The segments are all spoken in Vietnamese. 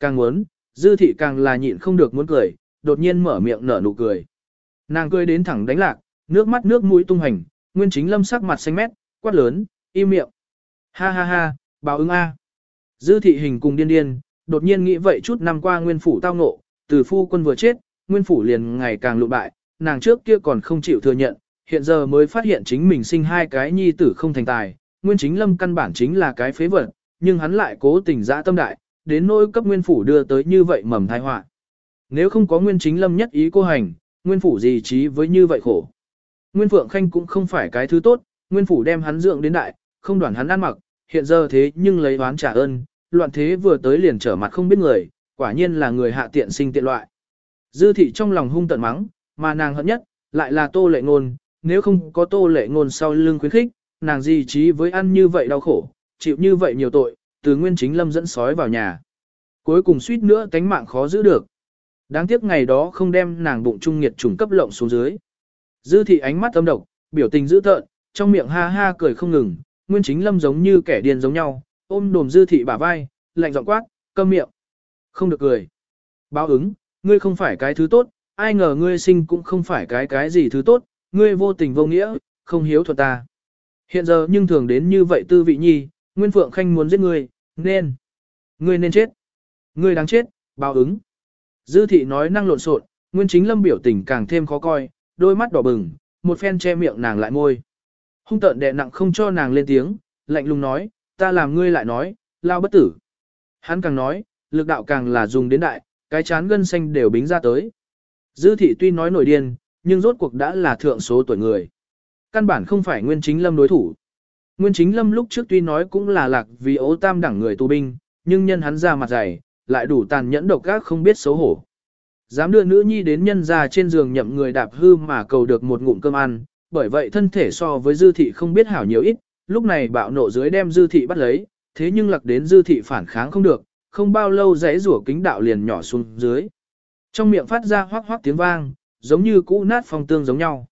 Càng muốn, dư thị càng là nhịn không được muốn cười, đột nhiên mở miệng nở nụ cười. Nàng cười đến thẳng đánh lạc, nước mắt nước mũi tung hành, nguyên chính lâm sắc mặt xanh mét, quát lớn, im miệng. Ha ha ha, báo ứng A. Dư thị hình cùng điên điên, đột nhiên nghĩ vậy chút năm qua nguyên phủ tao ngộ, từ phu quân vừa chết, nguyên phủ liền ngày càng lụ bại, nàng trước kia còn không chịu thừa nhận, hiện giờ mới phát hiện chính mình sinh hai cái nhi tử không thành tài, nguyên chính lâm căn bản chính là cái phế vật, nhưng hắn lại cố tình dã tâm đại, đến nỗi cấp nguyên phủ đưa tới như vậy mầm thai họa. Nếu không có nguyên chính lâm nhất ý cô hành, nguyên phủ gì trí với như vậy khổ. Nguyên Phượng Khanh cũng không phải cái thứ tốt, nguyên phủ đem hắn dưỡng đến đại, không đoàn hắn ăn mặc, hiện giờ thế nhưng lấy oán trả ơn, loạn thế vừa tới liền trở mặt không biết người, quả nhiên là người hạ tiện sinh tiện loại. Dư thị trong lòng hung tận mắng, mà nàng hận nhất, lại là tô lệ ngôn, nếu không có tô lệ ngôn sau lưng khuyến khích, nàng gì trí với ăn như vậy đau khổ, chịu như vậy nhiều tội, từ nguyên chính lâm dẫn sói vào nhà. Cuối cùng suýt nữa tánh mạng khó giữ được. Đáng tiếc ngày đó không đem nàng bụng trung nghiệt trùng cấp lộng xuống dưới. Dư thị ánh mắt âm độc, biểu tình dữ tợn, trong miệng ha ha cười không ngừng, nguyên chính lâm giống như kẻ điên giống nhau, ôm đồm dư thị bả vai, lạnh giọng quát, câm miệng. Không được cười. Báo ứng, ngươi không phải cái thứ tốt, ai ngờ ngươi sinh cũng không phải cái cái gì thứ tốt, ngươi vô tình vô nghĩa, không hiếu thuận ta. Hiện giờ nhưng thường đến như vậy tư vị nhi, Nguyên Phượng Khanh muốn giết ngươi, nên. Ngươi nên chết. Ngươi đáng chết, báo ứng. Dư thị nói năng lộn xộn, Nguyên Chính Lâm biểu tình càng thêm khó coi, đôi mắt đỏ bừng, một phen che miệng nàng lại môi. Hung tợn đè nặng không cho nàng lên tiếng, lạnh lùng nói, ta làm ngươi lại nói, lao bất tử. Hắn càng nói, lực đạo càng là dùng đến đại, cái chán gân xanh đều bính ra tới. Dư thị tuy nói nổi điên, nhưng rốt cuộc đã là thượng số tuổi người. Căn bản không phải Nguyên Chính Lâm đối thủ. Nguyên Chính Lâm lúc trước tuy nói cũng là lạc vì ố tam đẳng người tù binh, nhưng nhân hắn ra mặt dày, lại đủ tàn nhẫn độc ác không biết xấu hổ. Dám đưa nữ nhi đến nhân ra trên giường nhậm người đạp hư mà cầu được một ngụm cơm ăn, bởi vậy thân thể so với dư thị không biết hảo nhiều ít, lúc này bạo nộ dưới đem dư thị bắt lấy, thế nhưng lặc đến dư thị phản kháng không được, không bao lâu rẽ rủa kính đạo liền nhỏ xuống dưới. Trong miệng phát ra hoác hoác tiếng vang, giống như cũ nát phong tương giống nhau.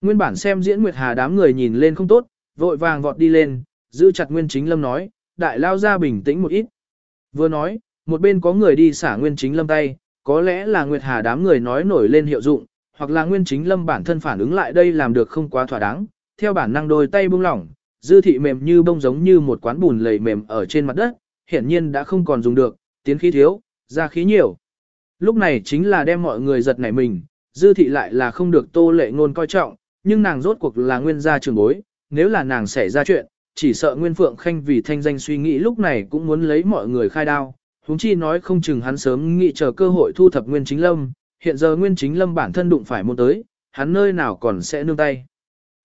Nguyên bản xem diễn Nguyệt Hà đám người nhìn lên không tốt, vội vàng vọt đi lên, giữ chặt Nguyên Chính Lâm nói, đại lao ra bình tĩnh một ít. Vừa nói, một bên có người đi xả Nguyên Chính Lâm tay, có lẽ là Nguyệt Hà đám người nói nổi lên hiệu dụng, hoặc là Nguyên Chính Lâm bản thân phản ứng lại đây làm được không quá thỏa đáng, theo bản năng đôi tay buông lỏng, dư thị mềm như bông giống như một quán bùn lầy mềm ở trên mặt đất, hiển nhiên đã không còn dùng được, tiến khí thiếu, ra khí nhiều. Lúc này chính là đem mọi người giật nảy mình, dư thị lại là không được tô lệ ngôn coi trọng, nhưng nàng rốt cuộc là nguyên gia trưởng bối, nếu là nàng xảy ra chuyện, chỉ sợ Nguyên Phượng Khanh vì thanh danh suy nghĩ lúc này cũng muốn lấy mọi người khai đao, huống chi nói không chừng hắn sớm nghĩ chờ cơ hội thu thập Nguyên Chính Lâm, hiện giờ Nguyên Chính Lâm bản thân đụng phải môn tới, hắn nơi nào còn sẽ nương tay.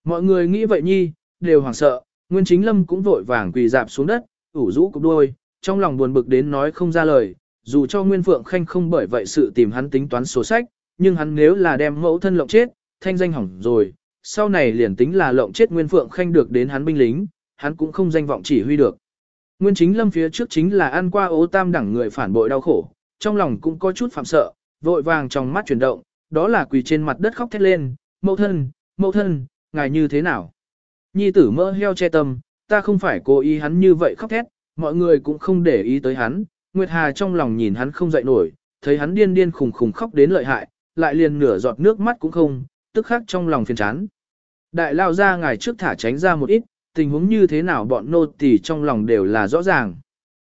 Mọi người nghĩ vậy nhi, đều hoảng sợ, Nguyên Chính Lâm cũng vội vàng quỳ dạp xuống đất, ủ rũ cục đôi, trong lòng buồn bực đến nói không ra lời, dù cho Nguyên Phượng Khanh không bởi vậy sự tìm hắn tính toán sổ sách, nhưng hắn nếu là đem mẫu thân lộng chết, thanh danh hỏng rồi, sau này liền tính là lộng chết Nguyên Phượng Khanh được đến hắn binh lính, hắn cũng không danh vọng chỉ huy được. Nguyên chính lâm phía trước chính là ăn qua ố tam đẳng người phản bội đau khổ, trong lòng cũng có chút phạm sợ, vội vàng trong mắt chuyển động, đó là quỳ trên mặt đất khóc thét lên, mẫu thân, mẫu thân, ngài như thế nào? Nhi tử mơ heo che tâm, ta không phải cố ý hắn như vậy khóc thét, mọi người cũng không để ý tới hắn, Nguyệt Hà trong lòng nhìn hắn không dậy nổi, thấy hắn điên điên khùng khùng khóc đến lợi hại, lại liền nửa giọt nước mắt cũng không, tức khắc trong lòng phiền chán. Đại lao ra ngài trước thả tránh ra một ít, tình huống như thế nào bọn nô tỳ trong lòng đều là rõ ràng.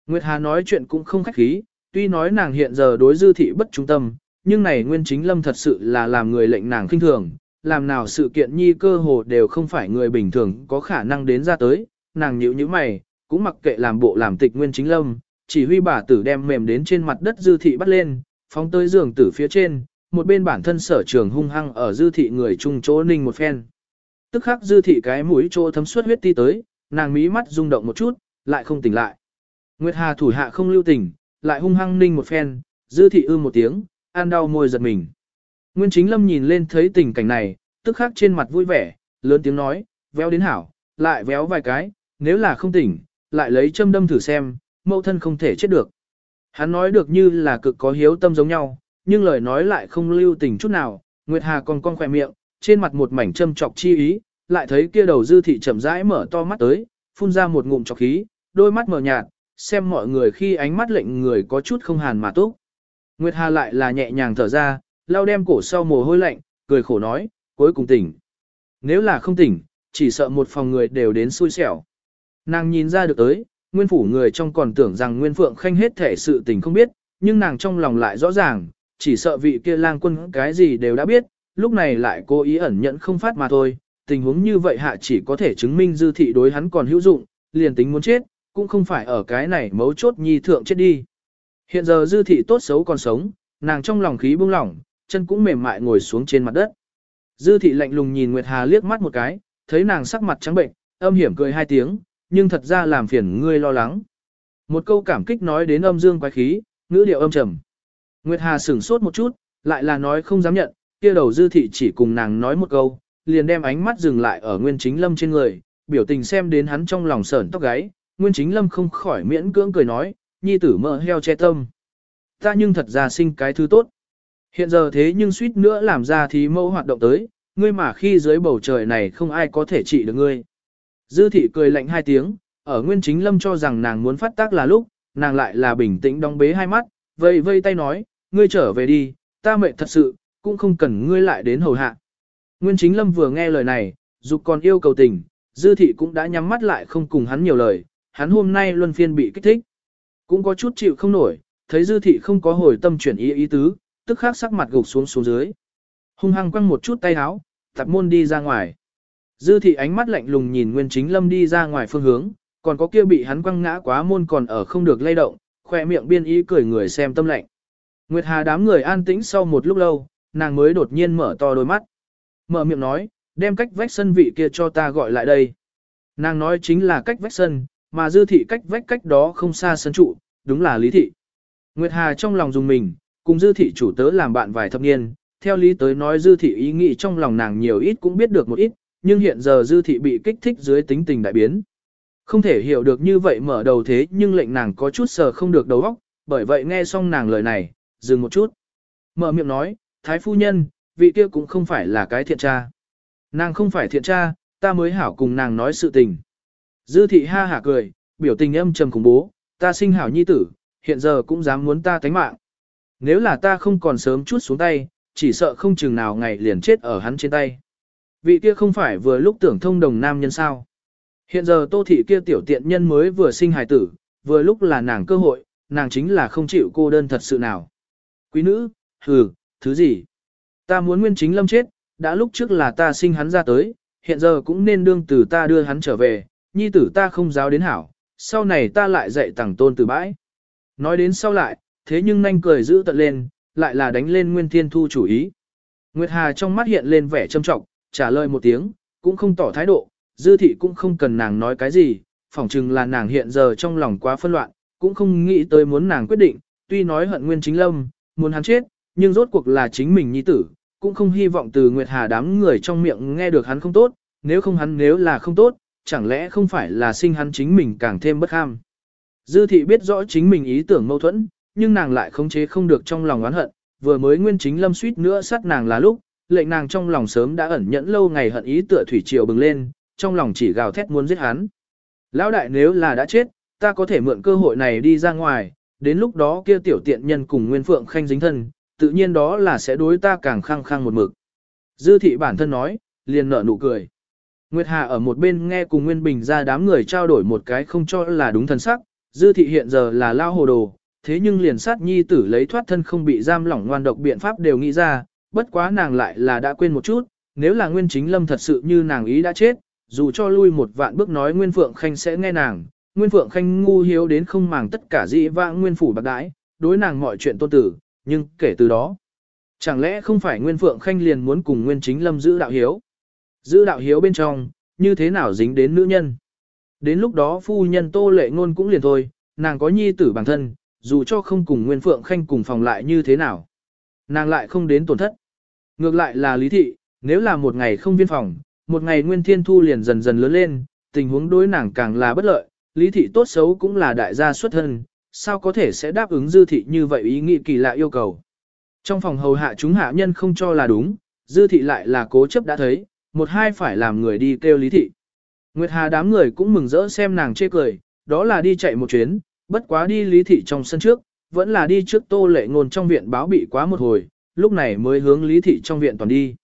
Nguyệt Hà nói chuyện cũng không khách khí, tuy nói nàng hiện giờ đối dư thị bất trung tâm, nhưng này nguyên chính lâm thật sự là làm người lệnh nàng khinh thường, làm nào sự kiện nhi cơ hồ đều không phải người bình thường có khả năng đến ra tới, nàng nhíu nhíu mày, cũng mặc kệ làm bộ làm tịch nguyên chính lâm, chỉ huy bà tử đem mềm đến trên mặt đất dư thị bắt lên, phóng tới giường tử phía trên, một bên bản thân sở trường hung hăng ở dư thị người trung chỗ ninh một phen. Tức khắc dư thị cái mũi chỗ thấm suốt huyết ti tới, nàng mí mắt rung động một chút, lại không tỉnh lại. Nguyệt Hà thủ hạ không lưu tình, lại hung hăng ninh một phen, dư thị ư một tiếng, an đau môi giật mình. Nguyên chính lâm nhìn lên thấy tình cảnh này, tức khắc trên mặt vui vẻ, lớn tiếng nói, véo đến hảo, lại véo vài cái, nếu là không tỉnh, lại lấy châm đâm thử xem, mẫu thân không thể chết được. Hắn nói được như là cực có hiếu tâm giống nhau, nhưng lời nói lại không lưu tình chút nào, Nguyệt Hà còn con khỏe miệng, trên mặt một mảnh châm chọc chi ý, lại thấy kia đầu dư thị chậm rãi mở to mắt tới, phun ra một ngụm chọc khí, đôi mắt mở nhạt, xem mọi người khi ánh mắt lệnh người có chút không hàn mà túc. Nguyệt Hà lại là nhẹ nhàng thở ra, lau đem cổ sau mồ hôi lạnh, cười khổ nói, cuối cùng tỉnh. Nếu là không tỉnh, chỉ sợ một phòng người đều đến xui xẻo. Nàng nhìn ra được tới, nguyên phủ người trong còn tưởng rằng Nguyên Phượng Khanh hết thể sự tình không biết, nhưng nàng trong lòng lại rõ ràng, chỉ sợ vị kia lang quân cái gì đều đã biết, lúc này lại cố ý ẩn nhận không phát mà thôi. Tình huống như vậy hạ chỉ có thể chứng minh dư thị đối hắn còn hữu dụng, liền tính muốn chết, cũng không phải ở cái này mấu chốt nhi thượng chết đi. Hiện giờ dư thị tốt xấu còn sống, nàng trong lòng khí bông lỏng, chân cũng mềm mại ngồi xuống trên mặt đất. Dư thị lạnh lùng nhìn Nguyệt Hà liếc mắt một cái, thấy nàng sắc mặt trắng bệnh, âm hiểm cười hai tiếng, nhưng thật ra làm phiền ngươi lo lắng. Một câu cảm kích nói đến âm dương quái khí, ngữ điệu âm trầm. Nguyệt Hà sửng sốt một chút, lại là nói không dám nhận, kia đầu dư thị chỉ cùng nàng nói một câu, liền đem ánh mắt dừng lại ở Nguyên Chính Lâm trên người, biểu tình xem đến hắn trong lòng sởn tóc gáy, Nguyên Chính Lâm không khỏi miễn cưỡng cười nói, nhi tử mơ heo che tâm. Ta nhưng thật ra sinh cái thứ tốt. Hiện giờ thế nhưng suýt nữa làm ra thì mẫu hoạt động tới, ngươi mà khi dưới bầu trời này không ai có thể trị được ngươi. Dư thị cười lạnh hai tiếng, ở Nguyên Chính Lâm cho rằng nàng muốn phát tác là lúc, nàng lại là bình tĩnh đóng bế hai mắt, vây vây tay nói, ngươi trở về đi, ta mệt thật sự, cũng không cần ngươi lại đến hầu hạ. Nguyên Chính Lâm vừa nghe lời này, dục còn yêu cầu tình, Dư thị cũng đã nhắm mắt lại không cùng hắn nhiều lời, hắn hôm nay luân phiên bị kích thích. Cũng có chút chịu không nổi, thấy Dư thị không có hồi tâm chuyển ý ý tứ, tức khắc sắc mặt gục xuống xuống dưới. Hung hăng quăng một chút tay áo, tạp môn đi ra ngoài. Dư thị ánh mắt lạnh lùng nhìn Nguyên Chính Lâm đi ra ngoài phương hướng, còn có kia bị hắn quăng ngã quá môn còn ở không được lay động, khỏe miệng biên ý cười người xem tâm lạnh. Nguyệt Hà đám người an tĩnh sau một lúc lâu, nàng mới đột nhiên mở to đôi mắt. Mở miệng nói, đem cách vách sân vị kia cho ta gọi lại đây. Nàng nói chính là cách vách sân, mà dư thị cách vách cách đó không xa sân trụ, đúng là lý thị. Nguyệt Hà trong lòng dùng mình, cùng dư thị chủ tớ làm bạn vài thập niên, theo lý tới nói dư thị ý nghĩ trong lòng nàng nhiều ít cũng biết được một ít, nhưng hiện giờ dư thị bị kích thích dưới tính tình đại biến. Không thể hiểu được như vậy mở đầu thế nhưng lệnh nàng có chút sờ không được đầu óc, bởi vậy nghe xong nàng lời này, dừng một chút. Mở miệng nói, thái phu nhân, vị kia cũng không phải là cái thiện tra. Nàng không phải thiện tra, ta mới hảo cùng nàng nói sự tình. Dư thị ha hả cười, biểu tình âm trầm khủng bố, ta sinh hảo nhi tử, hiện giờ cũng dám muốn ta tánh mạng. Nếu là ta không còn sớm chút xuống tay, chỉ sợ không chừng nào ngày liền chết ở hắn trên tay. Vị kia không phải vừa lúc tưởng thông đồng nam nhân sao. Hiện giờ tô thị kia tiểu tiện nhân mới vừa sinh hài tử, vừa lúc là nàng cơ hội, nàng chính là không chịu cô đơn thật sự nào. Quý nữ, hừ, thứ gì? Ta muốn nguyên chính lâm chết, đã lúc trước là ta sinh hắn ra tới, hiện giờ cũng nên đương từ ta đưa hắn trở về, nhi tử ta không giáo đến hảo, sau này ta lại dạy tàng tôn từ bãi. Nói đến sau lại, thế nhưng nhanh cười giữ tận lên, lại là đánh lên Nguyên Thiên Thu chủ ý. Nguyệt Hà trong mắt hiện lên vẻ trâm trọng, trả lời một tiếng, cũng không tỏ thái độ, dư thị cũng không cần nàng nói cái gì, phỏng chừng là nàng hiện giờ trong lòng quá phân loạn, cũng không nghĩ tới muốn nàng quyết định, tuy nói hận Nguyên Chính Lâm, muốn hắn chết, nhưng rốt cuộc là chính mình nhi tử, cũng không hy vọng từ Nguyệt Hà đám người trong miệng nghe được hắn không tốt, nếu không hắn nếu là không tốt, chẳng lẽ không phải là sinh hắn chính mình càng thêm bất ham. Dư thị biết rõ chính mình ý tưởng mâu thuẫn, nhưng nàng lại khống chế không được trong lòng oán hận, vừa mới nguyên chính lâm suýt nữa sát nàng là lúc, lệnh nàng trong lòng sớm đã ẩn nhẫn lâu ngày hận ý tựa thủy triều bừng lên, trong lòng chỉ gào thét muốn giết hắn. Lão đại nếu là đã chết, ta có thể mượn cơ hội này đi ra ngoài, đến lúc đó kia tiểu tiện nhân cùng Nguyên Phượng khanh dính thân, tự nhiên đó là sẽ đối ta càng khăng khăng một mực. Dư thị bản thân nói, liền nở nụ cười. Nguyệt Hà ở một bên nghe cùng Nguyên Bình ra đám người trao đổi một cái không cho là đúng thân sắc, dư thị hiện giờ là lao hồ đồ, thế nhưng liền sát nhi tử lấy thoát thân không bị giam lỏng ngoan độc biện pháp đều nghĩ ra, bất quá nàng lại là đã quên một chút, nếu là Nguyên Chính Lâm thật sự như nàng ý đã chết, dù cho lui một vạn bước nói Nguyên Phượng Khanh sẽ nghe nàng, Nguyên Phượng Khanh ngu hiếu đến không màng tất cả dĩ vãng Nguyên Phủ bạc đãi, đối nàng mọi chuyện tôn tử, nhưng kể từ đó, chẳng lẽ không phải Nguyên Phượng Khanh liền muốn cùng Nguyên Chính Lâm giữ đạo hiếu? Giữ đạo hiếu bên trong, như thế nào dính đến nữ nhân? Đến lúc đó phu nhân tô lệ ngôn cũng liền thôi, nàng có nhi tử bản thân, dù cho không cùng Nguyên Phượng Khanh cùng phòng lại như thế nào. Nàng lại không đến tổn thất. Ngược lại là lý thị, nếu là một ngày không viên phòng, một ngày Nguyên Thiên Thu liền dần dần lớn lên, tình huống đối nàng càng là bất lợi, lý thị tốt xấu cũng là đại gia xuất thân, sao có thể sẽ đáp ứng dư thị như vậy ý nghĩ kỳ lạ yêu cầu. Trong phòng hầu hạ chúng hạ nhân không cho là đúng, dư thị lại là cố chấp đã thấy, một hai phải làm người đi kêu lý thị. Nguyệt Hà đám người cũng mừng rỡ xem nàng chê cười, đó là đi chạy một chuyến, Bất quá đi lý thị trong sân trước, vẫn là đi trước tô lệ ngôn trong viện báo bị quá một hồi, lúc này mới hướng lý thị trong viện toàn đi.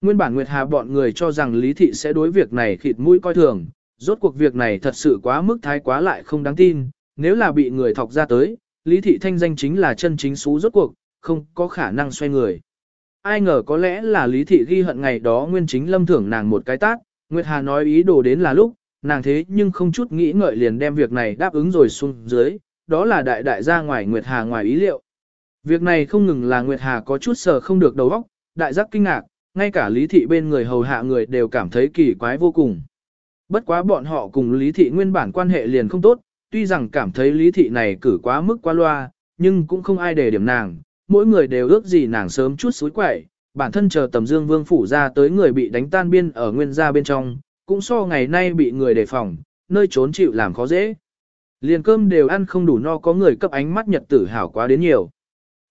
Nguyên bản Nguyệt Hà bọn người cho rằng lý thị sẽ đối việc này khịt mũi coi thường, rốt cuộc việc này thật sự quá mức thái quá lại không đáng tin, nếu là bị người thọc ra tới, lý thị thanh danh chính là chân chính xú rốt cuộc, không có khả năng xoay người. Ai ngờ có lẽ là lý thị ghi hận ngày đó nguyên chính lâm thưởng nàng một cái tát, Nguyệt Hà nói ý đồ đến là lúc, nàng thế nhưng không chút nghĩ ngợi liền đem việc này đáp ứng rồi xuống dưới, đó là đại đại gia ngoài Nguyệt Hà ngoài ý liệu. Việc này không ngừng là Nguyệt Hà có chút sờ không được đầu óc, đại giác kinh ngạc, ngay cả lý thị bên người hầu hạ người đều cảm thấy kỳ quái vô cùng. Bất quá bọn họ cùng lý thị nguyên bản quan hệ liền không tốt, tuy rằng cảm thấy lý thị này cử quá mức qua loa, nhưng cũng không ai để điểm nàng, mỗi người đều ước gì nàng sớm chút suối quẩy, bản thân chờ tầm dương vương phủ ra tới người bị đánh tan biên ở nguyên gia bên trong, cũng so ngày nay bị người đề phòng, nơi trốn chịu làm khó dễ. Liền cơm đều ăn không đủ no có người cấp ánh mắt nhật tử hảo quá đến nhiều.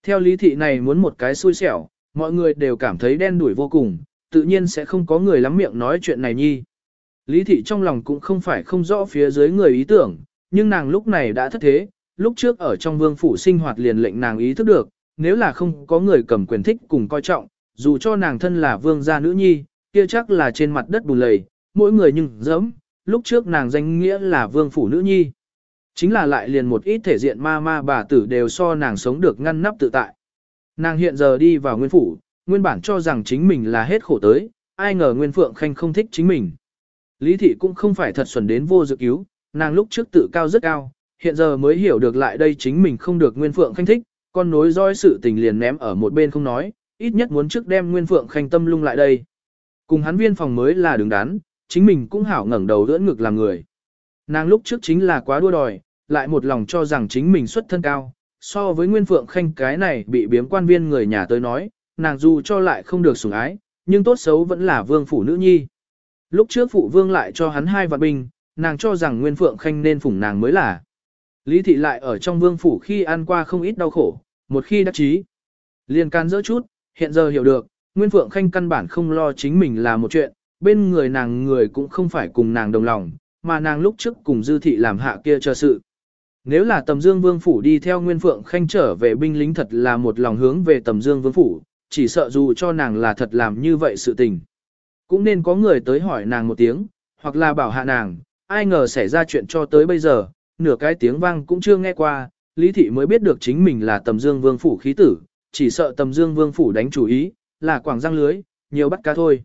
Theo lý thị này muốn một cái xui xẻo, mọi người đều cảm thấy đen đuổi vô cùng, tự nhiên sẽ không có người lắm miệng nói chuyện này nhi. Lý thị trong lòng cũng không phải không rõ phía dưới người ý tưởng, nhưng nàng lúc này đã thất thế, lúc trước ở trong vương phủ sinh hoạt liền lệnh nàng ý thức được, nếu là không có người cầm quyền thích cùng coi trọng, dù cho nàng thân là vương gia nữ nhi, kia chắc là trên mặt đất bùn lầy, mỗi người nhưng dẫm, lúc trước nàng danh nghĩa là vương phủ nữ nhi. Chính là lại liền một ít thể diện ma ma bà tử đều so nàng sống được ngăn nắp tự tại. Nàng hiện giờ đi vào nguyên phủ, nguyên bản cho rằng chính mình là hết khổ tới, ai ngờ Nguyên Phượng Khanh không thích chính mình. Lý thị cũng không phải thật xuẩn đến vô dự cứu, nàng lúc trước tự cao rất cao, hiện giờ mới hiểu được lại đây chính mình không được Nguyên Phượng Khanh thích, con nối roi sự tình liền ném ở một bên không nói, ít nhất muốn trước đem Nguyên Phượng Khanh tâm lung lại đây. Cùng hắn viên phòng mới là đứng đắn, chính mình cũng hảo ngẩng đầu đỡ ngực làm người. Nàng lúc trước chính là quá đua đòi, lại một lòng cho rằng chính mình xuất thân cao, so với Nguyên Phượng Khanh cái này bị biếm quan viên người nhà tới nói, nàng dù cho lại không được sủng ái, nhưng tốt xấu vẫn là vương phủ nữ nhi. Lúc trước phụ vương lại cho hắn hai vạn binh, nàng cho rằng Nguyên Phượng Khanh nên phủng nàng mới là. Lý thị lại ở trong vương phủ khi ăn qua không ít đau khổ, một khi đắc chí. liền can dỡ chút, hiện giờ hiểu được, Nguyên Phượng Khanh căn bản không lo chính mình là một chuyện, bên người nàng người cũng không phải cùng nàng đồng lòng, mà nàng lúc trước cùng dư thị làm hạ kia cho sự. Nếu là tầm dương vương phủ đi theo Nguyên Phượng Khanh trở về binh lính thật là một lòng hướng về tầm dương vương phủ, chỉ sợ dù cho nàng là thật làm như vậy sự tình. Cũng nên có người tới hỏi nàng một tiếng, hoặc là bảo hạ nàng, ai ngờ xảy ra chuyện cho tới bây giờ, nửa cái tiếng vang cũng chưa nghe qua, Lý Thị mới biết được chính mình là tầm dương vương phủ khí tử, chỉ sợ tầm dương vương phủ đánh chủ ý, là quảng răng lưới, nhiều bắt cá thôi.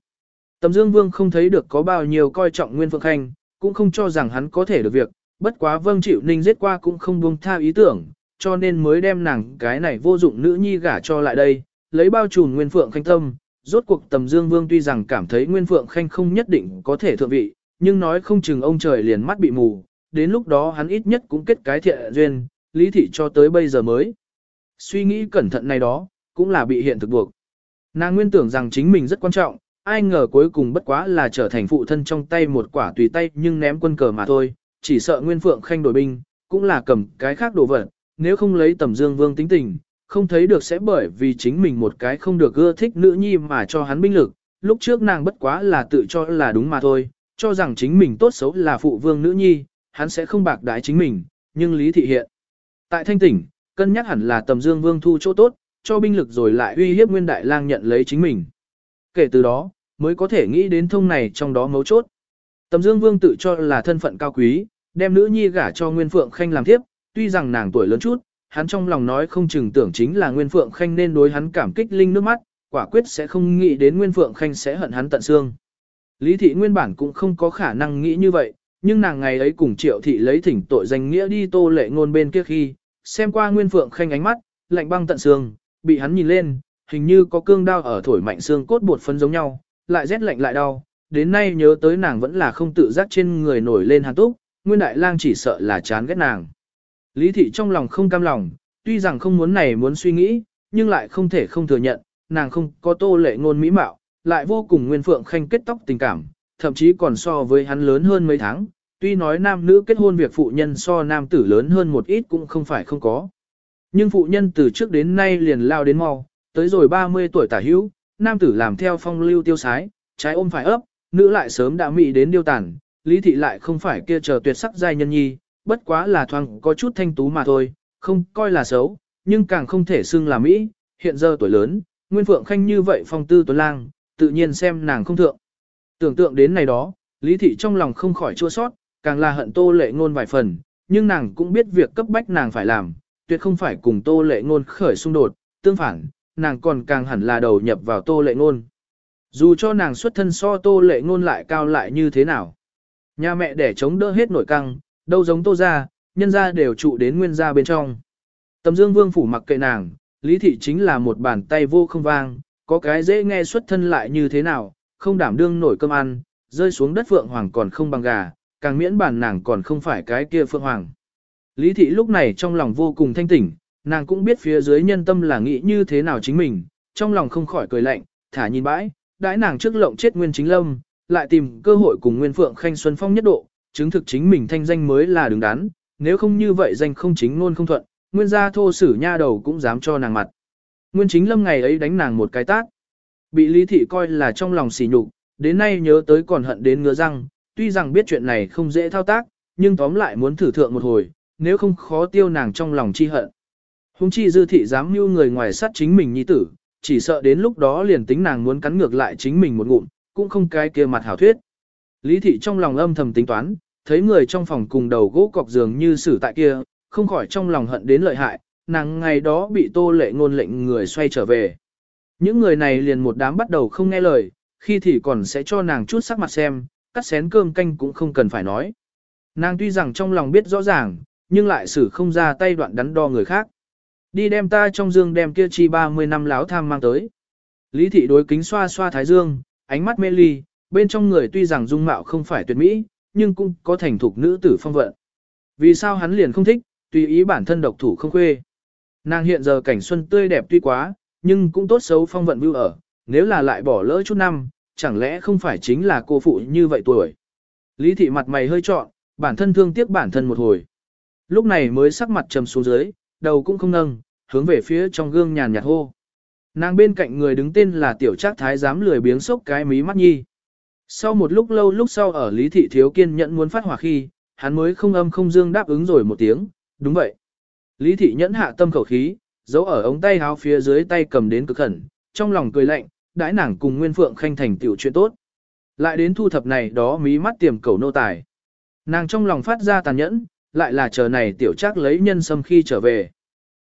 Tầm dương vương không thấy được có bao nhiêu coi trọng Nguyên Phượng Khanh, cũng không cho rằng hắn có thể được việc, bất quá vâng chịu ninh giết qua cũng không buông tha ý tưởng, cho nên mới đem nàng cái này vô dụng nữ nhi gả cho lại đây, lấy bao trùm Nguyên Phượng Khanh tâm. Rốt cuộc tầm Dương Vương tuy rằng cảm thấy Nguyên Phượng Khanh không nhất định có thể thượng vị, nhưng nói không chừng ông trời liền mắt bị mù, đến lúc đó hắn ít nhất cũng kết cái thiện duyên, lý thị cho tới bây giờ mới. Suy nghĩ cẩn thận này đó, cũng là bị hiện thực buộc. Nàng nguyên tưởng rằng chính mình rất quan trọng, ai ngờ cuối cùng bất quá là trở thành phụ thân trong tay một quả tùy tay nhưng ném quân cờ mà thôi, chỉ sợ Nguyên Phượng Khanh đổi binh, cũng là cầm cái khác đồ vật, nếu không lấy tầm dương vương tính tình, không thấy được sẽ bởi vì chính mình một cái không được ưa thích nữ nhi mà cho hắn binh lực, lúc trước nàng bất quá là tự cho là đúng mà thôi, cho rằng chính mình tốt xấu là phụ vương nữ nhi, hắn sẽ không bạc đái chính mình, nhưng lý thị hiện. Tại thanh tỉnh, cân nhắc hẳn là tầm dương vương thu chỗ tốt, cho binh lực rồi lại uy hiếp nguyên đại lang nhận lấy chính mình. Kể từ đó, mới có thể nghĩ đến thông này trong đó mấu chốt. Tầm Dương Vương tự cho là thân phận cao quý, đem nữ nhi gả cho Nguyên Phượng Khanh làm thiếp, tuy rằng nàng tuổi lớn chút, hắn trong lòng nói không chừng tưởng chính là Nguyên Phượng Khanh nên đối hắn cảm kích linh nước mắt, quả quyết sẽ không nghĩ đến Nguyên Phượng Khanh sẽ hận hắn tận xương. Lý thị nguyên bản cũng không có khả năng nghĩ như vậy, nhưng nàng ngày ấy cùng Triệu thị lấy thỉnh tội danh nghĩa đi tô lệ ngôn bên kia khi, xem qua Nguyên Phượng Khanh ánh mắt, lạnh băng tận xương, bị hắn nhìn lên, hình như có cương đao ở thổi mạnh xương cốt bột phân giống nhau, lại rét lạnh lại đau, đến nay nhớ tới nàng vẫn là không tự giác trên người nổi lên hàn túc, Nguyên Đại Lang chỉ sợ là chán ghét nàng. Lý thị trong lòng không cam lòng, tuy rằng không muốn này muốn suy nghĩ, nhưng lại không thể không thừa nhận, nàng không có tô lệ ngôn mỹ mạo, lại vô cùng Nguyên Phượng Khanh kết tóc tình cảm, thậm chí còn so với hắn lớn hơn mấy tháng, tuy nói nam nữ kết hôn việc phụ nhân so nam tử lớn hơn một ít cũng không phải không có. Nhưng phụ nhân từ trước đến nay liền lao đến mau, tới rồi 30 tuổi tả hữu, nam tử làm theo phong lưu tiêu sái, trái ôm phải ấp, nữ lại sớm đã mị đến điêu tàn, lý thị lại không phải kia chờ tuyệt sắc giai nhân nhi, bất quá là thoáng có chút thanh tú mà thôi, không coi là xấu, nhưng càng không thể xưng là Mỹ, hiện giờ tuổi lớn, Nguyên Phượng Khanh như vậy phong tư tuấn lang, tự nhiên xem nàng không thượng. Tưởng tượng đến này đó, Lý Thị trong lòng không khỏi chua sót, càng là hận tô lệ ngôn vài phần, nhưng nàng cũng biết việc cấp bách nàng phải làm, tuyệt không phải cùng tô lệ ngôn khởi xung đột, tương phản, nàng còn càng hẳn là đầu nhập vào tô lệ ngôn. Dù cho nàng xuất thân so tô lệ ngôn lại cao lại như thế nào. Nhà mẹ để chống đỡ hết nội căng, đâu giống tô ra, nhân ra đều trụ đến nguyên gia bên trong. Tầm dương vương phủ mặc kệ nàng, lý thị chính là một bàn tay vô không vang, có cái dễ nghe xuất thân lại như thế nào, không đảm đương nổi cơm ăn, rơi xuống đất phượng hoàng còn không bằng gà, càng miễn bản nàng còn không phải cái kia phượng hoàng. Lý thị lúc này trong lòng vô cùng thanh tỉnh, nàng cũng biết phía dưới nhân tâm là nghĩ như thế nào chính mình, trong lòng không khỏi cười lạnh, thả nhìn bãi, đãi nàng trước lộng chết nguyên chính lâm, lại tìm cơ hội cùng nguyên phượng khanh xuân phong nhất độ, chứng thực chính mình thanh danh mới là đứng đắn, nếu không như vậy danh không chính luôn không thuận, nguyên gia thô sử nha đầu cũng dám cho nàng mặt. Nguyên chính lâm ngày ấy đánh nàng một cái tát. Bị lý thị coi là trong lòng xỉ nhục, đến nay nhớ tới còn hận đến ngứa răng, tuy rằng biết chuyện này không dễ thao tác, nhưng tóm lại muốn thử thượng một hồi, nếu không khó tiêu nàng trong lòng chi hận. Hùng chi dư thị dám mưu người ngoài sát chính mình nhi tử, chỉ sợ đến lúc đó liền tính nàng muốn cắn ngược lại chính mình một ngụm, cũng không cái kia mặt hảo thuyết. Lý thị trong lòng âm thầm tính toán, thấy người trong phòng cùng đầu gỗ cọc giường như xử tại kia, không khỏi trong lòng hận đến lợi hại, nàng ngày đó bị tô lệ ngôn lệnh người xoay trở về. Những người này liền một đám bắt đầu không nghe lời, khi thì còn sẽ cho nàng chút sắc mặt xem, cắt xén cơm canh cũng không cần phải nói. Nàng tuy rằng trong lòng biết rõ ràng, nhưng lại xử không ra tay đoạn đắn đo người khác. Đi đem ta trong dương đem kia chi 30 năm láo tham mang tới. Lý thị đối kính xoa xoa thái dương, ánh mắt mê ly, bên trong người tuy rằng dung mạo không phải tuyệt mỹ, nhưng cũng có thành thục nữ tử phong vận. Vì sao hắn liền không thích, tùy ý bản thân độc thủ không khuê. Nàng hiện giờ cảnh xuân tươi đẹp tuy quá, nhưng cũng tốt xấu phong vận vưu ở, nếu là lại bỏ lỡ chút năm, chẳng lẽ không phải chính là cô phụ như vậy tuổi. Lý thị mặt mày hơi trọn, bản thân thương tiếc bản thân một hồi. Lúc này mới sắc mặt trầm xuống dưới, đầu cũng không nâng, hướng về phía trong gương nhàn nhạt hô. Nàng bên cạnh người đứng tên là tiểu trác thái giám lười biếng sốc cái mí mắt nhi. Sau một lúc lâu lúc sau ở Lý Thị Thiếu kiên nhẫn muốn phát hỏa khi, hắn mới không âm không dương đáp ứng rồi một tiếng, đúng vậy. Lý Thị nhẫn hạ tâm khẩu khí, giấu ở ống tay háo phía dưới tay cầm đến cực khẩn, trong lòng cười lạnh, đãi nàng cùng Nguyên Phượng khanh thành tiểu chuyện tốt. Lại đến thu thập này đó mí mắt tiềm cầu nô tài. Nàng trong lòng phát ra tàn nhẫn, lại là chờ này tiểu chắc lấy nhân sâm khi trở về.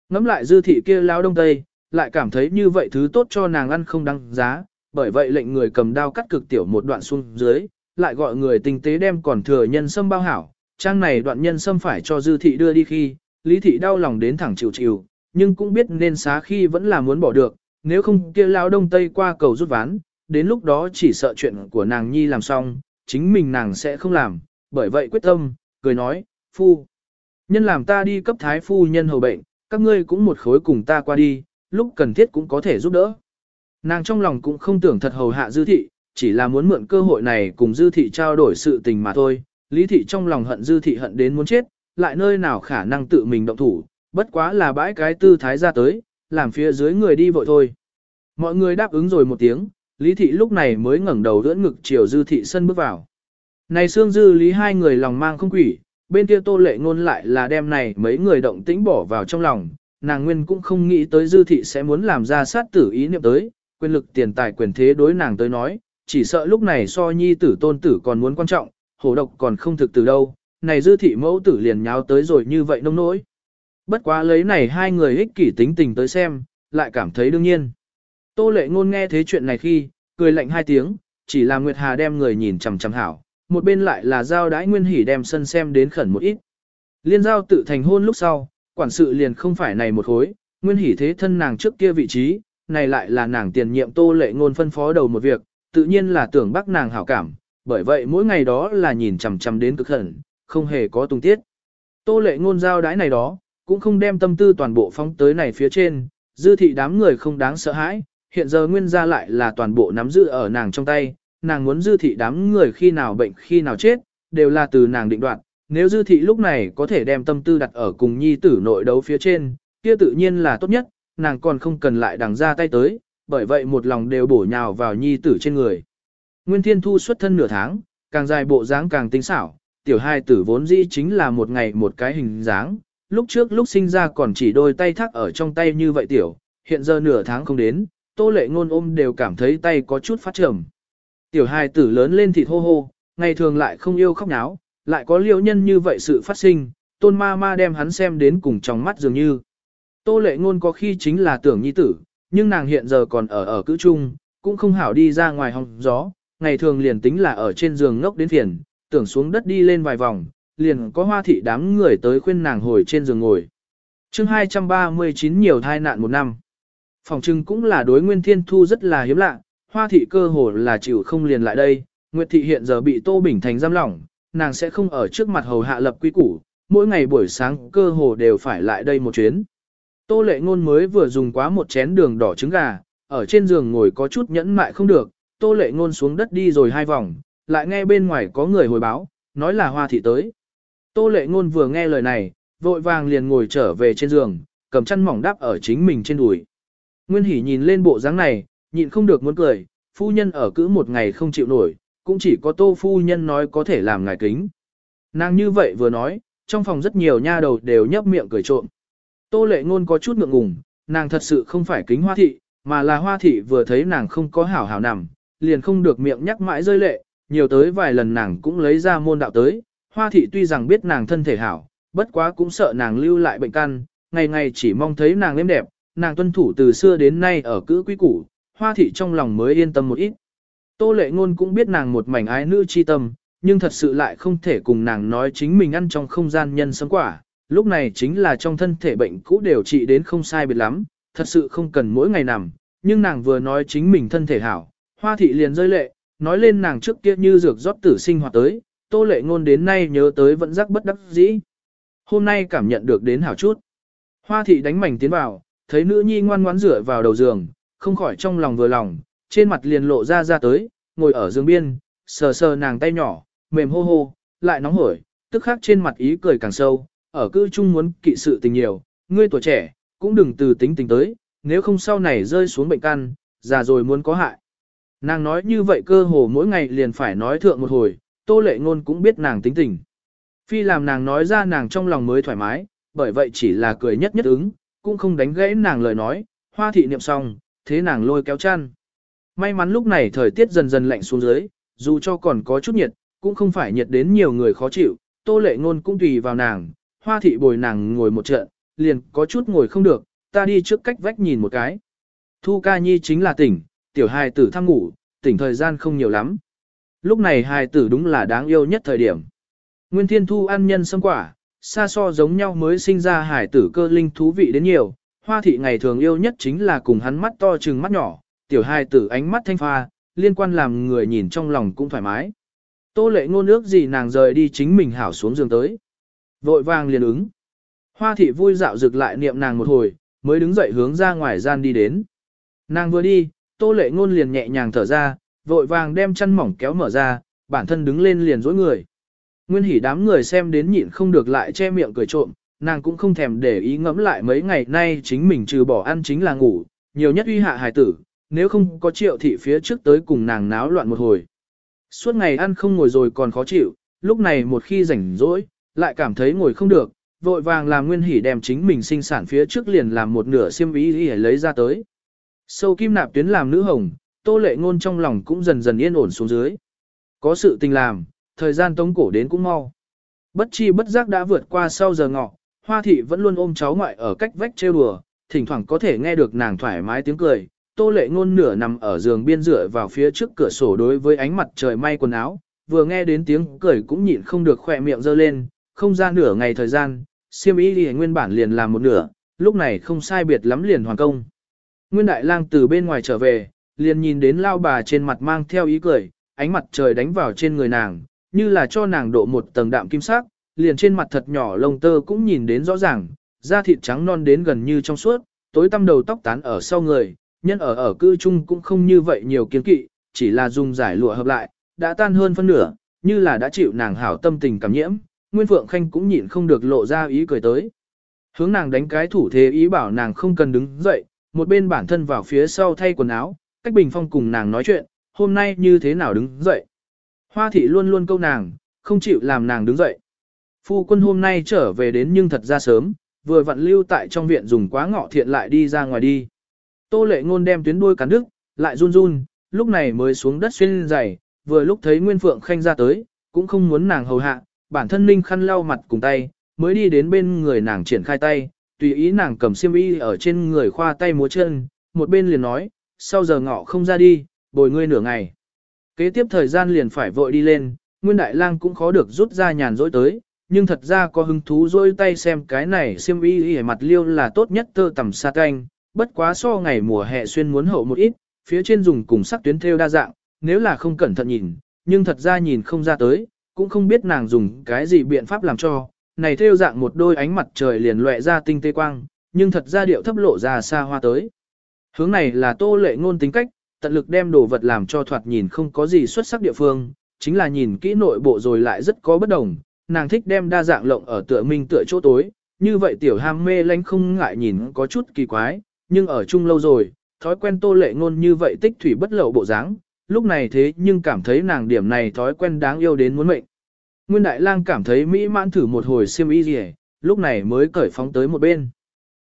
Ngắm lại dư thị kia lao đông tây, lại cảm thấy như vậy thứ tốt cho nàng ăn không đáng giá, bởi vậy lệnh người cầm đao cắt cực tiểu một đoạn xuống dưới, lại gọi người tinh tế đem còn thừa nhân sâm bao hảo, trang này đoạn nhân sâm phải cho dư thị đưa đi khi, lý thị đau lòng đến thẳng chịu chịu, nhưng cũng biết nên xá khi vẫn là muốn bỏ được, nếu không kia lao đông tây qua cầu rút ván, đến lúc đó chỉ sợ chuyện của nàng nhi làm xong, chính mình nàng sẽ không làm, bởi vậy quyết tâm, cười nói, phu, nhân làm ta đi cấp thái phu nhân hầu bệnh, các ngươi cũng một khối cùng ta qua đi, lúc cần thiết cũng có thể giúp đỡ. Nàng trong lòng cũng không tưởng thật hầu hạ dư thị, chỉ là muốn mượn cơ hội này cùng dư thị trao đổi sự tình mà thôi. Lý thị trong lòng hận dư thị hận đến muốn chết, lại nơi nào khả năng tự mình động thủ, bất quá là bãi cái tư thái ra tới, làm phía dưới người đi vội thôi. Mọi người đáp ứng rồi một tiếng, Lý thị lúc này mới ngẩng đầu đỡ ngực chiều dư thị sân bước vào. Này xương dư lý hai người lòng mang không quỷ, bên kia tô lệ ngôn lại là đem này mấy người động tĩnh bỏ vào trong lòng, nàng nguyên cũng không nghĩ tới dư thị sẽ muốn làm ra sát tử ý niệm tới, quyền lực tiền tài quyền thế đối nàng tới nói, chỉ sợ lúc này so nhi tử tôn tử còn muốn quan trọng, hổ độc còn không thực từ đâu, này dư thị mẫu tử liền nháo tới rồi như vậy nông nỗi. Bất quá lấy này hai người ích kỷ tính tình tới xem, lại cảm thấy đương nhiên. Tô lệ ngôn nghe thế chuyện này khi, cười lạnh hai tiếng, chỉ là Nguyệt Hà đem người nhìn chằm chằm hảo, một bên lại là giao đãi nguyên hỉ đem sân xem đến khẩn một ít. Liên giao tự thành hôn lúc sau, quản sự liền không phải này một hối, nguyên hỉ thế thân nàng trước kia vị trí, này lại là nàng tiền nhiệm tô lệ ngôn phân phó đầu một việc, tự nhiên là tưởng bác nàng hảo cảm, bởi vậy mỗi ngày đó là nhìn chằm chằm đến cực khẩn, không hề có tung tiết. Tô lệ ngôn giao đái này đó, cũng không đem tâm tư toàn bộ phóng tới này phía trên, dư thị đám người không đáng sợ hãi, hiện giờ nguyên gia lại là toàn bộ nắm giữ ở nàng trong tay, nàng muốn dư thị đám người khi nào bệnh khi nào chết, đều là từ nàng định đoạt, nếu dư thị lúc này có thể đem tâm tư đặt ở cùng nhi tử nội đấu phía trên, kia tự nhiên là tốt nhất, nàng còn không cần lại đằng ra tay tới, bởi vậy một lòng đều bổ nhào vào nhi tử trên người. Nguyên Thiên Thu xuất thân nửa tháng, càng dài bộ dáng càng tinh xảo, tiểu hai tử vốn dĩ chính là một ngày một cái hình dáng, lúc trước lúc sinh ra còn chỉ đôi tay thắt ở trong tay như vậy tiểu, hiện giờ nửa tháng không đến, tô lệ ngôn ôm đều cảm thấy tay có chút phát trầm. Tiểu hai tử lớn lên thịt hô hô, ngày thường lại không yêu khóc náo, lại có liều nhân như vậy sự phát sinh, tôn ma ma đem hắn xem đến cùng trong mắt dường như. Tô lệ ngôn có khi chính là tưởng nhi tử, nhưng nàng hiện giờ còn ở ở cữ chung, cũng không hảo đi ra ngoài hòng gió, ngày thường liền tính là ở trên giường ngốc đến phiền, tưởng xuống đất đi lên vài vòng, liền có hoa thị đám người tới khuyên nàng hồi trên giường ngồi. chương 239 nhiều thai nạn một năm. Phòng trưng cũng là đối nguyên thiên thu rất là hiếm lạ, hoa thị cơ hồ là chịu không liền lại đây, Nguyệt thị hiện giờ bị Tô Bình Thành giam lỏng, nàng sẽ không ở trước mặt hầu hạ lập quy củ, mỗi ngày buổi sáng cơ hồ đều phải lại đây một chuyến. Tô lệ ngôn mới vừa dùng quá một chén đường đỏ trứng gà, ở trên giường ngồi có chút nhẫn mại không được, tô lệ ngôn xuống đất đi rồi hai vòng, lại nghe bên ngoài có người hồi báo, nói là hoa thị tới. Tô lệ ngôn vừa nghe lời này, vội vàng liền ngồi trở về trên giường, cầm chăn mỏng đắp ở chính mình trên đùi. Nguyên hỉ nhìn lên bộ dáng này, nhịn không được muốn cười, phu nhân ở cữ một ngày không chịu nổi, cũng chỉ có tô phu nhân nói có thể làm ngài kính. Nàng như vậy vừa nói, trong phòng rất nhiều nha đầu đều nhấp miệng cười trộm. Tô lệ ngôn có chút ngượng ngùng, nàng thật sự không phải kính hoa thị, mà là hoa thị vừa thấy nàng không có hảo hảo nằm, liền không được miệng nhắc mãi rơi lệ, nhiều tới vài lần nàng cũng lấy ra môn đạo tới, hoa thị tuy rằng biết nàng thân thể hảo, bất quá cũng sợ nàng lưu lại bệnh căn, ngày ngày chỉ mong thấy nàng êm đẹp, nàng tuân thủ từ xưa đến nay ở cữ quý củ, hoa thị trong lòng mới yên tâm một ít. Tô lệ ngôn cũng biết nàng một mảnh ái nữ chi tâm, nhưng thật sự lại không thể cùng nàng nói chính mình ăn trong không gian nhân sống quả, lúc này chính là trong thân thể bệnh cũ đều trị đến không sai biệt lắm, thật sự không cần mỗi ngày nằm, nhưng nàng vừa nói chính mình thân thể hảo, hoa thị liền rơi lệ, nói lên nàng trước kia như dược rót tử sinh hoạt tới, tô lệ ngôn đến nay nhớ tới vẫn rắc bất đắc dĩ. Hôm nay cảm nhận được đến hảo chút. Hoa thị đánh mảnh tiến vào, thấy nữ nhi ngoan ngoãn rửa vào đầu giường, không khỏi trong lòng vừa lòng, trên mặt liền lộ ra ra tới, ngồi ở giường biên, sờ sờ nàng tay nhỏ, mềm hô hô, lại nóng hổi, tức khắc trên mặt ý cười càng sâu, ở cư chung muốn kỵ sự tình nhiều, ngươi tuổi trẻ, cũng đừng từ tính tình tới, nếu không sau này rơi xuống bệnh căn, già rồi muốn có hại. Nàng nói như vậy cơ hồ mỗi ngày liền phải nói thượng một hồi, tô lệ ngôn cũng biết nàng tính tình. Phi làm nàng nói ra nàng trong lòng mới thoải mái, bởi vậy chỉ là cười nhất nhất ứng, cũng không đánh gãy nàng lời nói, hoa thị niệm xong, thế nàng lôi kéo chăn. May mắn lúc này thời tiết dần dần lạnh xuống dưới, dù cho còn có chút nhiệt, cũng không phải nhiệt đến nhiều người khó chịu, tô lệ ngôn cũng tùy vào nàng, hoa thị bồi nàng ngồi một trận, liền có chút ngồi không được, ta đi trước cách vách nhìn một cái. Thu ca nhi chính là tỉnh, tiểu hài tử thăm ngủ, tỉnh thời gian không nhiều lắm. Lúc này hài tử đúng là đáng yêu nhất thời điểm. Nguyên thiên thu ăn nhân sâm quả, xa so giống nhau mới sinh ra hài tử cơ linh thú vị đến nhiều. Hoa thị ngày thường yêu nhất chính là cùng hắn mắt to trừng mắt nhỏ, tiểu hài tử ánh mắt thanh pha, liên quan làm người nhìn trong lòng cũng thoải mái. Tô lệ ngôn ước gì nàng rời đi chính mình hảo xuống giường tới. Vội vàng liền ứng. Hoa thị vui dạo rực lại niệm nàng một hồi, mới đứng dậy hướng ra ngoài gian đi đến. Nàng vừa đi, tô lệ ngôn liền nhẹ nhàng thở ra, vội vàng đem chân mỏng kéo mở ra, bản thân đứng lên liền dối người. Nguyên hỉ đám người xem đến nhịn không được lại che miệng cười trộm, nàng cũng không thèm để ý ngẫm lại mấy ngày nay chính mình trừ bỏ ăn chính là ngủ, nhiều nhất uy hạ hài tử, nếu không có triệu thị phía trước tới cùng nàng náo loạn một hồi. Suốt ngày ăn không ngồi rồi còn khó chịu, lúc này một khi rảnh rỗi, lại cảm thấy ngồi không được, vội vàng làm nguyên hỉ đem chính mình sinh sản phía trước liền làm một nửa xiêm ý để lấy ra tới. Sâu kim nạp tuyến làm nữ hồng, tô lệ ngôn trong lòng cũng dần dần yên ổn xuống dưới. Có sự tình làm, thời gian tống cổ đến cũng mau. Bất chi bất giác đã vượt qua sau giờ ngọ, hoa thị vẫn luôn ôm cháu ngoại ở cách vách trêu đùa, thỉnh thoảng có thể nghe được nàng thoải mái tiếng cười. Tô lệ ngôn nửa nằm ở giường biên rửa vào phía trước cửa sổ đối với ánh mặt trời may quần áo, vừa nghe đến tiếng cười cũng nhịn không được khỏe miệng dơ lên, không ra nửa ngày thời gian, siêm ý thì nguyên bản liền làm một nửa, lúc này không sai biệt lắm liền hoàn công. Nguyên đại lang từ bên ngoài trở về, liền nhìn đến lao bà trên mặt mang theo ý cười, ánh mặt trời đánh vào trên người nàng, như là cho nàng độ một tầng đạm kim sắc, liền trên mặt thật nhỏ lông tơ cũng nhìn đến rõ ràng, da thịt trắng non đến gần như trong suốt, tối tăm đầu tóc tán ở sau người, nhân ở ở cư chung cũng không như vậy nhiều kiến kỵ, chỉ là dùng giải lụa hợp lại, đã tan hơn phân nửa, như là đã chịu nàng hảo tâm tình cảm nhiễm, Nguyên Phượng Khanh cũng nhịn không được lộ ra ý cười tới. Hướng nàng đánh cái thủ thế ý bảo nàng không cần đứng dậy, một bên bản thân vào phía sau thay quần áo, cách bình phong cùng nàng nói chuyện, hôm nay như thế nào đứng dậy. Hoa thị luôn luôn câu nàng, không chịu làm nàng đứng dậy. Phu quân hôm nay trở về đến nhưng thật ra sớm, vừa vặn lưu tại trong viện dùng quá ngọ thiện lại đi ra ngoài đi. Tô lệ ngôn đem tuyến đuôi cắn đứt, lại run run, lúc này mới xuống đất xuyên giày, vừa lúc thấy Nguyên Phượng Khanh ra tới, cũng không muốn nàng hầu hạ, bản thân ninh khăn lau mặt cùng tay, mới đi đến bên người nàng triển khai tay, tùy ý nàng cầm xiêm y ở trên người khoa tay múa chân, một bên liền nói, sau giờ ngọ không ra đi, bồi ngươi nửa ngày. Kế tiếp thời gian liền phải vội đi lên, Nguyên Đại Lang cũng khó được rút ra nhàn rỗi tới, nhưng thật ra có hứng thú rôi tay xem cái này xiêm y ở mặt liêu là tốt nhất tơ tầm sa canh, bất quá so ngày mùa hè xuyên muốn hậu một ít, phía trên dùng cùng sắc tuyến thêu đa dạng, nếu là không cẩn thận nhìn, nhưng thật ra nhìn không ra tới, cũng không biết nàng dùng cái gì biện pháp làm cho, này theo dạng một đôi ánh mặt trời liền loẹ ra tinh tế quang, nhưng thật ra điệu thấp lộ ra xa hoa tới. Hướng này là tô lệ ngôn tính cách, tận lực đem đồ vật làm cho thoạt nhìn không có gì xuất sắc địa phương, chính là nhìn kỹ nội bộ rồi lại rất có bất đồng, nàng thích đem đa dạng lộng ở tựa minh tựa chỗ tối, như vậy tiểu ham mê lánh không ngại nhìn có chút kỳ quái, nhưng ở chung lâu rồi, thói quen tô lệ ngôn như vậy tích thủy bất lậu bộ dáng, lúc này thế nhưng cảm thấy nàng điểm này thói quen đáng yêu đến muốn mệnh. Nguyên Đại Lang cảm thấy mỹ mãn thử một hồi xiêm y gì, lúc này mới cởi phóng tới một bên.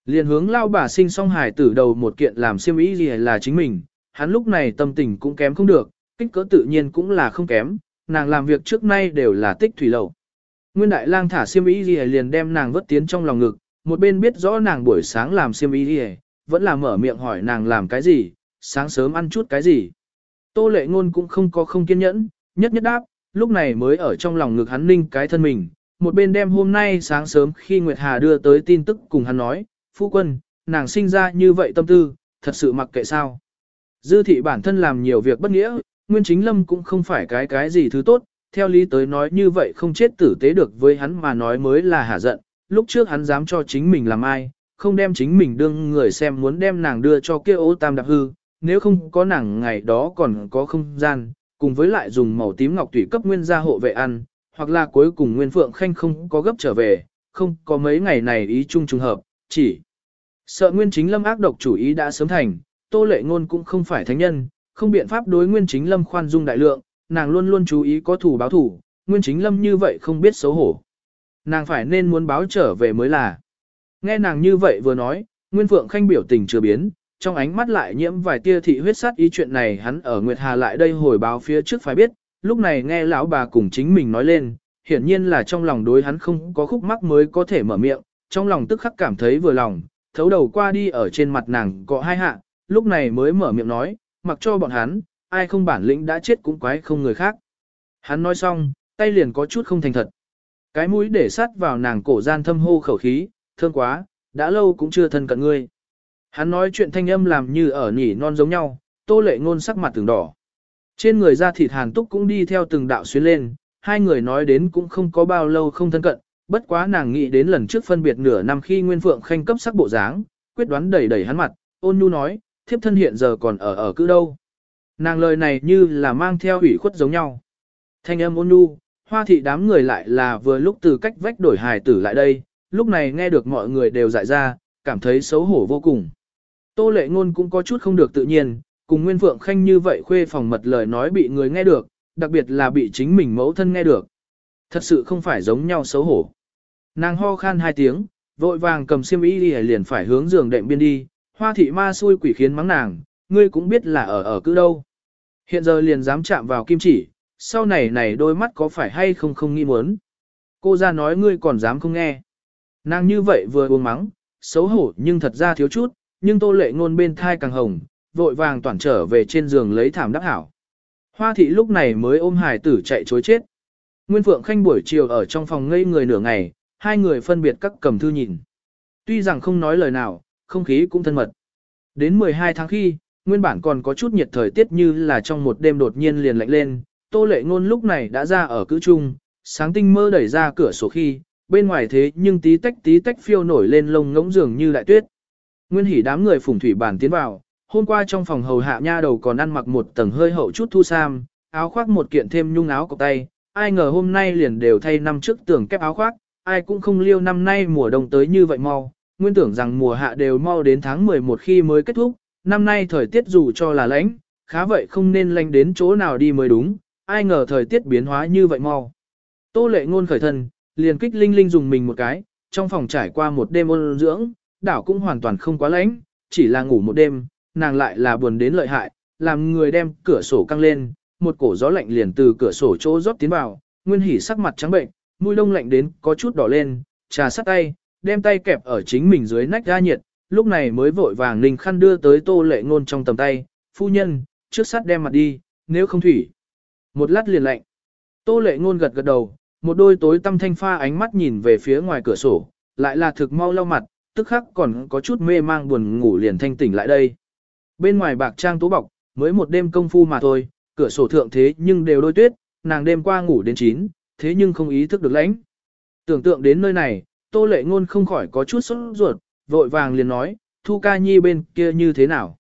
Liền hướng lao bà sinh song hài tử đầu một kiện làm xiêm y gì là chính mình, hắn lúc này tâm tình cũng kém không được, kích cỡ tự nhiên cũng là không kém, nàng làm việc trước nay đều là tích thủy lậu. Nguyên Đại Lang thả xiêm y gì liền đem nàng vớt tiến trong lòng ngực, một bên biết rõ nàng buổi sáng làm xiêm y gì, vẫn là mở miệng hỏi nàng làm cái gì, sáng sớm ăn chút cái gì. Tô lệ ngôn cũng không có không kiên nhẫn, nhất nhất đáp, lúc này mới ở trong lòng ngực hắn ninh cái thân mình, một bên đem hôm nay sáng sớm khi Nguyệt Hà đưa tới tin tức cùng hắn nói, phu quân, nàng sinh ra như vậy tâm tư, thật sự mặc kệ sao. Dư thị bản thân làm nhiều việc bất nghĩa, Nguyên Chính Lâm cũng không phải cái cái gì thứ tốt, theo lý tới nói như vậy không chết tử tế được với hắn mà nói mới là hả giận, lúc trước hắn dám cho chính mình làm ai, không đem chính mình đương người xem muốn đem nàng đưa cho kia ô tam đạp hư, nếu không có nàng ngày đó còn có không gian, cùng với lại dùng màu tím ngọc tủy cấp nguyên gia hộ vệ ăn, hoặc là cuối cùng Nguyên Phượng Khanh không có gấp trở về, không có mấy ngày này ý chung trùng hợp, chỉ sợ Nguyên Chính Lâm ác độc chủ ý đã sớm thành, Tô Lệ Ngôn cũng không phải thánh nhân, không biện pháp đối Nguyên Chính Lâm khoan dung đại lượng, nàng luôn luôn chú ý có thủ báo thủ, Nguyên Chính Lâm như vậy không biết xấu hổ. Nàng phải nên muốn báo trở về mới là. Nghe nàng như vậy vừa nói, Nguyên Phượng Khanh biểu tình chưa biến, trong ánh mắt lại nhiễm vài tia thị huyết sát ý chuyện này hắn ở Nguyệt Hà lại đây hồi báo phía trước phải biết, lúc này nghe lão bà cùng chính mình nói lên, hiển nhiên là trong lòng đối hắn không có khúc mắc mới có thể mở miệng, trong lòng tức khắc cảm thấy vừa lòng, thấu đầu qua đi ở trên mặt nàng có hai hạ, lúc này mới mở miệng nói, mặc cho bọn hắn, ai không bản lĩnh đã chết cũng quái không người khác. Hắn nói xong, tay liền có chút không thành thật. Cái mũi để sát vào nàng cổ gian thâm hô khẩu khí, thương quá, đã lâu cũng chưa thân cận ngươi. Hắn nói chuyện thanh âm làm như ở nhỉ non giống nhau, tô lệ ngôn sắc mặt từng đỏ. Trên người da thịt hàn túc cũng đi theo từng đạo xuyên lên, hai người nói đến cũng không có bao lâu không thân cận, bất quá nàng nghĩ đến lần trước phân biệt nửa năm khi Nguyên Phượng khanh cấp sắc bộ dáng, quyết đoán đẩy đẩy hắn mặt, ôn nhu nói, thiếp thân hiện giờ còn ở ở cứ đâu. Nàng lời này như là mang theo ủy khuất giống nhau. Thanh âm ôn nhu, hoa thị đám người lại là vừa lúc từ cách vách đổi hài tử lại đây, lúc này nghe được mọi người đều dại ra, cảm thấy xấu hổ vô cùng. Tô lệ ngôn cũng có chút không được tự nhiên, cùng Nguyên Phượng Khanh như vậy khuê phòng mật lời nói bị người nghe được, đặc biệt là bị chính mình mẫu thân nghe được. Thật sự không phải giống nhau xấu hổ. Nàng ho khan hai tiếng, vội vàng cầm xiêm y đi liền phải hướng giường đệm biên đi, hoa thị ma xui quỷ khiến mắng nàng, ngươi cũng biết là ở ở cứ đâu. Hiện giờ liền dám chạm vào kim chỉ, sau này này đôi mắt có phải hay không không nghĩ muốn. Cô ra nói ngươi còn dám không nghe. Nàng như vậy vừa uống mắng, xấu hổ nhưng thật ra thiếu chút, nhưng tô lệ ngôn bên thai càng hồng, vội vàng toàn trở về trên giường lấy thảm đắp hảo. Hoa thị lúc này mới ôm hải tử chạy chối chết. Nguyên Phượng Khanh buổi chiều ở trong phòng ngây người nửa ngày, hai người phân biệt các cầm thư nhìn. Tuy rằng không nói lời nào, không khí cũng thân mật. Đến 12 tháng khi, nguyên bản còn có chút nhiệt thời tiết như là trong một đêm đột nhiên liền lạnh lên, tô lệ ngôn lúc này đã ra ở cữ trung, sáng tinh mơ đẩy ra cửa sổ khi, bên ngoài thế nhưng tí tách tí tách phiêu nổi lên lông ngỗng dường như đại tuyết. Nguyên hỉ đám người phùng thủy bản tiến vào, hôm qua trong phòng hầu hạ nha đầu còn ăn mặc một tầng hơi hậu chút thu sam, áo khoác một kiện thêm nhung áo cộc tay, ai ngờ hôm nay liền đều thay năm trước tưởng kép áo khoác, ai cũng không liêu năm nay mùa đông tới như vậy mau, nguyên tưởng rằng mùa hạ đều mau đến tháng 11 khi mới kết thúc, năm nay thời tiết dù cho là lạnh, khá vậy không nên lạnh đến chỗ nào đi mới đúng, ai ngờ thời tiết biến hóa như vậy mau. Tô lệ ngôn khởi thân, liền kích linh linh dùng mình một cái, trong phòng trải qua một đêm ôn dưỡng, đảo cũng hoàn toàn không quá lạnh, chỉ là ngủ một đêm, nàng lại là buồn đến lợi hại, làm người đem cửa sổ căng lên, một cổ gió lạnh liền từ cửa sổ chỗ rót tiến vào, Nguyên Hỷ sắc mặt trắng bệnh, mũi lông lạnh đến có chút đỏ lên, trà sắt tay, đem tay kẹp ở chính mình dưới nách ra nhiệt, lúc này mới vội vàng ninh khăn đưa tới tô lệ ngôn trong tầm tay, phu nhân, trước sắt đem mặt đi, nếu không thủy. Một lát liền lạnh. Tô lệ ngôn gật gật đầu, một đôi tối tăm thanh pha ánh mắt nhìn về phía ngoài cửa sổ, lại là thực mau lau mặt, tức khắc còn có chút mê mang buồn ngủ liền thanh tỉnh lại đây. Bên ngoài bạc trang tố bọc, mới một đêm công phu mà thôi, cửa sổ thượng thế nhưng đều đôi tuyết, nàng đêm qua ngủ đến chín, thế nhưng không ý thức được lãnh. Tưởng tượng đến nơi này, tô lệ ngôn không khỏi có chút sốt ruột, vội vàng liền nói, thu ca nhi bên kia như thế nào.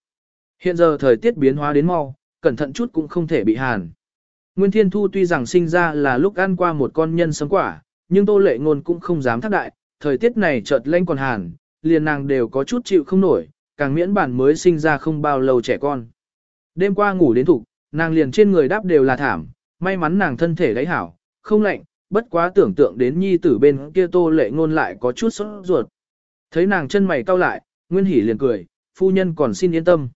Hiện giờ thời tiết biến hóa đến mau, cẩn thận chút cũng không thể bị hàn. Nguyên Thiên Thu tuy rằng sinh ra là lúc ăn qua một con nhân sấm quả, nhưng Tô Lệ Ngôn cũng không dám thác đại, thời tiết này chợt lạnh còn hàn, liền nàng đều có chút chịu không nổi, càng miễn bản mới sinh ra không bao lâu trẻ con. Đêm qua ngủ đến thục, nàng liền trên người đáp đều là thảm, may mắn nàng thân thể lấy hảo, không lạnh, bất quá tưởng tượng đến nhi tử bên kia Tô Lệ Ngôn lại có chút sốt ruột. Thấy nàng chân mày cau lại, Nguyên Hỷ liền cười, phu nhân còn xin yên tâm.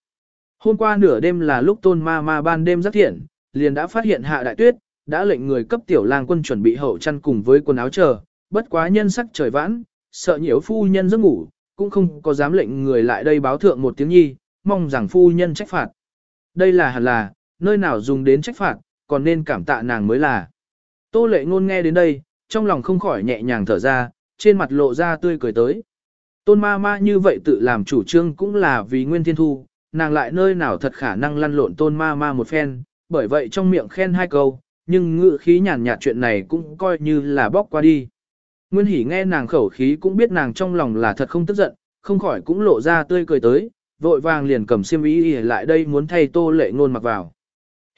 Hôm qua nửa đêm là lúc tôn ma ma ban đêm rất thiện, liền đã phát hiện hạ đại tuyết, đã lệnh người cấp tiểu lang quân chuẩn bị hậu chăn cùng với quần áo chờ, bất quá nhân sắc trời vãn, sợ nhiễu phu nhân giấc ngủ, cũng không có dám lệnh người lại đây báo thượng một tiếng nhi, mong rằng phu nhân trách phạt. Đây là hẳn là, nơi nào dùng đến trách phạt, còn nên cảm tạ nàng mới là. Tô lệ ngôn nghe đến đây, trong lòng không khỏi nhẹ nhàng thở ra, trên mặt lộ ra tươi cười tới. Tôn ma ma như vậy tự làm chủ trương cũng là vì nguyên thiên thu, nàng lại nơi nào thật khả năng lăn lộn tôn ma ma một phen, bởi vậy trong miệng khen hai câu, nhưng ngữ khí nhàn nhạt chuyện này cũng coi như là bóc qua đi. Nguyên Hỷ nghe nàng khẩu khí cũng biết nàng trong lòng là thật không tức giận, không khỏi cũng lộ ra tươi cười tới, vội vàng liền cầm xiêm y lại đây muốn thay tô lệ ngôn mặc vào.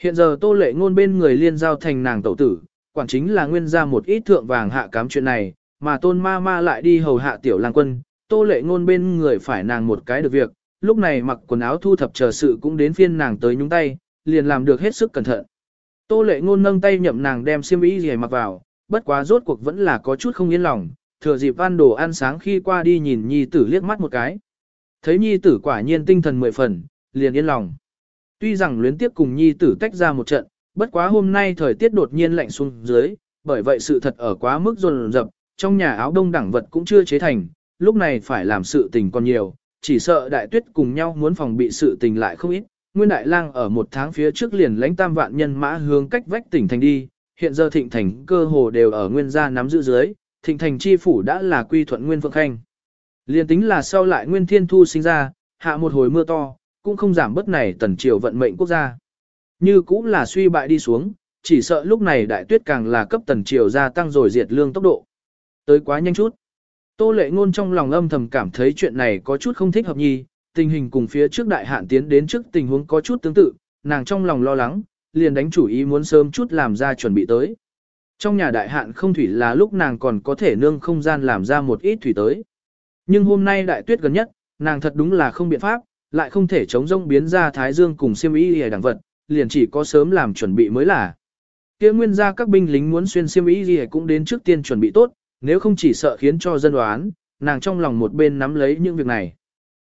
Hiện giờ tô lệ ngôn bên người liên giao thành nàng tẩu tử, quản chính là nguyên ra một ít thượng vàng hạ cám chuyện này, mà tôn ma ma lại đi hầu hạ tiểu lang quân, tô lệ ngôn bên người phải nàng một cái được việc, lúc này mặc quần áo thu thập chờ sự cũng đến phiên nàng tới nhúng tay, liền làm được hết sức cẩn thận. Tô lệ ngôn nâng tay nhậm nàng đem xiêm y liề mặc vào, bất quá rốt cuộc vẫn là có chút không yên lòng, thừa dịp ăn đồ ăn sáng khi qua đi nhìn nhi tử liếc mắt một cái. Thấy nhi tử quả nhiên tinh thần mười phần, liền yên lòng. Tuy rằng luyến tiếp cùng nhi tử tách ra một trận, bất quá hôm nay thời tiết đột nhiên lạnh xuống dưới, bởi vậy sự thật ở quá mức rồn rập trong nhà áo đông đẳng vật cũng chưa chế thành, lúc này phải làm sự tình còn nhiều, chỉ sợ đại tuyết cùng nhau muốn phòng bị sự tình lại không ít, Nguyên Đại Lang ở một tháng phía trước liền lãnh tam vạn nhân mã hướng cách vách tỉnh thành đi, hiện giờ thịnh thành cơ hồ đều ở nguyên gia nắm giữ dưới, thịnh thành chi phủ đã là quy thuận Nguyên Phượng Khanh. Liên tính là sau lại Nguyên Thiên Thu sinh ra, hạ một hồi mưa to, cũng không giảm bất này tần triều vận mệnh quốc gia. Như cũng là suy bại đi xuống, chỉ sợ lúc này đại tuyết càng là cấp tần triều gia tăng rồi diệt lương tốc độ. Tới quá nhanh chút. Tô lệ ngôn trong lòng âm thầm cảm thấy chuyện này có chút không thích hợp nhi, tình hình cùng phía trước đại hạn tiến đến trước tình huống có chút tương tự, nàng trong lòng lo lắng, liền đánh chủ ý muốn sớm chút làm ra chuẩn bị tới. Trong nhà đại hạn không thủy là lúc nàng còn có thể nương không gian làm ra một ít thủy tới. Nhưng hôm nay đại tuyết gần nhất, nàng thật đúng là không biện pháp, lại không thể chống rông biến ra thái dương cùng siêm y hề đẳng vật, liền chỉ có sớm làm chuẩn bị mới là. kia nguyên ra các binh lính muốn xuyên siêm y hề cũng đến trước tiên chuẩn bị tốt, nếu không chỉ sợ khiến cho dân đoán, nàng trong lòng một bên nắm lấy những việc này.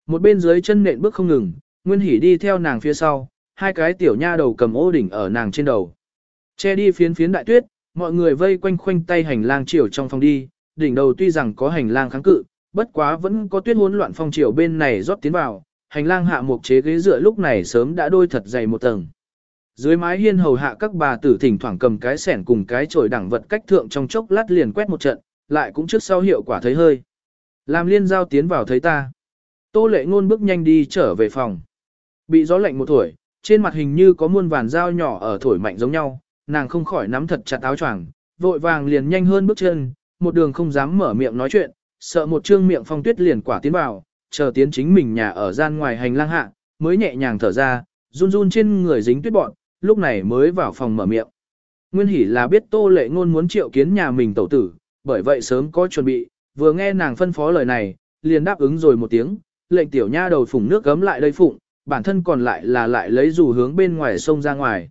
Một bên dưới chân nện bước không ngừng, Nguyên Hỷ đi theo nàng phía sau, hai cái tiểu nha đầu cầm ô đỉnh ở nàng trên đầu. Che đi phiến phiến đại tuyết, mọi người vây quanh khoanh tay hành lang chiều trong phòng đi, đỉnh đầu tuy rằng có hành lang kháng cự, bất quá vẫn có tuyết hỗn loạn phong chiều bên này rót tiến vào, hành lang hạ một chế ghế dựa lúc này sớm đã đôi thật dày một tầng. Dưới mái hiên hầu hạ các bà tử thỉnh thoảng cầm cái sẻn cùng cái chổi đẳng vật cách thượng trong chốc lát liền quét một trận, lại cũng trước sau hiệu quả thấy hơi. Làm liên giao tiến vào thấy ta. Tô lệ ngôn bước nhanh đi trở về phòng. Bị gió lạnh một tuổi, trên mặt hình như có muôn vàn dao nhỏ ở thổi mạnh giống nhau, nàng không khỏi nắm thật chặt áo choàng, vội vàng liền nhanh hơn bước chân, một đường không dám mở miệng nói chuyện, sợ một trương miệng phong tuyết liền quả tiến vào, chờ tiến chính mình nhà ở gian ngoài hành lang hạ, mới nhẹ nhàng thở ra, run run trên người dính tuyết bọn, lúc này mới vào phòng mở miệng. Nguyên hỉ là biết tô lệ ngôn muốn triệu kiến nhà mình tẩu tử, bởi vậy sớm có chuẩn bị, vừa nghe nàng phân phó lời này, liền đáp ứng rồi một tiếng, lệnh tiểu nha đầu phụng nước gấm lại đây phụng, bản thân còn lại là lại lấy dù hướng bên ngoài sông ra ngoài.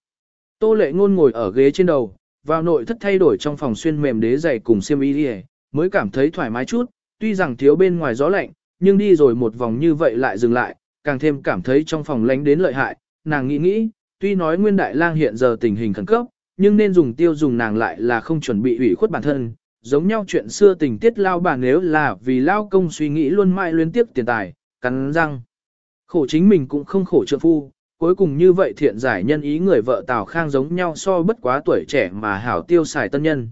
Tô lệ ngôn ngồi ở ghế trên đầu, vào nội thất thay đổi trong phòng xuyên mềm đế giày cùng xiêm y đi mới cảm thấy thoải mái chút, tuy rằng thiếu bên ngoài gió lạnh, nhưng đi rồi một vòng như vậy lại dừng lại, càng thêm cảm thấy trong phòng lánh đến lợi hại, nàng nghĩ nghĩ, tuy nói nguyên đại lang hiện giờ tình hình khẩn cấp, nhưng nên dùng tiêu dùng nàng lại là không chuẩn bị ủy khuất bản thân, giống nhau chuyện xưa tình tiết lao bà nếu là vì lao công suy nghĩ luôn mãi luyến tiếp tiền tài, cắn răng. Khổ chính mình cũng không khổ trượng phu, cuối cùng như vậy thiện giải nhân ý người vợ Tào Khang giống nhau so bất quá tuổi trẻ mà hảo tiêu xài tân nhân.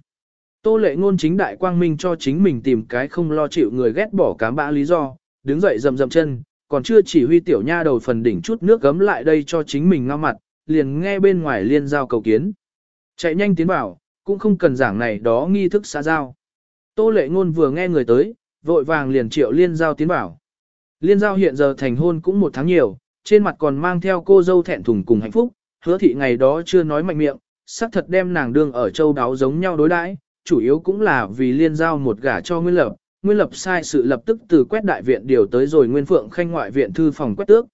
Tô lệ ngôn chính đại quang minh cho chính mình tìm cái không lo chịu người ghét bỏ cám bã lý do, đứng dậy dầm dầm chân, còn chưa chỉ huy tiểu nha đầu phần đỉnh chút nước gấm lại đây cho chính mình ngao mặt, liền nghe bên ngoài liên giao cầu kiến. Chạy nhanh tiến vào, cũng không cần giảng này đó nghi thức xã giao. Tô lệ ngôn vừa nghe người tới, vội vàng liền triệu liên giao tiến vào. Liên giao hiện giờ thành hôn cũng một tháng nhiều, trên mặt còn mang theo cô dâu thẹn thùng cùng hạnh phúc, hứa thị ngày đó chưa nói mạnh miệng, xác thật đem nàng đương ở châu đáo giống nhau đối đãi, chủ yếu cũng là vì liên giao một gả cho Nguyên Lập, Nguyên Lập sai sự lập tức từ quét đại viện điều tới rồi Nguyên Phượng Khanh ngoại viện thư phòng quét tước.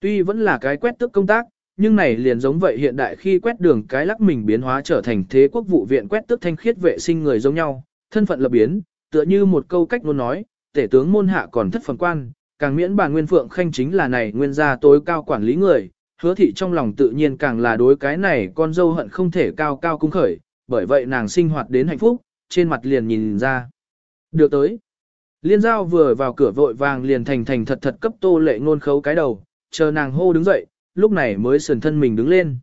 Tuy vẫn là cái quét tước công tác, nhưng này liền giống vậy hiện đại khi quét đường cái lắc mình biến hóa trở thành thế quốc vụ viện quét tước thanh khiết vệ sinh người giống nhau, thân phận lập biến, tựa như một câu cách luôn nói, tể tướng môn hạ còn thất phần quan, càng miễn bà Nguyên Phượng Khanh chính là này nguyên gia tối cao quản lý người, hứa thị trong lòng tự nhiên càng là đối cái này con dâu hận không thể cao cao cung khởi, bởi vậy nàng sinh hoạt đến hạnh phúc, trên mặt liền nhìn ra. Được tới. Liên giao vừa vào cửa vội vàng liền thành thành thật thật cấp tô lệ ngôn khấu cái đầu, chờ nàng hô đứng dậy, lúc này mới sườn thân mình đứng lên.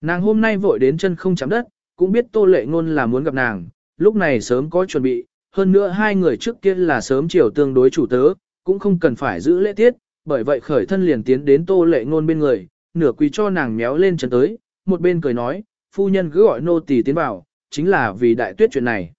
Nàng hôm nay vội đến chân không chạm đất, cũng biết tô lệ ngôn là muốn gặp nàng, lúc này sớm có chuẩn bị, hơn nữa hai người trước kia là sớm chiều tương đối chủ tớ, cũng không cần phải giữ lễ tiết, bởi vậy khởi thân liền tiến đến tô lệ ngôn bên người, nửa quỳ cho nàng méo lên chân tới, một bên cười nói, phu nhân cứ gọi nô tỳ tiến vào, chính là vì đại tuyết chuyện này.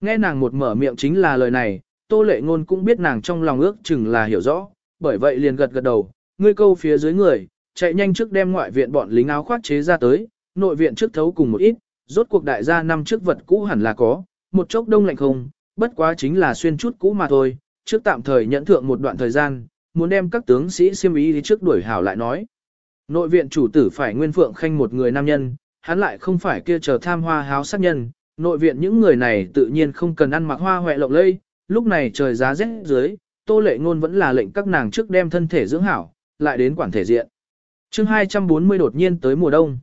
Nghe nàng một mở miệng chính là lời này, tô lệ ngôn cũng biết nàng trong lòng ước chừng là hiểu rõ, bởi vậy liền gật gật đầu, ngươi câu phía dưới người, chạy nhanh trước đem ngoại viện bọn lính áo khoác chế ra tới, nội viện trước thấu cùng một ít, rốt cuộc đại gia năm trước vật cũ hẳn là có, một chốc đông lạnh không, bất quá chính là xuyên chút cũ mà thôi, trước tạm thời nhẫn thượng một đoạn thời gian, muốn đem các tướng sĩ siêm ý đi trước đuổi hảo lại nói. Nội viện chủ tử phải nguyên phượng khanh một người nam nhân, hắn lại không phải kia chờ tham hoa háo sát nhân, nội viện những người này tự nhiên không cần ăn mặc hoa hoẹ lộng lây, lúc này trời giá rét dưới, tô lệ ngôn vẫn là lệnh các nàng trước đem thân thể dưỡng hảo, lại đến quản thể diện. chương 240 đột nhiên tới mùa đông.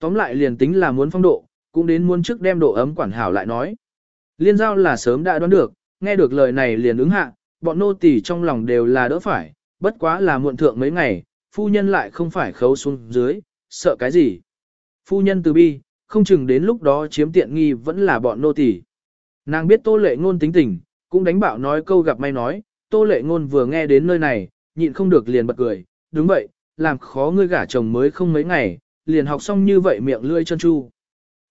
Tóm lại liền tính là muốn phong độ, cũng đến muốn trước đem độ ấm quản hảo lại nói. Liên giao là sớm đã đoán được, nghe được lời này liền ứng hạ, bọn nô tỳ trong lòng đều là đỡ phải, bất quá là muộn thượng mấy ngày, phu nhân lại không phải khấu xuống dưới, sợ cái gì. Phu nhân từ bi, không chừng đến lúc đó chiếm tiện nghi vẫn là bọn nô tỳ. Nàng biết tô lệ ngôn tính tình, cũng đánh bạo nói câu gặp may nói, tô lệ ngôn vừa nghe đến nơi này, nhịn không được liền bật cười, đúng vậy, làm khó ngươi gả chồng mới không mấy ngày, liền học xong như vậy miệng lươi chân chu.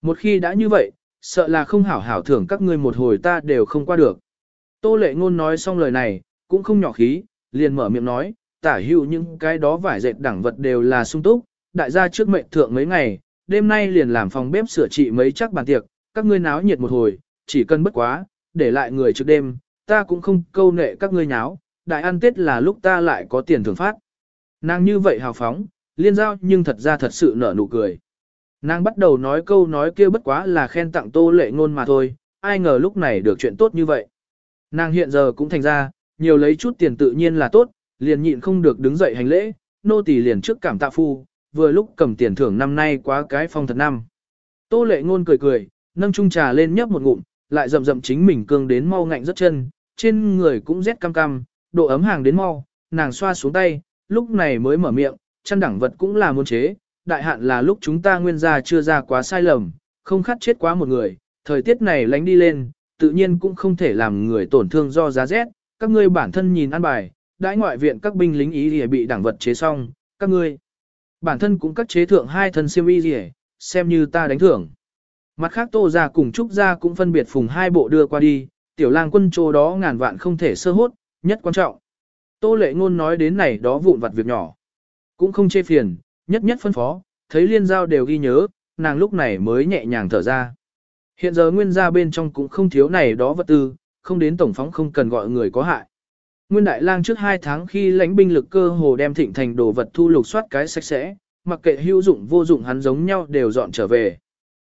Một khi đã như vậy, sợ là không hảo hảo thưởng các ngươi một hồi ta đều không qua được. Tô lệ ngôn nói xong lời này, cũng không nhỏ khí, liền mở miệng nói, tả hữu những cái đó vải dệt đẳng vật đều là sung túc, đại gia trước mệnh thượng mấy ngày, đêm nay liền làm phòng bếp sửa trị mấy chắc bàn tiệc, các ngươi náo nhiệt một hồi, chỉ cần bất quá, để lại người trước đêm, ta cũng không câu nệ các ngươi nháo, đại ăn tết là lúc ta lại có tiền thưởng phát. Nàng như vậy hào phóng, liên giao nhưng thật ra thật sự nở nụ cười. Nàng bắt đầu nói câu nói kia bất quá là khen tặng tô lệ ngôn mà thôi, ai ngờ lúc này được chuyện tốt như vậy. Nàng hiện giờ cũng thành ra, nhiều lấy chút tiền tự nhiên là tốt, liền nhịn không được đứng dậy hành lễ, nô tỳ liền trước cảm tạ phu, vừa lúc cầm tiền thưởng năm nay quá cái phong thật năm. Tô lệ ngôn cười cười, nâng chung trà lên nhấp một ngụm, lại rậm rậm chính mình cương đến mau ngạnh rất chân, trên người cũng rét cam cam, độ ấm hàng đến mau, nàng xoa xuống tay, lúc này mới mở miệng, chăn đẳng vật cũng là môn chế, đại hạn là lúc chúng ta nguyên gia chưa ra quá sai lầm, không khát chết quá một người, thời tiết này lánh đi lên, tự nhiên cũng không thể làm người tổn thương do giá rét, các ngươi bản thân nhìn ăn bài, đãi ngoại viện các binh lính ý thì bị đảng vật chế xong, các ngươi bản thân cũng cắt chế thượng hai thân siêu y gì xem như ta đánh thưởng. Mặt khác tô ra cùng trúc ra cũng phân biệt phùng hai bộ đưa qua đi, tiểu lang quân chỗ đó ngàn vạn không thể sơ hốt, nhất quan trọng. Tô lệ ngôn nói đến này đó vụn vặt việc nhỏ. Cũng không chê phiền, nhất nhất phân phó, thấy liên giao đều ghi nhớ, nàng lúc này mới nhẹ nhàng thở ra. Hiện giờ nguyên gia bên trong cũng không thiếu này đó vật tư, không đến tổng phóng không cần gọi người có hại. Nguyên đại lang trước 2 tháng khi lãnh binh lực cơ hồ đem thịnh thành đồ vật thu lục soát cái sạch sẽ, mặc kệ hữu dụng vô dụng hắn giống nhau đều dọn trở về.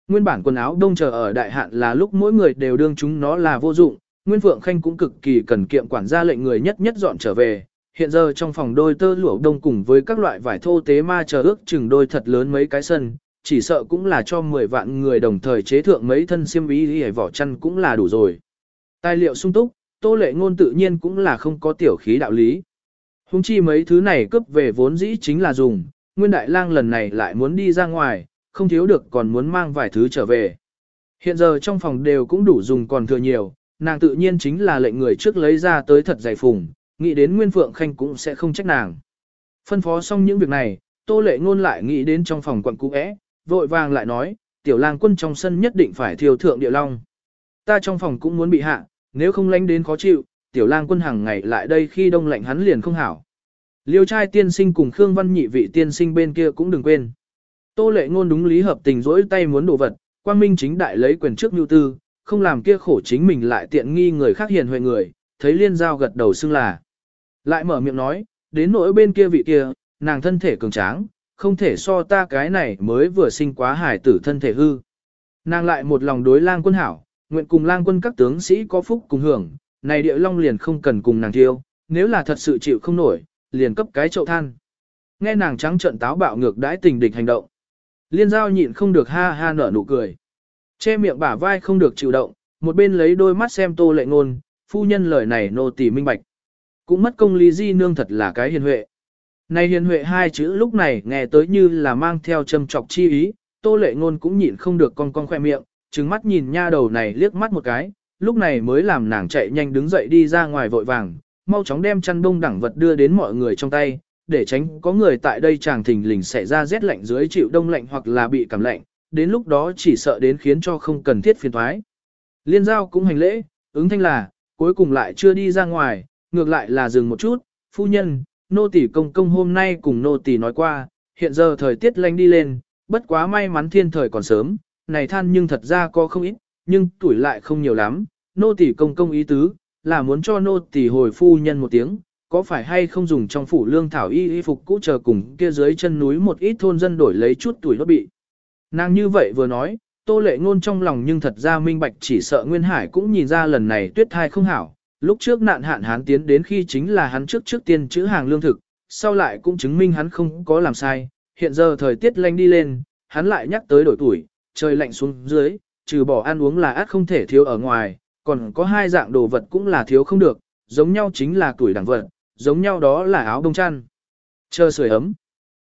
nguyên bản quần áo đông chờ ở đại hạn là lúc mỗi người đều đương chúng nó là vô dụng, Nguyên Phượng Khanh cũng cực kỳ cần kiệm quản gia lệnh người nhất nhất dọn trở về. Hiện giờ trong phòng đôi tơ lụa đông cùng với các loại vải thô tế ma chờ ước chừng đôi thật lớn mấy cái sân, chỉ sợ cũng là cho 10 vạn người đồng thời chế thượng mấy thân xiêm y đi vỏ chăn cũng là đủ rồi. Tài liệu sung túc, tô lệ ngôn tự nhiên cũng là không có tiểu khí đạo lý. Hùng chi mấy thứ này cướp về vốn dĩ chính là dùng, Nguyên Đại Lang lần này lại muốn đi ra ngoài, không thiếu được còn muốn mang vài thứ trở về. Hiện giờ trong phòng đều cũng đủ dùng còn thừa nhiều, nàng tự nhiên chính là lệnh người trước lấy ra tới thật dày phùng, nghĩ đến Nguyên Phượng Khanh cũng sẽ không trách nàng. Phân phó xong những việc này, Tô Lệ Ngôn lại nghĩ đến trong phòng quận cũ é, vội vàng lại nói, tiểu lang quân trong sân nhất định phải thiêu thượng địa long. Ta trong phòng cũng muốn bị hạ, nếu không lánh đến khó chịu, tiểu lang quân hàng ngày lại đây khi đông lạnh hắn liền không hảo. Liêu trai tiên sinh cùng Khương Văn nhị vị tiên sinh bên kia cũng đừng quên. Tô lệ ngôn đúng lý hợp tình dỗi tay muốn đổ vật, quang minh chính đại lấy quyền trước nhu tư, không làm kia khổ chính mình lại tiện nghi người khác hiền huệ người, thấy liên giao gật đầu xưng là. Lại mở miệng nói, đến nỗi bên kia vị kia, nàng thân thể cường tráng, không thể so ta cái này mới vừa sinh quá hải tử thân thể hư. Nàng lại một lòng đối lang quân hảo, nguyện cùng lang quân các tướng sĩ có phúc cùng hưởng, này địa long liền không cần cùng nàng thiêu, nếu là thật sự chịu không nổi, liền cấp cái chậu than. Nghe nàng trắng trận táo bạo ngược đãi tình địch hành động. Liên giao nhịn không được ha ha nở nụ cười. Che miệng bả vai không được chịu động, một bên lấy đôi mắt xem tô lệ ngôn, phu nhân lời này nô tỳ minh bạch. Cũng mất công lý di nương thật là cái hiền huệ. Này hiền huệ hai chữ lúc này nghe tới như là mang theo châm trọc chi ý, tô lệ ngôn cũng nhịn không được con con khoe miệng, trừng mắt nhìn nha đầu này liếc mắt một cái, lúc này mới làm nàng chạy nhanh đứng dậy đi ra ngoài vội vàng, mau chóng đem chăn đông đẳng vật đưa đến mọi người trong tay, để tránh có người tại đây chàng thình lình xảy ra rét lạnh dưới chịu đông lạnh hoặc là bị cảm lạnh, đến lúc đó chỉ sợ đến khiến cho không cần thiết phiền thoái. Liên giao cũng hành lễ, ứng thanh là, cuối cùng lại chưa đi ra ngoài, ngược lại là dừng một chút, phu nhân, nô tỷ công công hôm nay cùng nô tỷ nói qua, hiện giờ thời tiết lạnh đi lên, bất quá may mắn thiên thời còn sớm, này than nhưng thật ra có không ít, nhưng tuổi lại không nhiều lắm, nô tỷ công công ý tứ, là muốn cho nô tỷ hồi phu nhân một tiếng, có phải hay không dùng trong phủ lương thảo y y phục cũ chờ cùng kia dưới chân núi một ít thôn dân đổi lấy chút tuổi nó bị. Nàng như vậy vừa nói, tô lệ ngôn trong lòng nhưng thật ra minh bạch chỉ sợ Nguyên Hải cũng nhìn ra lần này tuyết thai không hảo. Lúc trước nạn hạn hán tiến đến khi chính là hắn trước trước tiên chữ hàng lương thực, sau lại cũng chứng minh hắn không có làm sai, hiện giờ thời tiết lạnh đi lên, hắn lại nhắc tới đổi tuổi, trời lạnh xuống dưới, trừ bỏ ăn uống là át không thể thiếu ở ngoài, còn có hai dạng đồ vật cũng là thiếu không được, giống nhau chính là tuổi đẳng vật, giống nhau đó là áo đông chăn. Chờ sưởi ấm.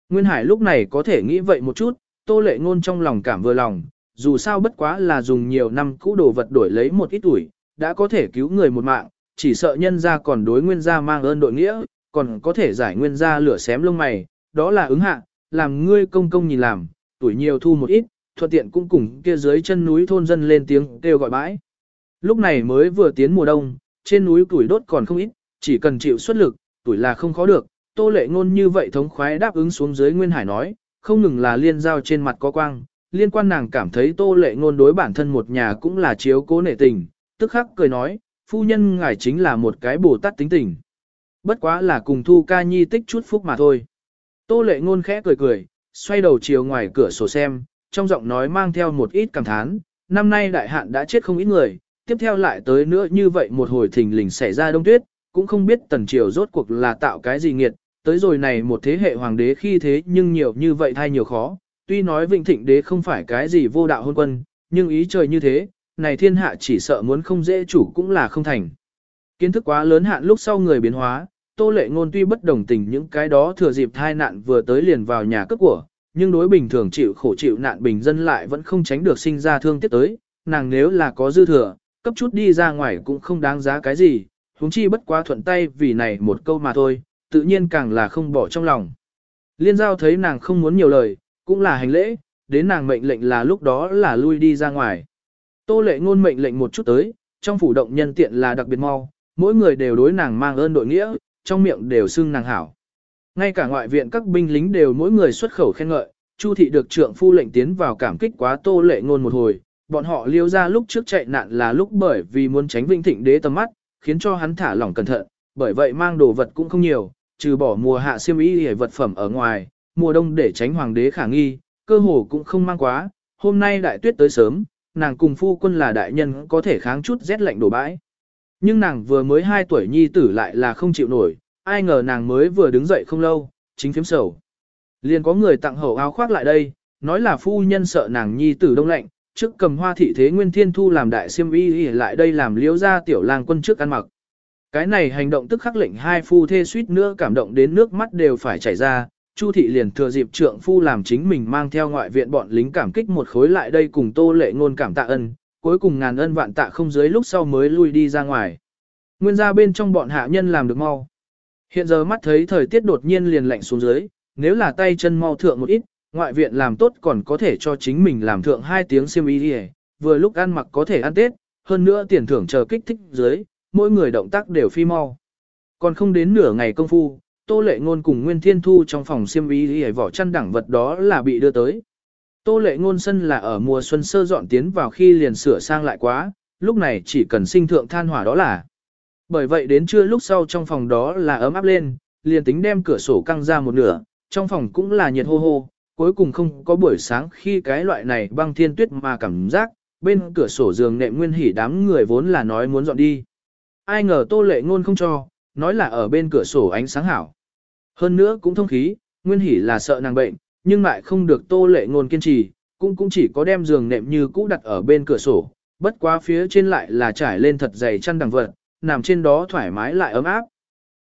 Nguyên Hải lúc này có thể nghĩ vậy một chút, tô lệ ngôn trong lòng cảm vừa lòng, dù sao bất quá là dùng nhiều năm cũ đồ vật đổi lấy một ít tuổi, đã có thể cứu người một mạng, chỉ sợ nhân gia còn đối nguyên gia mang ơn đội nghĩa, còn có thể giải nguyên gia lửa xém lông mày, đó là ứng hạ, làm ngươi công công nhìn làm, tuổi nhiều thu một ít, thuận tiện cũng cùng kia dưới chân núi thôn dân lên tiếng kêu gọi bãi. Lúc này mới vừa tiến mùa đông, trên núi tuổi đốt còn không ít, chỉ cần chịu xuất lực, tuổi là không khó được. Tô lệ ngôn như vậy thống khoái đáp ứng xuống dưới Nguyên Hải nói, không ngừng là liên giao trên mặt có quang, liên quan nàng cảm thấy tô lệ ngôn đối bản thân một nhà cũng là chiếu cố nể tình, tức khắc cười nói, phu nhân ngài chính là một cái bồ tát tính tình. Bất quá là cùng thu ca nhi tích chút phúc mà thôi. Tô lệ ngôn khẽ cười cười, xoay đầu chiều ngoài cửa sổ xem, trong giọng nói mang theo một ít cảm thán, năm nay đại hạn đã chết không ít người, tiếp theo lại tới nữa như vậy một hồi thình lình xảy ra đông tuyết, cũng không biết tần triều rốt cuộc là tạo cái gì nghiệt, tới rồi này một thế hệ hoàng đế khi thế nhưng nhiều như vậy thay nhiều khó, tuy nói vịnh thịnh đế không phải cái gì vô đạo hôn quân, nhưng ý trời như thế, này thiên hạ chỉ sợ muốn không dễ chủ cũng là không thành. Kiến thức quá lớn hạn lúc sau người biến hóa, tô lệ ngôn tuy bất đồng tình những cái đó thừa dịp tai nạn vừa tới liền vào nhà cướp của, nhưng đối bình thường chịu khổ chịu nạn bình dân lại vẫn không tránh được sinh ra thương tiếc tới, nàng nếu là có dư thừa, cấp chút đi ra ngoài cũng không đáng giá cái gì, huống chi bất quá thuận tay vì này một câu mà thôi, tự nhiên càng là không bỏ trong lòng. Liên giao thấy nàng không muốn nhiều lời, cũng là hành lễ, đến nàng mệnh lệnh là lúc đó là lui đi ra ngoài. Tô lệ ngôn mệnh lệnh một chút tới, trong phủ động nhân tiện là đặc biệt mau, mỗi người đều đối nàng mang ơn đội nghĩa, trong miệng đều xưng nàng hảo. Ngay cả ngoại viện các binh lính đều mỗi người xuất khẩu khen ngợi, Chu thị được trưởng phu lệnh tiến vào cảm kích quá Tô lệ ngôn một hồi, bọn họ liêu ra lúc trước chạy nạn là lúc bởi vì muốn tránh vinh thịnh đế tầm mắt, khiến cho hắn thả lỏng cẩn thận, bởi vậy mang đồ vật cũng không nhiều, trừ bỏ mùa hạ xiêm y hề vật phẩm ở ngoài, mùa đông để tránh hoàng đế khả nghi, cơ hồ cũng không mang quá, hôm nay đại tuyết tới sớm, nàng cùng phu quân là đại nhân có thể kháng chút rét lạnh đổ bãi. Nhưng nàng vừa mới 2 tuổi nhi tử lại là không chịu nổi, ai ngờ nàng mới vừa đứng dậy không lâu, chính phiếm sầu. Liền có người tặng hậu áo khoác lại đây, nói là phu nhân sợ nàng nhi tử đông lạnh, trước cầm hoa thị thế nguyên thiên thu làm đại siêm y lại đây làm liễu ra tiểu lang quân trước ăn mặc. Cái này hành động tức khắc lệnh hai phu thê suýt nữa cảm động đến nước mắt đều phải chảy ra, Chu thị liền thừa dịp trượng phu làm chính mình mang theo ngoại viện bọn lính cảm kích một khối lại đây cùng Tô Lệ ngôn cảm tạ ân, cuối cùng ngàn ân vạn tạ không dưới lúc sau mới lui đi ra ngoài. Nguyên gia bên trong bọn hạ nhân làm được mau. Hiện giờ mắt thấy thời tiết đột nhiên liền lạnh xuống dưới, nếu là tay chân mau thượng một ít, ngoại viện làm tốt còn có thể cho chính mình làm thượng hai tiếng xiêm y đi vừa lúc ăn mặc có thể ăn Tết, hơn nữa tiền thưởng chờ kích thích dưới, mỗi người động tác đều phi mau. Còn không đến nửa ngày công phu, Tô Lệ Ngôn cùng Nguyên Thiên Thu trong phòng xiêm y y vỏ chăn đẳng vật đó là bị đưa tới. Tô Lệ Ngôn sân là ở mùa xuân sơ dọn tiến vào khi liền sửa sang lại quá, lúc này chỉ cần sinh thượng than hỏa đó là. Bởi vậy đến trưa lúc sau trong phòng đó là ấm áp lên, liền tính đem cửa sổ căng ra một nửa, trong phòng cũng là nhiệt hô hô, cuối cùng không có buổi sáng khi cái loại này băng thiên tuyết mà cảm giác, bên cửa sổ giường nệm nguyên hỉ đám người vốn là nói muốn dọn đi. Ai ngờ tô lệ ngôn không cho, nói là ở bên cửa sổ ánh sáng hảo. Hơn nữa cũng thông khí, nguyên hỉ là sợ nàng bệnh, nhưng lại không được tô lệ ngôn kiên trì, cũng cũng chỉ có đem giường nệm như cũ đặt ở bên cửa sổ, bất quá phía trên lại là trải lên thật dày chăn đằng vật, nằm trên đó thoải mái lại ấm áp.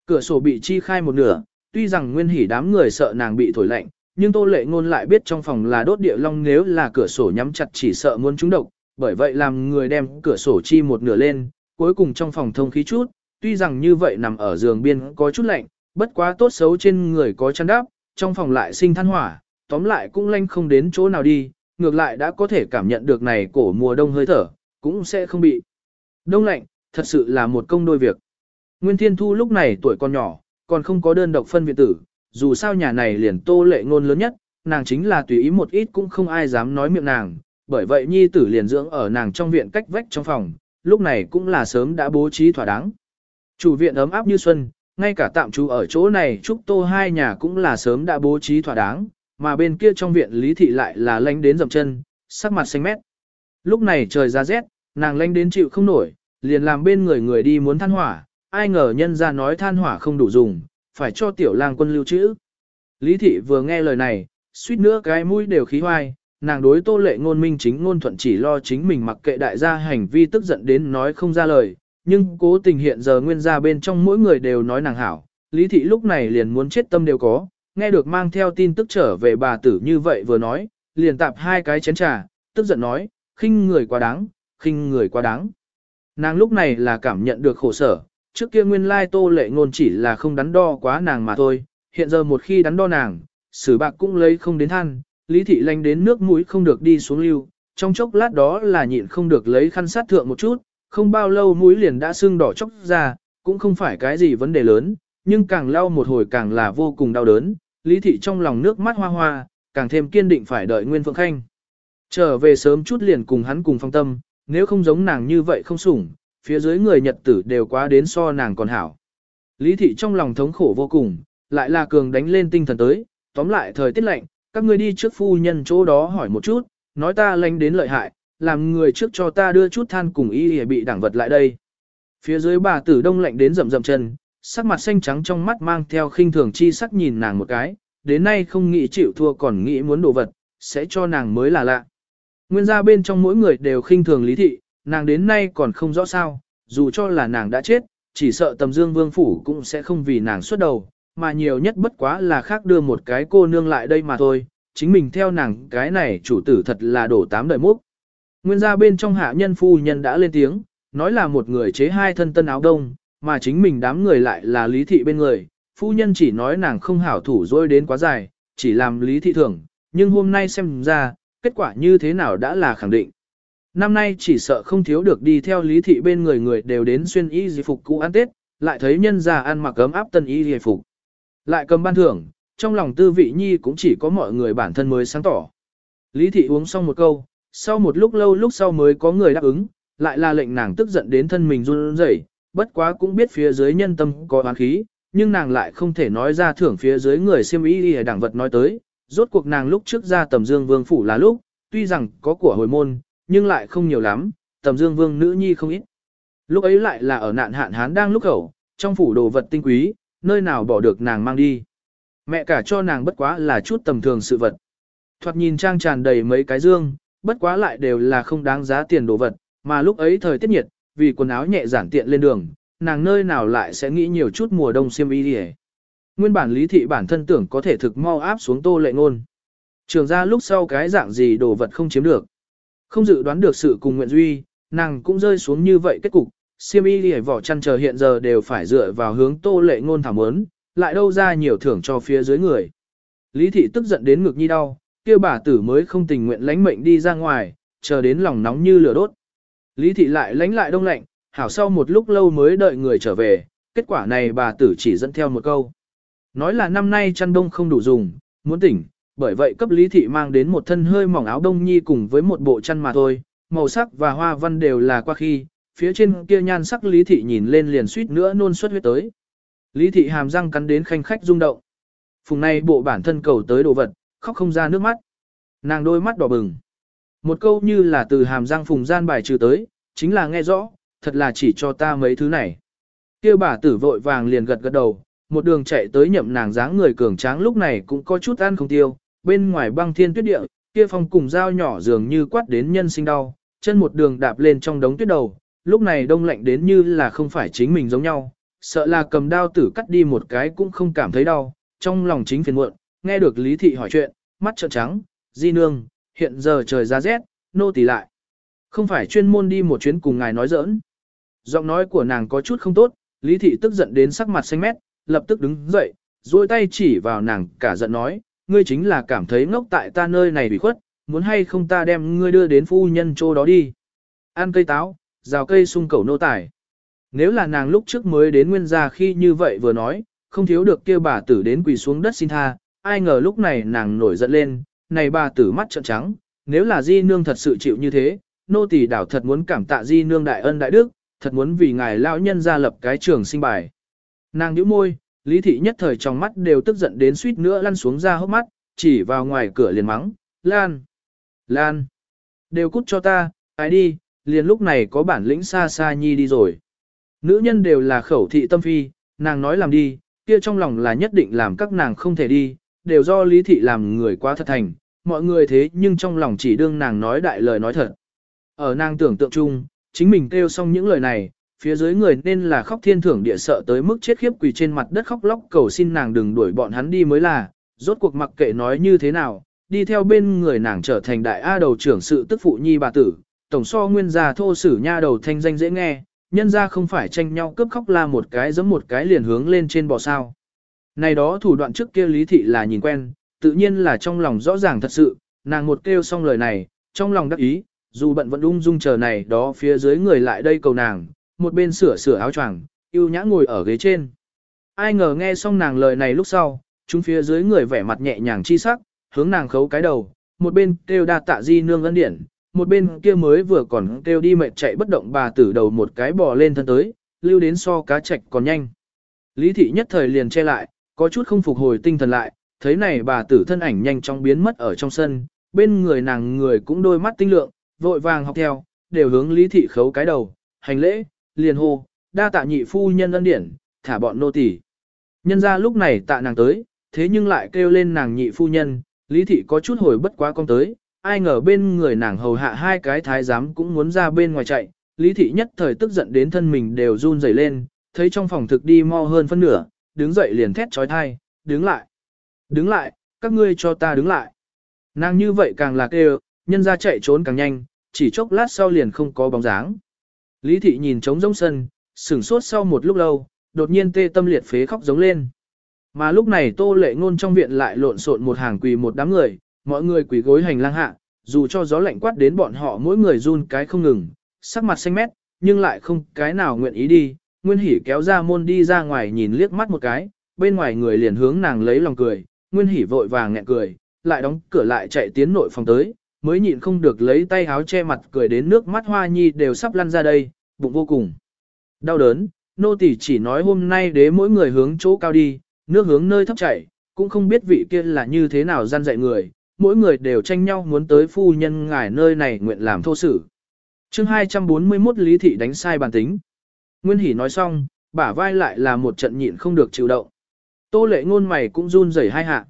Cửa sổ bị chi khai một nửa, tuy rằng nguyên hỉ đám người sợ nàng bị thổi lạnh, nhưng tô lệ ngôn lại biết trong phòng là đốt địa long nếu là cửa sổ nhắm chặt chỉ sợ muốn trúng độc, bởi vậy làm người đem cửa sổ chi một nửa lên, cuối cùng trong phòng thông khí chút, tuy rằng như vậy nằm ở giường biên có chút lạnh, bất quá tốt xấu trên người có chăn đắp, trong phòng lại sinh than hỏa, tóm lại cũng lanh không đến chỗ nào đi, ngược lại đã có thể cảm nhận được này cổ mùa đông hơi thở, cũng sẽ không bị đông lạnh, thật sự là một công đôi việc. Nguyên Thiên Thu lúc này tuổi còn nhỏ, còn không có đơn độc phân viện tử, dù sao nhà này liền tô lệ ngôn lớn nhất, nàng chính là tùy ý một ít cũng không ai dám nói miệng nàng, bởi vậy nhi tử liền dưỡng ở nàng trong viện cách vách trong phòng, lúc này cũng là sớm đã bố trí thỏa đáng. Chủ viện ấm áp như xuân, ngay cả tạm trú ở chỗ này trúc tô hai nhà cũng là sớm đã bố trí thỏa đáng, mà bên kia trong viện lý thị lại là lánh đến dầm chân, sắc mặt xanh mét. Lúc này trời ra rét, nàng lánh đến chịu không nổi, liền làm bên người người đi muốn than hỏa, ai ngờ nhân ra nói than hỏa không đủ dùng, phải cho tiểu lang quân lưu trữ. Lý thị vừa nghe lời này, suýt nữa cái mũi đều khí hoai, nàng đối tô lệ ngôn minh chính ngôn thuận chỉ lo chính mình mặc kệ đại gia hành vi tức giận đến nói không ra lời, nhưng cố tình hiện giờ nguyên gia bên trong mỗi người đều nói nàng hảo, lý thị lúc này liền muốn chết tâm đều có, nghe được mang theo tin tức trở về bà tử như vậy vừa nói, liền tạp hai cái chén trà, tức giận nói, khinh người quá đáng, khinh người quá đáng. Nàng lúc này là cảm nhận được khổ sở, trước kia nguyên lai tô lệ ngôn chỉ là không đắn đo quá nàng mà thôi, hiện giờ một khi đắn đo nàng, sử bạc cũng lấy không đến than, lý thị lanh đến nước mũi không được đi xuống lưu, trong chốc lát đó là nhịn không được lấy khăn sát thượng một chút, không bao lâu mũi liền đã sưng đỏ chốc ra, cũng không phải cái gì vấn đề lớn, nhưng càng lau một hồi càng là vô cùng đau đớn, lý thị trong lòng nước mắt hoa hoa, càng thêm kiên định phải đợi Nguyên Phượng Khanh. Trở về sớm chút liền cùng hắn cùng phong tâm, nếu không giống nàng như vậy không sủng, phía dưới người Nhật tử đều quá đến so nàng còn hảo. Lý thị trong lòng thống khổ vô cùng, lại là cường đánh lên tinh thần tới, tóm lại thời tiết lạnh, các ngươi đi trước phu nhân chỗ đó hỏi một chút, nói ta lanh đến lợi hại, làm người trước cho ta đưa chút than cùng y để bị đảng vật lại đây. Phía dưới bà tử đông lạnh đến rậm rậm chân, sắc mặt xanh trắng trong mắt mang theo khinh thường chi sắc nhìn nàng một cái, đến nay không nghĩ chịu thua còn nghĩ muốn đồ vật, sẽ cho nàng mới là lạ. Nguyên gia bên trong mỗi người đều khinh thường lý thị, nàng đến nay còn không rõ sao, dù cho là nàng đã chết, chỉ sợ tầm dương vương phủ cũng sẽ không vì nàng xuất đầu, mà nhiều nhất bất quá là khác đưa một cái cô nương lại đây mà thôi, chính mình theo nàng cái này chủ tử thật là đổ tám đời múc. Nguyên gia bên trong hạ nhân phu nhân đã lên tiếng, nói là một người chế hai thân tân áo đông, mà chính mình đám người lại là lý thị bên người, phu nhân chỉ nói nàng không hảo thủ dôi đến quá dài, chỉ làm lý thị thưởng, nhưng hôm nay xem ra, kết quả như thế nào đã là khẳng định. Năm nay chỉ sợ không thiếu được đi theo lý thị bên người người đều đến xuyên y di phục cũ ăn Tết, lại thấy nhân gia ăn mặc ấm áp tân y di phục. Lại cầm ban thưởng, trong lòng tư vị nhi cũng chỉ có mọi người bản thân mới sáng tỏ. Lý thị uống xong một câu, sau một lúc lâu lúc sau mới có người đáp ứng, lại là lệnh nàng tức giận đến thân mình run rẩy, bất quá cũng biết phía dưới nhân tâm có oán khí, nhưng nàng lại không thể nói ra thưởng phía dưới người siêm y y đảng vật nói tới, rốt cuộc nàng lúc trước ra tầm dương vương phủ là lúc, tuy rằng có của hồi môn, nhưng lại không nhiều lắm, tầm dương vương nữ nhi không ít. Lúc ấy lại là ở nạn hạn hán đang lúc khẩu, trong phủ đồ vật tinh quý, nơi nào bỏ được nàng mang đi. Mẹ cả cho nàng bất quá là chút tầm thường sự vật. Thoạt nhìn trang tràn đầy mấy cái dương, bất quá lại đều là không đáng giá tiền đồ vật, mà lúc ấy thời tiết nhiệt, vì quần áo nhẹ giản tiện lên đường, nàng nơi nào lại sẽ nghĩ nhiều chút mùa đông xiêm y đi Nguyên bản lý thị bản thân tưởng có thể thực mau áp xuống tô lệ ngôn. Trường ra lúc sau cái dạng gì đồ vật không chiếm được. Không dự đoán được sự cùng nguyện duy, nàng cũng rơi xuống như vậy kết cục, siêm y lìa vỏ chăn chờ hiện giờ đều phải dựa vào hướng tô lệ ngôn thảm ớn, lại đâu ra nhiều thưởng cho phía dưới người. Lý thị tức giận đến ngực nhi đau, kia bà tử mới không tình nguyện lánh mệnh đi ra ngoài, chờ đến lòng nóng như lửa đốt. Lý thị lại lánh lại đông lạnh, hảo sau một lúc lâu mới đợi người trở về, kết quả này bà tử chỉ dẫn theo một câu. Nói là năm nay chăn đông không đủ dùng, muốn tỉnh, bởi vậy cấp lý thị mang đến một thân hơi mỏng áo đông nhi cùng với một bộ chăn mà thôi, màu sắc và hoa văn đều là qua khi, phía trên kia nhan sắc lý thị nhìn lên liền suýt nữa nôn xuất huyết tới. Lý thị hàm răng cắn đến khanh khách rung động. Phùng này bộ bản thân cầu tới đồ vật, khóc không ra nước mắt. Nàng đôi mắt đỏ bừng. Một câu như là từ hàm răng phùng gian bài trừ tới, chính là nghe rõ, thật là chỉ cho ta mấy thứ này. Kia bà tử vội vàng liền gật gật đầu, một đường chạy tới nhậm nàng dáng người cường tráng lúc này cũng có chút ăn không tiêu, bên ngoài băng thiên tuyết địa, kia phong cùng dao nhỏ dường như quát đến nhân sinh đau, chân một đường đạp lên trong đống tuyết đầu, lúc này đông lạnh đến như là không phải chính mình giống nhau, sợ là cầm đao tử cắt đi một cái cũng không cảm thấy đau, trong lòng chính phiền muộn, nghe được Lý Thị hỏi chuyện, mắt trợn trắng, di nương, hiện giờ trời ra rét, nô tỳ lại. Không phải chuyên môn đi một chuyến cùng ngài nói giỡn. Giọng nói của nàng có chút không tốt, Lý Thị tức giận đến sắc mặt xanh mét, lập tức đứng dậy, duỗi tay chỉ vào nàng cả giận nói, ngươi chính là cảm thấy ngốc tại ta nơi này bị khuất, muốn hay không ta đem ngươi đưa đến phu nhân chỗ đó đi. Ăn cây táo, rào cây sung cầu nô tài. Nếu là nàng lúc trước mới đến nguyên gia khi như vậy vừa nói, không thiếu được kia bà tử đến quỳ xuống đất xin tha, ai ngờ lúc này nàng nổi giận lên, này bà tử mắt trợn trắng, nếu là di nương thật sự chịu như thế, nô tỳ đảo thật muốn cảm tạ di nương đại ân đại đức, thật muốn vì ngài lão nhân ra lập cái trường sinh bài. Nàng nhíu môi, lý thị nhất thời trong mắt đều tức giận đến suýt nữa lăn xuống ra hốc mắt, chỉ vào ngoài cửa liền mắng, Lan, Lan, đều cút cho ta, ai đi, liền lúc này có bản lĩnh xa xa nhi đi rồi. Nữ nhân đều là khẩu thị tâm phi, nàng nói làm đi, kia trong lòng là nhất định làm các nàng không thể đi, đều do lý thị làm người quá thật thành, mọi người thế nhưng trong lòng chỉ đương nàng nói đại lời nói thật. Ở nàng tưởng tượng chung, chính mình kêu xong những lời này, phía dưới người nên là khóc thiên thưởng địa sợ tới mức chết khiếp quỳ trên mặt đất khóc lóc cầu xin nàng đừng đuổi bọn hắn đi mới là, rốt cuộc mặc kệ nói như thế nào, đi theo bên người nàng trở thành đại A đầu trưởng sự tức phụ nhi bà tử, tổng so nguyên gia thô sử nha đầu thanh danh dễ nghe, nhân ra không phải tranh nhau cướp khóc la một cái giống một cái liền hướng lên trên bò sao. Này đó thủ đoạn trước kia lý thị là nhìn quen, tự nhiên là trong lòng rõ ràng thật sự, nàng một kêu xong lời này, trong lòng đắc ý, dù bận vẫn ung dung chờ này đó phía dưới người lại đây cầu nàng, một bên sửa sửa áo choàng, yêu nhã ngồi ở ghế trên. Ai ngờ nghe xong nàng lời này lúc sau, chúng phía dưới người vẻ mặt nhẹ nhàng chi sắc, hướng nàng khấu cái đầu, một bên kêu đa tạ di nương ân điển, một bên kia mới vừa còn kêu đi mệt chạy bất động bà tử đầu một cái bò lên thân tới, lưu đến so cá chạch còn nhanh. Lý thị nhất thời liền che lại, có chút không phục hồi tinh thần lại, thấy này bà tử thân ảnh nhanh chóng biến mất ở trong sân, bên người nàng người cũng đôi mắt tinh lượng, vội vàng học theo, đều hướng lý thị khấu cái đầu, hành lễ, liền hô, đa tạ nhị phu nhân ân điển, thả bọn nô tỳ. Nhân ra lúc này tạ nàng tới, thế nhưng lại kêu lên nàng nhị phu nhân, lý thị có chút hồi bất quá con tới, ai ngờ bên người nàng hầu hạ hai cái thái giám cũng muốn ra bên ngoài chạy, lý thị nhất thời tức giận đến thân mình đều run rẩy lên, thấy trong phòng thực đi mo hơn phân nửa, đứng dậy liền thét trói thai, đứng lại, đứng lại, các ngươi cho ta đứng lại. Nàng như vậy càng là kêu, nhân ra chạy trốn càng nhanh, chỉ chốc lát sau liền không có bóng dáng. Lý thị nhìn trống rỗng sân, sửng sốt sau một lúc lâu, đột nhiên tê tâm liệt phế khóc giống lên. Mà lúc này tô lệ ngôn trong viện lại lộn xộn một hàng quỳ một đám người, mọi người quỳ gối hành lang hạ, dù cho gió lạnh quát đến bọn họ mỗi người run cái không ngừng, sắc mặt xanh mét, nhưng lại không cái nào nguyện ý đi. Nguyên Hỷ kéo ra môn đi ra ngoài nhìn liếc mắt một cái, bên ngoài người liền hướng nàng lấy lòng cười, Nguyên Hỷ vội vàng nghẹn cười, lại đóng cửa lại chạy tiến nội phòng tới, mới nhịn không được lấy tay háo che mặt cười đến nước mắt hoa nhi đều sắp lăn ra đây, bụng vô cùng. Đau đớn, nô tỳ chỉ nói hôm nay đế mỗi người hướng chỗ cao đi, nước hướng nơi thấp chảy, cũng không biết vị kia là như thế nào gian dạy người, mỗi người đều tranh nhau muốn tới phu nhân ngài nơi này nguyện làm thô sử. chương 241 Lý Thị đánh sai bản tính. Nguyên Hỷ nói xong, bả vai lại là một trận nhịn không được chịu động. Tô lệ ngôn mày cũng run rẩy hai hạ.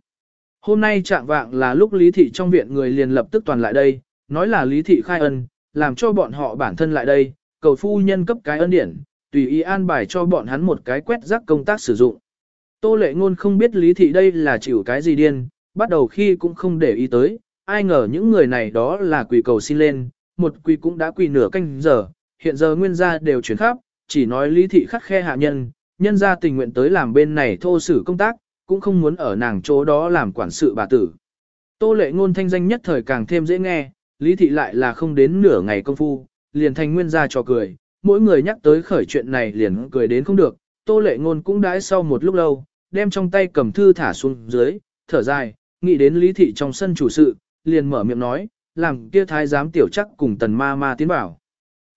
Hôm nay trạng vạng là lúc Lý Thị trong viện người liền lập tức toàn lại đây, nói là Lý Thị khai ân, làm cho bọn họ bản thân lại đây, cầu phu nhân cấp cái ân điển, tùy ý an bài cho bọn hắn một cái quét rác công tác sử dụng. Tô lệ ngôn không biết Lý Thị đây là chịu cái gì điên, bắt đầu khi cũng không để ý tới, ai ngờ những người này đó là quỳ cầu xin lên, một quỳ cũng đã quỳ nửa canh giờ, hiện giờ nguyên gia đều chuyển khắp, chỉ nói Lý Thị khắc khe hạ nhân, nhân gia tình nguyện tới làm bên này thô sử công tác, cũng không muốn ở nàng chỗ đó làm quản sự bà tử. Tô lệ ngôn thanh danh nhất thời càng thêm dễ nghe, Lý Thị lại là không đến nửa ngày công phu, liền thành nguyên gia trò cười, mỗi người nhắc tới khởi chuyện này liền cười đến không được, tô lệ ngôn cũng đãi sau một lúc lâu, đem trong tay cầm thư thả xuống dưới, thở dài, nghĩ đến Lý Thị trong sân chủ sự, liền mở miệng nói, làm kia thái giám tiểu chắc cùng tần ma ma tiến bảo.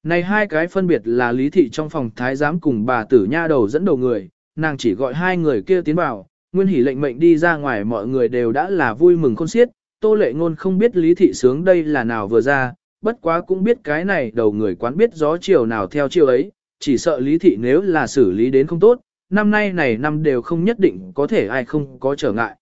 Này hai cái phân biệt là Lý Thị trong phòng thái giám cùng bà tử nha đầu dẫn đầu người, nàng chỉ gọi hai người kia tiến bảo, nguyên hỉ lệnh mệnh đi ra ngoài mọi người đều đã là vui mừng khôn xiết, tô lệ ngôn không biết Lý Thị sướng đây là nào vừa ra, bất quá cũng biết cái này đầu người quán biết gió chiều nào theo chiều ấy, chỉ sợ Lý Thị nếu là xử lý đến không tốt, năm nay này năm đều không nhất định có thể ai không có trở ngại.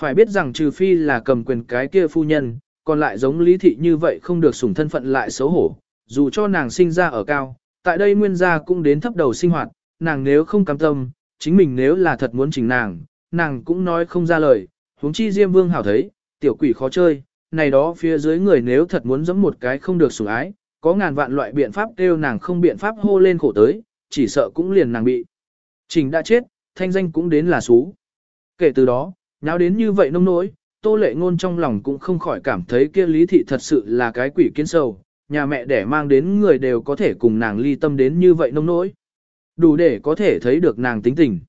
Phải biết rằng trừ phi là cầm quyền cái kia phu nhân, còn lại giống Lý Thị như vậy không được sủng thân phận lại xấu hổ, dù cho nàng sinh ra ở cao, tại đây nguyên gia cũng đến thấp đầu sinh hoạt, nàng nếu không cam tâm, chính mình nếu là thật muốn chỉnh nàng, nàng cũng nói không ra lời, huống chi Diêm Vương hảo thấy, tiểu quỷ khó chơi, này đó phía dưới người nếu thật muốn giẫm một cái không được sủng ái, có ngàn vạn loại biện pháp kêu nàng không biện pháp hô lên khổ tới, chỉ sợ cũng liền nàng bị. Trình đã chết, thanh danh cũng đến là xú. Kể từ đó, nháo đến như vậy nông nỗi, tô lệ ngôn trong lòng cũng không khỏi cảm thấy kia lý thị thật sự là cái quỷ kiến sầu, nhà mẹ đẻ mang đến người đều có thể cùng nàng ly tâm đến như vậy nông nỗi. Đủ để có thể thấy được nàng tính tình.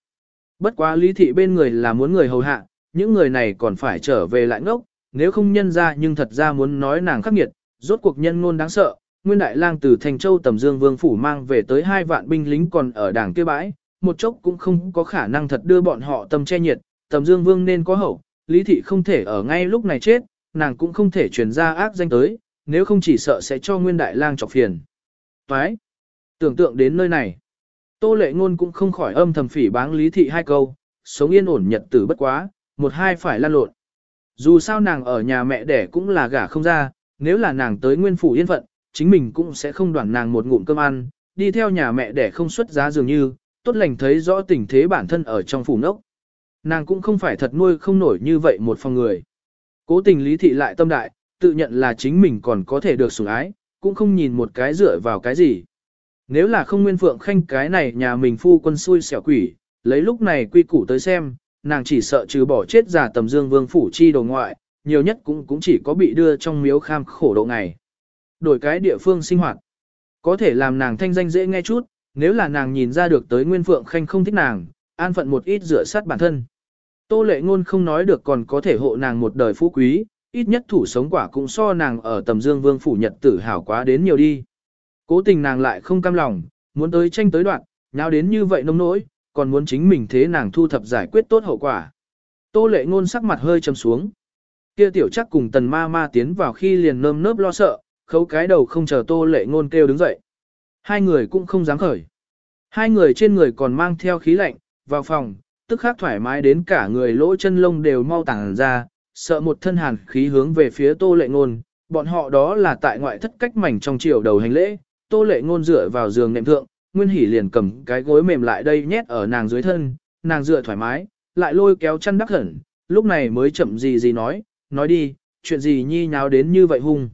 Bất quá lý thị bên người là muốn người hầu hạ, những người này còn phải trở về lại ngốc, nếu không nhân ra nhưng thật ra muốn nói nàng khắc nghiệt, rốt cuộc nhân ngôn đáng sợ. Nguyên Đại Lang từ Thành Châu Tầm Dương Vương Phủ mang về tới hai vạn binh lính còn ở đảng kia bãi, một chốc cũng không có khả năng thật đưa bọn họ tâm che nhiệt, Tầm Dương Vương nên có hậu, Lý Thị không thể ở ngay lúc này chết, nàng cũng không thể truyền ra ác danh tới, nếu không chỉ sợ sẽ cho Nguyên Đại Lang chọc phiền. Toái! Tưởng tượng đến nơi này, Tô Lệ Ngôn cũng không khỏi âm thầm phỉ báng Lý Thị hai câu, sống yên ổn nhật tử bất quá, một hai phải lan lộn. Dù sao nàng ở nhà mẹ đẻ cũng là gả không ra, nếu là nàng tới nguyên phủ yên phận, chính mình cũng sẽ không đoản nàng một ngụm cơm ăn, đi theo nhà mẹ đẻ không xuất giá dường như, tốt lành thấy rõ tình thế bản thân ở trong phủ nốc. Nàng cũng không phải thật nuôi không nổi như vậy một phòng người. Cố tình lý thị lại tâm đại, tự nhận là chính mình còn có thể được sủng ái, cũng không nhìn một cái dựa vào cái gì. Nếu là không nguyên phượng khanh cái này nhà mình phu quân xui xẻo quỷ, lấy lúc này quy củ tới xem, nàng chỉ sợ trừ bỏ chết giả tầm dương vương phủ chi đồ ngoại, nhiều nhất cũng cũng chỉ có bị đưa trong miếu kham khổ độ ngày. Đổi cái địa phương sinh hoạt, có thể làm nàng thanh danh dễ nghe chút, nếu là nàng nhìn ra được tới Nguyên Phượng Khanh không thích nàng, an phận một ít rửa sát bản thân. Tô lệ ngôn không nói được còn có thể hộ nàng một đời phú quý, ít nhất thủ sống quả cũng so nàng ở tầm dương vương phủ nhật tử hảo quá đến nhiều đi. Cố tình nàng lại không cam lòng, muốn tới tranh tới đoạn, nháo đến như vậy nông nỗi, còn muốn chính mình thế nàng thu thập giải quyết tốt hậu quả. Tô lệ ngôn sắc mặt hơi trầm xuống. Kia tiểu chắc cùng tần ma ma tiến vào khi liền nơm nớp lo sợ, khấu cái đầu không chờ tô lệ ngôn kêu đứng dậy. Hai người cũng không dám khởi. Hai người trên người còn mang theo khí lạnh, vào phòng, tức khắc thoải mái đến cả người lỗ chân lông đều mau tàng ra, sợ một thân hàn khí hướng về phía tô lệ ngôn. Bọn họ đó là tại ngoại thất cách mảnh trong chiều đầu hành lễ, tô lệ ngôn dựa vào giường nệm thượng, Nguyên Hỷ liền cầm cái gối mềm lại đây nhét ở nàng dưới thân, nàng dựa thoải mái, lại lôi kéo chân đắc hẳn, lúc này mới chậm gì gì nói, nói đi, chuyện gì nhi nháo đến như vậy hung.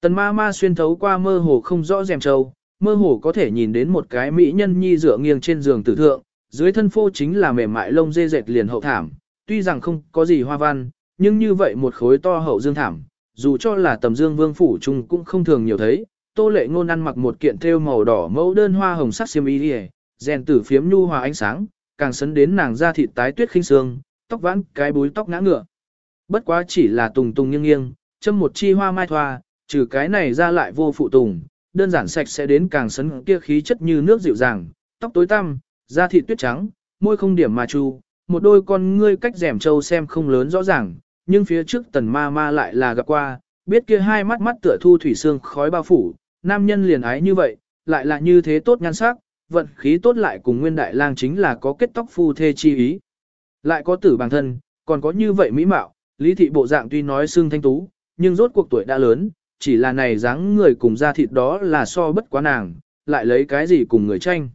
Tần ma ma xuyên thấu qua mơ hồ không rõ rèm trâu, mơ hồ có thể nhìn đến một cái mỹ nhân nhi dựa nghiêng trên giường tử thượng, dưới thân phô chính là mềm mại lông dê dệt liền hậu thảm, tuy rằng không có gì hoa văn, nhưng như vậy một khối to hậu dương thảm, dù cho là tầm dương vương phủ chung cũng không thường nhiều thấy, Tô Lệ Ngôn ăn mặc một kiện thêu màu đỏ mẫu đơn hoa hồng sắc xiêm y liễu, rèn tử phiếm nhu hòa ánh sáng, càng sấn đến nàng da thịt tái tuyết khinh sương, tóc vãn cái búi tóc ngã ngựa. Bất quá chỉ là tùng tùng nghiêng nghiêng, châm một chi hoa mai thoa, trừ cái này ra lại vô phụ tùng, đơn giản sạch sẽ đến càng sấn kia khí chất như nước dịu dàng, tóc tối tăm, da thịt tuyết trắng, môi không điểm mà chu, một đôi con ngươi cách rèm trâu xem không lớn rõ ràng, nhưng phía trước tần ma ma lại là gặp qua, biết kia hai mắt mắt tựa thu thủy xương khói bao phủ, nam nhân liền ái như vậy, lại là như thế tốt nhan sắc, vận khí tốt lại cùng nguyên đại lang chính là có kết tóc phu thê chi ý. Lại có tử bằng thân, còn có như vậy mỹ mạo, lý thị bộ dạng tuy nói xương thanh tú, nhưng rốt cuộc tuổi đã lớn, chỉ là này dáng người cùng da thịt đó là so bất quá nàng, lại lấy cái gì cùng người tranh.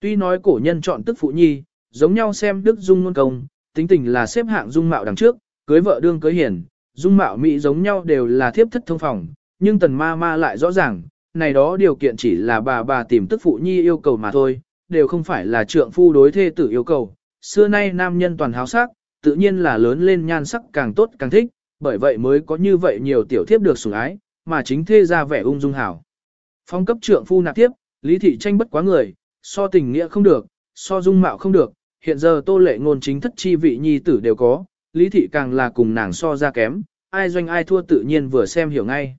Tuy nói cổ nhân chọn tức phụ nhi, giống nhau xem đức dung ngôn công, tính tình là xếp hạng dung mạo đằng trước, cưới vợ đương cưới hiền, dung mạo mỹ giống nhau đều là thiếp thất thông phòng, nhưng tần ma ma lại rõ ràng, này đó điều kiện chỉ là bà bà tìm tức phụ nhi yêu cầu mà thôi, đều không phải là trượng phu đối thê tử yêu cầu. Xưa nay nam nhân toàn háo sắc, tự nhiên là lớn lên nhan sắc càng tốt càng thích, bởi vậy mới có như vậy nhiều tiểu thiếp được sủng ái, mà chính thê ra vẻ ung dung hảo. Phong cấp trượng phu nạp tiếp, lý thị tranh bất quá người, so tình nghĩa không được, so dung mạo không được, hiện giờ tô lệ ngôn chính thất chi vị nhi tử đều có, lý thị càng là cùng nàng so ra kém, ai doanh ai thua tự nhiên vừa xem hiểu ngay.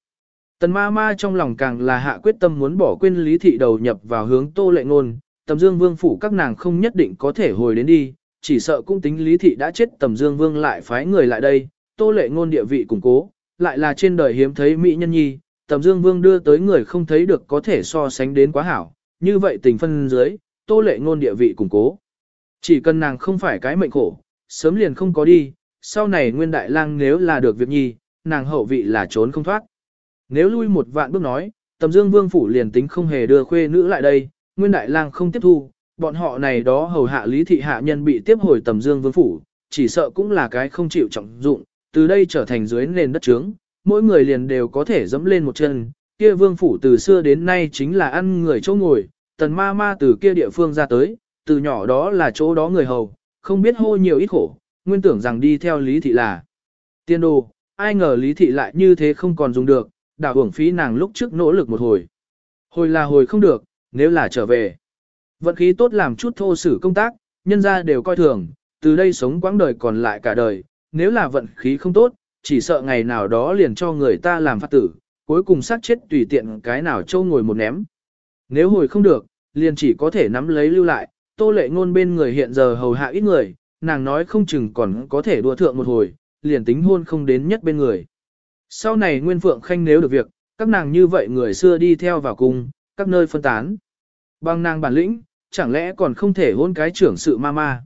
Tần ma ma trong lòng càng là hạ quyết tâm muốn bỏ quên lý thị đầu nhập vào hướng tô lệ ngôn, tầm dương vương phủ các nàng không nhất định có thể hồi đến đi, chỉ sợ cũng tính lý thị đã chết tầm dương vương lại phái người lại đây, tô lệ ngôn địa vị củng cố, lại là trên đời hiếm thấy mỹ nhân nhi, tầm dương vương đưa tới người không thấy được có thể so sánh đến quá hảo, như vậy tình phân dưới, tô lệ ngôn địa vị củng cố. Chỉ cần nàng không phải cái mệnh khổ, sớm liền không có đi, sau này nguyên đại lang nếu là được việc nhi, nàng hậu vị là trốn không thoát. Nếu lui một vạn bước nói, tầm dương vương phủ liền tính không hề đưa khuê nữ lại đây, nguyên đại lang không tiếp thu, bọn họ này đó hầu hạ lý thị hạ nhân bị tiếp hồi tầm dương vương phủ, chỉ sợ cũng là cái không chịu trọng dụng, từ đây trở thành dưới nền đất trướng, mỗi người liền đều có thể dẫm lên một chân, kia vương phủ từ xưa đến nay chính là ăn người chỗ ngồi, tần ma ma từ kia địa phương ra tới, từ nhỏ đó là chỗ đó người hầu, không biết hô nhiều ít khổ, nguyên tưởng rằng đi theo lý thị là tiên đồ, ai ngờ lý thị lại như thế không còn dùng được, đảo hưởng phí nàng lúc trước nỗ lực một hồi. Hồi là hồi không được, nếu là trở về. Vận khí tốt làm chút thô sử công tác, nhân ra đều coi thường, từ đây sống quãng đời còn lại cả đời, nếu là vận khí không tốt, chỉ sợ ngày nào đó liền cho người ta làm phát tử, cuối cùng sát chết tùy tiện cái nào châu ngồi một ném. Nếu hồi không được, liền chỉ có thể nắm lấy lưu lại, tô lệ ngôn bên người hiện giờ hầu hạ ít người, nàng nói không chừng còn có thể đua thượng một hồi, liền tính hôn không đến nhất bên người. Sau này Nguyên Phượng Khanh nếu được việc, các nàng như vậy người xưa đi theo vào cùng, các nơi phân tán. Bằng nàng bản lĩnh, chẳng lẽ còn không thể hôn cái trưởng sự ma ma.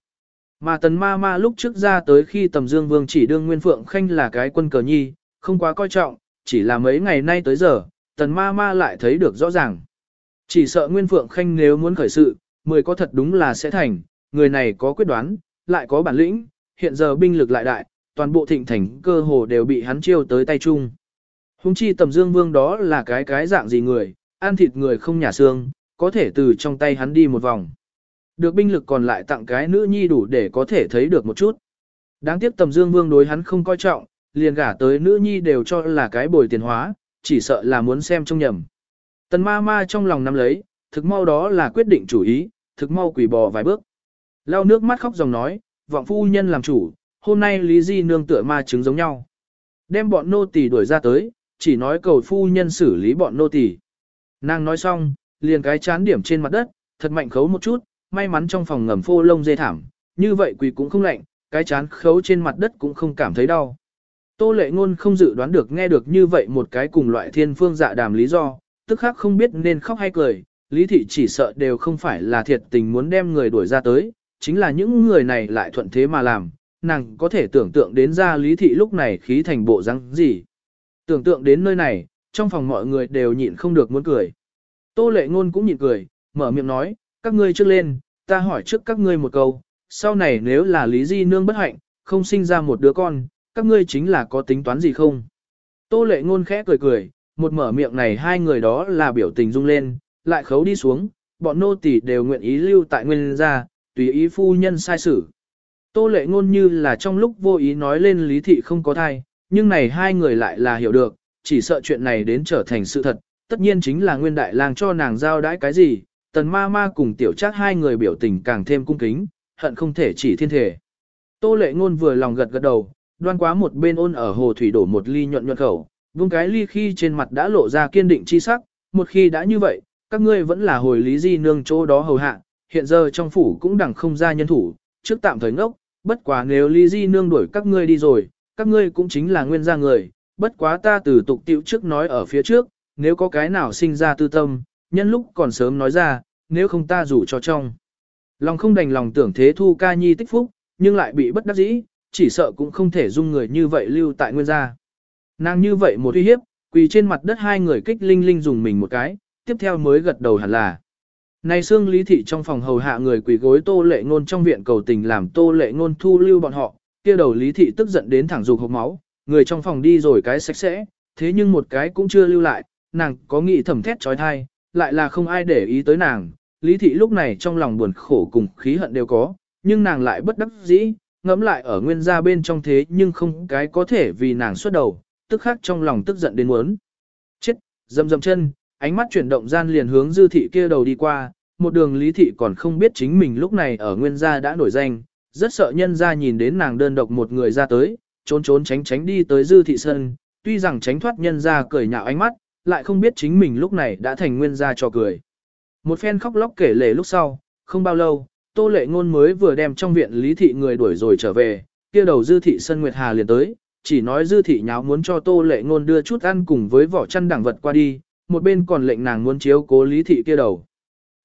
Mà tần ma ma lúc trước ra tới khi tầm dương vương chỉ đương Nguyên Phượng Khanh là cái quân cờ nhi, không quá coi trọng, chỉ là mấy ngày nay tới giờ, tần ma ma lại thấy được rõ ràng. Chỉ sợ Nguyên Phượng Khanh nếu muốn khởi sự, mười có thật đúng là sẽ thành, người này có quyết đoán, lại có bản lĩnh, hiện giờ binh lực lại đại, toàn bộ thịnh thành cơ hồ đều bị hắn chiêu tới tay chung. Hùng chi tầm dương vương đó là cái cái dạng gì người, ăn thịt người không nhả xương, có thể từ trong tay hắn đi một vòng. Được binh lực còn lại tặng cái nữ nhi đủ để có thể thấy được một chút. Đáng tiếc tầm dương vương đối hắn không coi trọng, liền gả tới nữ nhi đều cho là cái bồi tiền hóa, chỉ sợ là muốn xem trong nhầm. Tần ma ma trong lòng nắm lấy, thực mau đó là quyết định chủ ý, thực mau quỷ bò vài bước. Lau nước mắt khóc dòng nói, vọng phu nhân làm chủ, hôm nay Lý Di nương tựa ma chứng giống nhau. Đem bọn nô tỳ đuổi ra tới, chỉ nói cầu phu nhân xử lý bọn nô tỳ. Nàng nói xong, liền cái chán điểm trên mặt đất, thật mạnh khấu một chút, may mắn trong phòng ngầm phô lông dê thảm, như vậy quỳ cũng không lạnh, cái chán khấu trên mặt đất cũng không cảm thấy đau. Tô lệ ngôn không dự đoán được nghe được như vậy một cái cùng loại thiên phương dạ đàm lý do, tức khắc không biết nên khóc hay cười, lý thị chỉ sợ đều không phải là thiệt tình muốn đem người đuổi ra tới, chính là những người này lại thuận thế mà làm, nàng có thể tưởng tượng đến ra lý thị lúc này khí thành bộ răng gì. Tưởng tượng đến nơi này, trong phòng mọi người đều nhịn không được muốn cười. Tô lệ ngôn cũng nhịn cười, mở miệng nói, các ngươi trước lên, ta hỏi trước các ngươi một câu, sau này nếu là lý di nương bất hạnh, không sinh ra một đứa con, các ngươi chính là có tính toán gì không? Tô lệ ngôn khẽ cười cười, một mở miệng này hai người đó là biểu tình rung lên, lại khấu đi xuống, bọn nô tỳ đều nguyện ý lưu tại nguyên gia, tùy ý phu nhân sai xử. Tô lệ ngôn như là trong lúc vô ý nói lên lý thị không có thai, nhưng này hai người lại là hiểu được, chỉ sợ chuyện này đến trở thành sự thật, tất nhiên chính là nguyên đại lang cho nàng giao đãi cái gì, tần ma ma cùng tiểu trác hai người biểu tình càng thêm cung kính, hận không thể chỉ thiên thể. Tô lệ ngôn vừa lòng gật gật đầu, đoan quá một bên ôn ở hồ thủy đổ một ly nhuận nhuận khẩu, vung cái ly khi trên mặt đã lộ ra kiên định chi sắc, một khi đã như vậy, các ngươi vẫn là hồi lý di nương chỗ đó hầu hạ, hiện giờ trong phủ cũng đẳng không ra nhân thủ, trước tạm thời ngốc, bất quá nếu lý di nương đuổi các ngươi đi rồi, các ngươi cũng chính là nguyên gia người, bất quá ta từ tục tiệu trước nói ở phía trước, nếu có cái nào sinh ra tư tâm, nhân lúc còn sớm nói ra, nếu không ta rủ cho trong. Lòng không đành lòng tưởng thế thu ca nhi tích phúc, nhưng lại bị bất đắc dĩ, chỉ sợ cũng không thể dung người như vậy lưu tại nguyên gia. Nàng như vậy một uy hiếp, quỳ trên mặt đất hai người kích linh linh dùng mình một cái, tiếp theo mới gật đầu hẳn là. Này xương lý thị trong phòng hầu hạ người quỳ gối tô lệ ngôn trong viện cầu tình làm tô lệ ngôn thu lưu bọn họ, kia đầu lý thị tức giận đến thẳng dục hộp máu, người trong phòng đi rồi cái sạch sẽ, thế nhưng một cái cũng chưa lưu lại, nàng có nghĩ thầm thét trói thai, lại là không ai để ý tới nàng, lý thị lúc này trong lòng buồn khổ cùng khí hận đều có, nhưng nàng lại bất đắc dĩ, ngẫm lại ở nguyên gia bên trong thế nhưng không cái có thể vì nàng xuất đầu, tức khắc trong lòng tức giận đến muốn. Chết, dầm dầm chân, ánh mắt chuyển động gian liền hướng dư thị kia đầu đi qua, một đường lý thị còn không biết chính mình lúc này ở nguyên gia đã nổi danh, rất sợ nhân gia nhìn đến nàng đơn độc một người ra tới, trốn trốn tránh tránh đi tới dư thị sân, tuy rằng tránh thoát nhân gia cười nhạo ánh mắt, lại không biết chính mình lúc này đã thành nguyên gia cho cười. Một phen khóc lóc kể lể lúc sau, không bao lâu, tô lệ ngôn mới vừa đem trong viện lý thị người đuổi rồi trở về, kia đầu dư thị sân Nguyệt Hà liền tới, chỉ nói dư thị nháo muốn cho tô lệ ngôn đưa chút ăn cùng với vỏ chăn đẳng vật qua đi, một bên còn lệnh nàng muốn chiếu cố lý thị kia đầu.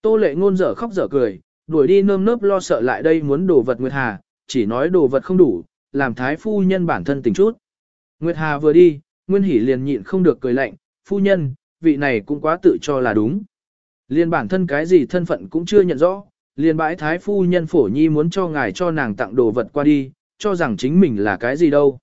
Tô lệ ngôn dở khóc dở cười, đuổi đi nơm nớp lo sợ lại đây muốn đồ vật Nguyệt Hà, chỉ nói đồ vật không đủ, làm thái phu nhân bản thân tỉnh chút. Nguyệt Hà vừa đi, Nguyên Hỷ liền nhịn không được cười lạnh, phu nhân, vị này cũng quá tự cho là đúng. Liên bản thân cái gì thân phận cũng chưa nhận rõ, liền bãi thái phu nhân phổ nhi muốn cho ngài cho nàng tặng đồ vật qua đi, cho rằng chính mình là cái gì đâu.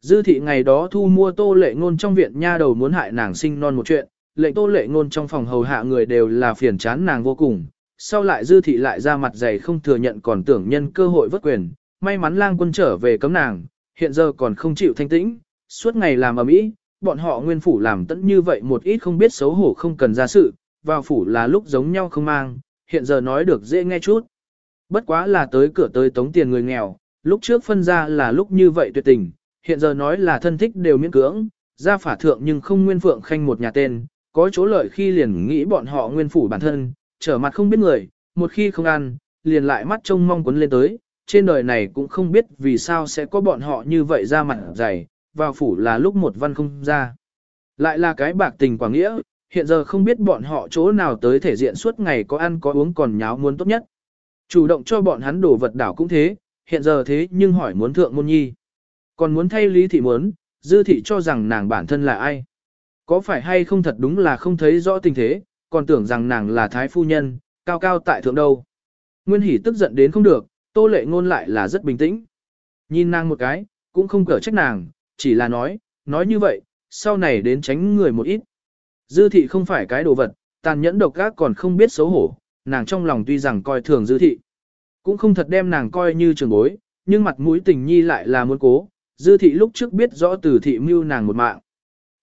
Dư thị ngày đó thu mua tô lệ ngôn trong viện nha đầu muốn hại nàng sinh non một chuyện, lệnh tô lệ ngôn trong phòng hầu hạ người đều là phiền chán nàng vô cùng. Sau lại dư thị lại ra mặt dày không thừa nhận còn tưởng nhân cơ hội vất quyền, may mắn lang quân trở về cấm nàng, hiện giờ còn không chịu thanh tĩnh, suốt ngày làm ở mỹ, bọn họ nguyên phủ làm tận như vậy một ít không biết xấu hổ không cần ra sự, vào phủ là lúc giống nhau không mang, hiện giờ nói được dễ nghe chút. Bất quá là tới cửa tới tống tiền người nghèo, lúc trước phân ra là lúc như vậy tuyệt tình, hiện giờ nói là thân thích đều miễn cưỡng, ra phả thượng nhưng không nguyên phượng khanh một nhà tên, có chỗ lợi khi liền nghĩ bọn họ nguyên phủ bản thân, trở mặt không biết người, một khi không ăn, liền lại mắt trông mong quấn lên tới, trên đời này cũng không biết vì sao sẽ có bọn họ như vậy ra mặt dày, vào phủ là lúc một văn không ra. Lại là cái bạc tình quảng nghĩa, hiện giờ không biết bọn họ chỗ nào tới thể diện suốt ngày có ăn có uống còn nháo muốn tốt nhất. Chủ động cho bọn hắn đổ vật đảo cũng thế, hiện giờ thế nhưng hỏi muốn thượng môn nhi. Còn muốn thay lý thị muốn, dư thị cho rằng nàng bản thân là ai. Có phải hay không thật đúng là không thấy rõ tình thế, còn tưởng rằng nàng là thái phu nhân, cao cao tại thượng đâu. Nguyên hỷ tức giận đến không được, tô lệ ngôn lại là rất bình tĩnh. Nhìn nàng một cái, cũng không cở trách nàng, chỉ là nói, nói như vậy, sau này đến tránh người một ít. Dư thị không phải cái đồ vật, tàn nhẫn độc ác còn không biết xấu hổ, nàng trong lòng tuy rằng coi thường dư thị. Cũng không thật đem nàng coi như trường bối, nhưng mặt mũi tình nhi lại là muốn cố, dư thị lúc trước biết rõ từ thị mưu nàng một mạng.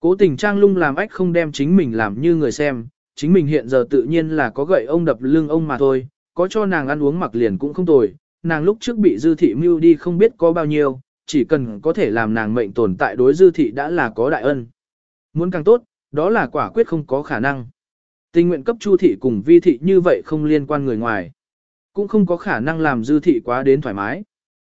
Cố tình trang lung làm ách không đem chính mình làm như người xem, chính mình hiện giờ tự nhiên là có gậy ông đập lưng ông mà thôi, có cho nàng ăn uống mặc liền cũng không tồi, nàng lúc trước bị dư thị mưu đi không biết có bao nhiêu, chỉ cần có thể làm nàng mệnh tồn tại đối dư thị đã là có đại ân. Muốn càng tốt, đó là quả quyết không có khả năng. Tình nguyện cấp chu thị cùng vi thị như vậy không liên quan người ngoài. Cũng không có khả năng làm dư thị quá đến thoải mái.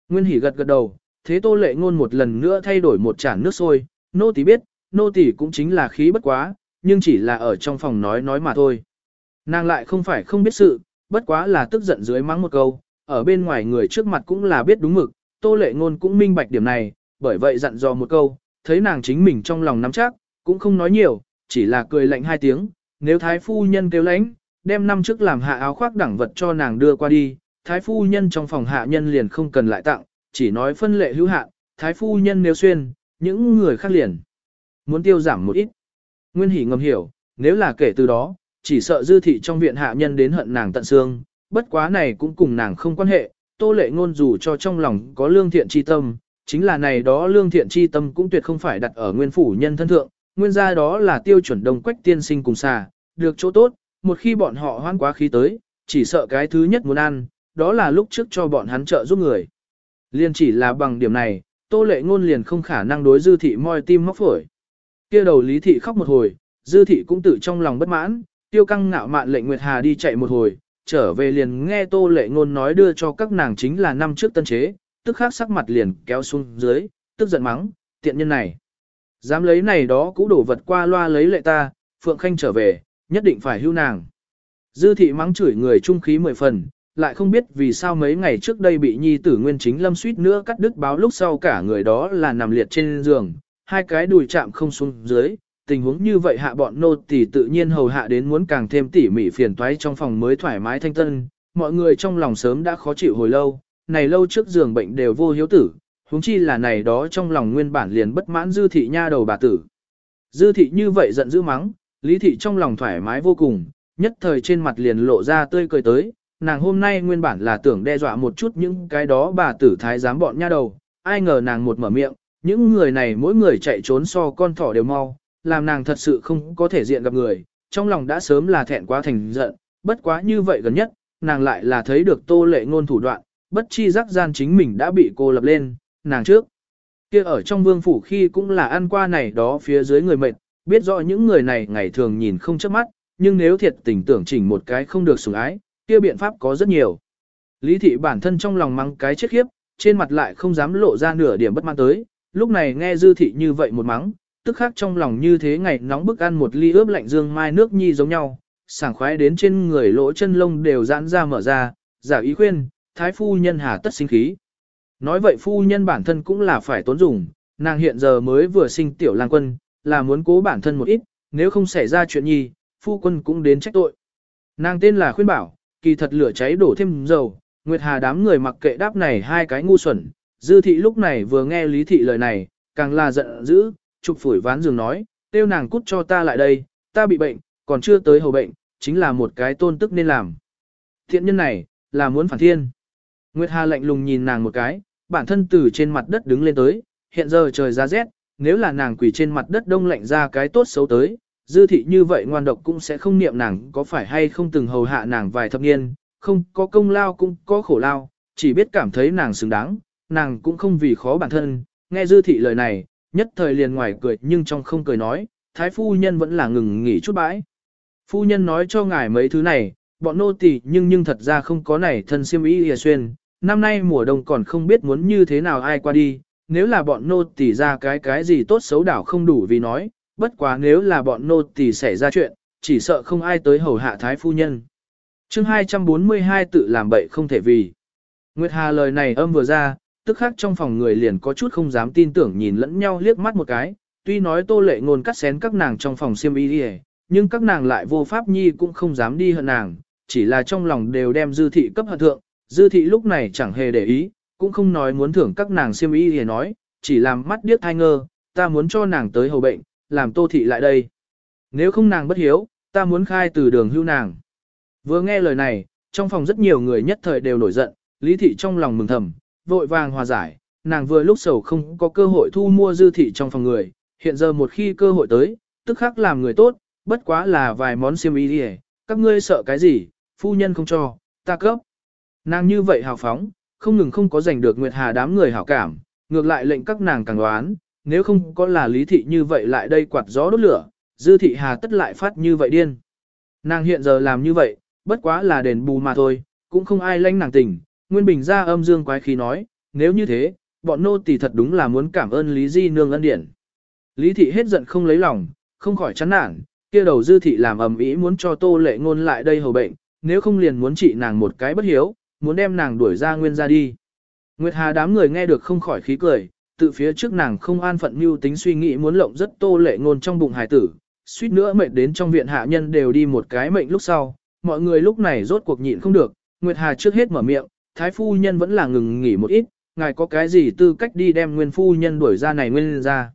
Nguyên hỉ gật gật đầu, thế tô lệ ngôn một lần nữa thay đổi một chản nước sôi, nô tỳ biết, nô tỳ cũng chính là khí bất quá, nhưng chỉ là ở trong phòng nói nói mà thôi. Nàng lại không phải không biết sự, bất quá là tức giận dưới mắng một câu, ở bên ngoài người trước mặt cũng là biết đúng mực, tô lệ ngôn cũng minh bạch điểm này, bởi vậy dặn dò một câu, thấy nàng chính mình trong lòng nắm chắc, cũng không nói nhiều, chỉ là cười lạnh hai tiếng, nếu thái phu nhân kêu lãnh, đem năm trước làm hạ áo khoác đẳng vật cho nàng đưa qua đi, thái phu nhân trong phòng hạ nhân liền không cần lại tặng, chỉ nói phân lệ hữu hạn, thái phu nhân nếu xuyên, những người khác liền muốn tiêu giảm một ít. Nguyên hỉ ngầm hiểu, nếu là kể từ đó, chỉ sợ dư thị trong viện hạ nhân đến hận nàng tận xương, bất quá này cũng cùng nàng không quan hệ, tô lệ ngôn dù cho trong lòng có lương thiện chi tâm, chính là này đó lương thiện chi tâm cũng tuyệt không phải đặt ở nguyên phủ nhân thân thượng, nguyên gia đó là tiêu chuẩn đồng quách tiên sinh cùng xà, được chỗ tốt, một khi bọn họ hoan quá khí tới, chỉ sợ cái thứ nhất muốn ăn, đó là lúc trước cho bọn hắn trợ giúp người. Liên chỉ là bằng điểm này, tô lệ ngôn liền không khả năng đối dư thị moi tim móc phổi kia đầu lý thị khóc một hồi, dư thị cũng tự trong lòng bất mãn, tiêu căng ngạo mạn lệnh Nguyệt Hà đi chạy một hồi, trở về liền nghe tô lệ ngôn nói đưa cho các nàng chính là năm trước tân chế, tức khắc sắc mặt liền kéo xuống dưới, tức giận mắng, tiện nhân này. Dám lấy này đó cũ đổ vật qua loa lấy lệ ta, Phượng Khanh trở về, nhất định phải hưu nàng. Dư thị mắng chửi người trung khí mười phần, lại không biết vì sao mấy ngày trước đây bị nhi tử nguyên chính lâm suýt nữa cắt đứt báo lúc sau cả người đó là nằm liệt trên giường, hai cái đùi chạm không xuống dưới, tình huống như vậy hạ bọn nô tỳ tự nhiên hầu hạ đến muốn càng thêm tỉ mỉ phiền toái trong phòng mới thoải mái thanh tân, mọi người trong lòng sớm đã khó chịu hồi lâu, này lâu trước giường bệnh đều vô hiếu tử, huống chi là này đó trong lòng nguyên bản liền bất mãn dư thị nha đầu bà tử. Dư thị như vậy giận dữ mắng, lý thị trong lòng thoải mái vô cùng, nhất thời trên mặt liền lộ ra tươi cười tới, nàng hôm nay nguyên bản là tưởng đe dọa một chút những cái đó bà tử thái giám bọn nha đầu, ai ngờ nàng một mở miệng, những người này mỗi người chạy trốn so con thỏ đều mau, làm nàng thật sự không có thể diện gặp người, trong lòng đã sớm là thẹn quá thành giận, bất quá như vậy gần nhất, nàng lại là thấy được tô lệ ngôn thủ đoạn, bất chi giác gian chính mình đã bị cô lập lên, nàng trước. kia ở trong vương phủ khi cũng là ăn qua này đó phía dưới người mệt, biết rõ những người này ngày thường nhìn không chớp mắt, nhưng nếu thiệt tình tưởng chỉnh một cái không được sủng ái, kia biện pháp có rất nhiều. Lý thị bản thân trong lòng mắng cái chết khiếp, trên mặt lại không dám lộ ra nửa điểm bất mãn tới, lúc này nghe dư thị như vậy một mắng, tức khắc trong lòng như thế ngày nóng bức ăn một ly ướp lạnh dương mai nước nhi giống nhau, sảng khoái đến trên người lỗ chân lông đều giãn ra mở ra, giả ý khuyên, thái phu nhân hà tất sinh khí. Nói vậy phu nhân bản thân cũng là phải tốn dùng, nàng hiện giờ mới vừa sinh tiểu lang quân, là muốn cố bản thân một ít, nếu không xảy ra chuyện nhi, phu quân cũng đến trách tội. Nàng tên là khuyên bảo, kỳ thật lửa cháy đổ thêm dầu, Nguyệt Hà đám người mặc kệ đáp này hai cái ngu xuẩn, dư thị lúc này vừa nghe lý thị lời này, càng là giận dữ, chụp phủi ván giường nói, tiêu nàng cút cho ta lại đây, ta bị bệnh, còn chưa tới hầu bệnh, chính là một cái tôn tức nên làm. Thiện nhân này, là muốn phản thiên. Nguyệt Hà lạnh lùng nhìn nàng một cái, bản thân từ trên mặt đất đứng lên tới, hiện giờ trời ra rét, nếu là nàng quỳ trên mặt đất đông lạnh ra cái tốt xấu tới, dư thị như vậy ngoan độc cũng sẽ không niệm nàng có phải hay không từng hầu hạ nàng vài thập niên, không có công lao cũng có khổ lao, chỉ biết cảm thấy nàng xứng đáng, nàng cũng không vì khó bản thân, nghe dư thị lời này, nhất thời liền ngoài cười nhưng trong không cười nói, thái phu nhân vẫn là ngừng nghỉ chút bãi. Phu nhân nói cho ngài mấy thứ này, bọn nô tỳ nhưng nhưng thật ra không có này thân siêm ý hìa xuyên, năm nay mùa đông còn không biết muốn như thế nào ai qua đi, nếu là bọn nô tỳ ra cái cái gì tốt xấu đảo không đủ vì nói, bất quá nếu là bọn nô tỳ xảy ra chuyện, chỉ sợ không ai tới hầu hạ thái phu nhân. chương 242 tự làm bậy không thể vì. Nguyệt Hà lời này âm vừa ra, tức khắc trong phòng người liền có chút không dám tin tưởng nhìn lẫn nhau liếc mắt một cái, tuy nói tô lệ ngôn cắt xén các nàng trong phòng siêm y đi nhưng các nàng lại vô pháp nhi cũng không dám đi hận nàng, chỉ là trong lòng đều đem dư thị cấp hận thượng, dư thị lúc này chẳng hề để ý, cũng không nói muốn thưởng các nàng siêm y đi nói, chỉ làm mắt điếc thai ngơ, ta muốn cho nàng tới hầu bệnh, làm tô thị lại đây. Nếu không nàng bất hiếu, ta muốn khai từ đường hưu nàng. Vừa nghe lời này, trong phòng rất nhiều người nhất thời đều nổi giận, lý thị trong lòng mừng thầm, vội vàng hòa giải, nàng vừa lúc sầu không có cơ hội thu mua dư thị trong phòng người, hiện giờ một khi cơ hội tới, tức khắc làm người tốt, bất quá là vài món xiêm y đi các ngươi sợ cái gì, phu nhân không cho, ta cấp. Nàng như vậy hào phóng, không ngừng không có giành được Nguyệt Hà đám người hảo cảm, ngược lại lệnh các nàng càng đoán, nếu không có là lý thị như vậy lại đây quạt gió đốt lửa, dư thị hà tất lại phát như vậy điên. Nàng hiện giờ làm như vậy, bất quá là đền bù mà thôi, cũng không ai lãnh nàng tình, Nguyên Bình ra âm dương quái khí nói, nếu như thế, bọn nô tỳ thật đúng là muốn cảm ơn Lý Di Nương ân điển. Lý thị hết giận không lấy lòng, không khỏi chán nản, kia đầu dư thị làm ầm ĩ muốn cho tô lệ ngôn lại đây hầu bệnh, nếu không liền muốn trị nàng một cái bất hiếu, muốn đem nàng đuổi ra nguyên gia đi. Nguyệt Hà đám người nghe được không khỏi khí cười, tự phía trước nàng không an phận mưu tính suy nghĩ muốn lộng rất tô lệ ngôn trong bụng hài tử, suýt nữa mệt đến trong viện hạ nhân đều đi một cái mệnh lúc sau, mọi người lúc này rốt cuộc nhịn không được, Nguyệt Hà trước hết mở miệng, thái phu nhân vẫn là ngừng nghỉ một ít, ngài có cái gì tư cách đi đem nguyên phu nhân đuổi ra này nguyên ra.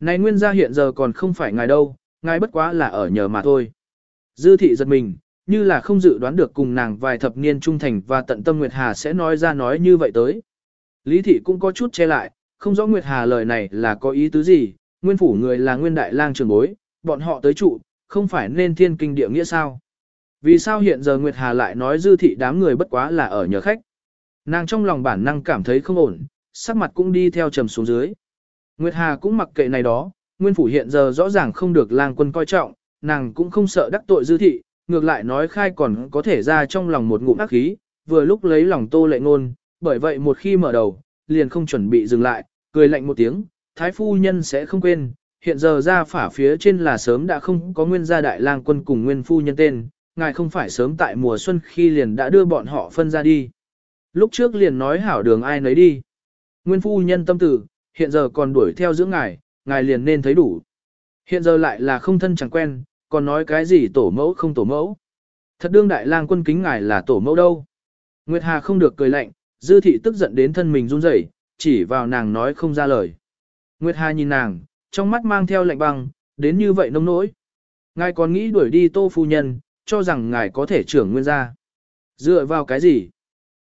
Này nguyên gia hiện giờ còn không phải ngài đâu, ngài bất quá là ở nhờ mà thôi. Dư thị giật mình, như là không dự đoán được cùng nàng vài thập niên trung thành và tận tâm Nguyệt Hà sẽ nói ra nói như vậy tới. Lý thị cũng có chút che lại, không rõ Nguyệt Hà lời này là có ý tứ gì, nguyên phủ người là nguyên đại lang trường bối, bọn họ tới trụ, không phải nên thiên kinh địa nghĩa sao. Vì sao hiện giờ Nguyệt Hà lại nói dư thị đám người bất quá là ở nhờ khách. Nàng trong lòng bản năng cảm thấy không ổn, sắc mặt cũng đi theo trầm xuống dưới. Nguyệt Hà cũng mặc kệ này đó, nguyên phủ hiện giờ rõ ràng không được lang quân coi trọng, nàng cũng không sợ đắc tội dư thị, ngược lại nói khai còn có thể ra trong lòng một ngụm ác khí, vừa lúc lấy lòng tô lệ ngôn, bởi vậy một khi mở đầu, liền không chuẩn bị dừng lại, cười lạnh một tiếng, thái phu nhân sẽ không quên, hiện giờ ra phả phía trên là sớm đã không có nguyên gia đại lang quân cùng nguyên phu nhân tên, ngài không phải sớm tại mùa xuân khi liền đã đưa bọn họ phân ra đi. Lúc trước liền nói hảo đường ai nấy đi. Nguyên phu nhân tâm tử, hiện giờ còn đuổi theo giữa ngài, ngài liền nên thấy đủ. Hiện giờ lại là không thân chẳng quen, còn nói cái gì tổ mẫu không tổ mẫu. Thật đương đại lang quân kính ngài là tổ mẫu đâu. Nguyệt Hà không được cười lạnh, dư thị tức giận đến thân mình run rẩy, chỉ vào nàng nói không ra lời. Nguyệt Hà nhìn nàng, trong mắt mang theo lạnh băng, đến như vậy nông nỗi. Ngài còn nghĩ đuổi đi tô phu nhân, cho rằng ngài có thể trưởng nguyên gia. Dựa vào cái gì?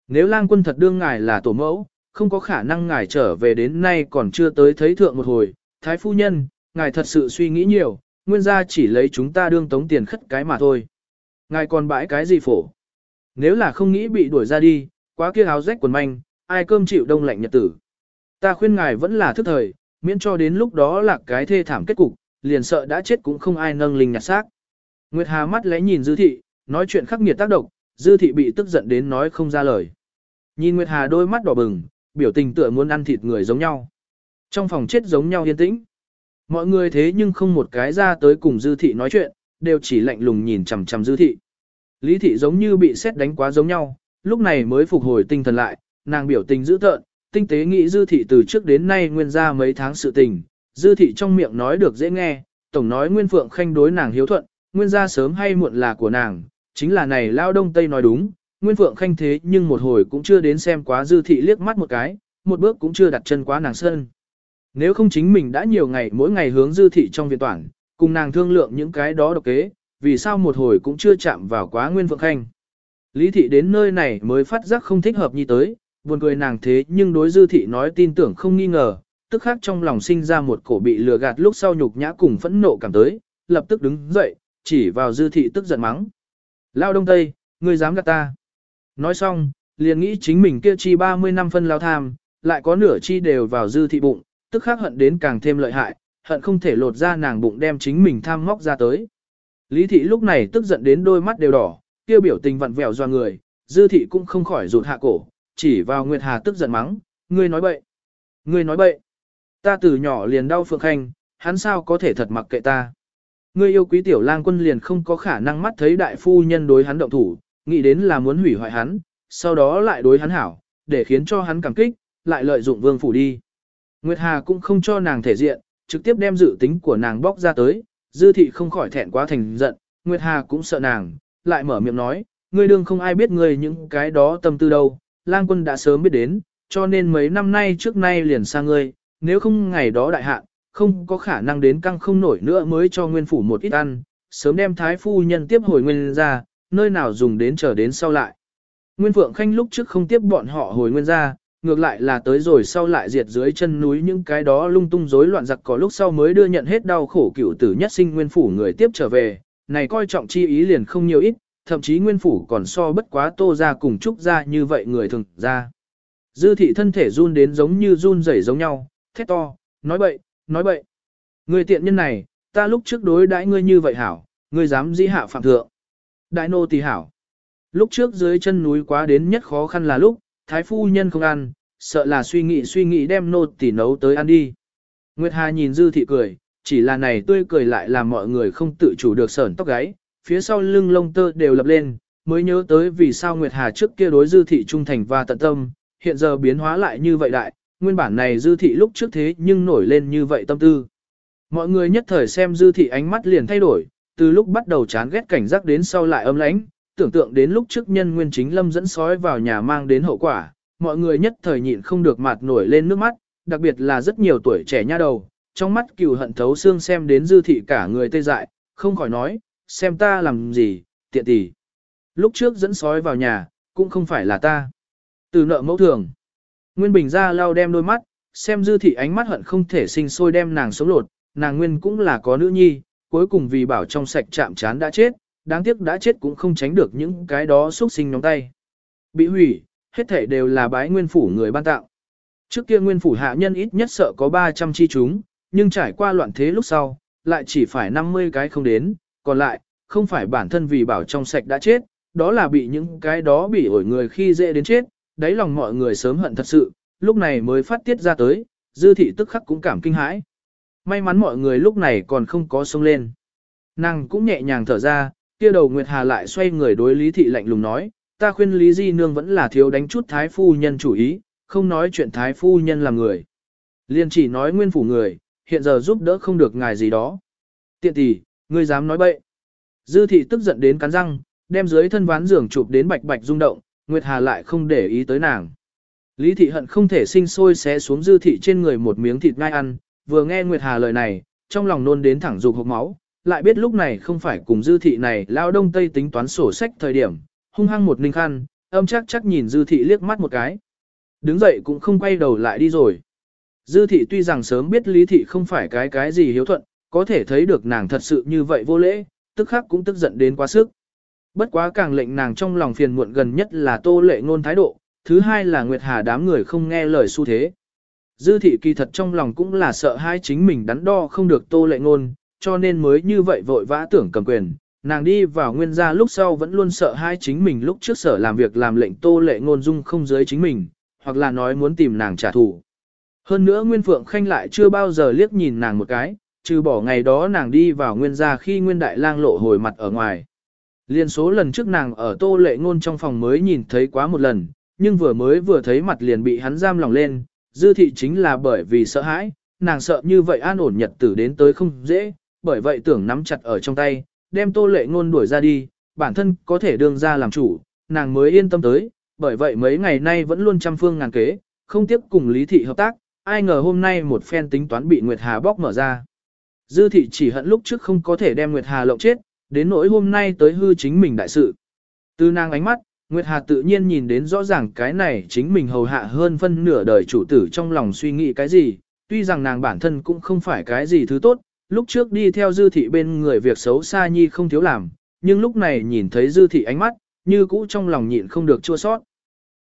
Nếu lang quân thật đương ngài là tổ mẫu, không có khả năng ngài trở về đến nay còn chưa tới thấy thượng một hồi. Thái phu nhân, ngài thật sự suy nghĩ nhiều, nguyên gia chỉ lấy chúng ta đương tống tiền khất cái mà thôi. Ngài còn bãi cái gì phổ? Nếu là không nghĩ bị đuổi ra đi, quá kia áo rách quần manh, ai cơm chịu đông lạnh nhật tử. Ta khuyên ngài vẫn là thức thời, miễn cho đến lúc đó là cái thê thảm kết cục, liền sợ đã chết cũng không ai nâng linh nhặt xác. Nguyệt Hà mắt lẽ nhìn Dư Thị, nói chuyện khắc nghiệt tác động, Dư Thị bị tức giận đến nói không ra lời. Nhìn Nguyệt Hà đôi mắt đỏ bừng, biểu tình tựa muốn ăn thịt người giống nhau. Trong phòng chết giống nhau yên tĩnh. Mọi người thế nhưng không một cái ra tới cùng Dư Thị nói chuyện, đều chỉ lạnh lùng nhìn chằm chằm Dư Thị. Lý Thị giống như bị xét đánh quá giống nhau, lúc này mới phục hồi tinh thần lại, nàng biểu tình dữ tợn, tinh tế nghĩ Dư Thị từ trước đến nay nguyên ra mấy tháng sự tình. Dư Thị trong miệng nói được dễ nghe, tổng nói Nguyên Phượng Khanh đối nàng hiếu thuận, nguyên gia sớm hay muộn là của nàng, chính là này lao đông tây nói đúng, Nguyên Phượng Khanh thế nhưng một hồi cũng chưa đến xem quá Dư Thị liếc mắt một cái, một bước cũng chưa đặt chân quá nàng sơn Nếu không chính mình đã nhiều ngày mỗi ngày hướng Dư Thị trong viện toàn, cùng nàng thương lượng những cái đó độc kế, vì sao một hồi cũng chưa chạm vào quá Nguyên Phượng Khanh. Lý thị đến nơi này mới phát giác không thích hợp như tới, buồn cười nàng thế nhưng đối dư thị nói tin tưởng không nghi ngờ, tức khác trong lòng sinh ra một cổ bị lừa gạt lúc sau nhục nhã cùng phẫn nộ cảm tới, lập tức đứng dậy, chỉ vào dư thị tức giận mắng. Lao đông tây, ngươi dám gạt ta. Nói xong, liền nghĩ chính mình kia chi 30 năm phân lao tham, lại có nửa chi đều vào dư thị bụng, tức khắc hận đến càng thêm lợi hại, hận không thể lột ra nàng bụng đem chính mình tham móc ra tới. Lý thị lúc này tức giận đến đôi mắt đều đỏ, kia biểu tình vặn vẹo do người, dư thị cũng không khỏi rụt hạ cổ, chỉ vào Nguyệt Hà tức giận mắng, ngươi nói bậy, ngươi nói bậy, ta từ nhỏ liền đau phượng khanh, hắn sao có thể thật mặc kệ ta. Ngươi yêu quý tiểu lang quân liền không có khả năng mắt thấy đại phu nhân đối hắn động thủ, nghĩ đến là muốn hủy hoại hắn, sau đó lại đối hắn hảo, để khiến cho hắn cảm kích, lại lợi dụng vương phủ đi. Nguyệt Hà cũng không cho nàng thể diện, trực tiếp đem dự tính của nàng bóc ra tới, dư thị không khỏi thẹn quá thành giận, Nguyệt Hà cũng sợ nàng, lại mở miệng nói, ngươi đương không ai biết ngươi những cái đó tâm tư đâu, lang quân đã sớm biết đến, cho nên mấy năm nay trước nay liền sang ngươi, nếu không ngày đó đại hạn, không có khả năng đến căng không nổi nữa mới cho nguyên phủ một ít ăn, sớm đem thái phu nhân tiếp hồi nguyên ra, nơi nào dùng đến chờ đến sau lại. Nguyên Phượng Khanh lúc trước không tiếp bọn họ hồi nguyên ra, ngược lại là tới rồi sau lại diệt dưới chân núi những cái đó lung tung rối loạn giặc có lúc sau mới đưa nhận hết đau khổ cựu tử nhất sinh nguyên phủ người tiếp trở về, này coi trọng chi ý liền không nhiều ít, thậm chí nguyên phủ còn so bất quá tô ra cùng trúc ra như vậy người thường ra. Dư thị thân thể run đến giống như run rẩy giống nhau, thét to, nói bậy, nói bậy. Người tiện nhân này, ta lúc trước đối đãi ngươi như vậy hảo, ngươi dám dĩ hạ phạm thượng. Đại nô tỳ hảo. Lúc trước dưới chân núi quá đến nhất khó khăn là lúc, thái phu nhân không ăn, sợ là suy nghĩ suy nghĩ đem nô tỳ nấu tới ăn đi. Nguyệt Hà nhìn dư thị cười, chỉ là này tươi cười lại làm mọi người không tự chủ được sởn tóc gáy, phía sau lưng lông tơ đều lập lên, mới nhớ tới vì sao Nguyệt Hà trước kia đối dư thị trung thành và tận tâm, hiện giờ biến hóa lại như vậy đại, nguyên bản này dư thị lúc trước thế nhưng nổi lên như vậy tâm tư. Mọi người nhất thời xem dư thị ánh mắt liền thay đổi, từ lúc bắt đầu chán ghét cảnh giác đến sau lại âm lãnh, tưởng tượng đến lúc trước nhân nguyên chính lâm dẫn sói vào nhà mang đến hậu quả, mọi người nhất thời nhịn không được mặt nổi lên nước mắt, đặc biệt là rất nhiều tuổi trẻ nha đầu, trong mắt cừu hận thấu xương xem đến dư thị cả người tê dại, không khỏi nói, xem ta làm gì, tiện tỷ. Lúc trước dẫn sói vào nhà, cũng không phải là ta. Từ nợ mẫu thường. Nguyên Bình ra lau đem đôi mắt, xem dư thị ánh mắt hận không thể sinh sôi đem nàng sống lột, nàng Nguyên cũng là có nữ nhi, cuối cùng vì bảo trong sạch chạm chán đã chết, đáng tiếc đã chết cũng không tránh được những cái đó xuất sinh nóng tay. Bị hủy, hết thể đều là bái nguyên phủ người ban tạo. Trước kia nguyên phủ hạ nhân ít nhất sợ có 300 chi chúng, nhưng trải qua loạn thế lúc sau, lại chỉ phải 50 cái không đến, còn lại, không phải bản thân vì bảo trong sạch đã chết, đó là bị những cái đó bị ổi người khi dễ đến chết, đáy lòng mọi người sớm hận thật sự, lúc này mới phát tiết ra tới, Dư thị tức khắc cũng cảm kinh hãi. May mắn mọi người lúc này còn không có sông lên. Nàng cũng nhẹ nhàng thở ra, kia đầu Nguyệt Hà lại xoay người đối Lý thị lạnh lùng nói, ta khuyên Lý Di Nương vẫn là thiếu đánh chút thái phu nhân chủ ý, không nói chuyện thái phu nhân làm người. Liên chỉ nói nguyên phủ người, hiện giờ giúp đỡ không được ngài gì đó. Tiện tỷ, ngươi dám nói bậy. Dư thị tức giận đến cắn răng, đem dưới thân ván giường chụp đến bạch bạch rung động, Nguyệt Hà lại không để ý tới nàng. Lý thị hận không thể sinh sôi xé xuống dư thị trên người một miếng thịt ngai ăn, vừa nghe Nguyệt Hà lời này, trong lòng nôn đến thẳng dục hộc máu, lại biết lúc này không phải cùng dư thị này lao đông tây tính toán sổ sách thời điểm, hung hăng một ninh khăn, âm chắc chắc nhìn dư thị liếc mắt một cái. Đứng dậy cũng không quay đầu lại đi rồi. Dư thị tuy rằng sớm biết lý thị không phải cái cái gì hiếu thuận, có thể thấy được nàng thật sự như vậy vô lễ, tức khắc cũng tức giận đến quá sức. Bất quá càng lệnh nàng trong lòng phiền muộn gần nhất là tô lệ ngôn thái độ, thứ hai là Nguyệt Hà đám người không nghe lời xu thế. Dư thị kỳ thật trong lòng cũng là sợ hai chính mình đắn đo không được tô lệ ngôn, cho nên mới như vậy vội vã tưởng cầm quyền. Nàng đi vào nguyên gia lúc sau vẫn luôn sợ hai chính mình lúc trước sở làm việc làm lệnh tô lệ ngôn dung không giới chính mình, hoặc là nói muốn tìm nàng trả thù. Hơn nữa Nguyên Phượng Khanh lại chưa bao giờ liếc nhìn nàng một cái, trừ bỏ ngày đó nàng đi vào nguyên gia khi Nguyên Đại Lang lộ hồi mặt ở ngoài. Liên số lần trước nàng ở tô lệ ngôn trong phòng mới nhìn thấy quá một lần, nhưng vừa mới vừa thấy mặt liền bị hắn giam lòng lên, dư thị chính là bởi vì sợ hãi, nàng sợ như vậy an ổn nhật tử đến tới không dễ, bởi vậy tưởng nắm chặt ở trong tay, đem tô lệ ngôn đuổi ra đi, bản thân có thể đương ra làm chủ, nàng mới yên tâm tới, bởi vậy mấy ngày nay vẫn luôn trăm phương ngàn kế, không tiếp cùng lý thị hợp tác, ai ngờ hôm nay một phen tính toán bị Nguyệt Hà bóc mở ra. Dư thị chỉ hận lúc trước không có thể đem Nguyệt Hà lộng chết, đến nỗi hôm nay tới hư chính mình đại sự. Từ nàng ánh mắt, Nguyệt Hà tự nhiên nhìn đến rõ ràng cái này chính mình hầu hạ hơn phân nửa đời chủ tử trong lòng suy nghĩ cái gì, tuy rằng nàng bản thân cũng không phải cái gì thứ tốt, lúc trước đi theo dư thị bên người việc xấu xa nhi không thiếu làm, nhưng lúc này nhìn thấy dư thị ánh mắt, như cũ trong lòng nhịn không được chua sót.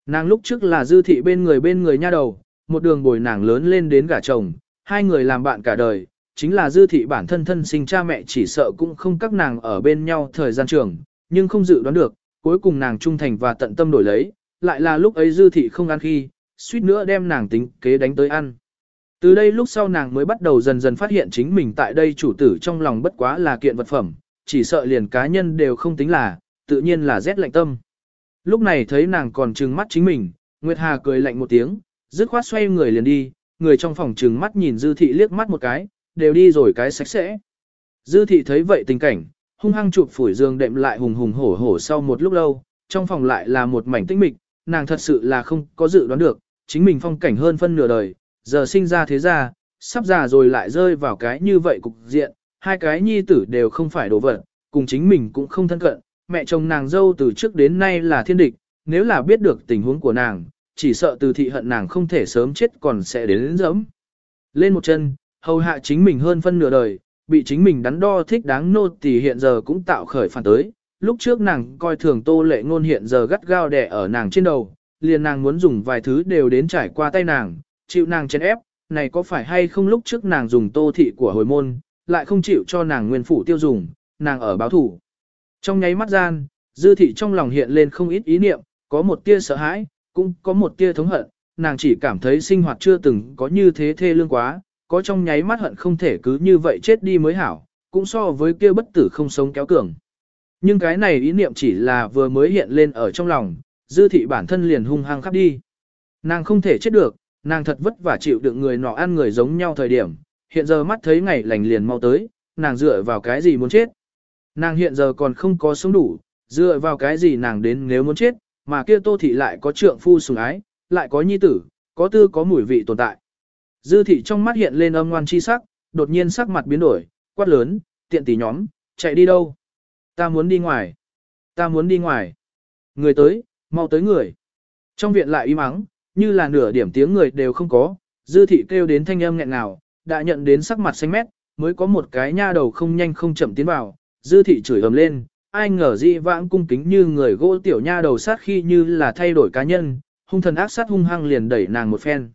Nàng lúc trước là dư thị bên người bên người nha đầu, một đường bồi nàng lớn lên đến gả chồng, hai người làm bạn cả đời, chính là dư thị bản thân thân sinh cha mẹ chỉ sợ cũng không các nàng ở bên nhau thời gian trường, nhưng không dự đoán được, cuối cùng nàng trung thành và tận tâm đổi lấy, lại là lúc ấy dư thị không ăn khi, suýt nữa đem nàng tính kế đánh tới ăn. Từ đây lúc sau nàng mới bắt đầu dần dần phát hiện chính mình tại đây chủ tử trong lòng bất quá là kiện vật phẩm, chỉ sợ liền cá nhân đều không tính là, tự nhiên là rét lạnh tâm. Lúc này thấy nàng còn trừng mắt chính mình, Nguyệt Hà cười lạnh một tiếng, dứt khoát xoay người liền đi, người trong phòng trừng mắt nhìn Dư Thị liếc mắt một cái, đều đi rồi cái sạch sẽ. Dư Thị thấy vậy tình cảnh, hung hăng chụp phủi giường đệm lại hùng hùng hổ hổ sau một lúc lâu, trong phòng lại là một mảnh tĩnh mịch, nàng thật sự là không có dự đoán được, chính mình phong cảnh hơn phân nửa đời, giờ sinh ra thế ra, sắp già rồi lại rơi vào cái như vậy cục diện, hai cái nhi tử đều không phải đồ vật, cùng chính mình cũng không thân cận, mẹ chồng nàng dâu từ trước đến nay là thiên địch, nếu là biết được tình huống của nàng, chỉ sợ từ thị hận nàng không thể sớm chết còn sẽ đến, đến dẫm. Lên một chân, hầu hạ chính mình hơn phân nửa đời, bị chính mình đắn đo thích đáng nô tỳ hiện giờ cũng tạo khởi phản tới. Lúc trước nàng coi thường tô lệ ngôn hiện giờ gắt gao đè ở nàng trên đầu, liền nàng muốn dùng vài thứ đều đến trải qua tay nàng, chịu nàng chèn ép, này có phải hay không lúc trước nàng dùng tô thị của hồi môn, lại không chịu cho nàng nguyên phủ tiêu dùng, nàng ở báo thủ. Trong nháy mắt gian, dư thị trong lòng hiện lên không ít ý niệm, có một tia sợ hãi, cũng có một tia thống hận, nàng chỉ cảm thấy sinh hoạt chưa từng có như thế thê lương quá, có trong nháy mắt hận không thể cứ như vậy chết đi mới hảo, cũng so với kia bất tử không sống kéo cường. Nhưng cái này ý niệm chỉ là vừa mới hiện lên ở trong lòng, dư thị bản thân liền hung hăng khắp đi. Nàng không thể chết được, nàng thật vất vả chịu đựng người nọ ăn người giống nhau thời điểm, hiện giờ mắt thấy ngày lành liền mau tới, nàng dựa vào cái gì muốn chết. Nàng hiện giờ còn không có sống đủ, dựa vào cái gì nàng đến nếu muốn chết, mà kia tô thị lại có trượng phu sủng ái, lại có nhi tử, có tư có mùi vị tồn tại. Dư thị trong mắt hiện lên âm ngoan chi sắc, đột nhiên sắc mặt biến đổi, quát lớn, tiện tỷ nhóm, chạy đi đâu? Ta muốn đi ngoài. Ta muốn đi ngoài. Người tới, mau tới người. Trong viện lại im ắng, như là nửa điểm tiếng người đều không có, dư thị kêu đến thanh âm nghẹn nào, đã nhận đến sắc mặt xanh mét, mới có một cái nha đầu không nhanh không chậm tiến vào, dư thị chửi ầm lên, ai ngờ di vãng cung kính như người gỗ tiểu nha đầu sát khi như là thay đổi cá nhân, hung thần ác sát hung hăng liền đẩy nàng một phen.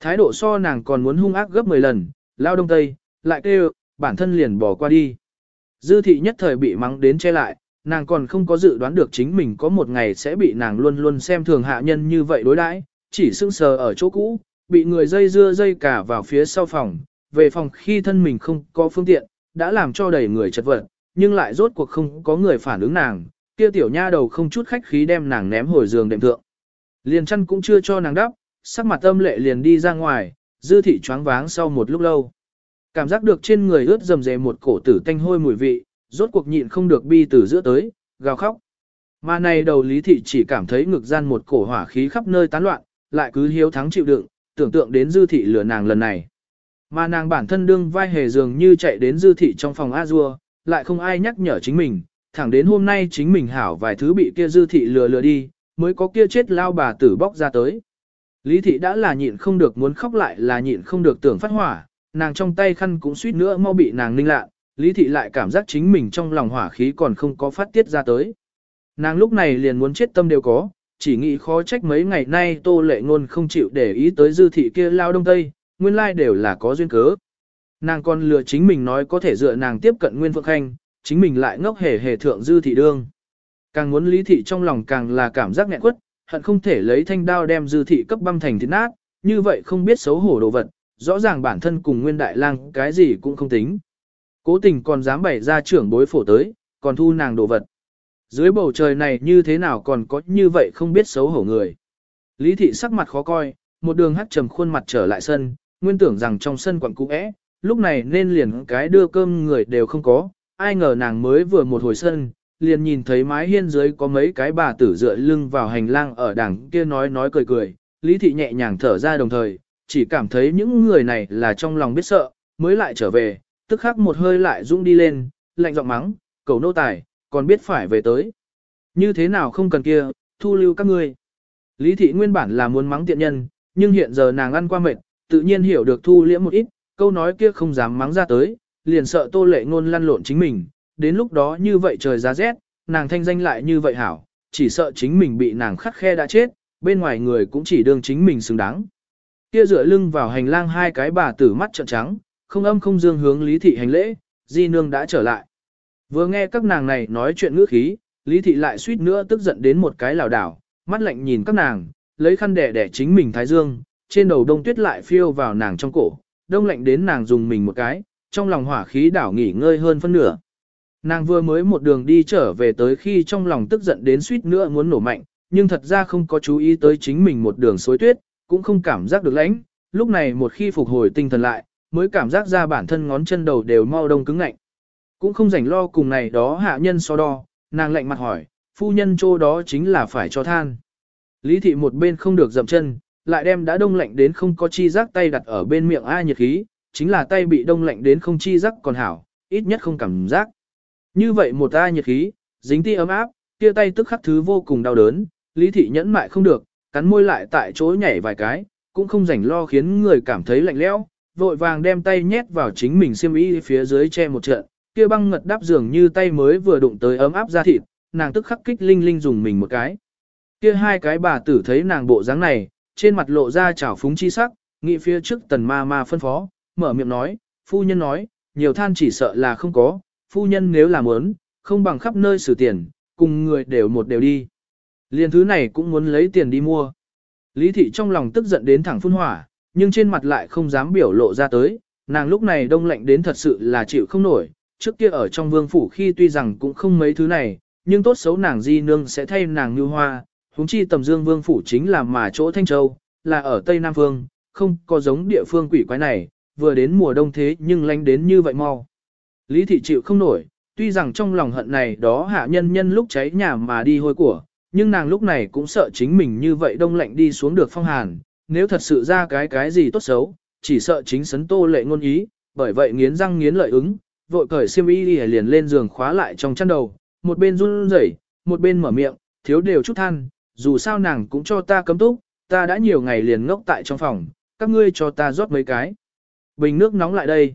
Thái độ so nàng còn muốn hung ác gấp 10 lần, lao đông tây, lại kêu, bản thân liền bỏ qua đi. Dư thị nhất thời bị mắng đến che lại, nàng còn không có dự đoán được chính mình có một ngày sẽ bị nàng luôn luôn xem thường hạ nhân như vậy đối đãi, chỉ sưng sờ ở chỗ cũ, bị người dây dưa dây cả vào phía sau phòng, về phòng khi thân mình không có phương tiện, đã làm cho đầy người chật vật, nhưng lại rốt cuộc không có người phản ứng nàng, kia tiểu nha đầu không chút khách khí đem nàng ném hồi giường đệm thượng. Liền chăn cũng chưa cho nàng đắp, sắc mặt âm lệ liền đi ra ngoài, dư thị choáng váng sau một lúc lâu. Cảm giác được trên người ướt dầm dề một cổ tử tanh hôi mùi vị, rốt cuộc nhịn không được bi từ giữa tới, gào khóc. Mà này đầu lý thị chỉ cảm thấy ngực gian một cổ hỏa khí khắp nơi tán loạn, lại cứ hiếu thắng chịu đựng, tưởng tượng đến dư thị lừa nàng lần này. Mà nàng bản thân đương vai hề dường như chạy đến dư thị trong phòng A-dua, lại không ai nhắc nhở chính mình, thẳng đến hôm nay chính mình hảo vài thứ bị kia dư thị lừa lừa đi, mới có kia chết lao bà tử bóc ra tới. Lý thị đã là nhịn không được muốn khóc lại là nhịn không được tưởng phát hỏa, nàng trong tay khăn cũng suýt nữa mau bị nàng ninh lạ, Lý thị lại cảm giác chính mình trong lòng hỏa khí còn không có phát tiết ra tới. Nàng lúc này liền muốn chết tâm đều có, chỉ nghĩ khó trách mấy ngày nay tô lệ ngôn không chịu để ý tới dư thị kia lao đông tây, nguyên lai đều là có duyên cớ. Nàng còn lừa chính mình nói có thể dựa nàng tiếp cận Nguyên Phượng Khanh, chính mình lại ngốc hề hề thượng dư thị đương. Càng muốn lý thị trong lòng càng là cảm giác nghẹn quất, hận không thể lấy thanh đao đem dư thị cấp băm thành thịt nát, như vậy không biết xấu hổ đồ vật, rõ ràng bản thân cùng Nguyên Đại Lang cái gì cũng không tính. Cố tình còn dám bày ra trưởng bối phổ tới, còn thu nàng đồ vật. Dưới bầu trời này như thế nào còn có như vậy không biết xấu hổ người. Lý thị sắc mặt khó coi, một đường hắt trầm khuôn mặt trở lại sân, nguyên tưởng rằng trong sân quặng cũ é, lúc này nên liền cái đưa cơm người đều không có, ai ngờ nàng mới vừa một hồi sân, liền nhìn thấy mái hiên dưới có mấy cái bà tử dựa lưng vào hành lang ở đằng kia nói nói cười cười, lý thị nhẹ nhàng thở ra đồng thời, chỉ cảm thấy những người này là trong lòng biết sợ, mới lại trở về, tức khắc một hơi lại rung đi lên, lạnh giọng mắng, cầu nô tài, còn biết phải về tới. Như thế nào không cần kia, thu lưu các ngươi. Lý thị nguyên bản là muốn mắng tiện nhân, nhưng hiện giờ nàng ăn qua mệt, tự nhiên hiểu được thu liễm một ít, câu nói kia không dám mắng ra tới, liền sợ tô lệ ngôn lăn lộn chính mình, đến lúc đó như vậy trời giá rét, nàng thanh danh lại như vậy hảo, chỉ sợ chính mình bị nàng khắc khe đã chết, bên ngoài người cũng chỉ đương chính mình xứng đáng. Kia dựa lưng vào hành lang hai cái bà tử mắt trợn trắng, không âm không dương hướng Lý Thị hành lễ, Di Nương đã trở lại. Vừa nghe các nàng này nói chuyện ngữ khí, Lý Thị lại suýt nữa tức giận đến một cái lảo đảo, mắt lạnh nhìn các nàng, lấy khăn đẻ đẻ chính mình thái dương, trên đầu đông tuyết lại phiêu vào nàng trong cổ, đông lạnh đến nàng dùng mình một cái, trong lòng hỏa khí đảo nghỉ ngơi hơn phân nửa. Nàng vừa mới một đường đi trở về tới khi trong lòng tức giận đến suýt nữa muốn nổ mạnh, nhưng thật ra không có chú ý tới chính mình một đường xối tuyết, cũng không cảm giác được lãnh, lúc này một khi phục hồi tinh thần lại, mới cảm giác ra bản thân ngón chân đầu đều mau đông cứng ngạnh. Cũng không rảnh lo cùng này đó hạ nhân so đo, nàng lạnh mặt hỏi, phu nhân chỗ đó chính là phải cho than. Lý thị một bên không được dậm chân, lại đem đã đông lạnh đến không có chi giác tay đặt ở bên miệng ai nhiệt khí, chính là tay bị đông lạnh đến không chi giác còn hảo, ít nhất không cảm giác. Như vậy một ta nhiệt khí, dính ti ấm áp, kia tay tức khắc thứ vô cùng đau đớn, lý thị nhẫn mại không được, cắn môi lại tại chỗ nhảy vài cái, cũng không rảnh lo khiến người cảm thấy lạnh lẽo, vội vàng đem tay nhét vào chính mình xiêm y phía dưới che một trận, kia băng ngật đáp dường như tay mới vừa đụng tới ấm áp da thịt, nàng tức khắc kích linh linh dùng mình một cái. Kia hai cái bà tử thấy nàng bộ dáng này, trên mặt lộ ra trào phúng chi sắc, nghĩ phía trước tần ma ma phân phó, mở miệng nói, phu nhân nói, nhiều than chỉ sợ là không có, phu nhân nếu làm muốn, không bằng khắp nơi xử tiền, cùng người đều một đều đi. Liên thứ này cũng muốn lấy tiền đi mua. Lý thị trong lòng tức giận đến thẳng phun hỏa, nhưng trên mặt lại không dám biểu lộ ra tới, nàng lúc này đông lạnh đến thật sự là chịu không nổi, trước kia ở trong vương phủ khi tuy rằng cũng không mấy thứ này, nhưng tốt xấu nàng di nương sẽ thay nàng như hoa, huống chi tầm dương vương phủ chính là mà chỗ Thanh Châu, là ở Tây Nam Phương, không có giống địa phương quỷ quái này, vừa đến mùa đông thế nhưng lánh đến như vậy mau. Lý thị chịu không nổi, tuy rằng trong lòng hận này đó hạ nhân nhân lúc cháy nhà mà đi hôi của, nhưng nàng lúc này cũng sợ chính mình như vậy đông lạnh đi xuống được phong hàn, nếu thật sự ra cái cái gì tốt xấu, chỉ sợ chính sấn tô lệ ngôn ý, bởi vậy nghiến răng nghiến lợi ứng, vội cởi xiêm y liền lên giường khóa lại trong chăn đầu, một bên run rẩy, một bên mở miệng, thiếu đều chút than, dù sao nàng cũng cho ta cấm túc, ta đã nhiều ngày liền ngốc tại trong phòng, các ngươi cho ta rót mấy cái. Bình nước nóng lại đây.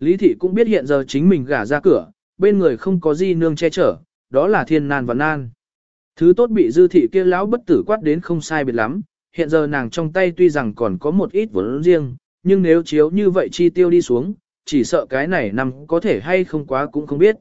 Lý thị cũng biết hiện giờ chính mình gả ra cửa, bên người không có gì nương che chở, đó là thiên nan và nan. Thứ tốt bị dư thị kia lão bất tử quát đến không sai biệt lắm, hiện giờ nàng trong tay tuy rằng còn có một ít vốn riêng, nhưng nếu chiếu như vậy chi tiêu đi xuống, chỉ sợ cái này nằm có thể hay không quá cũng không biết.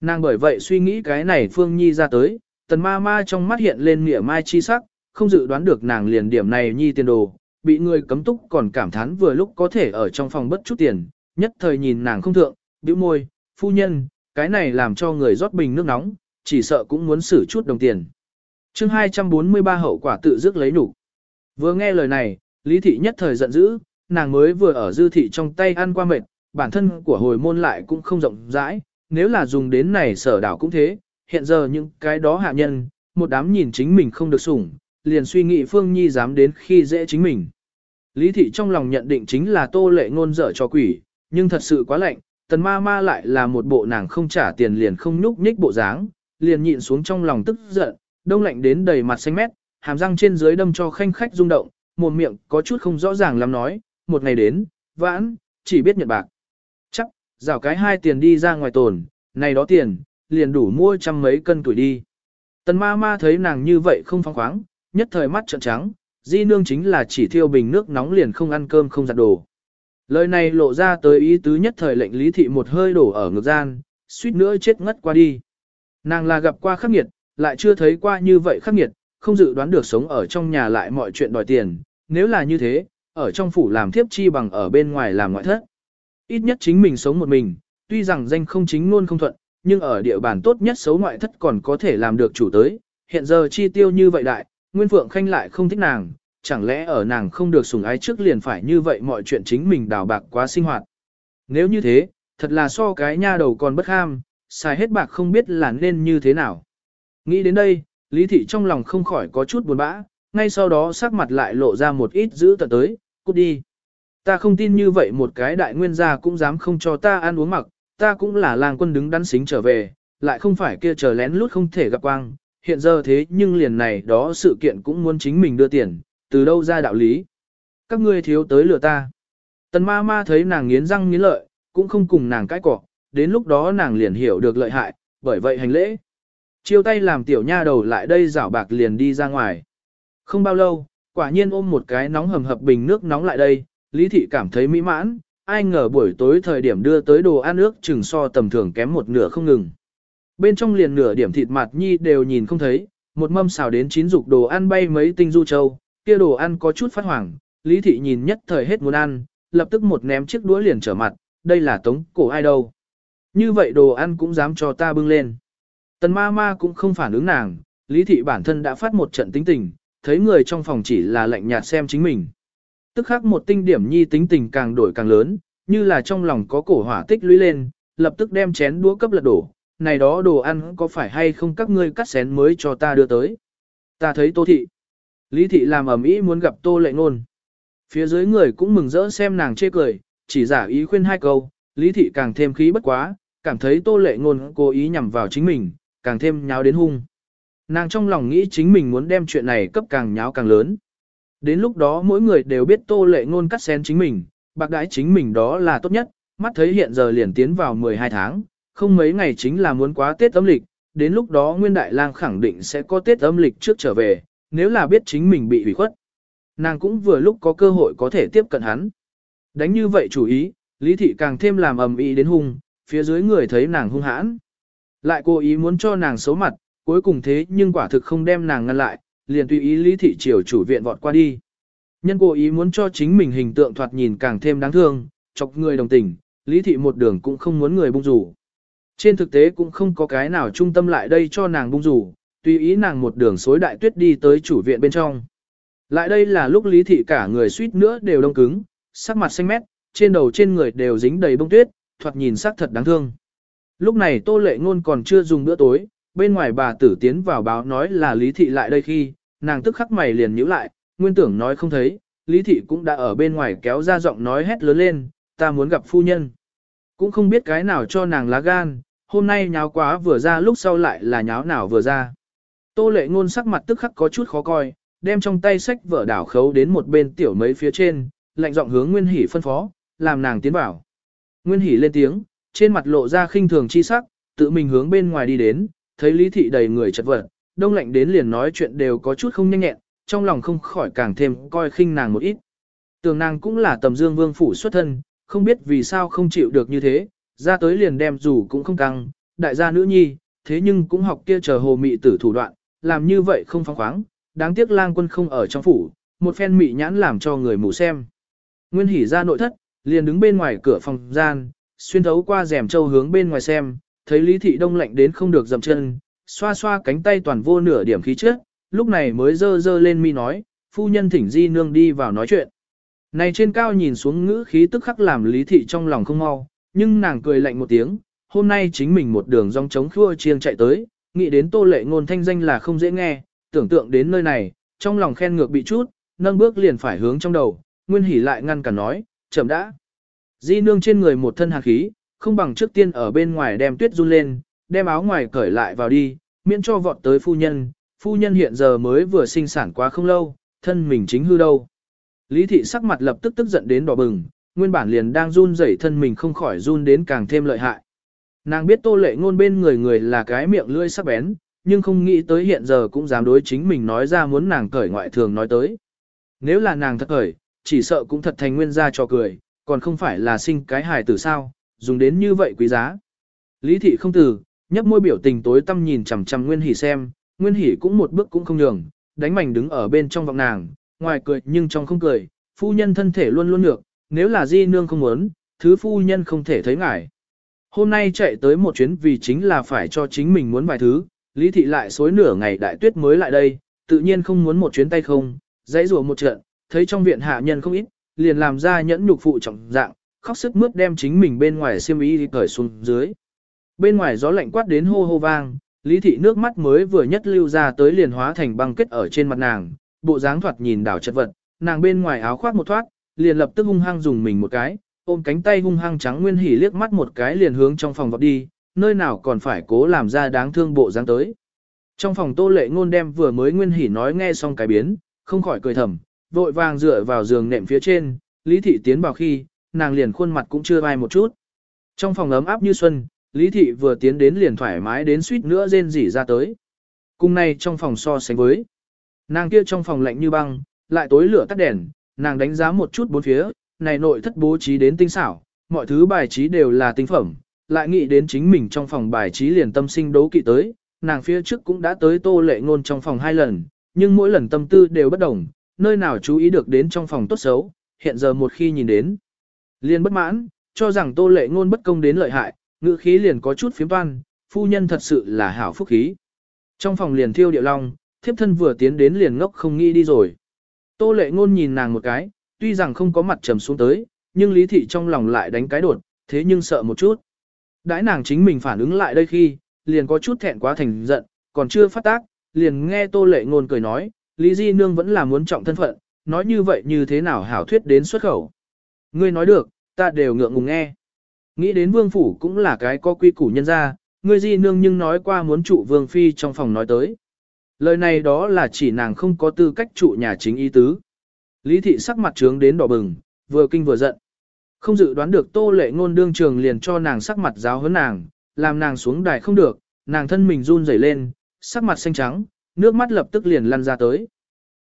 Nàng bởi vậy suy nghĩ cái này Phương Nhi ra tới, tần ma ma trong mắt hiện lên mỉa mai chi sắc, không dự đoán được nàng liền điểm này Nhi tiền đồ, bị người cấm túc còn cảm thán vừa lúc có thể ở trong phòng bất chút tiền, nhất thời nhìn nàng không thượng, bĩu môi, phu nhân, cái này làm cho người rót bình nước nóng, chỉ sợ cũng muốn xử chút đồng tiền. chương 243 hậu quả tự dứt lấy đủ. Vừa nghe lời này, Lý Thị nhất thời giận dữ, nàng mới vừa ở dư thị trong tay ăn qua mệt, bản thân của hồi môn lại cũng không rộng rãi, nếu là dùng đến này sở đảo cũng thế, hiện giờ những cái đó hạ nhân, một đám nhìn chính mình không được sủng, liền suy nghĩ Phương Nhi dám đến khi dễ chính mình. Lý thị trong lòng nhận định chính là tô lệ ngôn dở cho quỷ, nhưng thật sự quá lạnh, tần ma ma lại là một bộ nàng không trả tiền liền không nhúc nhích bộ dáng, liền nhịn xuống trong lòng tức giận, đông lạnh đến đầy mặt xanh mét, hàm răng trên dưới đâm cho khanh khách rung động, mồm miệng có chút không rõ ràng lắm nói, một ngày đến, vãn, chỉ biết nhận bạc. Chắc, rào cái hai tiền đi ra ngoài tồn, này đó tiền, liền đủ mua trăm mấy cân tuổi đi. Tần ma ma thấy nàng như vậy không phóng khoáng, nhất thời mắt trợn trắng, di nương chính là chỉ thiêu bình nước nóng liền không ăn cơm không giặt đồ. Lời này lộ ra tới ý tứ nhất thời lệnh lý thị một hơi đổ ở ngực gian, suýt nữa chết ngất qua đi. Nàng là gặp qua khắc nghiệt, lại chưa thấy qua như vậy khắc nghiệt, không dự đoán được sống ở trong nhà lại mọi chuyện đòi tiền, nếu là như thế, ở trong phủ làm thiếp chi bằng ở bên ngoài làm ngoại thất. Ít nhất chính mình sống một mình, tuy rằng danh không chính luôn không thuận, nhưng ở địa bàn tốt nhất xấu ngoại thất còn có thể làm được chủ tới, hiện giờ chi tiêu như vậy đại, Nguyên Phượng Khanh lại không thích nàng, chẳng lẽ ở nàng không được sủng ái trước liền phải như vậy mọi chuyện chính mình đào bạc quá sinh hoạt. Nếu như thế, thật là so cái nha đầu còn bất ham, xài hết bạc không biết là nên như thế nào. Nghĩ đến đây, Lý Thị trong lòng không khỏi có chút buồn bã, ngay sau đó sắc mặt lại lộ ra một ít giữ tận tới, cút đi. Ta không tin như vậy một cái đại nguyên gia cũng dám không cho ta ăn uống mặc, ta cũng là làng quân đứng đắn xính trở về, lại không phải kia chờ lén lút không thể gặp quang, hiện giờ thế nhưng liền này đó sự kiện cũng muốn chính mình đưa tiền, từ đâu ra đạo lý. Các ngươi thiếu tới lừa ta. Tần ma ma thấy nàng nghiến răng nghiến lợi, cũng không cùng nàng cãi cọ, đến lúc đó nàng liền hiểu được lợi hại, bởi vậy hành lễ. Chiêu tay làm tiểu nha đầu lại đây rảo bạc liền đi ra ngoài. Không bao lâu, quả nhiên ôm một cái nóng hầm hập bình nước nóng lại đây, Lý Thị cảm thấy mỹ mãn, ai ngờ buổi tối thời điểm đưa tới đồ ăn ước chừng so tầm thường kém một nửa không ngừng. Bên trong liền nửa điểm thịt mặt nhi đều nhìn không thấy, một mâm xào đến chín dục đồ ăn bay mấy tinh du châu, kia đồ ăn có chút phát hoảng, Lý Thị nhìn nhất thời hết muốn ăn, lập tức một ném chiếc đũa liền trở mặt, đây là tống cổ ai đâu. Như vậy đồ ăn cũng dám cho ta bưng lên. Tần ma ma cũng không phản ứng nàng, Lý Thị bản thân đã phát một trận tính tình, thấy người trong phòng chỉ là lạnh nhạt xem chính mình. Tức khắc một tinh điểm nhi tính tình càng đổi càng lớn, như là trong lòng có cổ hỏa tích lũy lên, lập tức đem chén đũa cấp lật đổ, này đó đồ ăn có phải hay không các ngươi cắt xén mới cho ta đưa tới. Ta thấy tô thị. Lý thị làm ầm ĩ muốn gặp tô lệ nôn. Phía dưới người cũng mừng rỡ xem nàng chê cười, chỉ giả ý khuyên hai câu, lý thị càng thêm khí bất quá, cảm thấy tô lệ nôn cố ý nhằm vào chính mình, càng thêm nháo đến hung. Nàng trong lòng nghĩ chính mình muốn đem chuyện này cấp càng nháo càng lớn. Đến lúc đó mỗi người đều biết tô lệ nôn cắt xén chính mình, bạc đãi chính mình đó là tốt nhất, mắt thấy hiện giờ liền tiến vào 12 tháng, không mấy ngày chính là muốn quá Tết âm lịch, đến lúc đó Nguyên Đại Lang khẳng định sẽ có Tết âm lịch trước trở về, nếu là biết chính mình bị hủy khuất. Nàng cũng vừa lúc có cơ hội có thể tiếp cận hắn. Đánh như vậy chủ ý, Lý Thị càng thêm làm ầm ĩ đến hung, phía dưới người thấy nàng hung hãn. Lại cố ý muốn cho nàng xấu mặt, cuối cùng thế nhưng quả thực không đem nàng ngăn lại, liền tùy ý Lý Thị triều chủ viện vọt qua đi. Nhân cố ý muốn cho chính mình hình tượng thoạt nhìn càng thêm đáng thương, chọc người đồng tình, Lý Thị một đường cũng không muốn người bung rủ. Trên thực tế cũng không có cái nào trung tâm lại đây cho nàng bung rủ, tùy ý nàng một đường xối đại tuyết đi tới chủ viện bên trong. Lại đây là lúc Lý Thị cả người suýt nữa đều đông cứng, sắc mặt xanh mét, trên đầu trên người đều dính đầy bông tuyết, thoạt nhìn sắc thật đáng thương. Lúc này Tô Lệ Ngôn còn chưa dùng bữa tối, bên ngoài bà tử tiến vào báo nói là Lý Thị lại đây khi, nàng tức khắc mày liền nhíu lại, nguyên tưởng nói không thấy, Lý Thị cũng đã ở bên ngoài kéo ra giọng nói hét lớn lên, ta muốn gặp phu nhân. Cũng không biết cái nào cho nàng lá gan, hôm nay nháo quá vừa ra lúc sau lại là nháo nào vừa ra. Tô lệ ngôn sắc mặt tức khắc có chút khó coi, đem trong tay sách vở đảo khấu đến một bên tiểu mấy phía trên, lạnh giọng hướng Nguyên Hỷ phân phó, làm nàng tiến vào. Nguyên Hỷ lên tiếng, trên mặt lộ ra khinh thường chi sắc, tự mình hướng bên ngoài đi đến, thấy Lý Thị đầy người chật vật, đông lạnh đến liền nói chuyện đều có chút không nhanh nhẹn, trong lòng không khỏi càng thêm coi khinh nàng một ít. Tường nàng cũng là tầm dương vương phủ xuất thân, không biết vì sao không chịu được như thế, ra tới liền đem dù cũng không căng, đại gia nữ nhi, thế nhưng cũng học kia chờ hồ mị tử thủ đoạn, làm như vậy không phóng khoáng, đáng tiếc lang quân không ở trong phủ, một phen mị nhãn làm cho người mù xem. Nguyên hỉ ra nội thất, liền đứng bên ngoài cửa phòng gian, xuyên thấu qua rèm châu hướng bên ngoài xem, thấy Lý Thị Đông lạnh đến không được dầm chân, xoa xoa cánh tay toàn vô nửa điểm khí trước, lúc này mới dơ dơ lên mi nói, phu nhân thỉnh di nương đi vào nói chuyện. Này trên cao nhìn xuống ngữ khí tức khắc làm Lý Thị trong lòng không mau, nhưng nàng cười lạnh một tiếng, hôm nay chính mình một đường rong trống khua chiêng chạy tới, nghĩ đến tô lệ ngôn thanh danh là không dễ nghe, tưởng tượng đến nơi này, trong lòng khen ngược bị chút, nâng bước liền phải hướng trong đầu, Nguyên Hỷ lại ngăn cản nói, chậm đã. Di nương trên người một thân hàn khí, không bằng trước tiên ở bên ngoài đem tuyết run lên, đem áo ngoài cởi lại vào đi, miễn cho vọt tới phu nhân, phu nhân hiện giờ mới vừa sinh sản quá không lâu, thân mình chính hư đâu. Lý thị sắc mặt lập tức tức giận đến đỏ bừng, nguyên bản liền đang run rẩy thân mình không khỏi run đến càng thêm lợi hại. Nàng biết tô lệ ngôn bên người người là cái miệng lưỡi sắc bén, nhưng không nghĩ tới hiện giờ cũng dám đối chính mình nói ra muốn nàng cởi ngoại thường nói tới. Nếu là nàng thật cởi, chỉ sợ cũng thật thành nguyên gia cho cười, còn không phải là sinh cái hài tử sao, dùng đến như vậy quý giá. Lý thị không từ, nhấp môi biểu tình tối tâm nhìn chằm chằm Nguyên Hỷ xem, Nguyên Hỷ cũng một bước cũng không nhường, đánh mảnh đứng ở bên trong vọng nàng, ngoài cười nhưng trong không cười, phu nhân thân thể luôn luôn được, nếu là di nương không muốn, thứ phu nhân không thể thấy ngại. Hôm nay chạy tới một chuyến vì chính là phải cho chính mình muốn vài thứ, Lý thị lại xối nửa ngày đại tuyết mới lại đây, tự nhiên không muốn một chuyến tay không, dãy rùa một trận, thấy trong viện hạ nhân không ít, liền làm ra nhẫn nhục phụ trọng dạng, khóc sức mướt đem chính mình bên ngoài xiêm y đi cởi xuống dưới. Bên ngoài gió lạnh quát đến hô hô vang, Lý thị nước mắt mới vừa nhất lưu ra tới liền hóa thành băng kết ở trên mặt nàng, bộ dáng thoạt nhìn đảo chất vật, nàng bên ngoài áo khoác một thoát, liền lập tức hung hăng dùng mình một cái, ôm cánh tay hung hăng trắng nguyên hỉ liếc mắt một cái liền hướng trong phòng vọt đi, nơi nào còn phải cố làm ra đáng thương bộ dáng tới. Trong phòng tô lệ ngôn đem vừa mới nguyên hỉ nói nghe xong cái biến, không khỏi cười thầm, vội vàng dựa vào giường nệm phía trên, Lý Thị tiến vào khi, nàng liền khuôn mặt cũng chưa vai một chút. Trong phòng ấm áp như xuân, Lý Thị vừa tiến đến liền thoải mái đến suýt nữa rên rỉ ra tới. Cùng này trong phòng so sánh với, nàng kia trong phòng lạnh như băng, lại tối lửa tắt đèn, nàng đánh giá một chút bốn phía, này nội thất bố trí đến tinh xảo, mọi thứ bài trí đều là tinh phẩm, lại nghĩ đến chính mình trong phòng bài trí liền tâm sinh đấu kỵ tới, nàng phía trước cũng đã tới tô lệ ngôn trong phòng hai lần, nhưng mỗi lần tâm tư đều bất đồng, nơi nào chú ý được đến trong phòng tốt xấu, hiện giờ một khi nhìn đến. Liền bất mãn, cho rằng tô lệ ngôn bất công đến lợi hại, ngữ khí liền có chút phiếm toan, phu nhân thật sự là hảo phúc khí. Trong phòng liền thiêu điệu long, thiếp thân vừa tiến đến liền ngốc không nghĩ đi rồi. Tô lệ ngôn nhìn nàng một cái, tuy rằng không có mặt trầm xuống tới, nhưng lý thị trong lòng lại đánh cái đột, thế nhưng sợ một chút. Đãi nàng chính mình phản ứng lại đây khi, liền có chút thẹn quá thành giận, còn chưa phát tác, liền nghe tô lệ ngôn cười nói, Lý Di Nương vẫn là muốn trọng thân phận, nói như vậy như thế nào hảo thuyết đến xuất khẩu. Ngươi nói được, ta đều ngượng ngùng nghe. Nghĩ đến vương phủ cũng là cái có quy củ nhân gia, ngươi Di Nương nhưng nói qua muốn trụ vương phi trong phòng nói tới. Lời này đó là chỉ nàng không có tư cách trụ nhà chính ý tứ. Lý thị sắc mặt trướng đến đỏ bừng, vừa kinh vừa giận. Không dự đoán được tô lệ ngôn đương trường liền cho nàng sắc mặt giáo hơn nàng, làm nàng xuống đài không được, nàng thân mình run rẩy lên, sắc mặt xanh trắng, nước mắt lập tức liền lăn ra tới.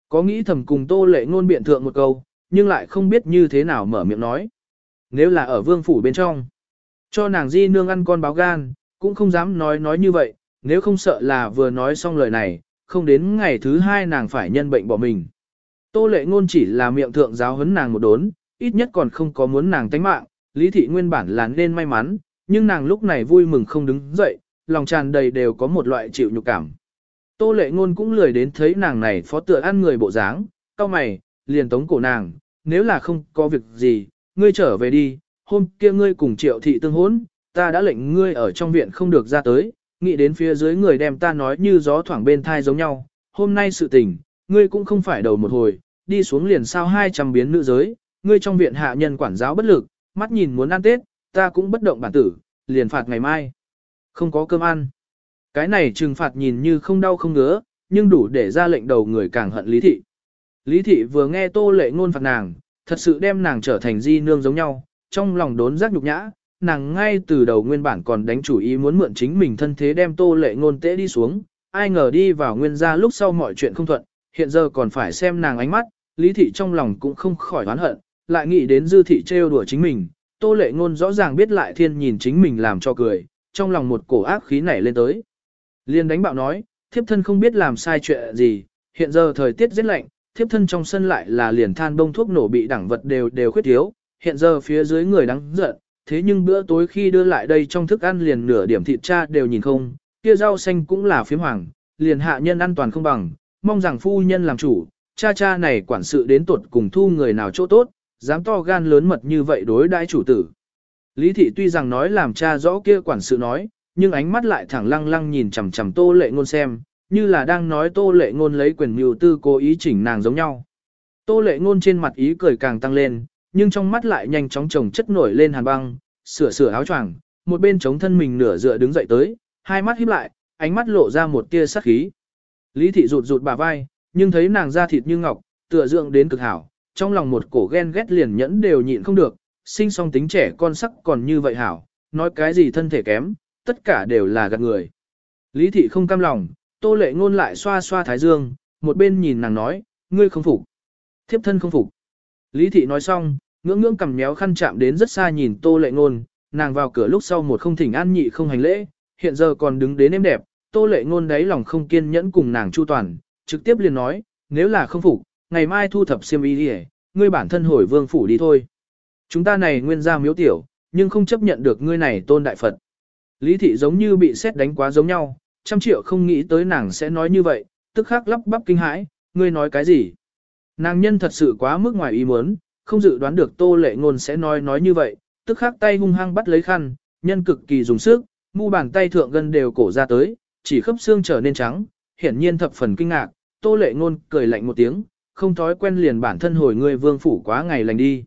Có nghĩ thầm cùng tô lệ ngôn biện thượng một câu, nhưng lại không biết như thế nào mở miệng nói. Nếu là ở vương phủ bên trong, cho nàng di nương ăn con báo gan, cũng không dám nói nói như vậy, nếu không sợ là vừa nói xong lời này, không đến ngày thứ hai nàng phải nhân bệnh bỏ mình. Tô lệ ngôn chỉ là miệng thượng giáo huấn nàng một đốn, ít nhất còn không có muốn nàng tánh mạng, lý thị nguyên bản là nên may mắn, nhưng nàng lúc này vui mừng không đứng dậy, lòng tràn đầy đều có một loại chịu nhục cảm. Tô lệ ngôn cũng lười đến thấy nàng này phó tựa ăn người bộ dáng, cao mày, liền tống cổ nàng, nếu là không có việc gì, ngươi trở về đi, hôm kia ngươi cùng triệu thị tương hỗn, ta đã lệnh ngươi ở trong viện không được ra tới, nghĩ đến phía dưới người đem ta nói như gió thoảng bên thai giống nhau, hôm nay sự tình, ngươi cũng không phải đầu một hồi, đi xuống liền sao hai trăm biến nữ giới, ngươi trong viện hạ nhân quản giáo bất lực, mắt nhìn muốn ăn Tết, ta cũng bất động bản tử, liền phạt ngày mai. Không có cơm ăn. Cái này trừng phạt nhìn như không đau không ngứa, nhưng đủ để ra lệnh đầu người càng hận Lý Thị. Lý Thị vừa nghe tô lệ ngôn phạt nàng, thật sự đem nàng trở thành di nương giống nhau, trong lòng đốn giác nhục nhã, nàng ngay từ đầu nguyên bản còn đánh chủ ý muốn mượn chính mình thân thế đem tô lệ ngôn tế đi xuống, ai ngờ đi vào nguyên gia lúc sau mọi chuyện không thuận, hiện giờ còn phải xem nàng ánh mắt, Lý Thị trong lòng cũng không khỏi oán hận, lại nghĩ đến dư thị trêu đùa chính mình, tô lệ ngôn rõ ràng biết lại thiên nhìn chính mình làm cho cười, trong lòng một cổ ác khí nảy lên tới. Liên đánh bạo nói, thiếp thân không biết làm sai chuyện gì, hiện giờ thời tiết rất lạnh, thiếp thân trong sân lại là liền than bông thuốc nổ bị đẳng vật đều đều khuyết thiếu, hiện giờ phía dưới người đáng giận, thế nhưng bữa tối khi đưa lại đây trong thức ăn liền nửa điểm thịt cha đều nhìn không, kia rau xanh cũng là phiếm hoàng, liền hạ nhân an toàn không bằng, mong rằng phu nhân làm chủ, cha cha này quản sự đến tuột cùng thu người nào chỗ tốt, dám to gan lớn mật như vậy đối đãi chủ tử. Lý thị tuy rằng nói làm cha rõ kia quản sự nói, nhưng ánh mắt lại thẳng lăng lăng nhìn chằm chằm tô lệ ngôn xem, như là đang nói tô lệ ngôn lấy quyền mưu tư cố ý chỉnh nàng giống nhau. Tô lệ ngôn trên mặt ý cười càng tăng lên, nhưng trong mắt lại nhanh chóng chồng chất nổi lên hàn băng, sửa sửa áo choàng, một bên chống thân mình nửa dựa đứng dậy tới, hai mắt híp lại, ánh mắt lộ ra một tia sắc khí. Lý thị rụt rụt bà vai, nhưng thấy nàng da thịt như ngọc, tựa dưỡng đến cực hảo, trong lòng một cổ ghen ghét liền nhẫn đều nhịn không được, sinh song tính trẻ con sắc còn như vậy hảo, nói cái gì thân thể kém, tất cả đều là gạt người. Lý thị không cam lòng, tô lệ ngôn lại xoa xoa thái dương, một bên nhìn nàng nói, ngươi không phục. Thiếp thân không phục. Lý thị nói xong, ngưỡng ngưỡng cầm méo khăn chạm đến rất xa nhìn tô lệ ngôn, nàng vào cửa lúc sau một không thỉnh an nhị không hành lễ, hiện giờ còn đứng đến êm đẹp, tô lệ ngôn đấy lòng không kiên nhẫn cùng nàng chu toàn, trực tiếp liền nói, nếu là không phục, ngày mai thu thập xiêm y đi ngươi bản thân hồi vương phủ đi thôi. Chúng ta này nguyên gia miếu tiểu, nhưng không chấp nhận được ngươi này tôn đại Phật. Lý thị giống như bị xét đánh quá giống nhau, trăm triệu không nghĩ tới nàng sẽ nói như vậy, tức khắc lắp bắp kinh hãi, ngươi nói cái gì? Nàng nhân thật sự quá mức ngoài ý muốn, không dự đoán được tô lệ ngôn sẽ nói nói như vậy, tức khắc tay hung hăng bắt lấy khăn, nhân cực kỳ dùng sức, mu bàn tay thượng gân đều cổ ra tới, chỉ khớp xương trở nên trắng, hiển nhiên thập phần kinh ngạc, tô lệ ngôn cười lạnh một tiếng, không thói quen liền bản thân hồi người vương phủ quá ngày lành đi.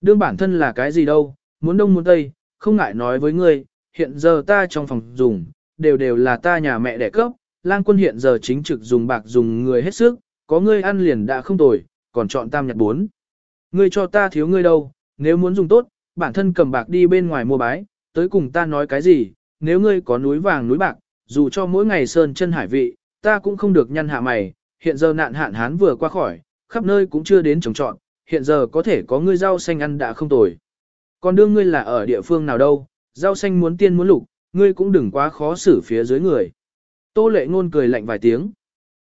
Đương bản thân là cái gì đâu, muốn đông muốn tây, không ngại nói với ngươi, hiện giờ ta trong phòng dùng, đều đều là ta nhà mẹ đẻ cấp, lang quân hiện giờ chính trực dùng bạc dùng người hết sức, có ngươi ăn liền đã không tồi, còn chọn tam nhật bốn. Ngươi cho ta thiếu ngươi đâu, nếu muốn dùng tốt, bản thân cầm bạc đi bên ngoài mua bái, tới cùng ta nói cái gì, nếu ngươi có núi vàng núi bạc, dù cho mỗi ngày sơn chân hải vị, ta cũng không được nhăn hạ mày, hiện giờ nạn hạn hán vừa qua khỏi, khắp nơi cũng chưa đến trồng trọn, hiện giờ có thể có ngươi rau xanh ăn đã không tồi. Còn đương ngươi là ở địa phương nào đâu, rau xanh muốn tiên muốn lục, ngươi cũng đừng quá khó xử phía dưới người. Tô lệ ngôn cười lạnh vài tiếng.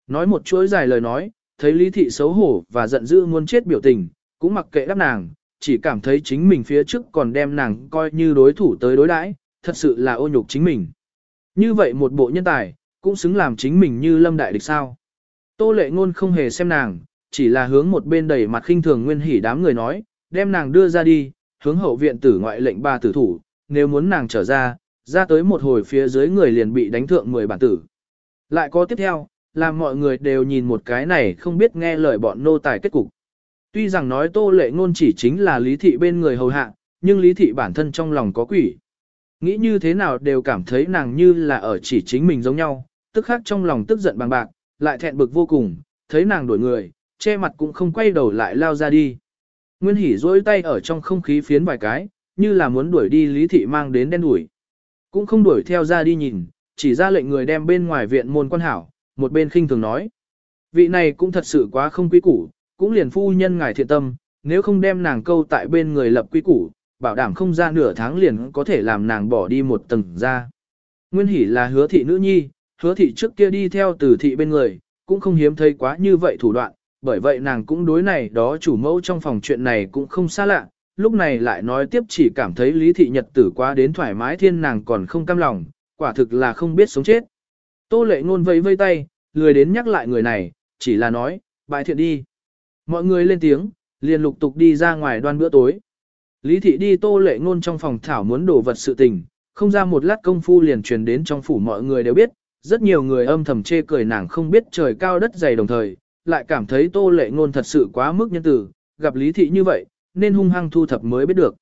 Nói một chuỗi dài lời nói, thấy lý thị xấu hổ và giận dữ muốn chết biểu tình, cũng mặc kệ đáp nàng, chỉ cảm thấy chính mình phía trước còn đem nàng coi như đối thủ tới đối đãi, thật sự là ô nhục chính mình. Như vậy một bộ nhân tài, cũng xứng làm chính mình như lâm đại địch sao. Tô lệ ngôn không hề xem nàng, chỉ là hướng một bên đẩy mặt khinh thường nguyên hỉ đám người nói, đem nàng đưa ra đi, hướng hậu viện tử ngoại lệnh ba tử thủ, nếu muốn nàng trở ra, ra tới một hồi phía dưới người liền bị đánh thượng 10 bản tử. Lại có tiếp theo, làm mọi người đều nhìn một cái này không biết nghe lời bọn nô tài kết cục. Tuy rằng nói tô lệ ngôn chỉ chính là lý thị bên người hầu hạ, nhưng lý thị bản thân trong lòng có quỷ. Nghĩ như thế nào đều cảm thấy nàng như là ở chỉ chính mình giống nhau, tức khác trong lòng tức giận bằng bạc, lại thẹn bực vô cùng, thấy nàng đuổi người, che mặt cũng không quay đầu lại lao ra đi. Nguyên Hỷ duỗi tay ở trong không khí phiến vài cái, như là muốn đuổi đi lý thị mang đến đen đuổi. Cũng không đuổi theo ra đi nhìn, chỉ ra lệnh người đem bên ngoài viện môn quan hảo, một bên khinh thường nói. Vị này cũng thật sự quá không quý củ, cũng liền phu nhân ngài thiện tâm, nếu không đem nàng câu tại bên người lập quý củ, bảo đảm không ra nửa tháng liền có thể làm nàng bỏ đi một tầng ra. Nguyên hỷ là hứa thị nữ nhi, hứa thị trước kia đi theo từ thị bên người, cũng không hiếm thấy quá như vậy thủ đoạn, bởi vậy nàng cũng đối này đó chủ mẫu trong phòng chuyện này cũng không xa lạ, lúc này lại nói tiếp chỉ cảm thấy lý thị nhật tử quá đến thoải mái thiên nàng còn không cam lòng, quả thực là không biết sống chết. Tô lệ ngôn vẫy vây tay, lười đến nhắc lại người này, chỉ là nói, bại thiện đi. Mọi người lên tiếng, liền lục tục đi ra ngoài đoan bữa tối. Lý thị đi tô lệ ngôn trong phòng thảo muốn đổ vật sự tình, không ra một lát công phu liền truyền đến trong phủ mọi người đều biết, rất nhiều người âm thầm chê cười nàng không biết trời cao đất dày đồng thời, lại cảm thấy tô lệ ngôn thật sự quá mức nhân tử, gặp lý thị như vậy, nên hung hăng thu thập mới biết được.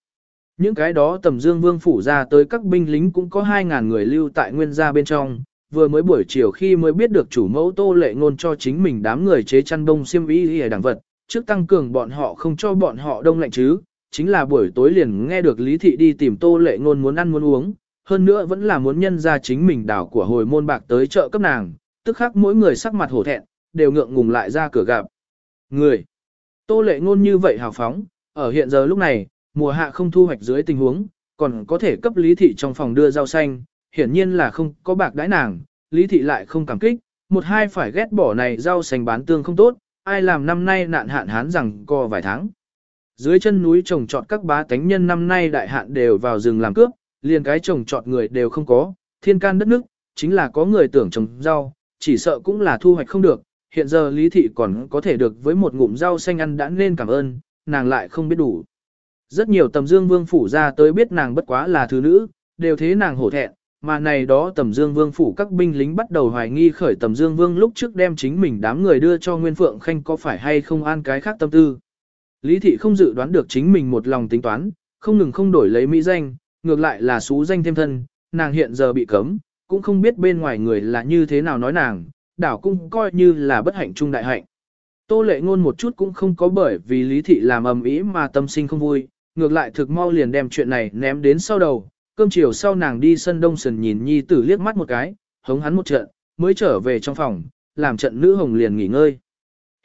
Những cái đó tầm dương vương phủ ra tới các binh lính cũng có 2.000 người lưu tại nguyên gia bên trong, vừa mới buổi chiều khi mới biết được chủ mẫu tô lệ ngôn cho chính mình đám người chế chăn đông xiêm y y đẳng vật, trước tăng cường bọn họ không cho bọn họ đông lạnh chứ, chính là buổi tối liền nghe được lý thị đi tìm tô lệ ngôn muốn ăn muốn uống, hơn nữa vẫn là muốn nhân ra chính mình đảo của hồi môn bạc tới chợ cấp nàng, tức khắc mỗi người sắc mặt hổ thẹn, đều ngượng ngùng lại ra cửa gặp. Người, tô lệ ngôn như vậy hào phóng, ở hiện giờ lúc này, mùa hạ không thu hoạch dưới tình huống, còn có thể cấp lý thị trong phòng đưa rau xanh, hiển nhiên là không có bạc đãi nàng, lý thị lại không cảm kích, một hai phải ghét bỏ này rau xanh bán tương không tốt, ai làm năm nay nạn hạn hán rằng co vài tháng. Dưới chân núi trồng trọt các bá tánh nhân năm nay đại hạn đều vào rừng làm cướp, liền cái trồng trọt người đều không có, thiên can đất nước, chính là có người tưởng trồng rau, chỉ sợ cũng là thu hoạch không được, hiện giờ lý thị còn có thể được với một ngụm rau xanh ăn đã nên cảm ơn, nàng lại không biết đủ. Rất nhiều tầm dương vương phủ ra tới biết nàng bất quá là thứ nữ, đều thế nàng hổ thẹn, mà này đó tầm dương vương phủ các binh lính bắt đầu hoài nghi khởi tầm dương vương lúc trước đem chính mình đám người đưa cho Nguyên Phượng Khanh có phải hay không an cái khác tâm tư. Lý thị không dự đoán được chính mình một lòng tính toán, không ngừng không đổi lấy mỹ danh, ngược lại là xú danh thêm thân, nàng hiện giờ bị cấm, cũng không biết bên ngoài người là như thế nào nói nàng, đảo cũng coi như là bất hạnh trung đại hạnh. Tô lệ ngôn một chút cũng không có bởi vì lý thị làm ầm ĩ mà tâm sinh không vui, ngược lại thực mau liền đem chuyện này ném đến sau đầu, cơm chiều sau nàng đi sân đông sần nhìn nhi tử liếc mắt một cái, hống hắn một trận, mới trở về trong phòng, làm trận nữ hồng liền nghỉ ngơi.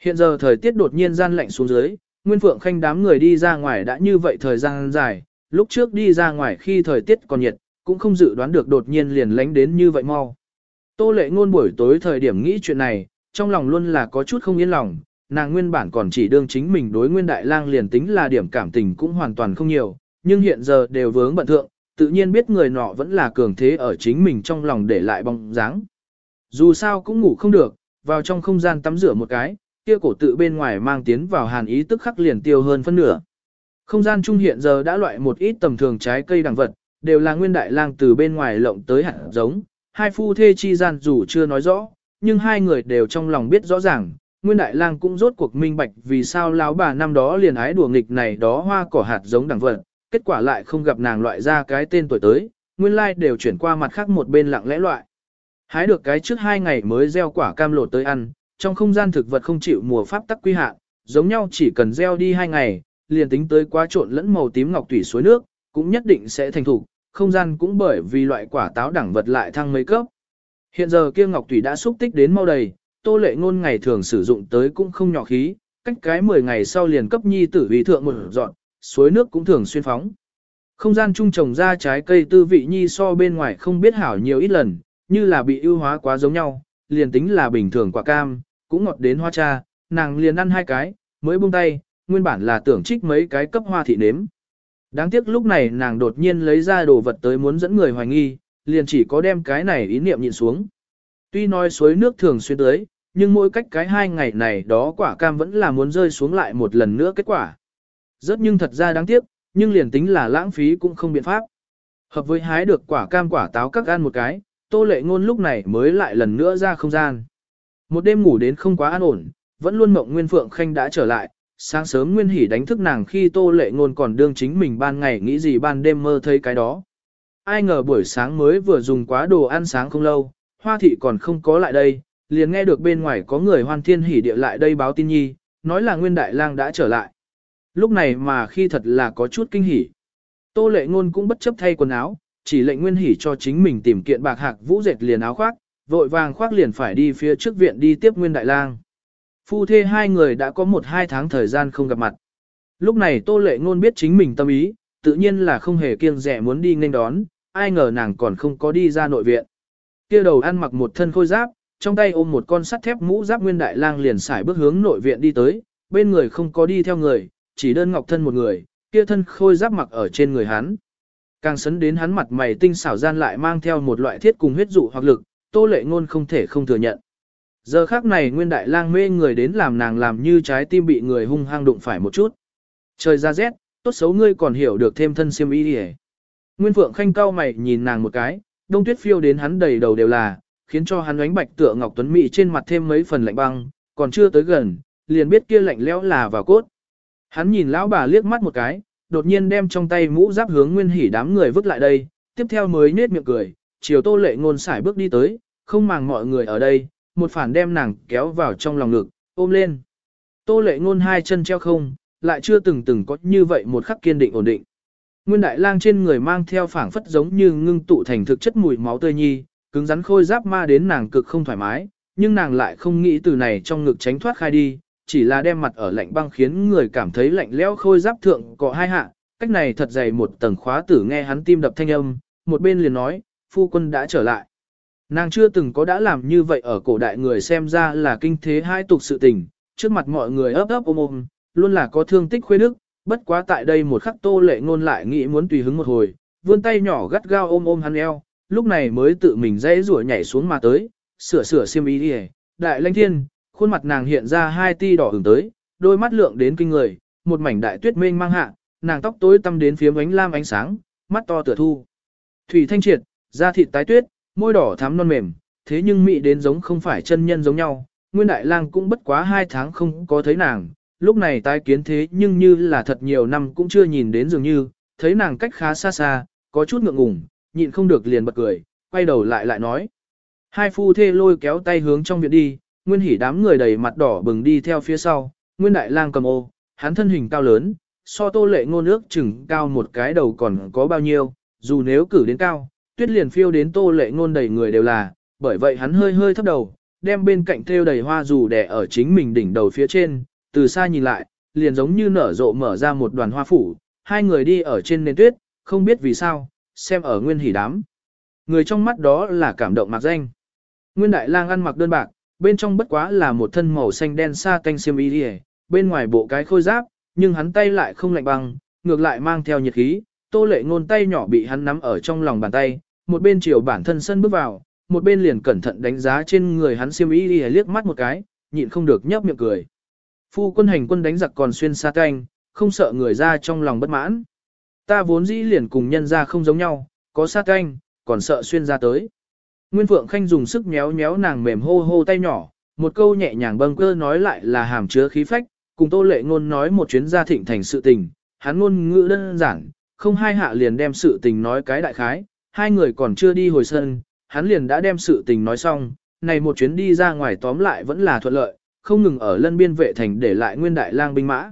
Hiện giờ thời tiết đột nhiên gian lạnh xuống dưới, Nguyên Phượng Khanh đám người đi ra ngoài đã như vậy thời gian dài, lúc trước đi ra ngoài khi thời tiết còn nhiệt, cũng không dự đoán được đột nhiên liền lánh đến như vậy mau. Tô lệ ngôn buổi tối thời điểm nghĩ chuyện này, trong lòng luôn là có chút không yên lòng, nàng nguyên bản còn chỉ đương chính mình đối nguyên đại lang liền tính là điểm cảm tình cũng hoàn toàn không nhiều, nhưng hiện giờ đều vướng bận thượng, tự nhiên biết người nọ vẫn là cường thế ở chính mình trong lòng để lại bóng dáng. Dù sao cũng ngủ không được, vào trong không gian tắm rửa một cái, kia cổ tự bên ngoài mang tiến vào hàn ý tức khắc liền tiêu hơn phân nửa. Không gian trung hiện giờ đã loại một ít tầm thường trái cây đẳng vật, đều là nguyên đại lang từ bên ngoài lộng tới hạt giống, hai phu thê chi gian dù chưa nói rõ, nhưng hai người đều trong lòng biết rõ ràng, nguyên đại lang cũng rốt cuộc minh bạch vì sao lão bà năm đó liền ái đùa nghịch này đó hoa cỏ hạt giống đẳng vật, kết quả lại không gặp nàng loại ra cái tên tuổi tới, nguyên lai like đều chuyển qua mặt khác một bên lặng lẽ loại. Hái được cái trước hai ngày mới gieo quả cam lột tới ăn, trong không gian thực vật không chịu mùa pháp tắc quy hạn, giống nhau chỉ cần gieo đi hai ngày, liền tính tới quá trộn lẫn màu tím ngọc thủy suối nước, cũng nhất định sẽ thành thủ, không gian cũng bởi vì loại quả táo đẳng vật lại thăng mấy cấp. Hiện giờ kia ngọc thủy đã xúc tích đến mau đầy, tô lệ ngôn ngày thường sử dụng tới cũng không nhỏ khí, cách cái 10 ngày sau liền cấp nhi tử vị thượng một dọn, suối nước cũng thường xuyên phóng. Không gian trung trồng ra trái cây tư vị nhi so bên ngoài không biết hảo nhiều ít lần, như là bị ưu hóa quá giống nhau, liền tính là bình thường quả cam, cũng ngọt đến hoa cha, nàng liền ăn hai cái, mới buông tay, nguyên bản là tưởng trích mấy cái cấp hoa thị nếm. Đáng tiếc lúc này nàng đột nhiên lấy ra đồ vật tới muốn dẫn người hoài nghi, liền chỉ có đem cái này ý niệm nhịn xuống. Tuy nói suối nước thường xuyên tới, nhưng mỗi cách cái hai ngày này đó quả cam vẫn là muốn rơi xuống lại một lần nữa kết quả. Rất nhưng thật ra đáng tiếc, nhưng liền tính là lãng phí cũng không biện pháp. Hợp với hái được quả cam quả táo các ăn một cái, tô lệ ngôn lúc này mới lại lần nữa ra không gian. Một đêm ngủ đến không quá an ổn, vẫn luôn mộng Nguyên Phượng Khanh đã trở lại, sáng sớm Nguyên Hỷ đánh thức nàng khi tô lệ ngôn còn đương chính mình ban ngày nghĩ gì ban đêm mơ thấy cái đó. Ai ngờ buổi sáng mới vừa dùng quá đồ ăn sáng không lâu, hoa thị còn không có lại đây, liền nghe được bên ngoài có người hoan thiên hỉ địa lại đây báo tin nhi, nói là Nguyên Đại Lang đã trở lại. Lúc này mà khi thật là có chút kinh hỉ. Tô lệ ngôn cũng bất chấp thay quần áo, chỉ lệnh Nguyên Hỷ cho chính mình tìm kiện bạc hạc vũ dệt liền áo khoác, vội vàng khoác liền phải đi phía trước viện đi tiếp Nguyên Đại Lang. Phu thê hai người đã có một hai tháng thời gian không gặp mặt. Lúc này Tô Lệ Ngôn biết chính mình tâm ý, tự nhiên là không hề kiêng dè muốn đi nghênh đón, ai ngờ nàng còn không có đi ra nội viện. Kia đầu ăn mặc một thân khôi giáp, trong tay ôm một con sắt thép mũ giáp Nguyên Đại Lang liền xài bước hướng nội viện đi tới, bên người không có đi theo người, chỉ đơn ngọc thân một người, kia thân khôi giáp mặc ở trên người hắn. Càng sấn đến hắn mặt mày tinh xảo gian lại mang theo một loại thiết cùng huyết dụ hoặc lực, Tô Lệ Ngôn không thể không thừa nhận. Giờ khác này Nguyên Đại Lang mê người đến làm nàng làm như trái tim bị người hung hăng đụng phải một chút. Trời ra rét, tốt xấu ngươi còn hiểu được thêm thân siêm y đi Nguyên Phượng Khanh cao mày nhìn nàng một cái, đông tuyết phiêu đến hắn đầy đầu đều là, khiến cho hắn ánh bạch tựa Ngọc Tuấn Mỹ trên mặt thêm mấy phần lạnh băng, còn chưa tới gần, liền biết kia lạnh lẽo là vào cốt. Hắn nhìn lão bà liếc mắt một cái, đột nhiên đem trong tay mũ giáp hướng Nguyên Hỉ đám người vứt lại đây, tiếp theo mới nết miệng cười, chiều Tô Lệ ngôn sải bước đi tới, không màng mọi người ở đây, một phản đem nàng kéo vào trong lòng ngực, ôm lên. Tô lệ ngôn hai chân treo không, lại chưa từng từng có như vậy một khắc kiên định ổn định. Nguyên đại lang trên người mang theo phảng phất giống như ngưng tụ thành thực chất mùi máu tươi nhi, cứng rắn khôi giáp ma đến nàng cực không thoải mái, nhưng nàng lại không nghĩ từ này trong ngực tránh thoát khai đi, chỉ là đem mặt ở lạnh băng khiến người cảm thấy lạnh lẽo khôi giáp thượng có hai hạ, cách này thật dày một tầng khóa tử nghe hắn tim đập thanh âm, một bên liền nói, phu quân đã trở lại. Nàng chưa từng có đã làm như vậy ở cổ đại người xem ra là kinh thế hai tục sự tình, trước mặt mọi người ấp ấp ôm ôm, luôn là có thương tích khuê đức, bất quá tại đây một khắc tô lệ ngôn lại nghĩ muốn tùy hứng một hồi, vươn tay nhỏ gắt gao ôm ôm hắn eo, lúc này mới tự mình dây rủa nhảy xuống mà tới, sửa sửa xiêm y đi đại lãnh thiên, khuôn mặt nàng hiện ra hai ti đỏ hưởng tới, đôi mắt lượng đến kinh người, một mảnh đại tuyết mênh mang hạ, nàng tóc tối tăm đến phía ánh lam ánh sáng, mắt to tựa thu. Thủy thanh triệt, da thịt tái tuyết, môi đỏ thắm non mềm, thế nhưng mị đến giống không phải chân nhân giống nhau, Nguyên Đại Lang cũng bất quá hai tháng không có thấy nàng, lúc này tái kiến thế nhưng như là thật nhiều năm cũng chưa nhìn đến dường như, thấy nàng cách khá xa xa, có chút ngượng ngùng, nhịn không được liền bật cười, quay đầu lại lại nói. Hai phu thê lôi kéo tay hướng trong viện đi, Nguyên Hỉ đám người đầy mặt đỏ bừng đi theo phía sau, Nguyên Đại Lang cầm ô, hắn thân hình cao lớn, so tô lệ ngôn ước chừng cao một cái đầu còn có bao nhiêu, dù nếu cử đến cao, tuyết liền phiêu đến tô lệ ngôn đầy người đều là, bởi vậy hắn hơi hơi thấp đầu, đem bên cạnh thêu đầy hoa dù đẻ ở chính mình đỉnh đầu phía trên, từ xa nhìn lại, liền giống như nở rộ mở ra một đoàn hoa phủ, hai người đi ở trên nền tuyết, không biết vì sao, xem ở nguyên hỉ đám. Người trong mắt đó là cảm động mặc danh. Nguyên đại lang ăn mặc đơn bạc, bên trong bất quá là một thân màu xanh đen sa canh xiêm y đi bên ngoài bộ cái khôi giáp, nhưng hắn tay lại không lạnh băng, ngược lại mang theo nhiệt khí, tô lệ ngôn tay nhỏ bị hắn nắm ở trong lòng bàn tay, một bên chiều bản thân sân bước vào, một bên liền cẩn thận đánh giá trên người hắn xiêm y đi liếc mắt một cái, nhịn không được nhấp miệng cười. Phu quân hành quân đánh giặc còn xuyên sa canh, không sợ người ra trong lòng bất mãn. Ta vốn dĩ liền cùng nhân ra không giống nhau, có sa canh, còn sợ xuyên ra tới. Nguyên Phượng Khanh dùng sức nhéo nhéo nàng mềm hô hô tay nhỏ, một câu nhẹ nhàng bâng cơ nói lại là hàm chứa khí phách, cùng Tô Lệ Ngôn nói một chuyến gia thịnh thành sự tình, hắn ngôn ngữ đơn giản, không hai hạ liền đem sự tình nói cái đại khái, hai người còn chưa đi hồi sân, hắn liền đã đem sự tình nói xong, này một chuyến đi ra ngoài tóm lại vẫn là thuận lợi, không ngừng ở lân biên vệ thành để lại nguyên đại lang binh mã.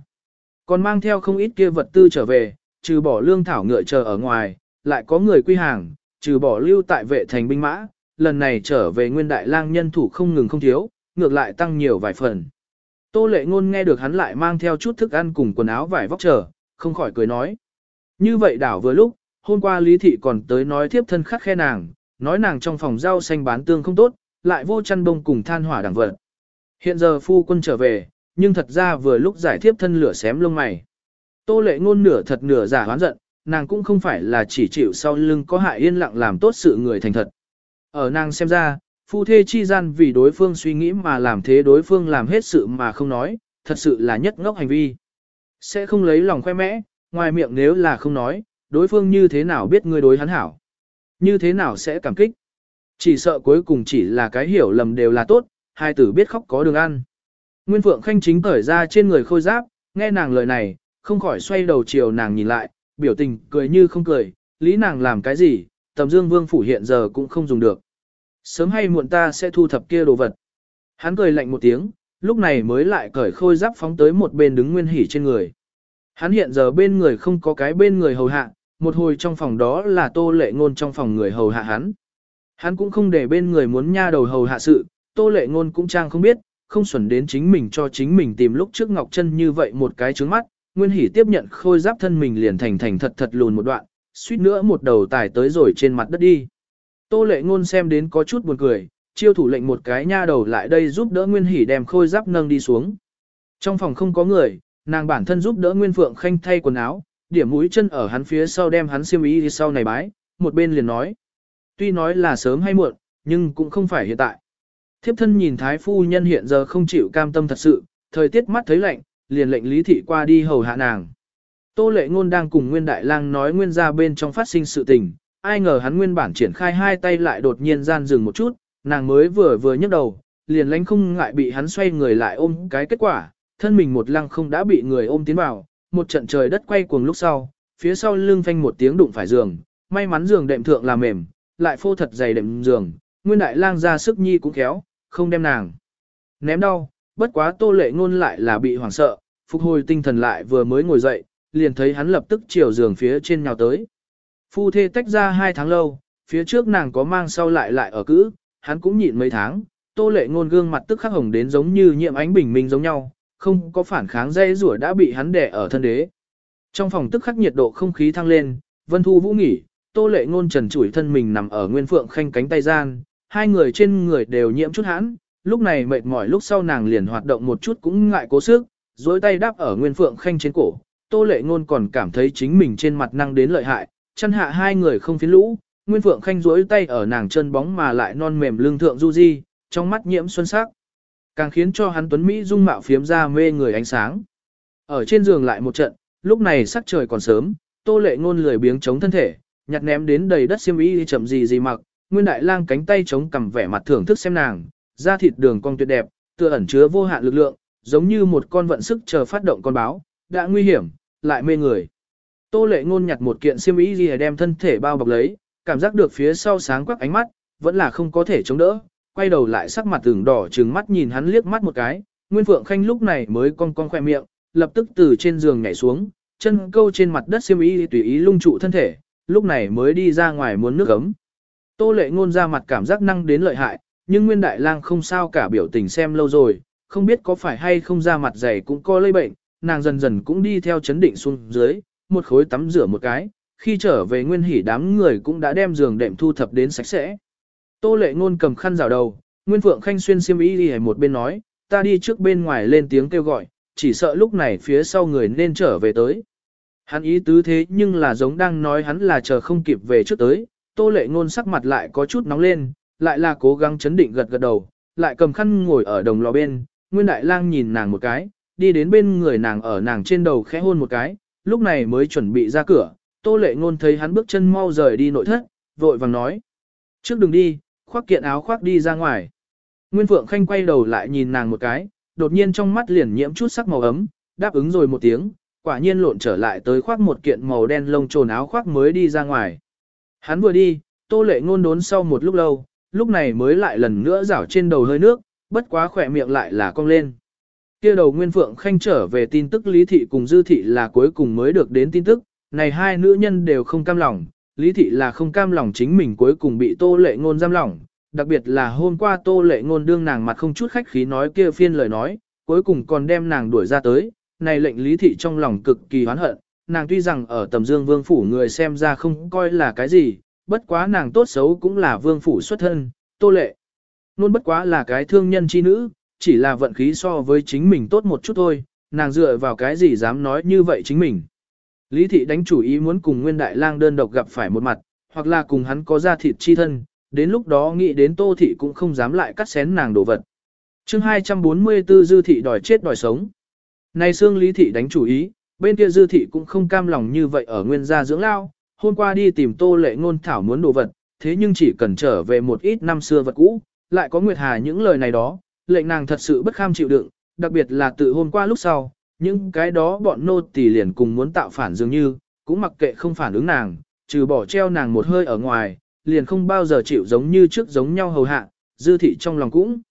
Còn mang theo không ít kia vật tư trở về, trừ bỏ lương thảo ngựa chờ ở ngoài, lại có người quy hàng, trừ bỏ lưu tại vệ thành binh mã, lần này trở về nguyên đại lang nhân thủ không ngừng không thiếu, ngược lại tăng nhiều vài phần. Tô lệ ngôn nghe được hắn lại mang theo chút thức ăn cùng quần áo vải vóc trở, không khỏi cười nói. Như vậy đảo vừa lúc, hôm qua Lý Thị còn tới nói tiếp thân khắc khe nàng, nói nàng trong phòng rau xanh bán tương không tốt, lại vô chăn bông cùng than hỏa đẳng vật. Hiện giờ phu quân trở về, nhưng thật ra vừa lúc giải thiếp thân lửa xém lông mày. Tô lệ ngôn nửa thật nửa giả hoán giận, nàng cũng không phải là chỉ chịu sau lưng có hại yên lặng làm tốt sự người thành thật. Ở nàng xem ra, phu thê chi gian vì đối phương suy nghĩ mà làm thế đối phương làm hết sự mà không nói, thật sự là nhất ngốc hành vi. Sẽ không lấy lòng khoe mẽ, ngoài miệng nếu là không nói, đối phương như thế nào biết ngươi đối hắn hảo. Như thế nào sẽ cảm kích. Chỉ sợ cuối cùng chỉ là cái hiểu lầm đều là tốt, hai tử biết khóc có đường ăn. Nguyên Phượng Khanh chính cởi ra trên người khôi giáp, nghe nàng lời này, không khỏi xoay đầu chiều nàng nhìn lại, biểu tình cười như không cười, lý nàng làm cái gì, tầm dương vương phủ hiện giờ cũng không dùng được. Sớm hay muộn ta sẽ thu thập kia đồ vật. Hắn cười lạnh một tiếng, lúc này mới lại cởi khôi giáp phóng tới một bên đứng nguyên hỉ trên người. Hắn hiện giờ bên người không có cái bên người hầu hạ, một hồi trong phòng đó là tô lệ ngôn trong phòng người hầu hạ hắn. Hắn cũng không để bên người muốn nha đầu hầu hạ sự, tô lệ ngôn cũng trang không biết, không xuẩn đến chính mình cho chính mình tìm lúc trước Ngọc Chân như vậy một cái trứng mắt, Nguyên Hỷ tiếp nhận khôi giáp thân mình liền thành thành thật thật lùn một đoạn, suýt nữa một đầu tải tới rồi trên mặt đất đi. Tô lệ ngôn xem đến có chút buồn cười, chiêu thủ lệnh một cái nha đầu lại đây giúp đỡ Nguyên Hỷ đem khôi giáp nâng đi xuống. Trong phòng không có người, nàng bản thân giúp đỡ Nguyên Phượng Khanh thay quần áo, điểm mũi chân ở hắn phía sau đem hắn xiêm y đi sau này bái, một bên liền nói. Tuy nói là sớm hay muộn, nhưng cũng không phải hiện tại. Thiếp thân nhìn thái phu nhân hiện giờ không chịu cam tâm thật sự, thời tiết mắt thấy lạnh, liền lệnh lý thị qua đi hầu hạ nàng. Tô lệ ngôn đang cùng nguyên đại lang nói nguyên gia bên trong phát sinh sự tình, ai ngờ hắn nguyên bản triển khai hai tay lại đột nhiên gian dừng một chút, nàng mới vừa vừa nhấc đầu, liền lánh không ngại bị hắn xoay người lại ôm cái kết quả, thân mình một lăng không đã bị người ôm tiến vào, một trận trời đất quay cuồng lúc sau, phía sau lưng phanh một tiếng đụng phải giường, may mắn giường đệm thượng là mềm, lại phô thật dày đệm giường, nguyên đại lang ra sức nhi cũng khéo, không đem nàng. Ném đau, bất quá tô lệ ngôn lại là bị hoảng sợ, phục hồi tinh thần lại vừa mới ngồi dậy, liền thấy hắn lập tức chiều giường phía trên nhào tới. Phu thê tách ra hai tháng lâu, phía trước nàng có mang sau lại lại ở cữ, hắn cũng nhịn mấy tháng, tô lệ ngôn gương mặt tức khắc hồng đến giống như nhiệm ánh bình minh giống nhau, không có phản kháng dây rủa đã bị hắn đè ở thân đế. Trong phòng tức khắc nhiệt độ không khí thăng lên, vân thu vũ nghỉ, tô lệ ngôn trần trụi thân mình nằm ở nguyên phượng khanh cánh tay gian, hai người trên người đều nhiễm chút hãn, lúc này mệt mỏi lúc sau nàng liền hoạt động một chút cũng ngại cố sức, duỗi tay đáp ở Nguyên Phượng Khanh trên cổ. Tô lệ ngôn còn cảm thấy chính mình trên mặt năng đến lợi hại, chân hạ hai người không phiến lũ, Nguyên Phượng Khanh duỗi tay ở nàng chân bóng mà lại non mềm lưng thượng du di, trong mắt nhiễm xuân sắc. Càng khiến cho hắn tuấn Mỹ dung mạo phiếm ra mê người ánh sáng. Ở trên giường lại một trận, lúc này sắc trời còn sớm, tô lệ ngôn lười biếng chống thân thể, nhặt ném đến đầy đất xiêm y chậm gì gì mặc, nguyên đại lang cánh tay chống cầm vẻ mặt thưởng thức xem nàng, da thịt đường cong tuyệt đẹp, tựa ẩn chứa vô hạn lực lượng, giống như một con vận sức chờ phát động con báo, đã nguy hiểm, lại mê người. Tô lệ ngôn nhặt một kiện xiêm y gì đem thân thể bao bọc lấy, cảm giác được phía sau sáng quắc ánh mắt, vẫn là không có thể chống đỡ, quay đầu lại sắc mặt tưởng đỏ trừng mắt nhìn hắn liếc mắt một cái, Nguyên Phượng Khanh lúc này mới cong cong khoe miệng, lập tức từ trên giường nhảy xuống, chân câu trên mặt đất xiêm y tùy ý lung trụ thân thể, lúc này mới đi ra ngoài muốn nước ấm. Tô lệ ngôn ra mặt cảm giác năng đến lợi hại, nhưng Nguyên Đại Lang không sao cả biểu tình xem lâu rồi, không biết có phải hay không ra mặt dày cũng có lây bệnh, nàng dần dần cũng đi theo chấn định xuống dưới, một khối tắm rửa một cái, khi trở về Nguyên Hỉ đám người cũng đã đem giường đệm thu thập đến sạch sẽ. Tô lệ ngôn cầm khăn rào đầu, Nguyên Phượng Khanh xuyên xiêm y đi một bên nói, ta đi trước bên ngoài lên tiếng kêu gọi, chỉ sợ lúc này phía sau người nên trở về tới. Hắn ý tứ thế nhưng là giống đang nói hắn là chờ không kịp về trước tới, tô lệ ngôn sắc mặt lại có chút nóng lên, lại là cố gắng chấn định gật gật đầu, lại cầm khăn ngồi ở đồng lò bên, Nguyên Đại Lang nhìn nàng một cái, đi đến bên người nàng ở nàng trên đầu khẽ hôn một cái, lúc này mới chuẩn bị ra cửa, tô lệ ngôn thấy hắn bước chân mau rời đi nội thất, vội vàng nói. Trước đừng đi, khoác kiện áo khoác đi ra ngoài. Nguyên Phượng Khanh quay đầu lại nhìn nàng một cái, đột nhiên trong mắt liền nhiễm chút sắc màu ấm, đáp ứng rồi một tiếng, quả nhiên lộn trở lại tới khoác một kiện màu đen lông trồn áo khoác mới đi ra ngoài. Hắn vừa đi, tô lệ ngôn đốn sau một lúc lâu, lúc này mới lại lần nữa rảo trên đầu hơi nước, bất quá khỏe miệng lại là cong lên. Kia đầu Nguyên Phượng Khanh trở về tin tức Lý Thị cùng Dư Thị là cuối cùng mới được đến tin tức, này hai nữ nhân đều không cam lòng, Lý Thị là không cam lòng chính mình cuối cùng bị tô lệ ngôn giam lỏng, đặc biệt là hôm qua tô lệ ngôn đương nàng mặt không chút khách khí nói kia phiên lời nói, cuối cùng còn đem nàng đuổi ra tới, này lệnh lý thị trong lòng cực kỳ hoán hận, nàng tuy rằng ở tầm dương vương phủ người xem ra không coi là cái gì, bất quá nàng tốt xấu cũng là vương phủ xuất thân, tô lệ. Ngôn bất quá là cái thương nhân chi nữ, chỉ là vận khí so với chính mình tốt một chút thôi, nàng dựa vào cái gì dám nói như vậy chính mình. Lý thị đánh chủ ý muốn cùng Nguyên Đại Lang đơn độc gặp phải một mặt, hoặc là cùng hắn có ra thịt chi thân, đến lúc đó nghĩ đến Tô thị cũng không dám lại cắt xén nàng đồ vật. Chương 244 Dư thị đòi chết đòi sống. Này xương Lý thị đánh chủ ý, bên kia Dư thị cũng không cam lòng như vậy ở nguyên gia dưỡng lao, hôm qua đi tìm Tô Lệ ngôn thảo muốn đồ vật, thế nhưng chỉ cần trở về một ít năm xưa vật cũ, lại có Nguyệt Hà những lời này đó, lệnh nàng thật sự bất kham chịu đựng, đặc biệt là từ hôm qua lúc sau, những cái đó bọn nô tỳ liền cùng muốn tạo phản dường như, cũng mặc kệ không phản ứng nàng, trừ bỏ treo nàng một hơi ở ngoài, liền không bao giờ chịu giống như trước giống nhau hầu hạ, dư thị trong lòng cũng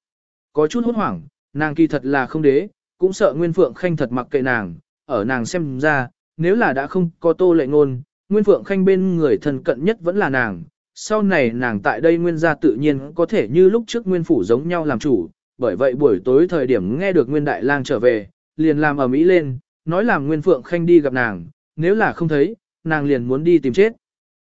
có chút hốt hoảng, nàng kỳ thật là không đế, cũng sợ Nguyên Phượng Khanh thật mặc kệ nàng, ở nàng xem ra, nếu là đã không có tô lệ ngôn, Nguyên Phượng Khanh bên người thân cận nhất vẫn là nàng, sau này nàng tại đây Nguyên gia tự nhiên có thể như lúc trước Nguyên Phủ giống nhau làm chủ, bởi vậy buổi tối thời điểm nghe được Nguyên Đại Lang trở về, liền làm ở Mỹ lên, nói làm Nguyên Phượng Khanh đi gặp nàng, nếu là không thấy, nàng liền muốn đi tìm chết.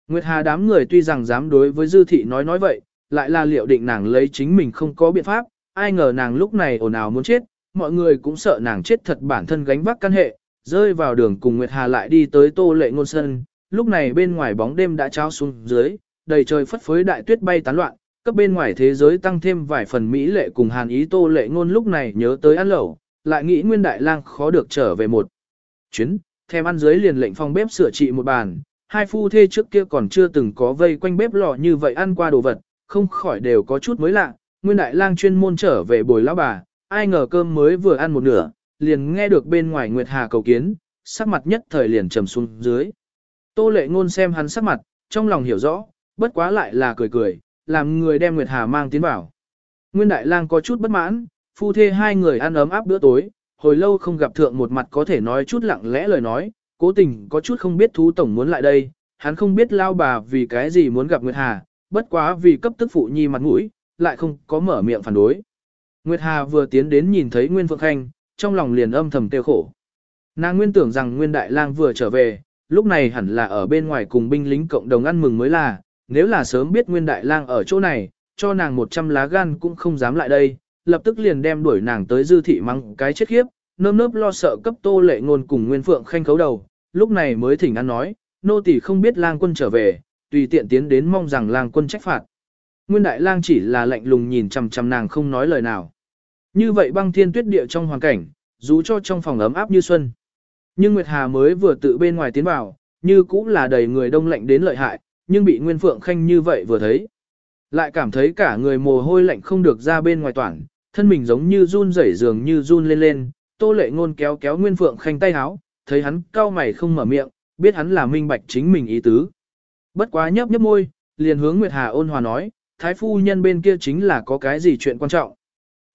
Nguyệt Hà đám người tuy rằng dám đối với Dư Thị nói nói vậy, lại là liệu định nàng lấy chính mình không có biện pháp, ai ngờ nàng lúc này ồn ào muốn chết, mọi người cũng sợ nàng chết thật bản thân gánh vác căn hệ, rơi vào đường cùng Nguyệt Hà lại đi tới tô lệ ngôn Sơn. lúc này bên ngoài bóng đêm đã trao xuống dưới, đầy trời phất phới đại tuyết bay tán loạn, cấp bên ngoài thế giới tăng thêm vài phần mỹ lệ cùng hàn ý tô lệ ngôn lúc này nhớ tới ăn lẩu, lại nghĩ nguyên đại lang khó được trở về một chuyến, thèm ăn dưới liền lệnh phong bếp sửa trị một bàn, hai phu thê trước kia còn chưa từng có vây quanh bếp lò như vậy ăn qua đồ vật, không khỏi đều có chút mới lạ. Nguyên đại lang chuyên môn trở về bồi lão bà, ai ngờ cơm mới vừa ăn một nửa, liền nghe được bên ngoài Nguyệt Hà cầu kiến, sắc mặt nhất thời liền trầm xuống dưới. Tô lệ ngôn xem hắn sắc mặt, trong lòng hiểu rõ, bất quá lại là cười cười, làm người đem Nguyệt Hà mang tiến vào. Nguyên đại lang có chút bất mãn, phu thê hai người ăn ấm áp bữa tối, hồi lâu không gặp thượng một mặt có thể nói chút lặng lẽ lời nói, cố tình có chút không biết thú tổng muốn lại đây, hắn không biết lao bà vì cái gì muốn gặp Nguyệt Hà, bất quá vì cấp tức phụ nhi mặt mũi, lại không có mở miệng phản đối. Nguyệt Hà vừa tiến đến nhìn thấy Nguyên Phượng Khanh, trong lòng liền âm thầm tiêu khổ. Nàng nguyên tưởng rằng Nguyên Đại Lang vừa trở về, lúc này hẳn là ở bên ngoài cùng binh lính cộng đồng ăn mừng mới là, nếu là sớm biết Nguyên Đại Lang ở chỗ này, cho nàng 100 lá gan cũng không dám lại đây, lập tức liền đem đuổi nàng tới dư thị mắng cái chết khiếp, nơm nớp lo sợ cấp tô lệ ngôn cùng Nguyên Phượng khanh khấu đầu, lúc này mới thỉnh ăn nói, nô tỳ không biết lang quân trở về, tùy tiện tiến đến mong rằng lang quân trách phạt. Nguyên đại lang chỉ là lạnh lùng nhìn chằm chằm nàng không nói lời nào. Như vậy băng thiên tuyết địa trong hoàn cảnh, dù cho trong phòng ấm áp như xuân. Nhưng Nguyệt Hà mới vừa tự bên ngoài tiến vào, như cũng là đầy người đông lạnh đến lợi hại, nhưng bị Nguyên Phượng Khanh như vậy vừa thấy. Lại cảm thấy cả người mồ hôi lạnh không được ra bên ngoài toàn, thân mình giống như run rẩy dường như run lên lên, tô lệ ngôn kéo kéo Nguyên Phượng Khanh tay háo, thấy hắn cao mày không mở miệng, biết hắn là minh bạch chính mình ý tứ. Bất quá nhấp nhấp môi, liền hướng Nguyệt Hà ôn hòa nói, thái phu nhân bên kia chính là có cái gì chuyện quan trọng.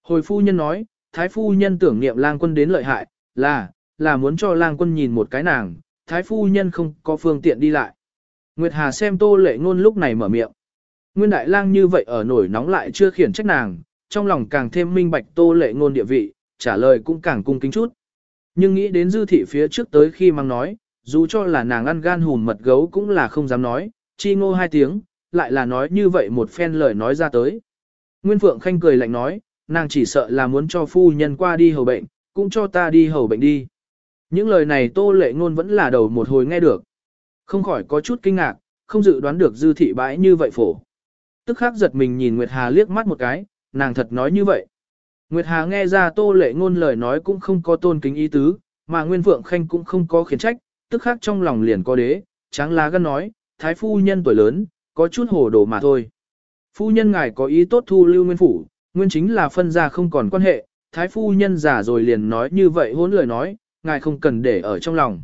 Hồi phu nhân nói, thái phu nhân tưởng niệm lang quân đến lợi hại, là, là muốn cho lang quân nhìn một cái nàng, thái phu nhân không có phương tiện đi lại. Nguyệt Hà xem tô lệ ngôn lúc này mở miệng. Nguyên đại lang như vậy ở nổi nóng lại chưa khiển trách nàng, trong lòng càng thêm minh bạch tô lệ ngôn địa vị, trả lời cũng càng cung kính chút. Nhưng nghĩ đến dư thị phía trước tới khi mang nói, dù cho là nàng ăn gan hùn mật gấu cũng là không dám nói, chi ngô hai tiếng, lại là nói như vậy một phen lời nói ra tới. Nguyên Phượng Khanh cười lạnh nói, nàng chỉ sợ là muốn cho phu nhân qua đi hầu bệnh, cũng cho ta đi hầu bệnh đi. Những lời này tô lệ ngôn vẫn là đầu một hồi nghe được. Không khỏi có chút kinh ngạc, không dự đoán được dư thị bãi như vậy phổ. Tức khắc giật mình nhìn Nguyệt Hà liếc mắt một cái, nàng thật nói như vậy. Nguyệt Hà nghe ra tô lệ ngôn lời nói cũng không có tôn kính ý tứ, mà Nguyên Phượng Khanh cũng không có khiển trách, tức khắc trong lòng liền có đế, tráng lá gân nói, thái phu nhân tuổi lớn, có chút hồ đồ mà thôi. Phu nhân ngài có ý tốt thu lưu nguyên phủ, nguyên chính là phân gia không còn quan hệ, thái phu nhân giả rồi liền nói như vậy hỗn lời nói, ngài không cần để ở trong lòng.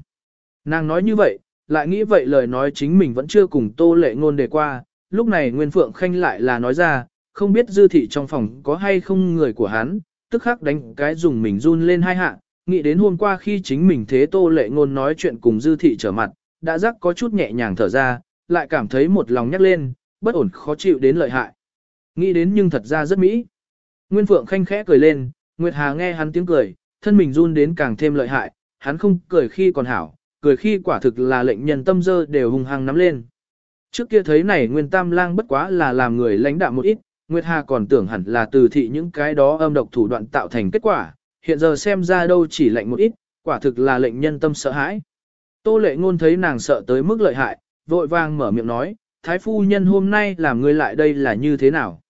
Nàng nói như vậy, lại nghĩ vậy lời nói chính mình vẫn chưa cùng tô lệ ngôn đề qua, lúc này Nguyên Phượng Khanh lại là nói ra, không biết dư thị trong phòng có hay không người của hắn, tức khắc đánh cái dùng mình run lên hai hạ, nghĩ đến hôm qua khi chính mình thế tô lệ ngôn nói chuyện cùng dư thị trở mặt, đã rắc có chút nhẹ nhàng thở ra, lại cảm thấy một lòng nhắc lên, bất ổn khó chịu đến lợi hại. Nghĩ đến nhưng thật ra rất mỹ. Nguyên Phượng khanh khẽ cười lên, Nguyệt Hà nghe hắn tiếng cười, thân mình run đến càng thêm lợi hại, hắn không cười khi còn hảo, cười khi quả thực là lệnh nhân tâm dơ đều hung hăng nắm lên. Trước kia thấy này Nguyên Tam Lang bất quá là làm người lãnh đạm một ít, Nguyệt Hà còn tưởng hẳn là từ thị những cái đó âm độc thủ đoạn tạo thành kết quả, hiện giờ xem ra đâu chỉ lệnh một ít, quả thực là lệnh nhân tâm sợ hãi. Tô lệ ngôn thấy nàng sợ tới mức lợi hại, vội vàng mở miệng nói, Thái phu nhân hôm nay làm ngươi lại đây là như thế nào?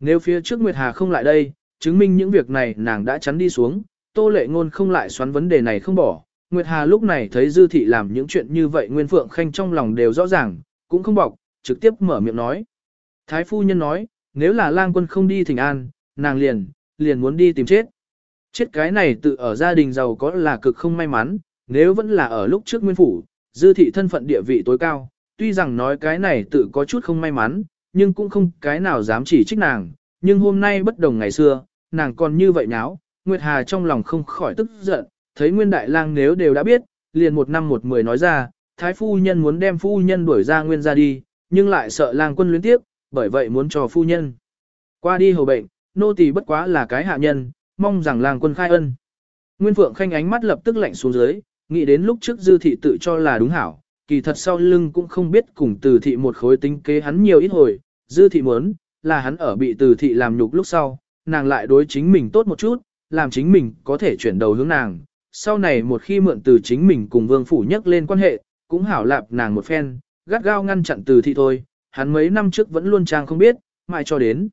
Nếu phía trước Nguyệt Hà không lại đây, chứng minh những việc này nàng đã chắn đi xuống, Tô lệ ngôn không lại xoắn vấn đề này không bỏ. Nguyệt Hà lúc này thấy Dư Thị làm những chuyện như vậy Nguyên Phượng Khanh trong lòng đều rõ ràng, cũng không bọc, trực tiếp mở miệng nói. Thái phu nhân nói, nếu là lang quân không đi thỉnh an, nàng liền, liền muốn đi tìm chết. Chết cái này tự ở gia đình giàu có là cực không may mắn, nếu vẫn là ở lúc trước nguyên phủ, dư thị thân phận địa vị tối cao, tuy rằng nói cái này tự có chút không may mắn, nhưng cũng không cái nào dám chỉ trích nàng, nhưng hôm nay bất đồng ngày xưa, nàng còn như vậy nháo, Nguyệt Hà trong lòng không khỏi tức giận, thấy Nguyên Đại Lang nếu đều đã biết, liền một năm một mười nói ra, Thái Phu Nhân muốn đem Phu Nhân đuổi ra Nguyên ra đi, nhưng lại sợ Lang quân luyến tiếp, bởi vậy muốn cho Phu Nhân. Qua đi hầu bệnh, nô tỳ bất quá là cái hạ nhân, mong rằng làng quân khai ân. Nguyên Phượng Khanh ánh mắt lập tức lạnh xuống dưới, nghĩ đến lúc trước dư thị tự cho là đúng hảo, kỳ thật sau lưng cũng không biết cùng từ thị một khối tính kế hắn nhiều ít hồi, dư thị muốn, là hắn ở bị từ thị làm nhục lúc sau, nàng lại đối chính mình tốt một chút, làm chính mình có thể chuyển đầu hướng nàng. Sau này một khi mượn từ chính mình cùng vương phủ nhắc lên quan hệ, cũng hảo lạp nàng một phen, gắt gao ngăn chặn từ thị thôi, hắn mấy năm trước vẫn luôn trang không biết, mãi cho đến.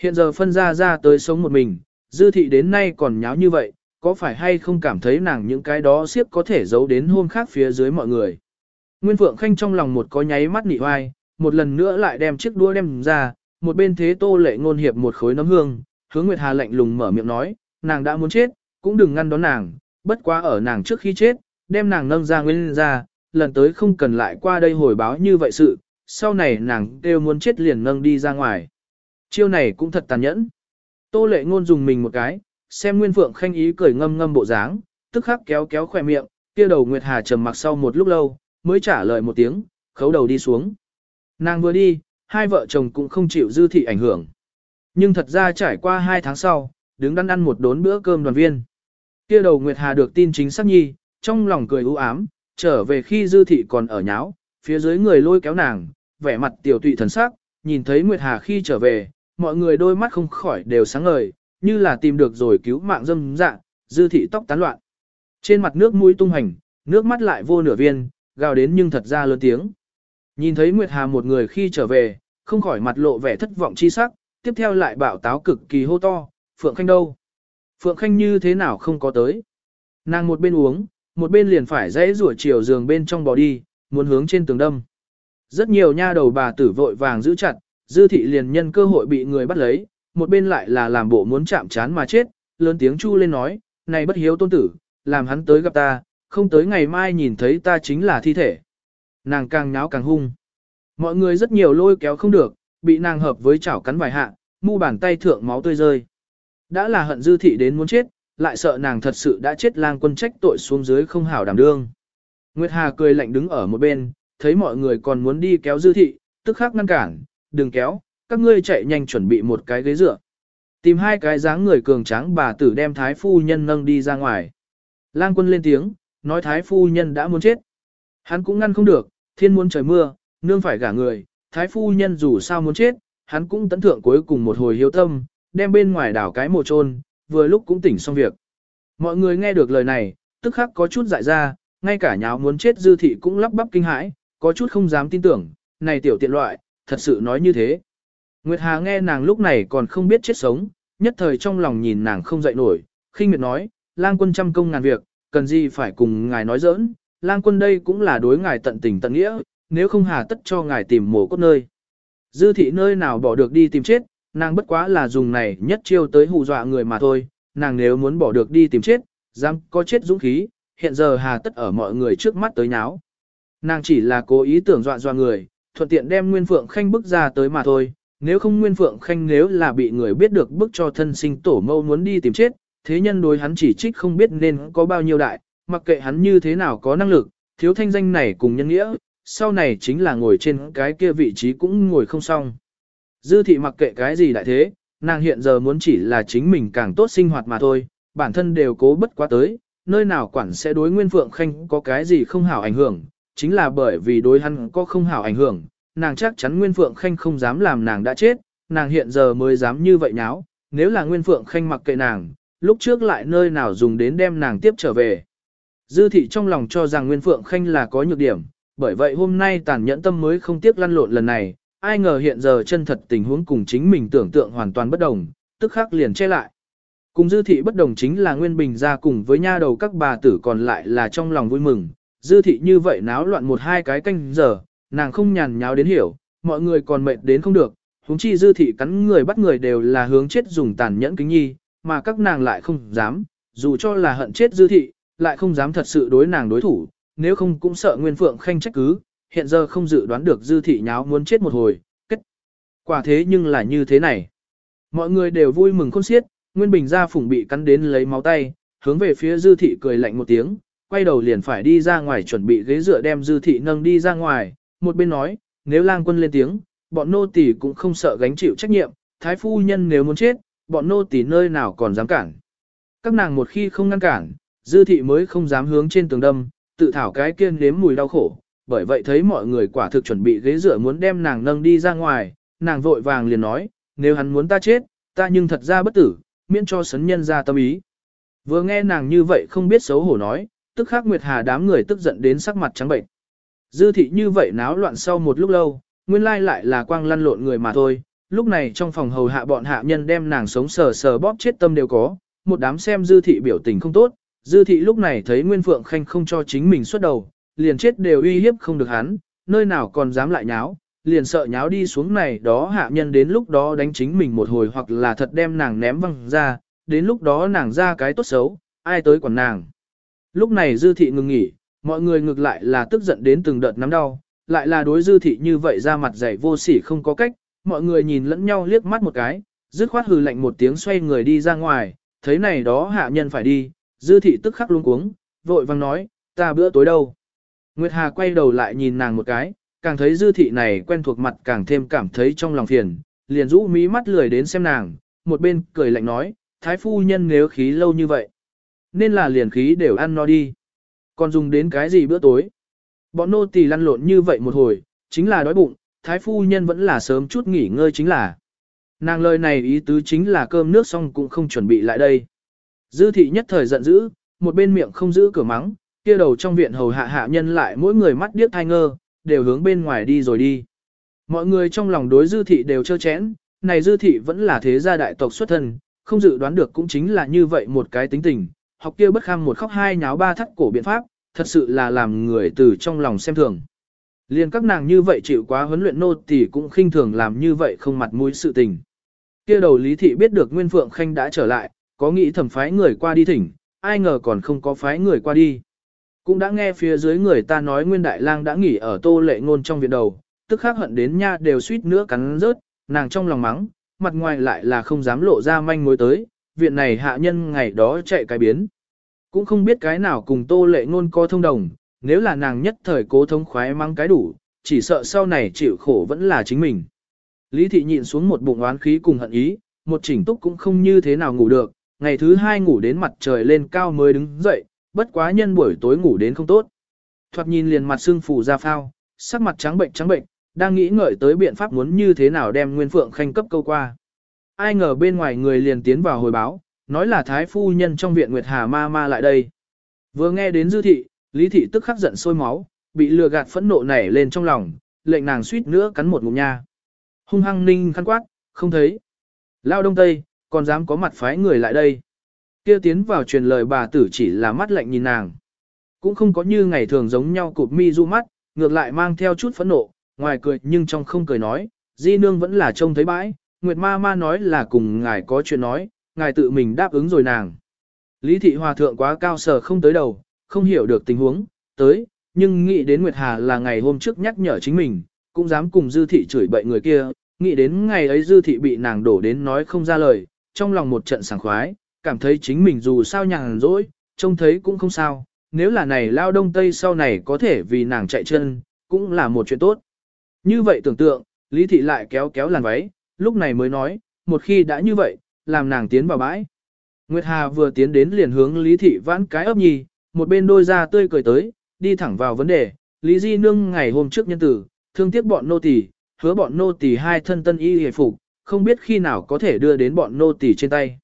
Hiện giờ phân ra ra tới sống một mình, dư thị đến nay còn nháo như vậy, có phải hay không cảm thấy nàng những cái đó siếp có thể giấu đến hôm khác phía dưới mọi người. Nguyên Phượng Khanh trong lòng một có nháy mắt nị hoai, một lần nữa lại đem chiếc đua đem ra, một bên thế tô lệ ngôn hiệp một khối nấm hương, hướng Nguyệt Hà lạnh lùng mở miệng nói, nàng đã muốn chết, cũng đừng ngăn đón nàng, bất quá ở nàng trước khi chết, đem nàng nâng ra nguyên ra, lần tới không cần lại qua đây hồi báo như vậy sự, sau này nàng đều muốn chết liền nâng đi ra ngoài. Chiêu này cũng thật tàn nhẫn. Tô lệ ngôn dùng mình một cái, xem Nguyên Phượng khanh ý cười ngâm ngâm bộ dáng, tức khắc kéo kéo khỏe miệng, kia đầu Nguyệt Hà trầm mặc sau một lúc lâu, mới trả lời một tiếng, khấu đầu đi xuống. Nàng vừa đi, hai vợ chồng cũng không chịu dư thị ảnh hưởng. Nhưng thật ra trải qua hai tháng sau, đứng đắn ăn một đốn bữa cơm đoàn viên. Kia đầu Nguyệt Hà được tin chính xác nhi, trong lòng cười u ám, trở về khi dư thị còn ở nháo, phía dưới người lôi kéo nàng, vẻ mặt tiểu tụy thần sắc, nhìn thấy Nguyệt Hà khi trở về, mọi người đôi mắt không khỏi đều sáng ngời, như là tìm được rồi cứu mạng dâm dạ, dư thị tóc tán loạn. Trên mặt nước mũi tung hành, nước mắt lại vô nửa viên, gào đến nhưng thật ra lớn tiếng. Nhìn thấy Nguyệt Hà một người khi trở về, không khỏi mặt lộ vẻ thất vọng chi sắc, tiếp theo lại bảo táo cực kỳ hô to, Phượng Khanh đâu? Phượng Khanh như thế nào không có tới? Nàng một bên uống, một bên liền phải dãy rủa chiều giường bên trong bò đi, muốn hướng trên tường đâm. Rất nhiều nha đầu bà tử vội vàng giữ chặt, dư thị liền nhân cơ hội bị người bắt lấy, một bên lại là làm bộ muốn chạm chán mà chết, lớn tiếng chu lên nói, này bất hiếu tôn tử, làm hắn tới gặp ta, không tới ngày mai nhìn thấy ta chính là thi thể. Nàng càng nháo càng hung. Mọi người rất nhiều lôi kéo không được, bị nàng hợp với chảo cắn vài hạ, mu bàn tay thượng máu tươi rơi. Đã là hận dư thị đến muốn chết, lại sợ nàng thật sự đã chết lang quân trách tội xuống dưới không hảo đảm đương. Nguyệt Hà cười lạnh đứng ở một bên, thấy mọi người còn muốn đi kéo dư thị, tức khắc ngăn cản, đừng kéo, các ngươi chạy nhanh chuẩn bị một cái ghế dựa. Tìm hai cái dáng người cường tráng bà tử đem thái phu nhân nâng đi ra ngoài. Lang quân lên tiếng, nói thái phu nhân đã muốn chết. Hắn cũng ngăn không được, thiên muốn trời mưa, nương phải gả người, thái phu nhân dù sao muốn chết, hắn cũng tấn thượng cuối cùng một hồi hiếu tâm, đem bên ngoài đảo cái mồ trôn, vừa lúc cũng tỉnh xong việc. Mọi người nghe được lời này, tức khắc có chút dại ra, ngay cả nháo muốn chết dư thị cũng lắp bắp kinh hãi, có chút không dám tin tưởng, này tiểu tiện loại, thật sự nói như thế. Nguyệt Hà nghe nàng lúc này còn không biết chết sống, nhất thời trong lòng nhìn nàng không dậy nổi, khinh miệt nói, lang quân trăm công ngàn việc, cần gì phải cùng ngài nói giỡn, lang quân đây cũng là đối ngài tận tình tận nghĩa, nếu không hà tất cho ngài tìm mổ cốt nơi. Dư thị nơi nào bỏ được đi tìm chết, nàng bất quá là dùng này nhất chiêu tới hù dọa người mà thôi, nàng nếu muốn bỏ được đi tìm chết, dám có chết dũng khí, hiện giờ hà tất ở mọi người trước mắt tới nháo. Nàng chỉ là cố ý tưởng dọa dọa người, thuận tiện đem Nguyên Phượng Khanh bức ra tới mà thôi, nếu không Nguyên Phượng Khanh nếu là bị người biết được bức cho thân sinh tổ mâu muốn đi tìm chết, thế nhân đối hắn chỉ trích không biết nên có bao nhiêu đại, mặc kệ hắn như thế nào có năng lực, thiếu thanh danh này cùng nhân nghĩa, sau này chính là ngồi trên cái kia vị trí cũng ngồi không xong. Dư thị mặc kệ cái gì đại thế, nàng hiện giờ muốn chỉ là chính mình càng tốt sinh hoạt mà thôi, bản thân đều cố bất quá tới, nơi nào quản sẽ đối Nguyên Phượng Khanh có cái gì không hảo ảnh hưởng, chính là bởi vì đối hắn có không hảo ảnh hưởng, nàng chắc chắn Nguyên Phượng Khanh không dám làm nàng đã chết, nàng hiện giờ mới dám như vậy nháo, nếu là Nguyên Phượng Khanh mặc kệ nàng, lúc trước lại nơi nào dùng đến đem nàng tiếp trở về. Dư thị trong lòng cho rằng Nguyên Phượng Khanh là có nhược điểm, bởi vậy hôm nay tàn nhẫn tâm mới không tiếc lăn lộn lần này, ai ngờ hiện giờ chân thật tình huống cùng chính mình tưởng tượng hoàn toàn bất đồng, tức khắc liền che lại. Cùng dư thị bất đồng chính là Nguyên Bình ra cùng với nha đầu các bà tử còn lại là trong lòng vui mừng, dư thị như vậy náo loạn một hai cái canh giờ, nàng không nhàn nháo đến hiểu, mọi người còn mệt đến không được, huống chi dư thị cắn người bắt người đều là hướng chết dùng tàn nhẫn kính nhi, mà các nàng lại không dám, dù cho là hận chết dư thị, lại không dám thật sự đối nàng đối thủ, nếu không cũng sợ Nguyên Phượng Khanh trách cứ, hiện giờ không dự đoán được dư thị nháo muốn chết một hồi, kết. Quả thế nhưng là như thế này. Mọi người đều vui mừng khôn xiết, Nguyên Bình ra phủng bị cắn đến lấy máu tay, hướng về phía dư thị cười lạnh một tiếng, quay đầu liền phải đi ra ngoài chuẩn bị ghế dựa đem dư thị nâng đi ra ngoài, một bên nói, nếu lang quân lên tiếng, bọn nô tỳ cũng không sợ gánh chịu trách nhiệm, thái phu nhân nếu muốn chết, bọn nô tỳ nơi nào còn dám cản. Các nàng một khi không ngăn cản, dư thị mới không dám hướng trên tường đâm, tự thảo cái kiên nếm mùi đau khổ, bởi vậy thấy mọi người quả thực chuẩn bị ghế dựa muốn đem nàng nâng đi ra ngoài, nàng vội vàng liền nói, nếu hắn muốn ta chết, ta nhưng thật ra bất tử, miễn cho sấn nhân ra tâm ý. Vừa nghe nàng như vậy không biết xấu hổ nói, tức khắc Nguyệt Hà đám người tức giận đến sắc mặt trắng bệnh. Dư thị như vậy náo loạn sau một lúc lâu, nguyên lai lại là quang lăn lộn người mà thôi, lúc này trong phòng hầu hạ bọn hạ nhân đem nàng sống sờ sờ bóp chết tâm đều có, một đám xem dư thị biểu tình không tốt, dư thị lúc này thấy Nguyên Phượng Khanh không cho chính mình xuất đầu, liền chết đều uy hiếp không được hắn, nơi nào còn dám lại nháo, liền sợ nháo đi xuống này đó hạ nhân đến lúc đó đánh chính mình một hồi hoặc là thật đem nàng ném văng ra, đến lúc đó nàng ra cái tốt xấu, ai tới quản nàng. Lúc này dư thị ngừng nghỉ, mọi người ngược lại là tức giận đến từng đợt nắm đau, lại là đối dư thị như vậy ra mặt dày vô sỉ không có cách, mọi người nhìn lẫn nhau liếc mắt một cái, dứt khoát hừ lạnh một tiếng xoay người đi ra ngoài, thấy này đó hạ nhân phải đi, dư thị tức khắc luống cuống, vội vang nói, ta bữa tối đâu. Nguyệt Hà quay đầu lại nhìn nàng một cái, càng thấy dư thị này quen thuộc mặt càng thêm cảm thấy trong lòng phiền, liền rũ mí mắt lười đến xem nàng, một bên cười lạnh nói, thái phu nhân nếu khí lâu như vậy, nên là liền khí đều ăn no đi. Còn dùng đến cái gì bữa tối? Bọn nô tỳ lăn lộn như vậy một hồi, chính là đói bụng, thái phu nhân vẫn là sớm chút nghỉ ngơi chính là. Nàng lời này ý tứ chính là cơm nước xong cũng không chuẩn bị lại đây. Dư thị nhất thời giận dữ, một bên miệng không giữ cửa mắng, kia đầu trong viện hầu hạ hạ nhân lại mỗi người mắt điếc thai ngơ, đều hướng bên ngoài đi rồi đi. Mọi người trong lòng đối dư thị đều trơ chẽn, này dư thị vẫn là thế gia đại tộc xuất thân, không dự đoán được cũng chính là như vậy một cái tính tình, học kia bất kham một khóc hai nháo ba thắt cổ biện pháp, thật sự là làm người từ trong lòng xem thường. Liên các nàng như vậy chịu quá huấn luyện nô tỳ cũng khinh thường làm như vậy không mặt mũi sự tình. Kia đầu lý thị biết được Nguyên Phượng Khanh đã trở lại, có nghĩ thẩm phái người qua đi thỉnh, ai ngờ còn không có phái người qua đi. Cũng đã nghe phía dưới người ta nói Nguyên Đại Lang đã nghỉ ở tô lệ ngôn trong viện đầu, tức khắc hận đến nha đều suýt nữa cắn rớt, nàng trong lòng mắng, mặt ngoài lại là không dám lộ ra manh mối tới, viện này hạ nhân ngày đó chạy cái biến. Cũng không biết cái nào cùng tô lệ ngôn co thông đồng, nếu là nàng nhất thời cố thông khoái mắng cái đủ, chỉ sợ sau này chịu khổ vẫn là chính mình. Lý thị nhịn xuống một bụng oán khí cùng hận ý, một chỉnh túc cũng không như thế nào ngủ được, ngày thứ hai ngủ đến mặt trời lên cao mới đứng dậy, bất quá nhân buổi tối ngủ đến không tốt. Thoạt nhìn liền mặt xương phù ra phao, sắc mặt trắng bệnh trắng bệnh, đang nghĩ ngợi tới biện pháp muốn như thế nào đem Nguyên Phượng Khanh cấp câu qua. Ai ngờ bên ngoài người liền tiến vào hồi báo, nói là thái phu nhân trong viện Nguyệt Hà ma ma lại đây. Vừa nghe đến dư thị, Lý thị tức khắc giận sôi máu, bị lừa gạt phẫn nộ nảy lên trong lòng, lệnh nàng suýt nữa cắn một ngụm nha. Hung hăng ninh khăn quát, không thấy. Lao đông tây, còn dám có mặt phái người lại đây. Kia tiến vào truyền lời bà tử chỉ là mắt lạnh nhìn nàng. Cũng không có như ngày thường giống nhau cụp mi du mắt, ngược lại mang theo chút phẫn nộ, ngoài cười nhưng trong không cười nói, di nương vẫn là trông thấy bãi, Nguyệt ma ma nói là cùng ngài có chuyện nói, ngài tự mình đáp ứng rồi nàng. Lý thị hòa thượng quá cao sở không tới đầu, không hiểu được tình huống, tới, nhưng nghĩ đến Nguyệt Hà là ngày hôm trước nhắc nhở chính mình, cũng dám cùng dư thị chửi bậy người kia, nghĩ đến ngày ấy dư thị bị nàng đổ đến nói không ra lời, trong lòng một trận sảng khoái, cảm thấy chính mình dù sao nhàn rỗi, trông thấy cũng không sao, nếu là này lao đông tây sau này có thể vì nàng chạy chân, cũng là một chuyện tốt. Như vậy tưởng tượng, Lý thị lại kéo kéo làn váy, lúc này mới nói, một khi đã như vậy, làm nàng tiến vào bãi. Nguyệt Hà vừa tiến đến liền hướng Lý thị vãn cái ấp nhì, một bên đôi ra tươi cười tới, đi thẳng vào vấn đề, Lý Di Nương ngày hôm trước nhân tử, thương tiếc bọn nô tỳ, hứa bọn nô tỳ hai thân tân y hề phục, không biết khi nào có thể đưa đến bọn nô tỳ trên tay.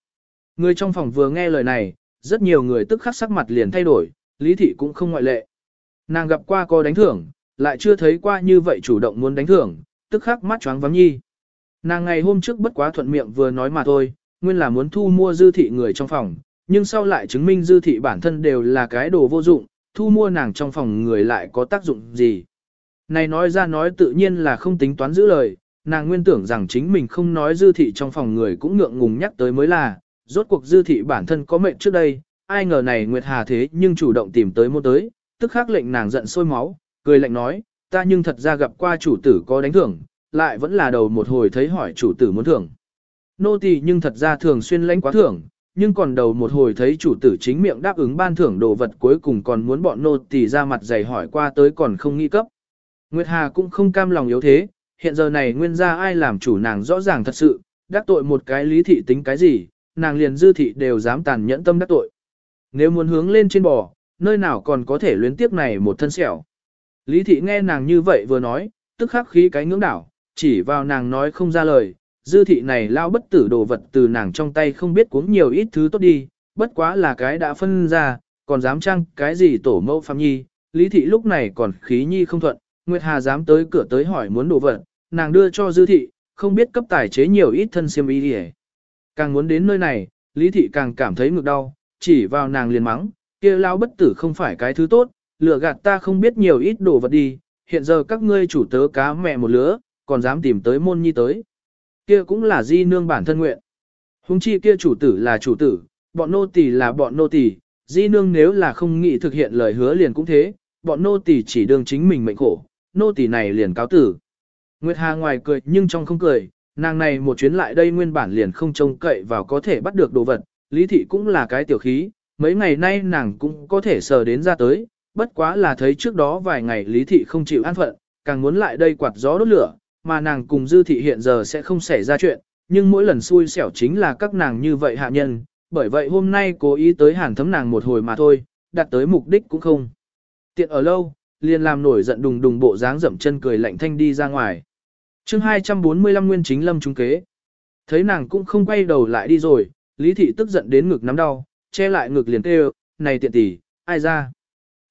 Người trong phòng vừa nghe lời này, rất nhiều người tức khắc sắc mặt liền thay đổi, Lý Thị cũng không ngoại lệ. Nàng gặp qua có đánh thưởng, lại chưa thấy qua như vậy chủ động muốn đánh thưởng, tức khắc mắt choáng vắng nhi. Nàng ngày hôm trước bất quá thuận miệng vừa nói mà thôi, nguyên là muốn thu mua dư thị người trong phòng, nhưng sau lại chứng minh dư thị bản thân đều là cái đồ vô dụng, thu mua nàng trong phòng người lại có tác dụng gì. Này nói ra nói tự nhiên là không tính toán giữ lời, nàng nguyên tưởng rằng chính mình không nói dư thị trong phòng người cũng ngượng ngùng nhắc tới mới là, rốt cuộc dư thị bản thân có mệnh trước đây, ai ngờ này Nguyệt Hà thế nhưng chủ động tìm tới mua tới, tức khắc lệnh nàng giận sôi máu, cười lạnh nói, ta nhưng thật ra gặp qua chủ tử có đánh thưởng, lại vẫn là đầu một hồi thấy hỏi chủ tử muốn thưởng. Nô tỳ nhưng thật ra thường xuyên lãnh quá thưởng, nhưng còn đầu một hồi thấy chủ tử chính miệng đáp ứng ban thưởng đồ vật cuối cùng còn muốn bọn nô tỳ ra mặt dày hỏi qua tới còn không nghi cấp. Nguyệt Hà cũng không cam lòng yếu thế, hiện giờ này nguyên ra ai làm chủ nàng rõ ràng thật sự, đắc tội một cái lý thị tính cái gì, nàng liền dư thị đều dám tàn nhẫn tâm đắc tội. Nếu muốn hướng lên trên bò, nơi nào còn có thể luyến tiếp này một thân sẹo. Lý thị nghe nàng như vậy vừa nói, tức khắc khí cái ngưỡng đảo, chỉ vào nàng nói không ra lời, dư thị này lao bất tử đồ vật từ nàng trong tay không biết cuống nhiều ít thứ tốt đi, bất quá là cái đã phân ra, còn dám chăng cái gì tổ mẫu phạm nhi, lý thị lúc này còn khí nhi không thuận, Nguyệt Hà dám tới cửa tới hỏi muốn đồ vật, nàng đưa cho dư thị, không biết cấp tài chế nhiều ít thân xiêm y đi Càng muốn đến nơi này, lý thị càng cảm thấy ngực đau, chỉ vào nàng liền mắng, kia lao bất tử không phải cái thứ tốt, lừa gạt ta không biết nhiều ít đồ vật đi, hiện giờ các ngươi chủ tớ cá mẹ một lứa, còn dám tìm tới môn nhi tới. Kia cũng là di nương bản thân nguyện. Hùng chi kia chủ tử là chủ tử, bọn nô tỳ là bọn nô tỳ, di nương nếu là không nghĩ thực hiện lời hứa liền cũng thế, bọn nô tỳ chỉ đương chính mình mệnh khổ, nô tỳ này liền cáo tử. Nguyệt Hà ngoài cười nhưng trong không cười, nàng này một chuyến lại đây nguyên bản liền không trông cậy vào có thể bắt được đồ vật, lý thị cũng là cái tiểu khí, mấy ngày nay nàng cũng có thể sờ đến ra tới, bất quá là thấy trước đó vài ngày lý thị không chịu an phận, càng muốn lại đây quạt gió đốt lửa, mà nàng cùng dư thị hiện giờ sẽ không xảy ra chuyện, nhưng mỗi lần xui xẻo chính là các nàng như vậy hạ nhân, bởi vậy hôm nay cố ý tới hàn thấm nàng một hồi mà thôi, đặt tới mục đích cũng không. Tiện ở lâu, liền làm nổi giận đùng đùng bộ dáng dậm chân cười lạnh thanh đi ra ngoài chương 245 nguyên chính lâm trung kế. Thấy nàng cũng không quay đầu lại đi rồi, Lý thị tức giận đến ngực nắm đau, che lại ngực liền kêu, này tiện tỷ, ai ra?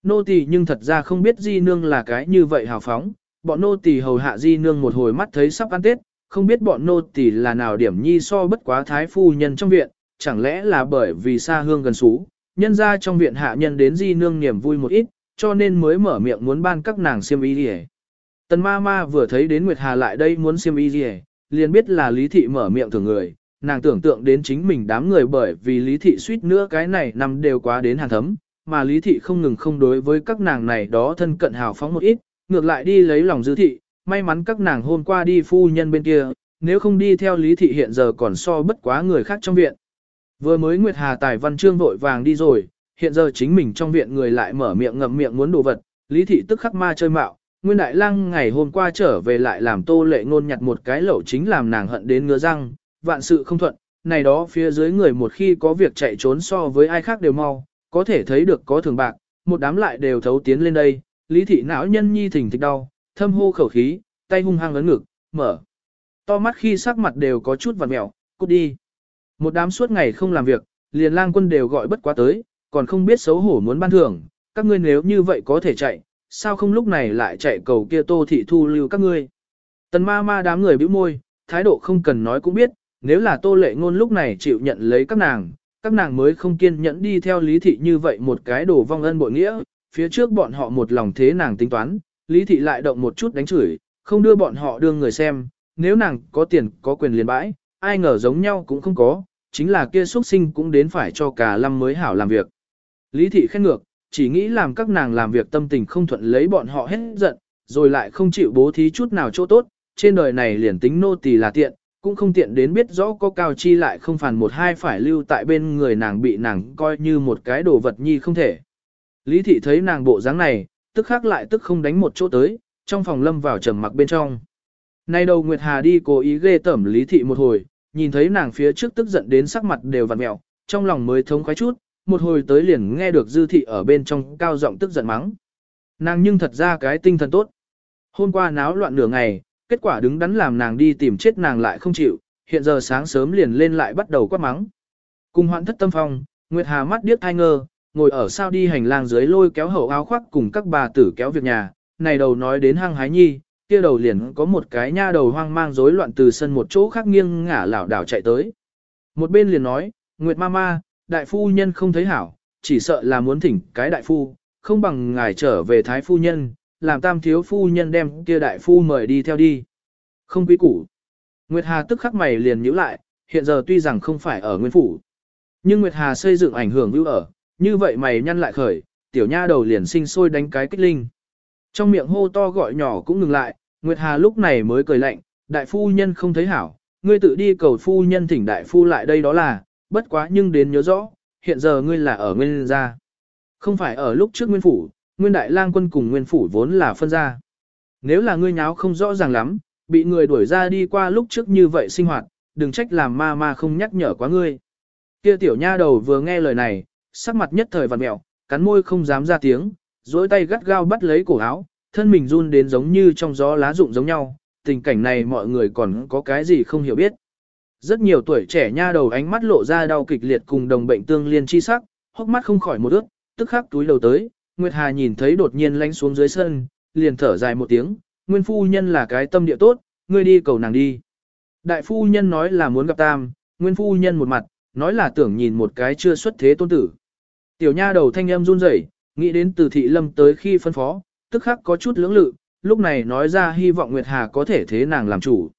Nô tỳ nhưng thật ra không biết di nương là cái như vậy hào phóng, bọn nô tỳ hầu hạ di nương một hồi mắt thấy sắp ăn tết, không biết bọn nô tỳ là nào điểm nhi so bất quá thái phu nhân trong viện, chẳng lẽ là bởi vì xa hương gần xú, nhân ra trong viện hạ nhân đến di nương niềm vui một ít, cho nên mới mở miệng muốn ban các nàng siêm ý đi Tần ma ma vừa thấy đến Nguyệt Hà lại đây muốn xiêm y gì liền biết là Lý Thị mở miệng thường người, nàng tưởng tượng đến chính mình đám người bởi vì Lý Thị suýt nữa cái này nằm đều quá đến hàn thấm, mà Lý Thị không ngừng không đối với các nàng này đó thân cận hào phóng một ít, ngược lại đi lấy lòng dư thị, may mắn các nàng hôm qua đi phu nhân bên kia, nếu không đi theo Lý Thị hiện giờ còn so bất quá người khác trong viện. Vừa mới Nguyệt Hà Tài Văn Chương vội vàng đi rồi, hiện giờ chính mình trong viện người lại mở miệng ngậm miệng muốn đồ vật, Lý Thị tức khắc ma chơi mạo, Nguyên Đại Lang ngày hôm qua trở về lại làm tô lệ ngôn nhặt một cái lẩu chính làm nàng hận đến ngứa răng, vạn sự không thuận, này đó phía dưới người một khi có việc chạy trốn so với ai khác đều mau, có thể thấy được có thường bạc, một đám lại đều thấu tiến lên đây, lý thị não nhân nhi thỉnh thịch đau, thâm hô khẩu khí, tay hung hăng ấn ngực, mở. To mắt khi sắc mặt đều có chút vằn mẹo, cút đi. Một đám suốt ngày không làm việc, liền lang quân đều gọi bất quá tới, còn không biết xấu hổ muốn ban thưởng, các ngươi nếu như vậy có thể chạy, sao không lúc này lại chạy cầu kia tô thị thu lưu các ngươi. Tần ma ma đám người bĩu môi, thái độ không cần nói cũng biết, nếu là tô lệ ngôn lúc này chịu nhận lấy các nàng, các nàng mới không kiên nhẫn đi theo lý thị như vậy một cái đồ vong ân bội nghĩa, phía trước bọn họ một lòng thế nàng tính toán, lý thị lại động một chút đánh chửi, không đưa bọn họ đương người xem, nếu nàng có tiền có quyền liền bãi, ai ngờ giống nhau cũng không có, chính là kia xuất sinh cũng đến phải cho cả lâm mới hảo làm việc. Lý thị khen ngược, chỉ nghĩ làm các nàng làm việc tâm tình không thuận lấy bọn họ hết giận, rồi lại không chịu bố thí chút nào chỗ tốt, trên đời này liền tính nô tỳ là tiện, cũng không tiện đến biết rõ có cao chi lại không phản một hai phải lưu tại bên người nàng bị nàng coi như một cái đồ vật nhi không thể. Lý thị thấy nàng bộ dáng này, tức khác lại tức không đánh một chỗ tới, trong phòng lâm vào trầm mặc bên trong. Nay đầu Nguyệt Hà đi cố ý ghê tẩm Lý thị một hồi, nhìn thấy nàng phía trước tức giận đến sắc mặt đều vặn mẹo, trong lòng mới thống khoái chút, một hồi tới liền nghe được dư thị ở bên trong cao giọng tức giận mắng. Nàng nhưng thật ra cái tinh thần tốt. Hôm qua náo loạn nửa ngày, kết quả đứng đắn làm nàng đi tìm chết nàng lại không chịu, hiện giờ sáng sớm liền lên lại bắt đầu quát mắng. Cùng hoạn thất tâm phong, Nguyệt Hà mắt điếc thai ngơ, ngồi ở sao đi hành lang dưới lôi kéo hậu áo khoác cùng các bà tử kéo việc nhà, này đầu nói đến hang hái nhi, kia đầu liền có một cái nha đầu hoang mang rối loạn từ sân một chỗ khác nghiêng ngả lảo đảo chạy tới. Một bên liền nói, Nguyệt ma ma, đại phu nhân không thấy hảo, chỉ sợ là muốn thỉnh cái đại phu, không bằng ngài trở về thái phu nhân, làm tam thiếu phu nhân đem kia đại phu mời đi theo đi. Không quý củ. Nguyệt Hà tức khắc mày liền nhíu lại, hiện giờ tuy rằng không phải ở nguyên phủ. Nhưng Nguyệt Hà xây dựng ảnh hưởng view ở, như vậy mày nhăn lại khởi, tiểu nha đầu liền sinh sôi đánh cái kích linh. Trong miệng hô to gọi nhỏ cũng ngừng lại, Nguyệt Hà lúc này mới cười lạnh, đại phu nhân không thấy hảo, ngươi tự đi cầu phu nhân thỉnh đại phu lại đây đó là, bất quá nhưng đến nhớ rõ, hiện giờ ngươi là ở nguyên gia. Không phải ở lúc trước nguyên phủ, nguyên đại lang quân cùng nguyên phủ vốn là phân gia. Nếu là ngươi nháo không rõ ràng lắm, bị người đuổi ra đi qua lúc trước như vậy sinh hoạt, đừng trách làm ma ma không nhắc nhở quá ngươi. Kia tiểu nha đầu vừa nghe lời này, sắc mặt nhất thời vặn mẹo, cắn môi không dám ra tiếng, dối tay gắt gao bắt lấy cổ áo, thân mình run đến giống như trong gió lá rụng giống nhau, tình cảnh này mọi người còn có cái gì không hiểu biết. Rất nhiều tuổi trẻ nha đầu ánh mắt lộ ra đau kịch liệt cùng đồng bệnh tương liên chi sắc, hốc mắt không khỏi một ướt, tức khắc túi đầu tới, Nguyệt Hà nhìn thấy đột nhiên lánh xuống dưới sân, liền thở dài một tiếng, nguyên phu nhân là cái tâm địa tốt, ngươi đi cầu nàng đi. Đại phu nhân nói là muốn gặp tam, nguyên phu nhân một mặt, nói là tưởng nhìn một cái chưa xuất thế tôn tử. Tiểu nha đầu thanh âm run rẩy, nghĩ đến từ thị lâm tới khi phân phó, tức khắc có chút lưỡng lự, lúc này nói ra hy vọng Nguyệt Hà có thể thế nàng làm chủ.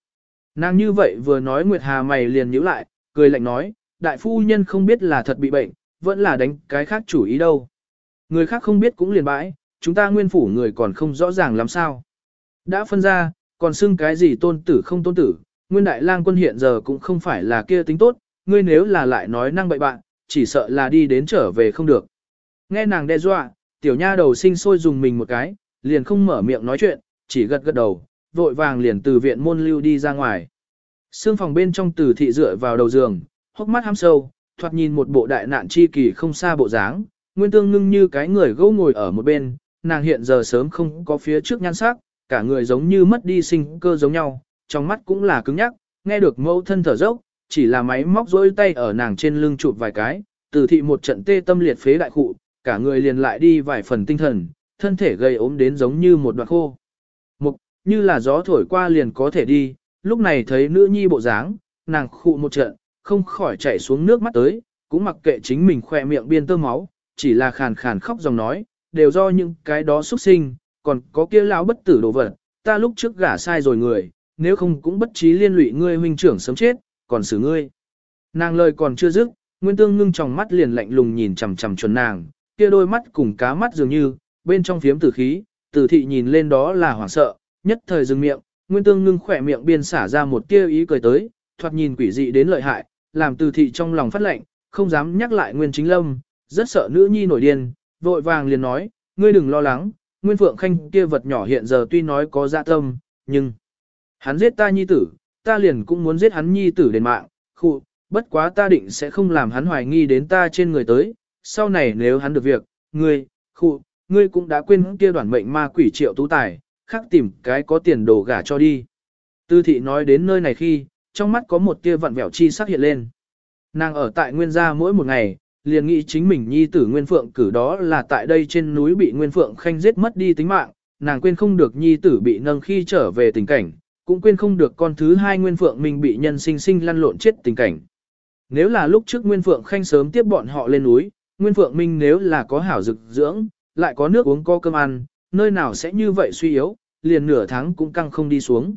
Nàng như vậy vừa nói Nguyệt Hà mày liền nhíu lại, cười lạnh nói, đại phu nhân không biết là thật bị bệnh, vẫn là đánh cái khác chủ ý đâu. Người khác không biết cũng liền bãi, chúng ta nguyên phủ người còn không rõ ràng làm sao. Đã phân ra, còn xưng cái gì tôn tử không tôn tử, nguyên đại lang quân hiện giờ cũng không phải là kia tính tốt, ngươi nếu là lại nói năng bậy bạn, chỉ sợ là đi đến trở về không được. Nghe nàng đe dọa, tiểu nha đầu sinh sôi dùng mình một cái, liền không mở miệng nói chuyện, chỉ gật gật đầu, vội vàng liền từ viện môn lưu đi ra ngoài. Sương phòng bên trong từ thị dựa vào đầu giường, hốc mắt hăm sâu, thoạt nhìn một bộ đại nạn chi kỳ không xa bộ dáng, nguyên tương ngưng như cái người gấu ngồi ở một bên, nàng hiện giờ sớm không có phía trước nhan sắc, cả người giống như mất đi sinh cơ giống nhau, trong mắt cũng là cứng nhắc, nghe được mẫu thân thở dốc, chỉ là máy móc rỗi tay ở nàng trên lưng chụp vài cái, từ thị một trận tê tâm liệt phế đại khụ, cả người liền lại đi vài phần tinh thần, thân thể gầy ốm đến giống như một đoạn khô. Mục, như là gió thổi qua liền có thể đi, lúc này thấy nữ nhi bộ dáng, nàng khụ một trận, không khỏi chảy xuống nước mắt tới, cũng mặc kệ chính mình khỏe miệng biên tơ máu, chỉ là khàn khàn khóc dòng nói, đều do những cái đó xuất sinh, còn có kia lão bất tử đồ vật, ta lúc trước gả sai rồi người, nếu không cũng bất trí liên lụy ngươi huynh trưởng sớm chết, còn xử ngươi. Nàng lời còn chưa dứt, Nguyên Tương ngưng trong mắt liền lạnh lùng nhìn chằm chằm chuẩn nàng, kia đôi mắt cùng cá mắt dường như, bên trong phiếm tử khí, tử thị nhìn lên đó là hoảng sợ, nhất thời dừng miệng, Nguyên Tương ngưng khỏe miệng biên xả ra một tia ý cười tới, thoạt nhìn quỷ dị đến lợi hại, làm từ thị trong lòng phát lệnh, không dám nhắc lại Nguyên Chính Lâm, rất sợ nữ nhi nổi điên, vội vàng liền nói, ngươi đừng lo lắng, Nguyên Phượng Khanh kia vật nhỏ hiện giờ tuy nói có dạ tâm, nhưng hắn giết ta nhi tử, ta liền cũng muốn giết hắn nhi tử đền mạng, khụ, bất quá ta định sẽ không làm hắn hoài nghi đến ta trên người tới, sau này nếu hắn được việc, ngươi, khụ, ngươi cũng đã quên kia đoàn mệnh ma quỷ triệu tú tài, khác tìm cái có tiền đồ gả cho đi. Tư thị nói đến nơi này khi, trong mắt có một tia vặn vẹo chi sắc hiện lên. Nàng ở tại nguyên gia mỗi một ngày, liền nghĩ chính mình nhi tử Nguyên Phượng cử đó là tại đây trên núi bị Nguyên Phượng khanh giết mất đi tính mạng, nàng quên không được nhi tử bị nâng khi trở về tình cảnh, cũng quên không được con thứ hai Nguyên Phượng mình bị nhân sinh sinh lăn lộn chết tình cảnh. Nếu là lúc trước Nguyên Phượng khanh sớm tiếp bọn họ lên núi, Nguyên Phượng Minh nếu là có hảo dực dưỡng, lại có nước uống có cơm ăn, nơi nào sẽ như vậy suy yếu, liền nửa tháng cũng căng không đi xuống.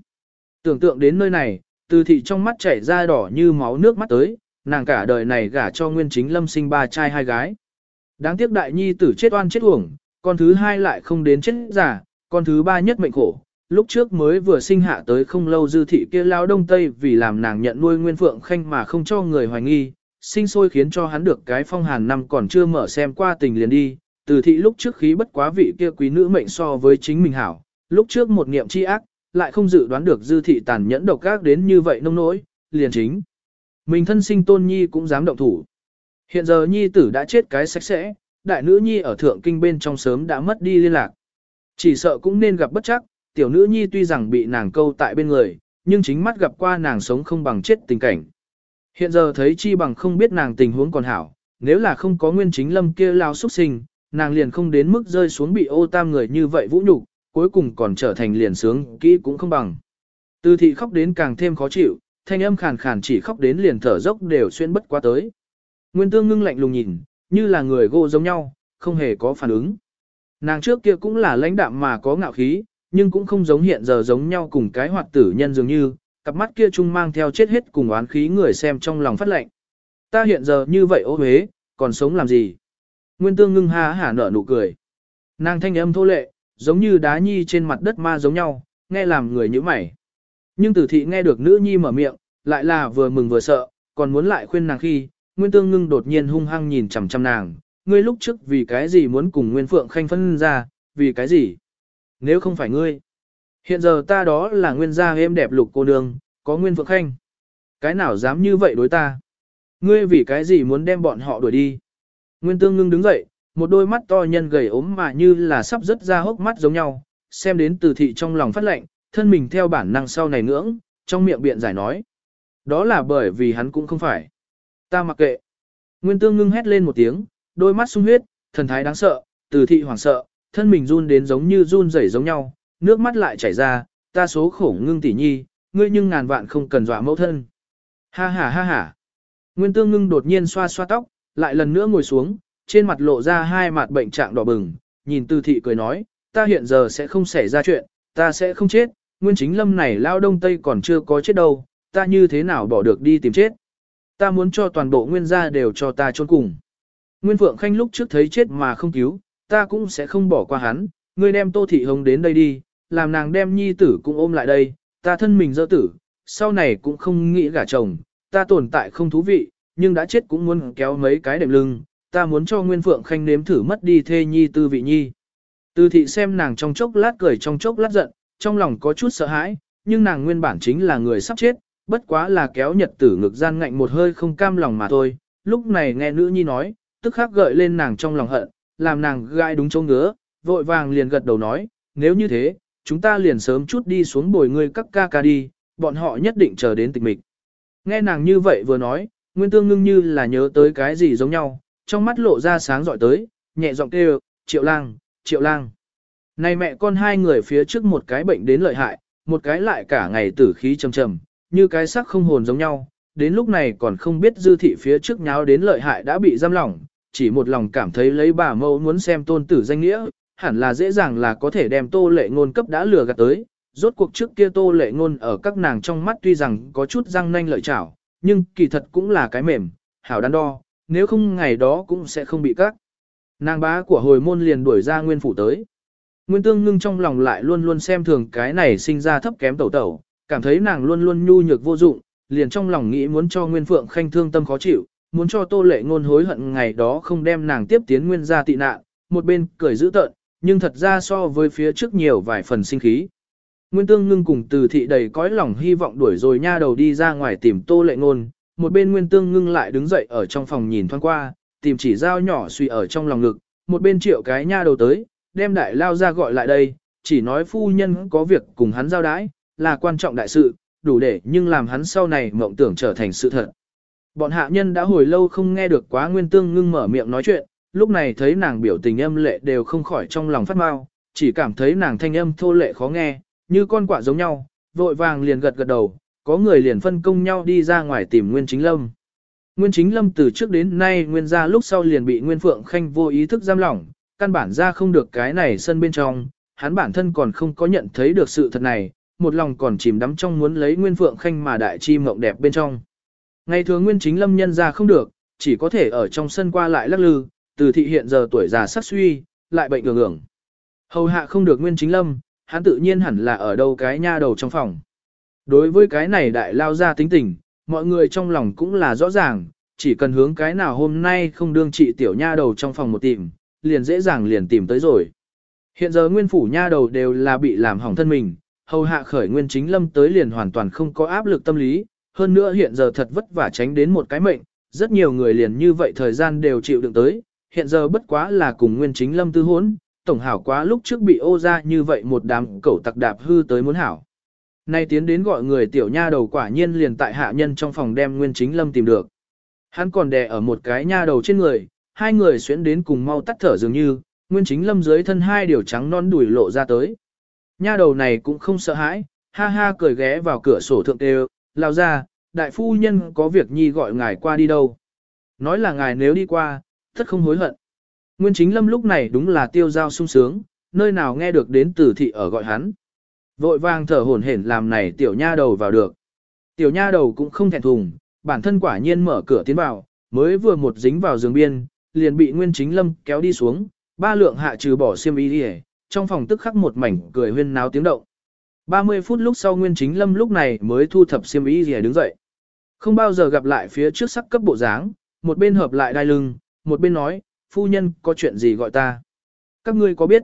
Tưởng tượng đến nơi này, từ thị trong mắt chảy ra đỏ như máu nước mắt tới, nàng cả đời này gả cho nguyên chính lâm sinh ba trai hai gái. Đáng tiếc đại nhi tử chết oan chết uổng, con thứ hai lại không đến chết giả, con thứ ba nhất mệnh khổ. Lúc trước mới vừa sinh hạ tới không lâu dư thị kia lao đông tây vì làm nàng nhận nuôi nguyên phượng khanh mà không cho người hoài nghi, sinh sôi khiến cho hắn được cái phong hàn năm còn chưa mở xem qua tình liền đi. Từ thị lúc trước khí bất quá vị kia quý nữ mệnh so với chính mình hảo, lúc trước một niệm chi ác, lại không dự đoán được dư thị tàn nhẫn độc ác đến như vậy nông nỗi, liền chính. Mình thân sinh tôn nhi cũng dám động thủ. Hiện giờ nhi tử đã chết cái sạch sẽ, đại nữ nhi ở thượng kinh bên trong sớm đã mất đi liên lạc. Chỉ sợ cũng nên gặp bất chắc, tiểu nữ nhi tuy rằng bị nàng câu tại bên người, nhưng chính mắt gặp qua nàng sống không bằng chết tình cảnh. Hiện giờ thấy chi bằng không biết nàng tình huống còn hảo, nếu là không có nguyên chính lâm kia lao xuất sinh, nàng liền không đến mức rơi xuống bị ô tam người như vậy vũ nhục, cuối cùng còn trở thành liền sướng kỹ cũng không bằng. Từ thị khóc đến càng thêm khó chịu, thanh âm khàn khàn chỉ khóc đến liền thở dốc đều xuyên bất qua tới. Nguyên tương ngưng lạnh lùng nhìn, như là người gỗ giống nhau, không hề có phản ứng. Nàng trước kia cũng là lãnh đạm mà có ngạo khí, nhưng cũng không giống hiện giờ giống nhau cùng cái hoạt tử nhân dường như, cặp mắt kia chung mang theo chết hết cùng oán khí người xem trong lòng phát lệnh. Ta hiện giờ như vậy ô huế, còn sống làm gì? Nguyên tương ngưng ha hả nở nụ cười. Nàng thanh âm thô lệ, giống như đá nhi trên mặt đất ma giống nhau, nghe làm người như mày. Nhưng tử thị nghe được nữ nhi mở miệng, lại là vừa mừng vừa sợ, còn muốn lại khuyên nàng khi, Nguyên Tương Ngưng đột nhiên hung hăng nhìn chằm chằm nàng, ngươi lúc trước vì cái gì muốn cùng Nguyên Phượng Khanh phân ra, vì cái gì? Nếu không phải ngươi, hiện giờ ta đó là nguyên gia êm đẹp lục cô nương, có Nguyên Phượng Khanh. Cái nào dám như vậy đối ta? Ngươi vì cái gì muốn đem bọn họ đuổi đi? Nguyên Tương Ngưng đứng dậy, một đôi mắt to nhân gầy ốm mà như là sắp rớt ra hốc mắt giống nhau, xem đến từ thị trong lòng phát lệnh, thân mình theo bản năng sau này ngưỡng, trong miệng biện giải nói. Đó là bởi vì hắn cũng không phải. Ta mặc kệ. Nguyên tương ngưng hét lên một tiếng, đôi mắt sung huyết, thần thái đáng sợ, từ thị hoảng sợ, thân mình run đến giống như run rẩy giống nhau, nước mắt lại chảy ra, ta số khổ ngưng tỷ nhi, ngươi nhưng ngàn vạn không cần dọa mẫu thân. Ha ha ha ha. Nguyên tương ngưng đột nhiên xoa xoa tóc, lại lần nữa ngồi xuống, trên mặt lộ ra hai mặt bệnh trạng đỏ bừng, nhìn từ thị cười nói, ta hiện giờ sẽ không xảy ra chuyện, ta sẽ không chết, nguyên chính lâm này lao đông tây còn chưa có chết đâu, ta như thế nào bỏ được đi tìm chết. Ta muốn cho toàn bộ nguyên gia đều cho ta chôn cùng. Nguyên Phượng Khanh lúc trước thấy chết mà không cứu, ta cũng sẽ không bỏ qua hắn, ngươi đem Tô Thị Hồng đến đây đi, làm nàng đem nhi tử cũng ôm lại đây, ta thân mình dỡ tử, sau này cũng không nghĩ gả chồng, ta tồn tại không thú vị, nhưng đã chết cũng muốn kéo mấy cái đệm lưng, ta muốn cho Nguyên Phượng Khanh nếm thử mất đi thê nhi tư vị nhi. Từ thị xem nàng trong chốc lát cười trong chốc lát giận, trong lòng có chút sợ hãi, nhưng nàng nguyên bản chính là người sắp chết, bất quá là kéo nhật tử ngực gian ngạnh một hơi không cam lòng mà thôi. Lúc này nghe nữ nhi nói, tức khắc gợi lên nàng trong lòng hận, làm nàng gai đúng chỗ ngứa, vội vàng liền gật đầu nói, nếu như thế, chúng ta liền sớm chút đi xuống bồi ngươi các ca ca đi, bọn họ nhất định chờ đến tịch mịch. Nghe nàng như vậy vừa nói, Nguyên Tương ngưng như là nhớ tới cái gì giống nhau, trong mắt lộ ra sáng dọi tới, nhẹ giọng kêu, triệu lang, triệu lang. Này mẹ con hai người phía trước một cái bệnh đến lợi hại, một cái lại cả ngày tử khí trầm trầm, như cái sắc không hồn giống nhau, đến lúc này còn không biết dư thị phía trước nháo đến lợi hại đã bị giam lỏng, chỉ một lòng cảm thấy lấy bà mẫu muốn xem tôn tử danh nghĩa, hẳn là dễ dàng là có thể đem tô lệ ngôn cấp đã lừa gạt tới. Rốt cuộc trước kia tô lệ ngôn ở các nàng trong mắt tuy rằng có chút răng nanh lợi chảo, nhưng kỳ thật cũng là cái mềm, hảo đắn đo, nếu không ngày đó cũng sẽ không bị cắt Nàng bá của hồi môn liền đuổi ra nguyên phủ tới. Nguyên tương ngưng trong lòng lại luôn luôn xem thường cái này sinh ra thấp kém tẩu tẩu, cảm thấy nàng luôn luôn nhu nhược vô dụng, liền trong lòng nghĩ muốn cho Nguyên Phượng Khanh thương tâm khó chịu, muốn cho Tô Lệ Ngôn hối hận ngày đó không đem nàng tiếp tiến Nguyên gia tị nạn, một bên cười giữ tợn, nhưng thật ra so với phía trước nhiều vài phần sinh khí. Nguyên Tương Ngưng cùng Từ thị đầy cõi lòng hy vọng đuổi rồi nha đầu đi ra ngoài tìm Tô Lệ Ngôn, một bên Nguyên Tương Ngưng lại đứng dậy ở trong phòng nhìn thoáng qua, tìm chỉ dao nhỏ suy ở trong lòng ngực, một bên triệu cái nha đầu tới, đem đại lao ra gọi lại đây, chỉ nói phu nhân có việc cùng hắn giao đái, là quan trọng đại sự, đủ để nhưng làm hắn sau này mộng tưởng trở thành sự thật. Bọn hạ nhân đã hồi lâu không nghe được quá nguyên tương ngưng mở miệng nói chuyện, lúc này thấy nàng biểu tình âm lệ đều không khỏi trong lòng phát mau, chỉ cảm thấy nàng thanh âm thô lệ khó nghe, như con quả giống nhau, vội vàng liền gật gật đầu, có người liền phân công nhau đi ra ngoài tìm Nguyên Chính Lâm. Nguyên Chính Lâm từ trước đến nay nguyên ra lúc sau liền bị Nguyên Phượng Khanh vô ý thức giam lỏng, căn bản ra không được cái này sân bên trong, hắn bản thân còn không có nhận thấy được sự thật này, một lòng còn chìm đắm trong muốn lấy Nguyên Phượng Khanh mà đại chi mộng đẹp bên trong. Ngày thường Nguyên Chính Lâm nhân ra không được, chỉ có thể ở trong sân qua lại lắc lư, từ thị hiện giờ tuổi già sắc suy, lại bệnh ngường ngường, Hầu hạ không được Nguyên Chính Lâm, hắn tự nhiên hẳn là ở đâu cái nha đầu trong phòng. Đối với cái này đại lao ra tính tình, mọi người trong lòng cũng là rõ ràng, chỉ cần hướng cái nào hôm nay không đương trị tiểu nha đầu trong phòng một tìm, liền dễ dàng liền tìm tới rồi. Hiện giờ nguyên phủ nha đầu đều là bị làm hỏng thân mình, hầu hạ khởi nguyên chính lâm tới liền hoàn toàn không có áp lực tâm lý, hơn nữa hiện giờ thật vất vả tránh đến một cái mệnh, rất nhiều người liền như vậy thời gian đều chịu đựng tới, hiện giờ bất quá là cùng nguyên chính lâm tư hốn, tổng hảo quá lúc trước bị ô ra như vậy một đám cẩu tặc đạp hư tới muốn hảo. Nay tiến đến gọi người tiểu nha đầu quả nhiên liền tại hạ nhân trong phòng đem nguyên chính lâm tìm được. Hắn còn đè ở một cái nha đầu trên người, hai người xuyến đến cùng mau tắt thở dường như, nguyên chính lâm dưới thân hai điều trắng non đùi lộ ra tới. Nha đầu này cũng không sợ hãi, ha ha cười ghé vào cửa sổ thượng đều, lao ra, đại phu nhân có việc nhi gọi ngài qua đi đâu. Nói là ngài nếu đi qua, tất không hối hận. Nguyên chính lâm lúc này đúng là tiêu giao sung sướng, nơi nào nghe được đến tử thị ở gọi hắn. Vội vàng thở hổn hển làm này tiểu nha đầu vào được. Tiểu nha đầu cũng không thẹn thùng, bản thân quả nhiên mở cửa tiến vào, mới vừa một dính vào giường biên, liền bị Nguyên Chính Lâm kéo đi xuống, ba lượng hạ trừ bỏ xiêm y đi trong phòng tức khắc một mảnh cười huyên náo tiếng động. 30 phút lúc sau Nguyên Chính Lâm lúc này mới thu thập xiêm y đi đứng dậy. Không bao giờ gặp lại phía trước sắc cấp bộ dáng, một bên hợp lại đai lưng, một bên nói, phu nhân có chuyện gì gọi ta. Các ngươi có biết?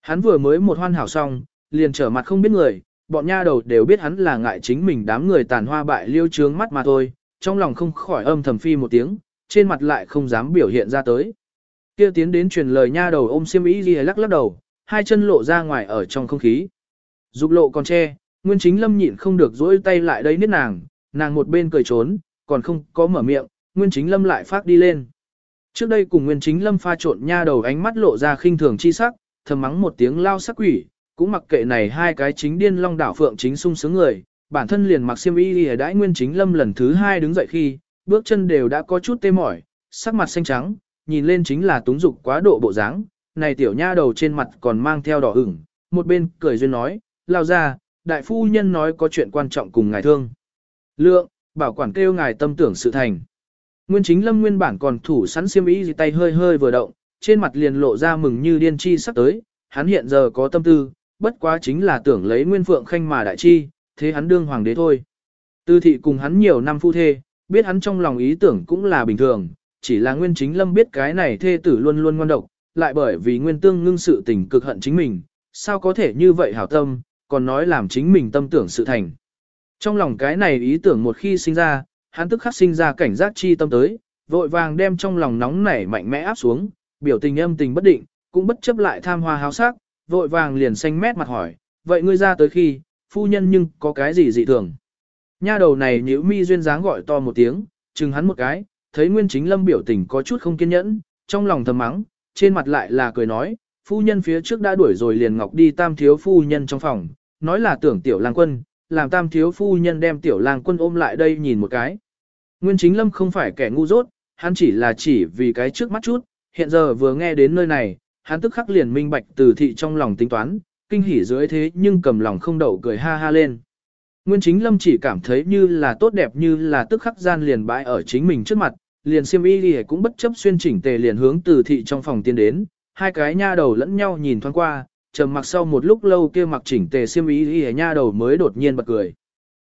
Hắn vừa mới một hoan hảo xong, liền trở mặt không biết người, bọn nha đầu đều biết hắn là ngại chính mình đám người tàn hoa bại liêu trướng mắt mà thôi, trong lòng không khỏi âm thầm phi một tiếng, trên mặt lại không dám biểu hiện ra tới. Kia tiến đến truyền lời nha đầu ôm xiêm y gì lắc lắc đầu, hai chân lộ ra ngoài ở trong không khí. Dục lộ còn che, Nguyên Chính Lâm nhịn không được dỗi tay lại đây niết nàng, nàng một bên cười trốn, còn không có mở miệng, Nguyên Chính Lâm lại phát đi lên. Trước đây cùng Nguyên Chính Lâm pha trộn nha đầu ánh mắt lộ ra khinh thường chi sắc, thầm mắng một tiếng lao sắc quỷ, cũng mặc kệ này hai cái chính điên long đảo phượng chính sung sướng người, bản thân liền mặc xiêm y lìa đãi Nguyên Chính Lâm lần thứ hai đứng dậy khi, bước chân đều đã có chút tê mỏi, sắc mặt xanh trắng, nhìn lên chính là túng dục quá độ bộ dáng. Này tiểu nha đầu trên mặt còn mang theo đỏ ửng, một bên cười duyên nói, lao ra, đại phu nhân nói có chuyện quan trọng cùng ngài thương. Lượng, bảo quản kêu ngài tâm tưởng sự thành. Nguyên chính lâm nguyên bản còn thủ sẵn xiêm y gì tay hơi hơi vừa động, trên mặt liền lộ ra mừng như điên chi sắp tới, hắn hiện giờ có tâm tư, bất quá chính là tưởng lấy nguyên phượng khanh mà đại chi, thế hắn đương hoàng đế thôi. Tư thị cùng hắn nhiều năm phu thê, biết hắn trong lòng ý tưởng cũng là bình thường, chỉ là nguyên chính lâm biết cái này thê tử luôn luôn ngoan độc, lại bởi vì nguyên tương ngưng sự tình cực hận chính mình, sao có thể như vậy hảo tâm, còn nói làm chính mình tâm tưởng sự thành. Trong lòng cái này ý tưởng một khi sinh ra, hắn tức khắc sinh ra cảnh giác chi tâm tới, vội vàng đem trong lòng nóng nảy mạnh mẽ áp xuống, biểu tình âm tình bất định, cũng bất chấp lại tham hoa háo sắc, vội vàng liền xanh mét mặt hỏi, vậy ngươi ra tới khi, phu nhân nhưng có cái gì dị thường? Nha đầu này nhữ mi duyên dáng gọi to một tiếng, chừng hắn một cái, thấy Nguyên Chính Lâm biểu tình có chút không kiên nhẫn, trong lòng thầm mắng, trên mặt lại là cười nói, phu nhân phía trước đã đuổi rồi liền ngọc đi tam thiếu phu nhân trong phòng, nói là tưởng tiểu lang quân, làm tam thiếu phu nhân đem tiểu lang quân ôm lại đây nhìn một cái. Nguyên Chính Lâm không phải kẻ ngu dốt, hắn chỉ là chỉ vì cái trước mắt chút, hiện giờ vừa nghe đến nơi này, hắn tức khắc liền minh bạch từ thị trong lòng tính toán, kinh hỉ dưới thế nhưng cầm lòng không đậu cười ha ha lên. Nguyên chính lâm chỉ cảm thấy như là tốt đẹp như là tức khắc gian liền bãi ở chính mình trước mặt, liền siêm y đi cũng bất chấp xuyên chỉnh tề liền hướng từ thị trong phòng tiến đến, hai cái nha đầu lẫn nhau nhìn thoáng qua, trầm mặc sau một lúc lâu kia mặc chỉnh tề siêm y đi nha đầu mới đột nhiên bật cười.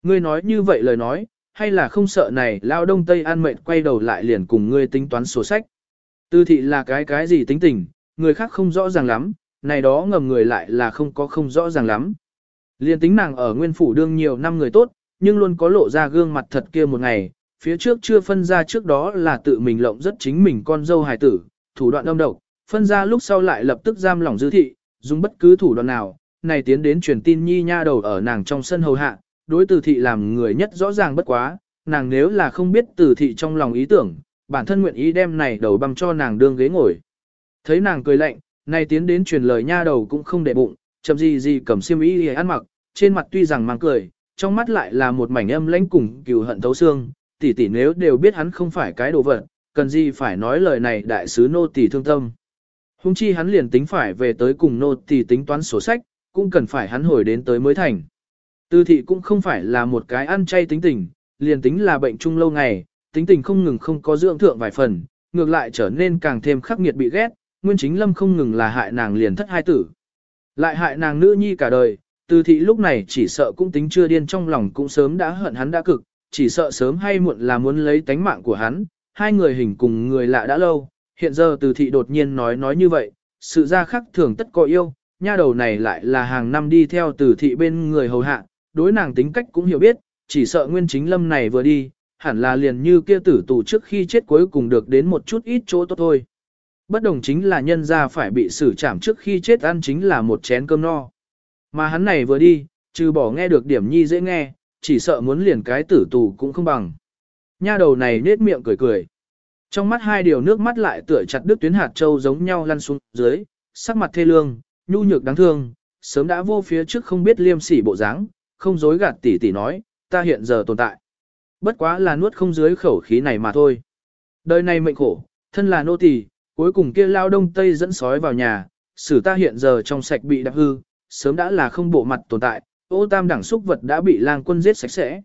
Ngươi nói như vậy lời nói, hay là không sợ này lao đông tây an mệnh quay đầu lại liền cùng ngươi tính toán sổ sách. Từ thị là cái cái gì tính tình, người khác không rõ ràng lắm, này đó ngầm người lại là không có không rõ ràng lắm. Liên tính nàng ở nguyên phủ đương nhiều năm người tốt, nhưng luôn có lộ ra gương mặt thật kia một ngày, phía trước chưa phân ra trước đó là tự mình lộng rất chính mình con dâu hài tử, thủ đoạn đông độc, phân ra lúc sau lại lập tức giam lỏng dư thị, dùng bất cứ thủ đoạn nào, này tiến đến truyền tin nhi nha đầu ở nàng trong sân hầu hạ, đối từ thị làm người nhất rõ ràng bất quá, nàng nếu là không biết từ thị trong lòng ý tưởng, bản thân nguyện ý đem này đầu băm cho nàng đương ghế ngồi. Thấy nàng cười lạnh, này tiến đến truyền lời nha đầu cũng không để bụng, chậm gì gì cầm xiêm y ăn mặc, trên mặt tuy rằng mang cười, trong mắt lại là một mảnh âm lãnh cùng cừu hận thấu xương, tỷ tỷ nếu đều biết hắn không phải cái đồ vật, cần gì phải nói lời này đại sứ nô tỷ thương tâm. Hùng chi hắn liền tính phải về tới cùng nô tỷ tính toán sổ sách, cũng cần phải hắn hồi đến tới mới thành. Tư thị cũng không phải là một cái ăn chay tính tình, liền tính là bệnh chung lâu ngày, tính tình không ngừng không có dưỡng thượng vài phần, ngược lại trở nên càng thêm khắc nghiệt bị ghét, nguyên chính lâm không ngừng là hại nàng liền thất hai tử. Lại hại nàng nữ nhi cả đời, từ thị lúc này chỉ sợ cũng tính chưa điên trong lòng cũng sớm đã hận hắn đã cực, chỉ sợ sớm hay muộn là muốn lấy tánh mạng của hắn, hai người hình cùng người lạ đã lâu, hiện giờ từ thị đột nhiên nói nói như vậy, sự ra khắc thường tất có yêu, nha đầu này lại là hàng năm đi theo từ thị bên người hầu hạ, đối nàng tính cách cũng hiểu biết, chỉ sợ nguyên chính lâm này vừa đi, hẳn là liền như kia tử tù trước khi chết cuối cùng được đến một chút ít chỗ tốt thôi. Bất đồng chính là nhân ra phải bị xử trảm trước khi chết ăn chính là một chén cơm no. Mà hắn này vừa đi, trừ bỏ nghe được điểm nhi dễ nghe, chỉ sợ muốn liền cái tử tù cũng không bằng. Nha đầu này nết miệng cười cười. Trong mắt hai điều nước mắt lại tựa chặt đứt tuyến hạt châu giống nhau lăn xuống dưới, sắc mặt thê lương, nhu nhược đáng thương, sớm đã vô phía trước không biết liêm sỉ bộ dáng, không dối gạt tỉ tỉ nói, ta hiện giờ tồn tại. Bất quá là nuốt không dưới khẩu khí này mà thôi. Đời này mệnh khổ, thân là nô tỳ, cuối cùng kia lao đông tây dẫn sói vào nhà, xử ta hiện giờ trong sạch bị đạp hư, sớm đã là không bộ mặt tồn tại, ô tam đẳng xúc vật đã bị lang quân giết sạch sẽ.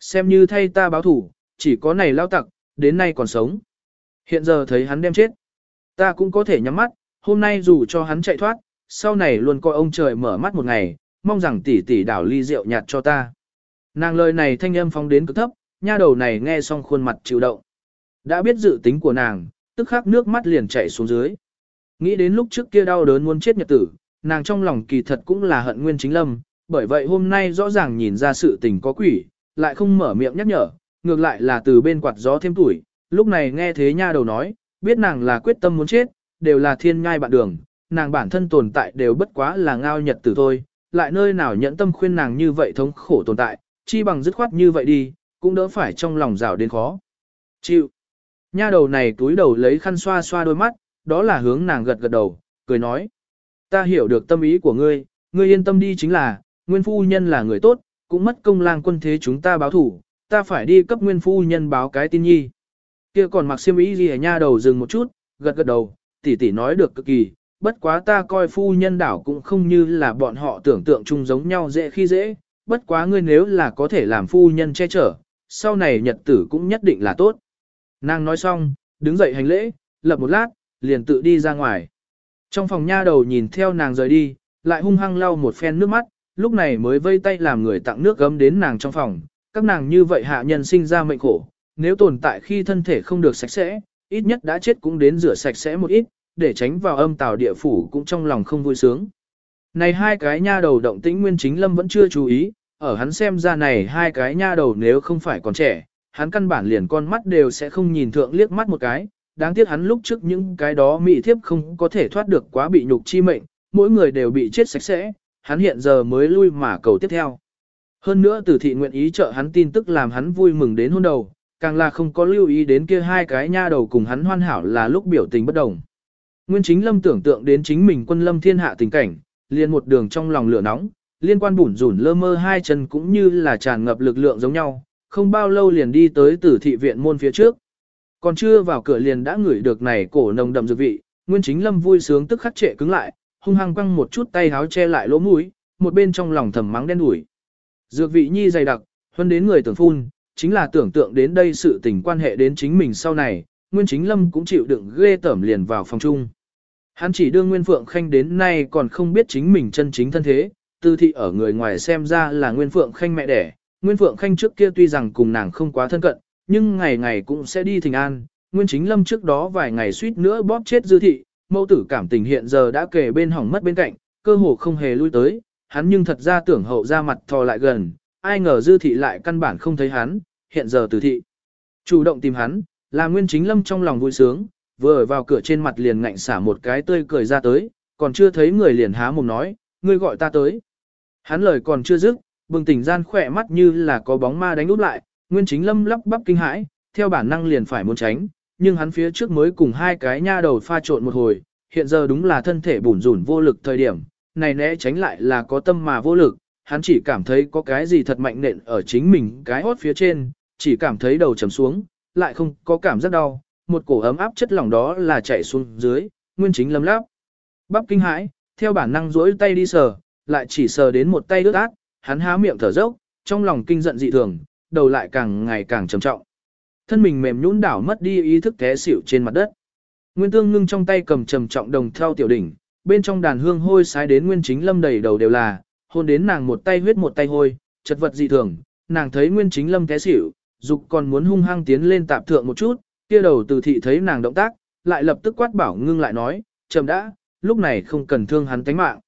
Xem như thay ta báo thủ, chỉ có này lao tặc, đến nay còn sống. Hiện giờ thấy hắn đem chết, ta cũng có thể nhắm mắt, hôm nay dù cho hắn chạy thoát, sau này luôn coi ông trời mở mắt một ngày, mong rằng tỷ tỷ đảo ly rượu nhạt cho ta. Nàng lời này thanh âm phóng đến cực thấp, nha đầu này nghe xong khuôn mặt chịu động. Đã biết dự tính của nàng, tức khắc nước mắt liền chảy xuống dưới. Nghĩ đến lúc trước kia đau đớn muốn chết nhật tử, nàng trong lòng kỳ thật cũng là hận nguyên chính lâm, bởi vậy hôm nay rõ ràng nhìn ra sự tình có quỷ, lại không mở miệng nhắc nhở, ngược lại là từ bên quạt gió thêm tuổi, lúc này nghe thế nha đầu nói, biết nàng là quyết tâm muốn chết, đều là thiên ngai bạn đường, nàng bản thân tồn tại đều bất quá là ngao nhật tử thôi, lại nơi nào nhẫn tâm khuyên nàng như vậy thống khổ tồn tại, chi bằng dứt khoát như vậy đi, cũng đỡ phải trong lòng rào đến khó. Chịu. Nha đầu này túi đầu lấy khăn xoa xoa đôi mắt, đó là hướng nàng gật gật đầu, cười nói. Ta hiểu được tâm ý của ngươi, ngươi yên tâm đi chính là, nguyên phu nhân là người tốt, cũng mất công lang quân thế chúng ta báo thủ, ta phải đi cấp nguyên phu nhân báo cái tin nhi. Kia còn mặc xiêm ý gì ở nha đầu dừng một chút, gật gật đầu, tỷ tỷ nói được cực kỳ, bất quá ta coi phu nhân đảo cũng không như là bọn họ tưởng tượng chung giống nhau dễ khi dễ, bất quá ngươi nếu là có thể làm phu nhân che chở, sau này nhật tử cũng nhất định là tốt. Nàng nói xong, đứng dậy hành lễ, lập một lát, liền tự đi ra ngoài. Trong phòng nha đầu nhìn theo nàng rời đi, lại hung hăng lau một phen nước mắt, lúc này mới vây tay làm người tặng nước gấm đến nàng trong phòng. Các nàng như vậy hạ nhân sinh ra mệnh khổ, nếu tồn tại khi thân thể không được sạch sẽ, ít nhất đã chết cũng đến rửa sạch sẽ một ít, để tránh vào âm tào địa phủ cũng trong lòng không vui sướng. Này hai cái nha đầu động tĩnh nguyên chính lâm vẫn chưa chú ý, ở hắn xem ra này hai cái nha đầu nếu không phải còn trẻ, hắn căn bản liền con mắt đều sẽ không nhìn thượng liếc mắt một cái, đáng tiếc hắn lúc trước những cái đó mị thiếp không có thể thoát được quá bị nhục chi mệnh, mỗi người đều bị chết sạch sẽ, hắn hiện giờ mới lui mà cầu tiếp theo. Hơn nữa tử thị nguyện ý trợ hắn tin tức làm hắn vui mừng đến hôn đầu, càng là không có lưu ý đến kia hai cái nha đầu cùng hắn hoàn hảo là lúc biểu tình bất đồng. Nguyên chính lâm tưởng tượng đến chính mình quân lâm thiên hạ tình cảnh, liền một đường trong lòng lửa nóng, liên quan bủn rủn lơ mơ hai chân cũng như là tràn ngập lực lượng giống nhau, không bao lâu liền đi tới tử thị viện môn phía trước. Còn chưa vào cửa liền đã ngửi được này cổ nồng đậm dược vị, Nguyên Chính Lâm vui sướng tức khắc trệ cứng lại, hung hăng quăng một chút tay háo che lại lỗ mũi, một bên trong lòng thầm mắng đen đủi. Dược vị nhi dày đặc, hơn đến người tưởng phun, chính là tưởng tượng đến đây sự tình quan hệ đến chính mình sau này, Nguyên Chính Lâm cũng chịu đựng ghê tởm liền vào phòng chung. Hắn chỉ đưa Nguyên Phượng Khanh đến nay còn không biết chính mình chân chính thân thế, tư thị ở người ngoài xem ra là Nguyên Phượng Khanh mẹ đẻ. Nguyên Phượng Khanh trước kia tuy rằng cùng nàng không quá thân cận, nhưng ngày ngày cũng sẽ đi thình an. Nguyên Chính Lâm trước đó vài ngày suýt nữa bóp chết dư thị, mẫu tử cảm tình hiện giờ đã kề bên hỏng mất bên cạnh, cơ hồ không hề lui tới, hắn nhưng thật ra tưởng hậu ra mặt thò lại gần, ai ngờ dư thị lại căn bản không thấy hắn, hiện giờ từ thị. Chủ động tìm hắn, là Nguyên Chính Lâm trong lòng vui sướng, vừa ở vào cửa trên mặt liền ngạnh xả một cái tươi cười ra tới, còn chưa thấy người liền há mồm nói, ngươi gọi ta tới. Hắn lời còn chưa dứt, bừng tỉnh gian khỏe mắt như là có bóng ma đánh úp lại, Nguyên Chính Lâm lắp bắp kinh hãi, theo bản năng liền phải muốn tránh, nhưng hắn phía trước mới cùng hai cái nha đầu pha trộn một hồi, hiện giờ đúng là thân thể bủn rủn vô lực thời điểm, này né tránh lại là có tâm mà vô lực, hắn chỉ cảm thấy có cái gì thật mạnh nện ở chính mình cái hót phía trên, chỉ cảm thấy đầu trầm xuống, lại không có cảm giác đau, một cổ ấm áp chất lỏng đó là chạy xuống dưới, nguyên chính lâm lắp Bắp kinh hãi, theo bản năng duỗi tay đi sờ, lại chỉ sờ đến một tay ướt át, hắn há miệng thở dốc, trong lòng kinh giận dị thường, đầu lại càng ngày càng trầm trọng. Thân mình mềm nhũn đảo mất đi ý thức té xỉu trên mặt đất. Nguyên Tương ngưng trong tay cầm trầm trọng đồng theo tiểu đỉnh, bên trong đàn hương hôi sái đến Nguyên Chính Lâm đầy đầu đều là, hôn đến nàng một tay huyết một tay hôi, chật vật dị thường, nàng thấy Nguyên Chính Lâm té xỉu, dục còn muốn hung hăng tiến lên tạp thượng một chút, kia đầu từ thị thấy nàng động tác, lại lập tức quát bảo ngưng lại nói, trầm đã, lúc này không cần thương hắn tánh mạng.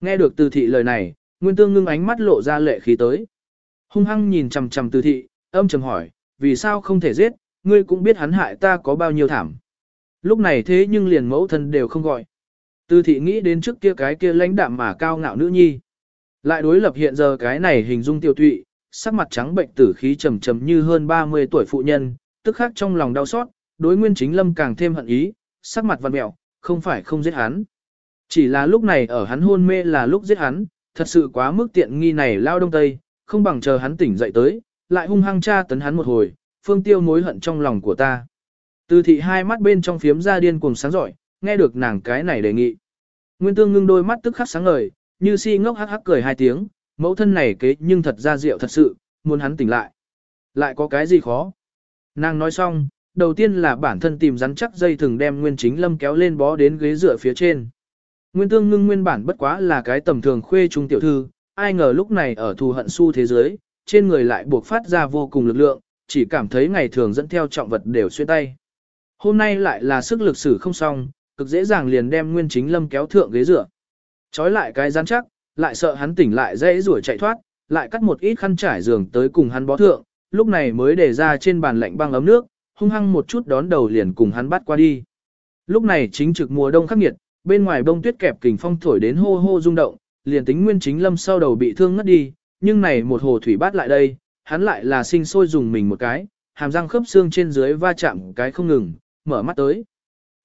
Nghe được từ thị lời này, Nguyên Tương ngưng ánh mắt lộ ra lệ khí tới. Hung hăng nhìn chằm chằm từ thị, âm trầm hỏi, vì sao không thể giết, ngươi cũng biết hắn hại ta có bao nhiêu thảm. Lúc này thế nhưng liền mẫu thân đều không gọi. Từ thị nghĩ đến trước kia cái kia lãnh đạm mà cao ngạo nữ nhi. Lại đối lập hiện giờ cái này hình dung tiêu tụy, sắc mặt trắng bệnh tử khí trầm trầm như hơn 30 tuổi phụ nhân, tức khắc trong lòng đau xót, đối nguyên chính lâm càng thêm hận ý, sắc mặt văn mẹo, không phải không giết hắn. Chỉ là lúc này ở hắn hôn mê là lúc giết hắn, thật sự quá mức tiện nghi này lao đông tây, không bằng chờ hắn tỉnh dậy tới, lại hung hăng tra tấn hắn một hồi, phương tiêu mối hận trong lòng của ta. Từ thị hai mắt bên trong phiếm ra điên cuồng sáng giỏi, nghe được nàng cái này đề nghị. Nguyên tương ngưng đôi mắt tức khắc sáng ngời, như si ngốc hắc hắc cười hai tiếng, mẫu thân này kế nhưng thật ra rượu thật sự, muốn hắn tỉnh lại. Lại có cái gì khó? Nàng nói xong, đầu tiên là bản thân tìm rắn chắc dây thừng đem Nguyên Chính Lâm kéo lên bó đến ghế dựa phía trên. Nguyên Tương Ngưng nguyên bản bất quá là cái tầm thường khuê trung tiểu thư, ai ngờ lúc này ở thù hận su thế giới, trên người lại buộc phát ra vô cùng lực lượng, chỉ cảm thấy ngày thường dẫn theo trọng vật đều xuyên tay. Hôm nay lại là sức lực sử không xong, cực dễ dàng liền đem Nguyên Chính Lâm kéo thượng ghế dựa. Chói lại cái rắn chắc, lại sợ hắn tỉnh lại dễ rủi chạy thoát, lại cắt một ít khăn trải giường tới cùng hắn bó thượng, lúc này mới để ra trên bàn lạnh băng ấm nước, hung hăng một chút đón đầu liền cùng hắn bắt qua đi. Lúc này chính trực mùa đông khắc nghiệt, bên ngoài bông tuyết kẹp kình phong thổi đến hô hô rung động, liền tính Nguyên Chính Lâm sau đầu bị thương ngất đi, nhưng này một hồ thủy bát lại đây, hắn lại là sinh sôi dùng mình một cái, hàm răng khớp xương trên dưới va chạm cái không ngừng, mở mắt tới.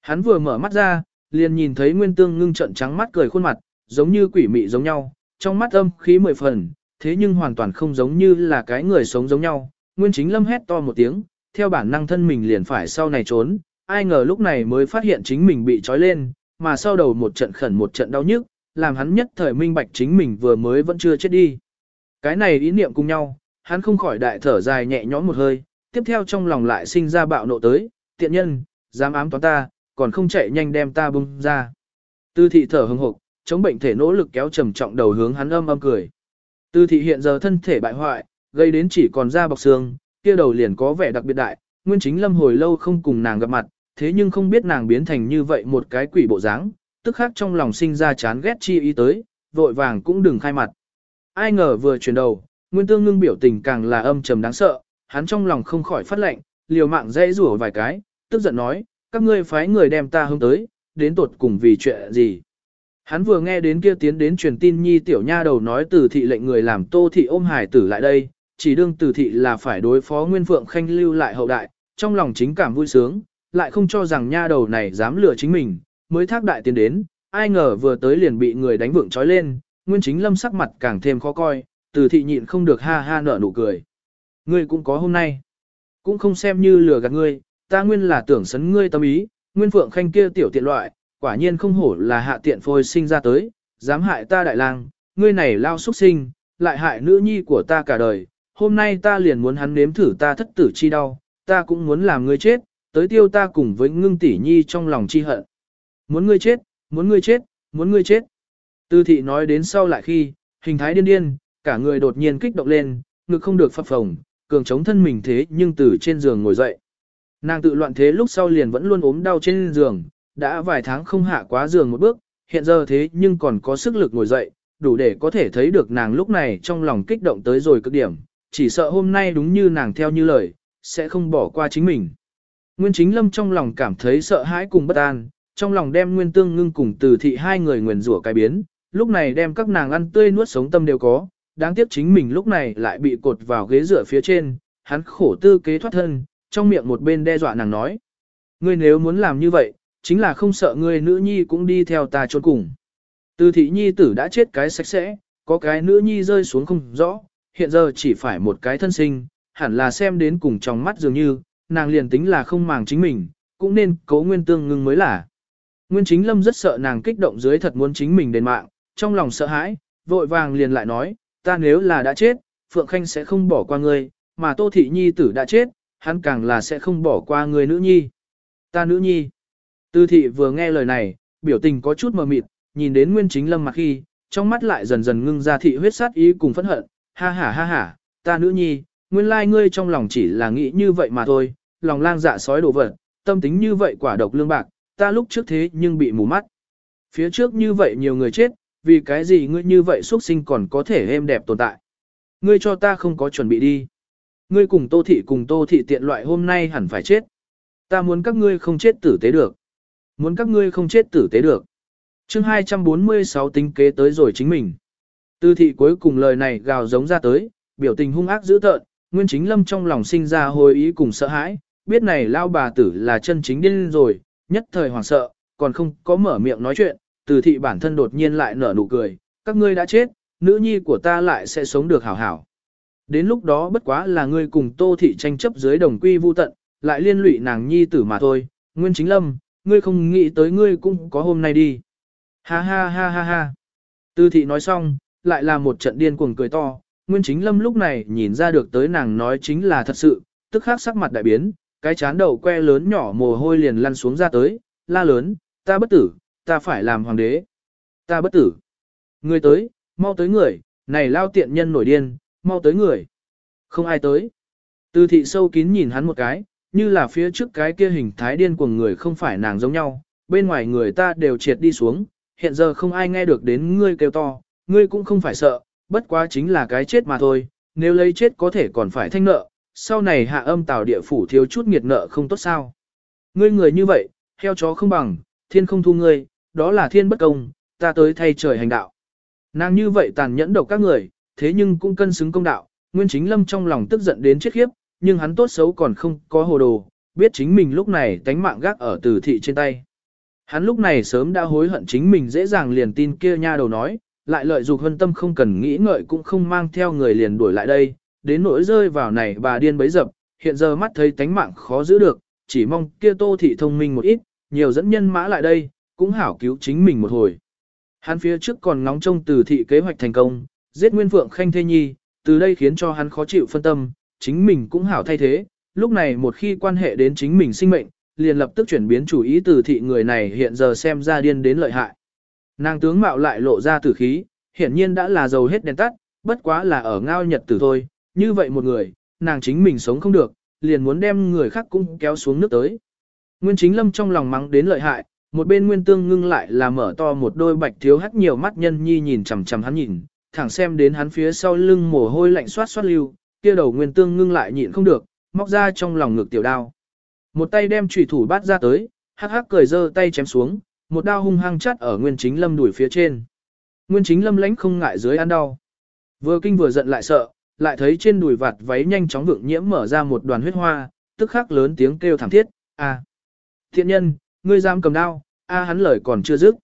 Hắn vừa mở mắt ra, liền nhìn thấy Nguyên Tương ngưng trận trắng mắt cười khuôn mặt, giống như quỷ mị giống nhau, trong mắt âm khí mười phần, thế nhưng hoàn toàn không giống như là cái người sống giống nhau. Nguyên Chính Lâm hét to một tiếng, theo bản năng thân mình liền phải sau này trốn, ai ngờ lúc này mới phát hiện chính mình bị trói lên, mà sau đầu một trận khẩn một trận đau nhức, làm hắn nhất thời minh bạch chính mình vừa mới vẫn chưa chết đi. Cái này ý niệm cùng nhau, hắn không khỏi đại thở dài nhẹ nhõm một hơi, tiếp theo trong lòng lại sinh ra bạo nộ tới, tiện nhân, dám ám toán ta, còn không chạy nhanh đem ta bung ra. Tư thị thở hừng hực, chống bệnh thể nỗ lực kéo trầm trọng đầu hướng hắn âm âm cười. Tư thị hiện giờ thân thể bại hoại, gây đến chỉ còn da bọc xương, kia đầu liền có vẻ đặc biệt đại, nguyên chính lâm hồi lâu không cùng nàng gặp mặt, thế nhưng không biết nàng biến thành như vậy một cái quỷ bộ dáng, tức khắc trong lòng sinh ra chán ghét chi ý tới, vội vàng cũng đừng khai mặt. Ai ngờ vừa chuyển đầu, Nguyên Tương Ngưng biểu tình càng là âm trầm đáng sợ, hắn trong lòng không khỏi phát lệnh, liều mạng dễ rủa vài cái, tức giận nói, các ngươi phái người đem ta hướng tới, đến tột cùng vì chuyện gì. Hắn vừa nghe đến kia tiến đến truyền tin nhi tiểu nha đầu nói từ thị lệnh người làm tô thị ôm hải tử lại đây, chỉ đương từ thị là phải đối phó Nguyên Phượng Khanh lưu lại hậu đại, trong lòng chính cảm vui sướng, lại không cho rằng nha đầu này dám lừa chính mình, mới thác đại tiến đến, ai ngờ vừa tới liền bị người đánh vượng trói lên, Nguyên Chính Lâm sắc mặt càng thêm khó coi, từ thị nhịn không được ha ha nở nụ cười. Ngươi cũng có hôm nay, cũng không xem như lừa gạt ngươi, ta nguyên là tưởng sấn ngươi tâm ý, Nguyên Phượng Khanh kia tiểu tiện loại, quả nhiên không hổ là hạ tiện phôi sinh ra tới, dám hại ta đại lang, ngươi này lao xuất sinh, lại hại nữ nhi của ta cả đời, hôm nay ta liền muốn hắn nếm thử ta thất tử chi đau, ta cũng muốn làm ngươi chết, tới tiêu ta cùng với ngưng tỷ nhi trong lòng chi hận. Muốn ngươi chết, muốn ngươi chết, muốn ngươi chết. Tư thị nói đến sau lại khi, hình thái điên điên, cả người đột nhiên kích động lên, ngực không được phập phồng, cường chống thân mình thế nhưng từ trên giường ngồi dậy. Nàng tự loạn thế lúc sau liền vẫn luôn ốm đau trên giường, đã vài tháng không hạ quá giường một bước, hiện giờ thế nhưng còn có sức lực ngồi dậy, đủ để có thể thấy được nàng lúc này trong lòng kích động tới rồi cực điểm, chỉ sợ hôm nay đúng như nàng theo như lời, sẽ không bỏ qua chính mình. Nguyên chính lâm trong lòng cảm thấy sợ hãi cùng bất an, trong lòng đem nguyên tương ngưng cùng từ thị hai người nguyền rủa cái biến, lúc này đem các nàng ăn tươi nuốt sống tâm đều có, đáng tiếc chính mình lúc này lại bị cột vào ghế dựa phía trên, hắn khổ tư kế thoát thân, trong miệng một bên đe dọa nàng nói. Ngươi nếu muốn làm như vậy, chính là không sợ ngươi nữ nhi cũng đi theo ta trốn cùng. Từ thị nhi tử đã chết cái sạch sẽ, có cái nữ nhi rơi xuống không rõ, hiện giờ chỉ phải một cái thân sinh, hẳn là xem đến cùng trong mắt dường như, nàng liền tính là không màng chính mình, cũng nên cố nguyên tương ngưng mới là. Nguyên chính lâm rất sợ nàng kích động dưới thật muốn chính mình đền mạng, trong lòng sợ hãi, vội vàng liền lại nói, ta nếu là đã chết, Phượng Khanh sẽ không bỏ qua ngươi, mà Tô Thị Nhi tử đã chết, hắn càng là sẽ không bỏ qua người nữ nhi. Ta nữ nhi. Tư thị vừa nghe lời này, biểu tình có chút mờ mịt, nhìn đến Nguyên Chính Lâm mặt khi, trong mắt lại dần dần ngưng ra thị huyết sát ý cùng phẫn hận, ha ha ha ha, ta nữ nhi, nguyên lai ngươi trong lòng chỉ là nghĩ như vậy mà thôi, lòng lang dạ sói đồ vật, tâm tính như vậy quả độc lương bạc, ta lúc trước thế nhưng bị mù mắt. Phía trước như vậy nhiều người chết, vì cái gì ngươi như vậy xuất sinh còn có thể êm đẹp tồn tại. Ngươi cho ta không có chuẩn bị đi. Ngươi cùng tô thị cùng tô thị tiện loại hôm nay hẳn phải chết. Ta muốn các ngươi không chết tử tế được. Muốn các ngươi không chết tử tế được. chương 246 tính kế tới rồi chính mình. Tư thị cuối cùng lời này gào giống ra tới, biểu tình hung ác dữ tợn, Nguyên Chính Lâm trong lòng sinh ra hồi ý cùng sợ hãi, biết này lao bà tử là chân chính điên rồi, nhất thời hoảng sợ, còn không có mở miệng nói chuyện, từ thị bản thân đột nhiên lại nở nụ cười, các ngươi đã chết, nữ nhi của ta lại sẽ sống được hảo hảo. Đến lúc đó bất quá là ngươi cùng tô thị tranh chấp dưới đồng quy vu tận, lại liên lụy nàng nhi tử mà thôi, Nguyên Chính Lâm, ngươi không nghĩ tới ngươi cũng có hôm nay đi. Ha ha ha ha ha. Tư thị nói xong, lại là một trận điên cuồng cười to, Nguyên Chính Lâm lúc này nhìn ra được tới nàng nói chính là thật sự, tức khắc sắc mặt đại biến, cái chán đầu que lớn nhỏ mồ hôi liền lăn xuống ra tới, la lớn, ta bất tử, ta phải làm hoàng đế. Ta bất tử. Người tới, mau tới người, này lao tiện nhân nổi điên, mau tới người. Không ai tới. Tư thị sâu kín nhìn hắn một cái, như là phía trước cái kia hình thái điên cuồng người không phải nàng giống nhau, bên ngoài người ta đều triệt đi xuống, hiện giờ không ai nghe được đến ngươi kêu to, ngươi cũng không phải sợ, bất quá chính là cái chết mà thôi, nếu lấy chết có thể còn phải thanh nợ, sau này hạ âm tào địa phủ thiếu chút nghiệt nợ không tốt sao. Ngươi người như vậy, heo chó không bằng, thiên không thu ngươi, đó là thiên bất công, ta tới thay trời hành đạo. Nàng như vậy tàn nhẫn độc các người, thế nhưng cũng cân xứng công đạo, Nguyên Chính Lâm trong lòng tức giận đến chết khiếp, nhưng hắn tốt xấu còn không có hồ đồ, biết chính mình lúc này tánh mạng gác ở từ thị trên tay. Hắn lúc này sớm đã hối hận chính mình dễ dàng liền tin kia nha đầu nói, lại lợi dục hân tâm không cần nghĩ ngợi cũng không mang theo người liền đuổi lại đây, đến nỗi rơi vào này bà điên bấy dập, hiện giờ mắt thấy tánh mạng khó giữ được, chỉ mong kia tô thị thông minh một ít, nhiều dẫn nhân mã lại đây, cũng hảo cứu chính mình một hồi. Hắn phía trước còn ngóng trông từ thị kế hoạch thành công, giết Nguyên Phượng Khanh Thê Nhi, từ đây khiến cho hắn khó chịu phân tâm, chính mình cũng hảo thay thế, lúc này một khi quan hệ đến chính mình sinh mệnh, liền lập tức chuyển biến chủ ý từ thị người này hiện giờ xem ra điên đến lợi hại. Nàng tướng mạo lại lộ ra tử khí, hiển nhiên đã là dầu hết đèn tắt, bất quá là ở ngao nhật tử thôi, như vậy một người, nàng chính mình sống không được, liền muốn đem người khác cũng kéo xuống nước tới. Nguyên chính lâm trong lòng mắng đến lợi hại, một bên nguyên tương ngưng lại là mở to một đôi bạch thiếu hắt nhiều mắt nhân nhi nhìn chằm chằm hắn nhìn, thẳng xem đến hắn phía sau lưng mồ hôi lạnh xoát xoát lưu, kia đầu nguyên tương ngưng lại nhịn không được, móc ra trong lòng ngực tiểu đao. Một tay đem trùy thủ bát ra tới, hắc hắc cười giơ tay chém xuống, một đao hung hăng chắt ở Nguyên Chính Lâm đuổi phía trên. Nguyên Chính Lâm lãnh không ngại dưới ăn đau. Vừa kinh vừa giận lại sợ, lại thấy trên đùi vạt váy nhanh chóng vượng nhiễm mở ra một đoàn huyết hoa, tức khắc lớn tiếng kêu thảm thiết, "A! Thiện nhân, ngươi dám cầm đao?" A hắn lời còn chưa dứt.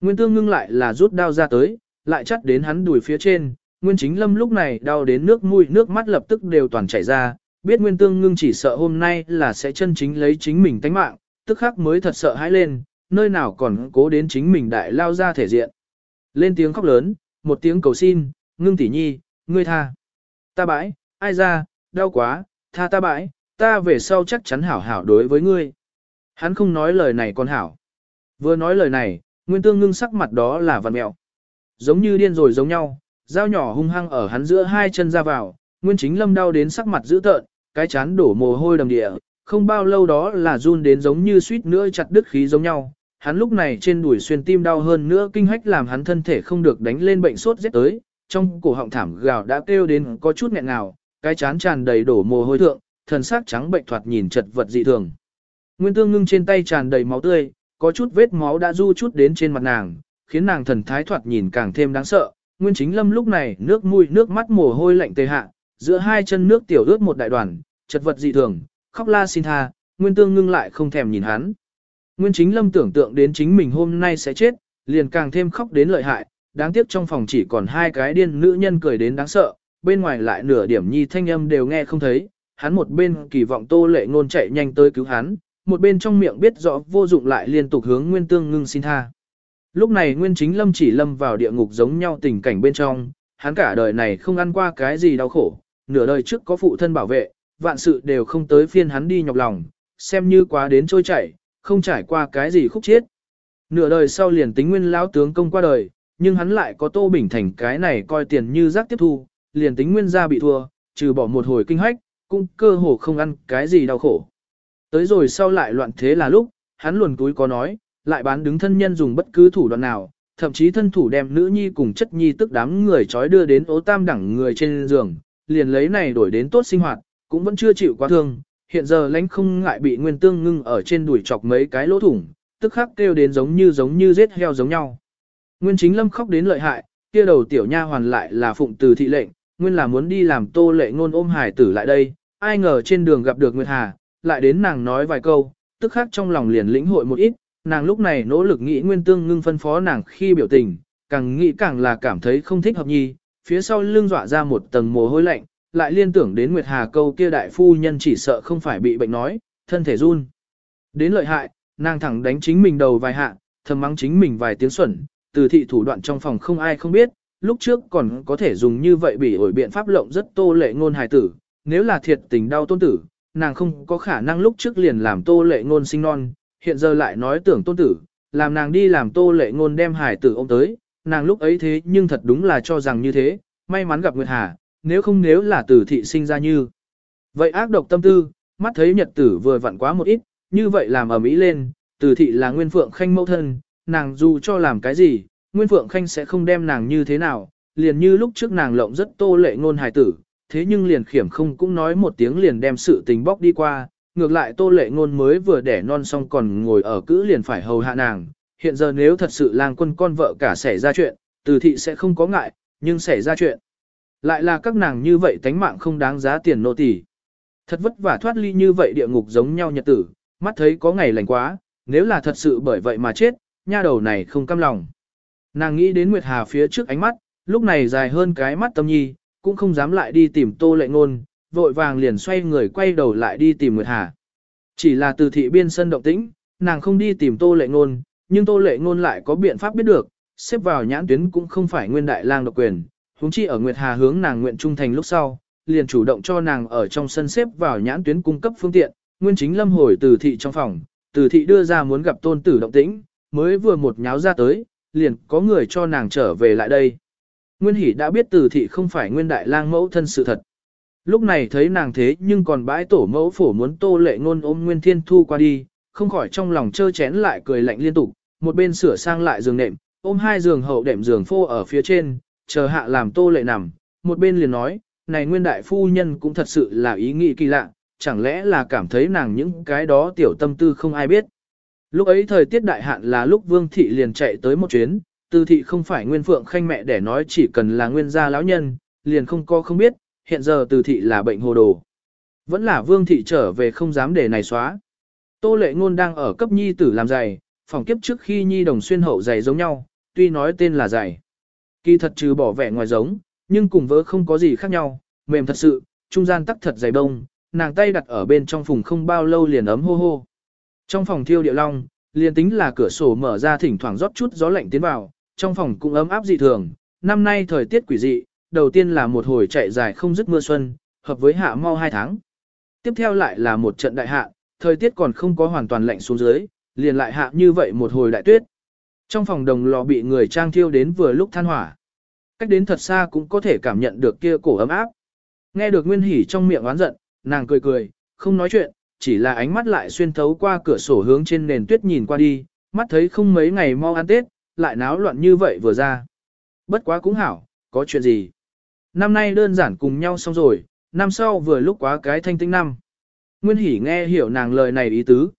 Nguyên Tương ngưng lại là rút đao ra tới, lại chắt đến hắn đùi phía trên, Nguyên Chính Lâm lúc này đau đến nước mũi nước mắt lập tức đều toàn chảy ra, biết Nguyên Tương ngưng chỉ sợ hôm nay là sẽ chân chính lấy chính mình tánh mạng, tức khắc mới thật sợ hãi lên, nơi nào còn cố đến chính mình đại lao ra thể diện. Lên tiếng khóc lớn, một tiếng cầu xin, ngưng tỷ nhi, ngươi tha. Ta bãi, ai ra, đau quá, tha ta bãi, ta về sau chắc chắn hảo hảo đối với ngươi. Hắn không nói lời này con hảo. Vừa nói lời này, Nguyên Tương ngưng sắc mặt đó là vằn mẹo. Giống như điên rồi giống nhau, dao nhỏ hung hăng ở hắn giữa hai chân ra vào, Nguyên Chính Lâm đau đến sắc mặt dữ tợn, cái chán đổ mồ hôi đầm địa, không bao lâu đó là run đến giống như suýt nữa chặt đứt khí giống nhau. Hắn lúc này trên đùi xuyên tim đau hơn nữa kinh hách làm hắn thân thể không được đánh lên bệnh sốt rét tới, trong cổ họng thảm gào đã kêu đến có chút nghẹn ngào, cái chán tràn đầy đổ mồ hôi thượng, thần sắc trắng bệnh thoạt nhìn chật vật dị thường. Nguyên Tương ngưng trên tay tràn đầy máu tươi, có chút vết máu đã du chút đến trên mặt nàng, khiến nàng thần thái thoạt nhìn càng thêm đáng sợ. Nguyên Chính Lâm lúc này nước mũi nước mắt mồ hôi lạnh tê hạ, giữa hai chân nước tiểu ướt một đại đoàn, chật vật dị thường, khóc la xin tha, Nguyên Tương ngưng lại không thèm nhìn hắn. Nguyên Chính Lâm tưởng tượng đến chính mình hôm nay sẽ chết, liền càng thêm khóc đến lợi hại, đáng tiếc trong phòng chỉ còn hai cái điên nữ nhân cười đến đáng sợ, bên ngoài lại nửa điểm nhi thanh âm đều nghe không thấy, hắn một bên kỳ vọng tô lệ ngôn chạy nhanh tới cứu hắn, một bên trong miệng biết rõ vô dụng lại liên tục hướng Nguyên Tương ngưng xin tha. Lúc này Nguyên Chính Lâm chỉ lâm vào địa ngục giống nhau tình cảnh bên trong, hắn cả đời này không ăn qua cái gì đau khổ, nửa đời trước có phụ thân bảo vệ, vạn sự đều không tới phiên hắn đi nhọc lòng, xem như quá đến trôi chảy, không trải qua cái gì khúc chết. Nửa đời sau liền tính nguyên lão tướng công qua đời, nhưng hắn lại có Tô Bình Thành cái này coi tiền như rác tiếp thu, liền tính nguyên gia bị thua, trừ bỏ một hồi kinh hách, cũng cơ hồ không ăn cái gì đau khổ. Tới rồi sau lại loạn thế là lúc, hắn luồn túi có nói, lại bán đứng thân nhân dùng bất cứ thủ đoạn nào, thậm chí thân thủ đem nữ nhi cùng chất nhi tức đám người trói đưa đến ố tam đẳng người trên giường, liền lấy này đổi đến tốt sinh hoạt, cũng vẫn chưa chịu quá thương, hiện giờ lãnh không ngại bị nguyên tương ngưng ở trên đuổi chọc mấy cái lỗ thủng, tức khắc kêu đến giống như giống như giết heo giống nhau. Nguyên chính lâm khóc đến lợi hại, kia đầu tiểu nha hoàn lại là phụng từ thị lệnh, nguyên là muốn đi làm tô lệ ngôn ôm hải tử lại đây, ai ngờ trên đường gặp được Nguyệt Hà, lại đến nàng nói vài câu, tức khắc trong lòng liền lĩnh hội một ít, nàng lúc này nỗ lực nghĩ nguyên tương ngưng phân phó nàng khi biểu tình, càng nghĩ càng là cảm thấy không thích hợp nhi, phía sau lưng dọa ra một tầng mồ hôi lạnh, lại liên tưởng đến Nguyệt Hà câu kia đại phu nhân chỉ sợ không phải bị bệnh nói, thân thể run. Đến lợi hại, nàng thẳng đánh chính mình đầu vài hạ, thầm mắng chính mình vài tiếng xuẩn, từ thị thủ đoạn trong phòng không ai không biết, lúc trước còn có thể dùng như vậy bị ổi biện pháp lộng rất tô lệ ngôn hài tử, nếu là thiệt tình đau tôn tử, nàng không có khả năng lúc trước liền làm tô lệ ngôn sinh non, hiện giờ lại nói tưởng tôn tử, làm nàng đi làm tô lệ ngôn đem hài tử ôm tới, nàng lúc ấy thế nhưng thật đúng là cho rằng như thế, may mắn gặp Nguyệt Hà, nếu không nếu là tử thị sinh ra như. Vậy ác độc tâm tư, mắt thấy nhật tử vừa vặn quá một ít, như vậy làm ở mỹ lên, tử thị là nguyên phượng khanh mẫu thân, nàng dù cho làm cái gì, nguyên phượng khanh sẽ không đem nàng như thế nào, liền như lúc trước nàng lộng rất tô lệ ngôn hài tử, thế nhưng liền khiểm không cũng nói một tiếng liền đem sự tình bóc đi qua, ngược lại tô lệ ngôn mới vừa đẻ non xong còn ngồi ở cữ liền phải hầu hạ nàng, hiện giờ nếu thật sự lang quân con vợ cả xảy ra chuyện, từ thị sẽ không có ngại, nhưng xảy ra chuyện. Lại là các nàng như vậy tánh mạng không đáng giá tiền nô tỳ. Thật vất vả thoát ly như vậy địa ngục giống nhau nhật tử, mắt thấy có ngày lành quá, nếu là thật sự bởi vậy mà chết, nha đầu này không cam lòng. Nàng nghĩ đến Nguyệt Hà phía trước ánh mắt, lúc này dài hơn cái mắt tâm nhi, cũng không dám lại đi tìm tô lệ ngôn, vội vàng liền xoay người quay đầu lại đi tìm Nguyệt Hà. Chỉ là từ thị biên sân động tĩnh, nàng không đi tìm tô lệ ngôn, nhưng tô lệ ngôn lại có biện pháp biết được, xếp vào nhãn tuyến cũng không phải nguyên đại lang độc quyền, huống chi ở Nguyệt Hà hướng nàng nguyện trung thành lúc sau, liền chủ động cho nàng ở trong sân xếp vào nhãn tuyến cung cấp phương tiện, nguyên chính lâm hồi từ thị trong phòng, từ thị đưa ra muốn gặp tôn tử động tĩnh, mới vừa một nháo ra tới, liền có người cho nàng trở về lại đây. Nguyên Hỷ đã biết từ thị không phải nguyên đại lang mẫu thân sự thật. Lúc này thấy nàng thế nhưng còn bãi tổ mẫu phổ muốn tô lệ ngôn ôm Nguyên Thiên Thu qua đi, không khỏi trong lòng chơ chén lại cười lạnh liên tục, một bên sửa sang lại giường nệm, ôm hai giường hậu đệm giường phô ở phía trên, chờ hạ làm tô lệ nằm, một bên liền nói, này nguyên đại phu nhân cũng thật sự là ý nghĩ kỳ lạ, chẳng lẽ là cảm thấy nàng những cái đó tiểu tâm tư không ai biết. Lúc ấy thời tiết đại hạn là lúc Vương Thị liền chạy tới một chuyến, Từ Thị không phải Nguyên Phượng Khanh mẹ để nói chỉ cần là nguyên gia lão nhân, liền không có không biết, hiện giờ Từ Thị là bệnh hồ đồ. Vẫn là Vương Thị trở về không dám để này xóa. Tô lệ ngôn đang ở cấp nhi tử làm giày, phòng kiếp trước khi nhi đồng xuyên hậu giày giống nhau, tuy nói tên là giày. Kỳ thật trừ bỏ vẻ ngoài giống, nhưng cùng vỡ không có gì khác nhau, mềm thật sự, trung gian tắc thật dày đông, nàng tay đặt ở bên trong phùng không bao lâu liền ấm hô hô. Trong phòng thiêu địa long, liền tính là cửa sổ mở ra thỉnh thoảng rót chút gió lạnh tiến vào, trong phòng cũng ấm áp dị thường, năm nay thời tiết quỷ dị, đầu tiên là một hồi chạy dài không dứt mưa xuân, hợp với hạ mau hai tháng. Tiếp theo lại là một trận đại hạ, thời tiết còn không có hoàn toàn lạnh xuống dưới, liền lại hạ như vậy một hồi đại tuyết. Trong phòng đồng lò bị người trang thiêu đến vừa lúc than hỏa. Cách đến thật xa cũng có thể cảm nhận được kia cổ ấm áp. Nghe được Nguyên Hỷ trong miệng oán giận, nàng cười cười, không nói chuyện, chỉ là ánh mắt lại xuyên thấu qua cửa sổ hướng trên nền tuyết nhìn qua đi, mắt thấy không mấy ngày mau ăn Tết, lại náo loạn như vậy vừa ra. Bất quá cũng hảo, có chuyện gì. Năm nay đơn giản cùng nhau xong rồi, năm sau vừa lúc quá cái thanh tinh năm. Nguyên Hỷ nghe hiểu nàng lời này ý tứ,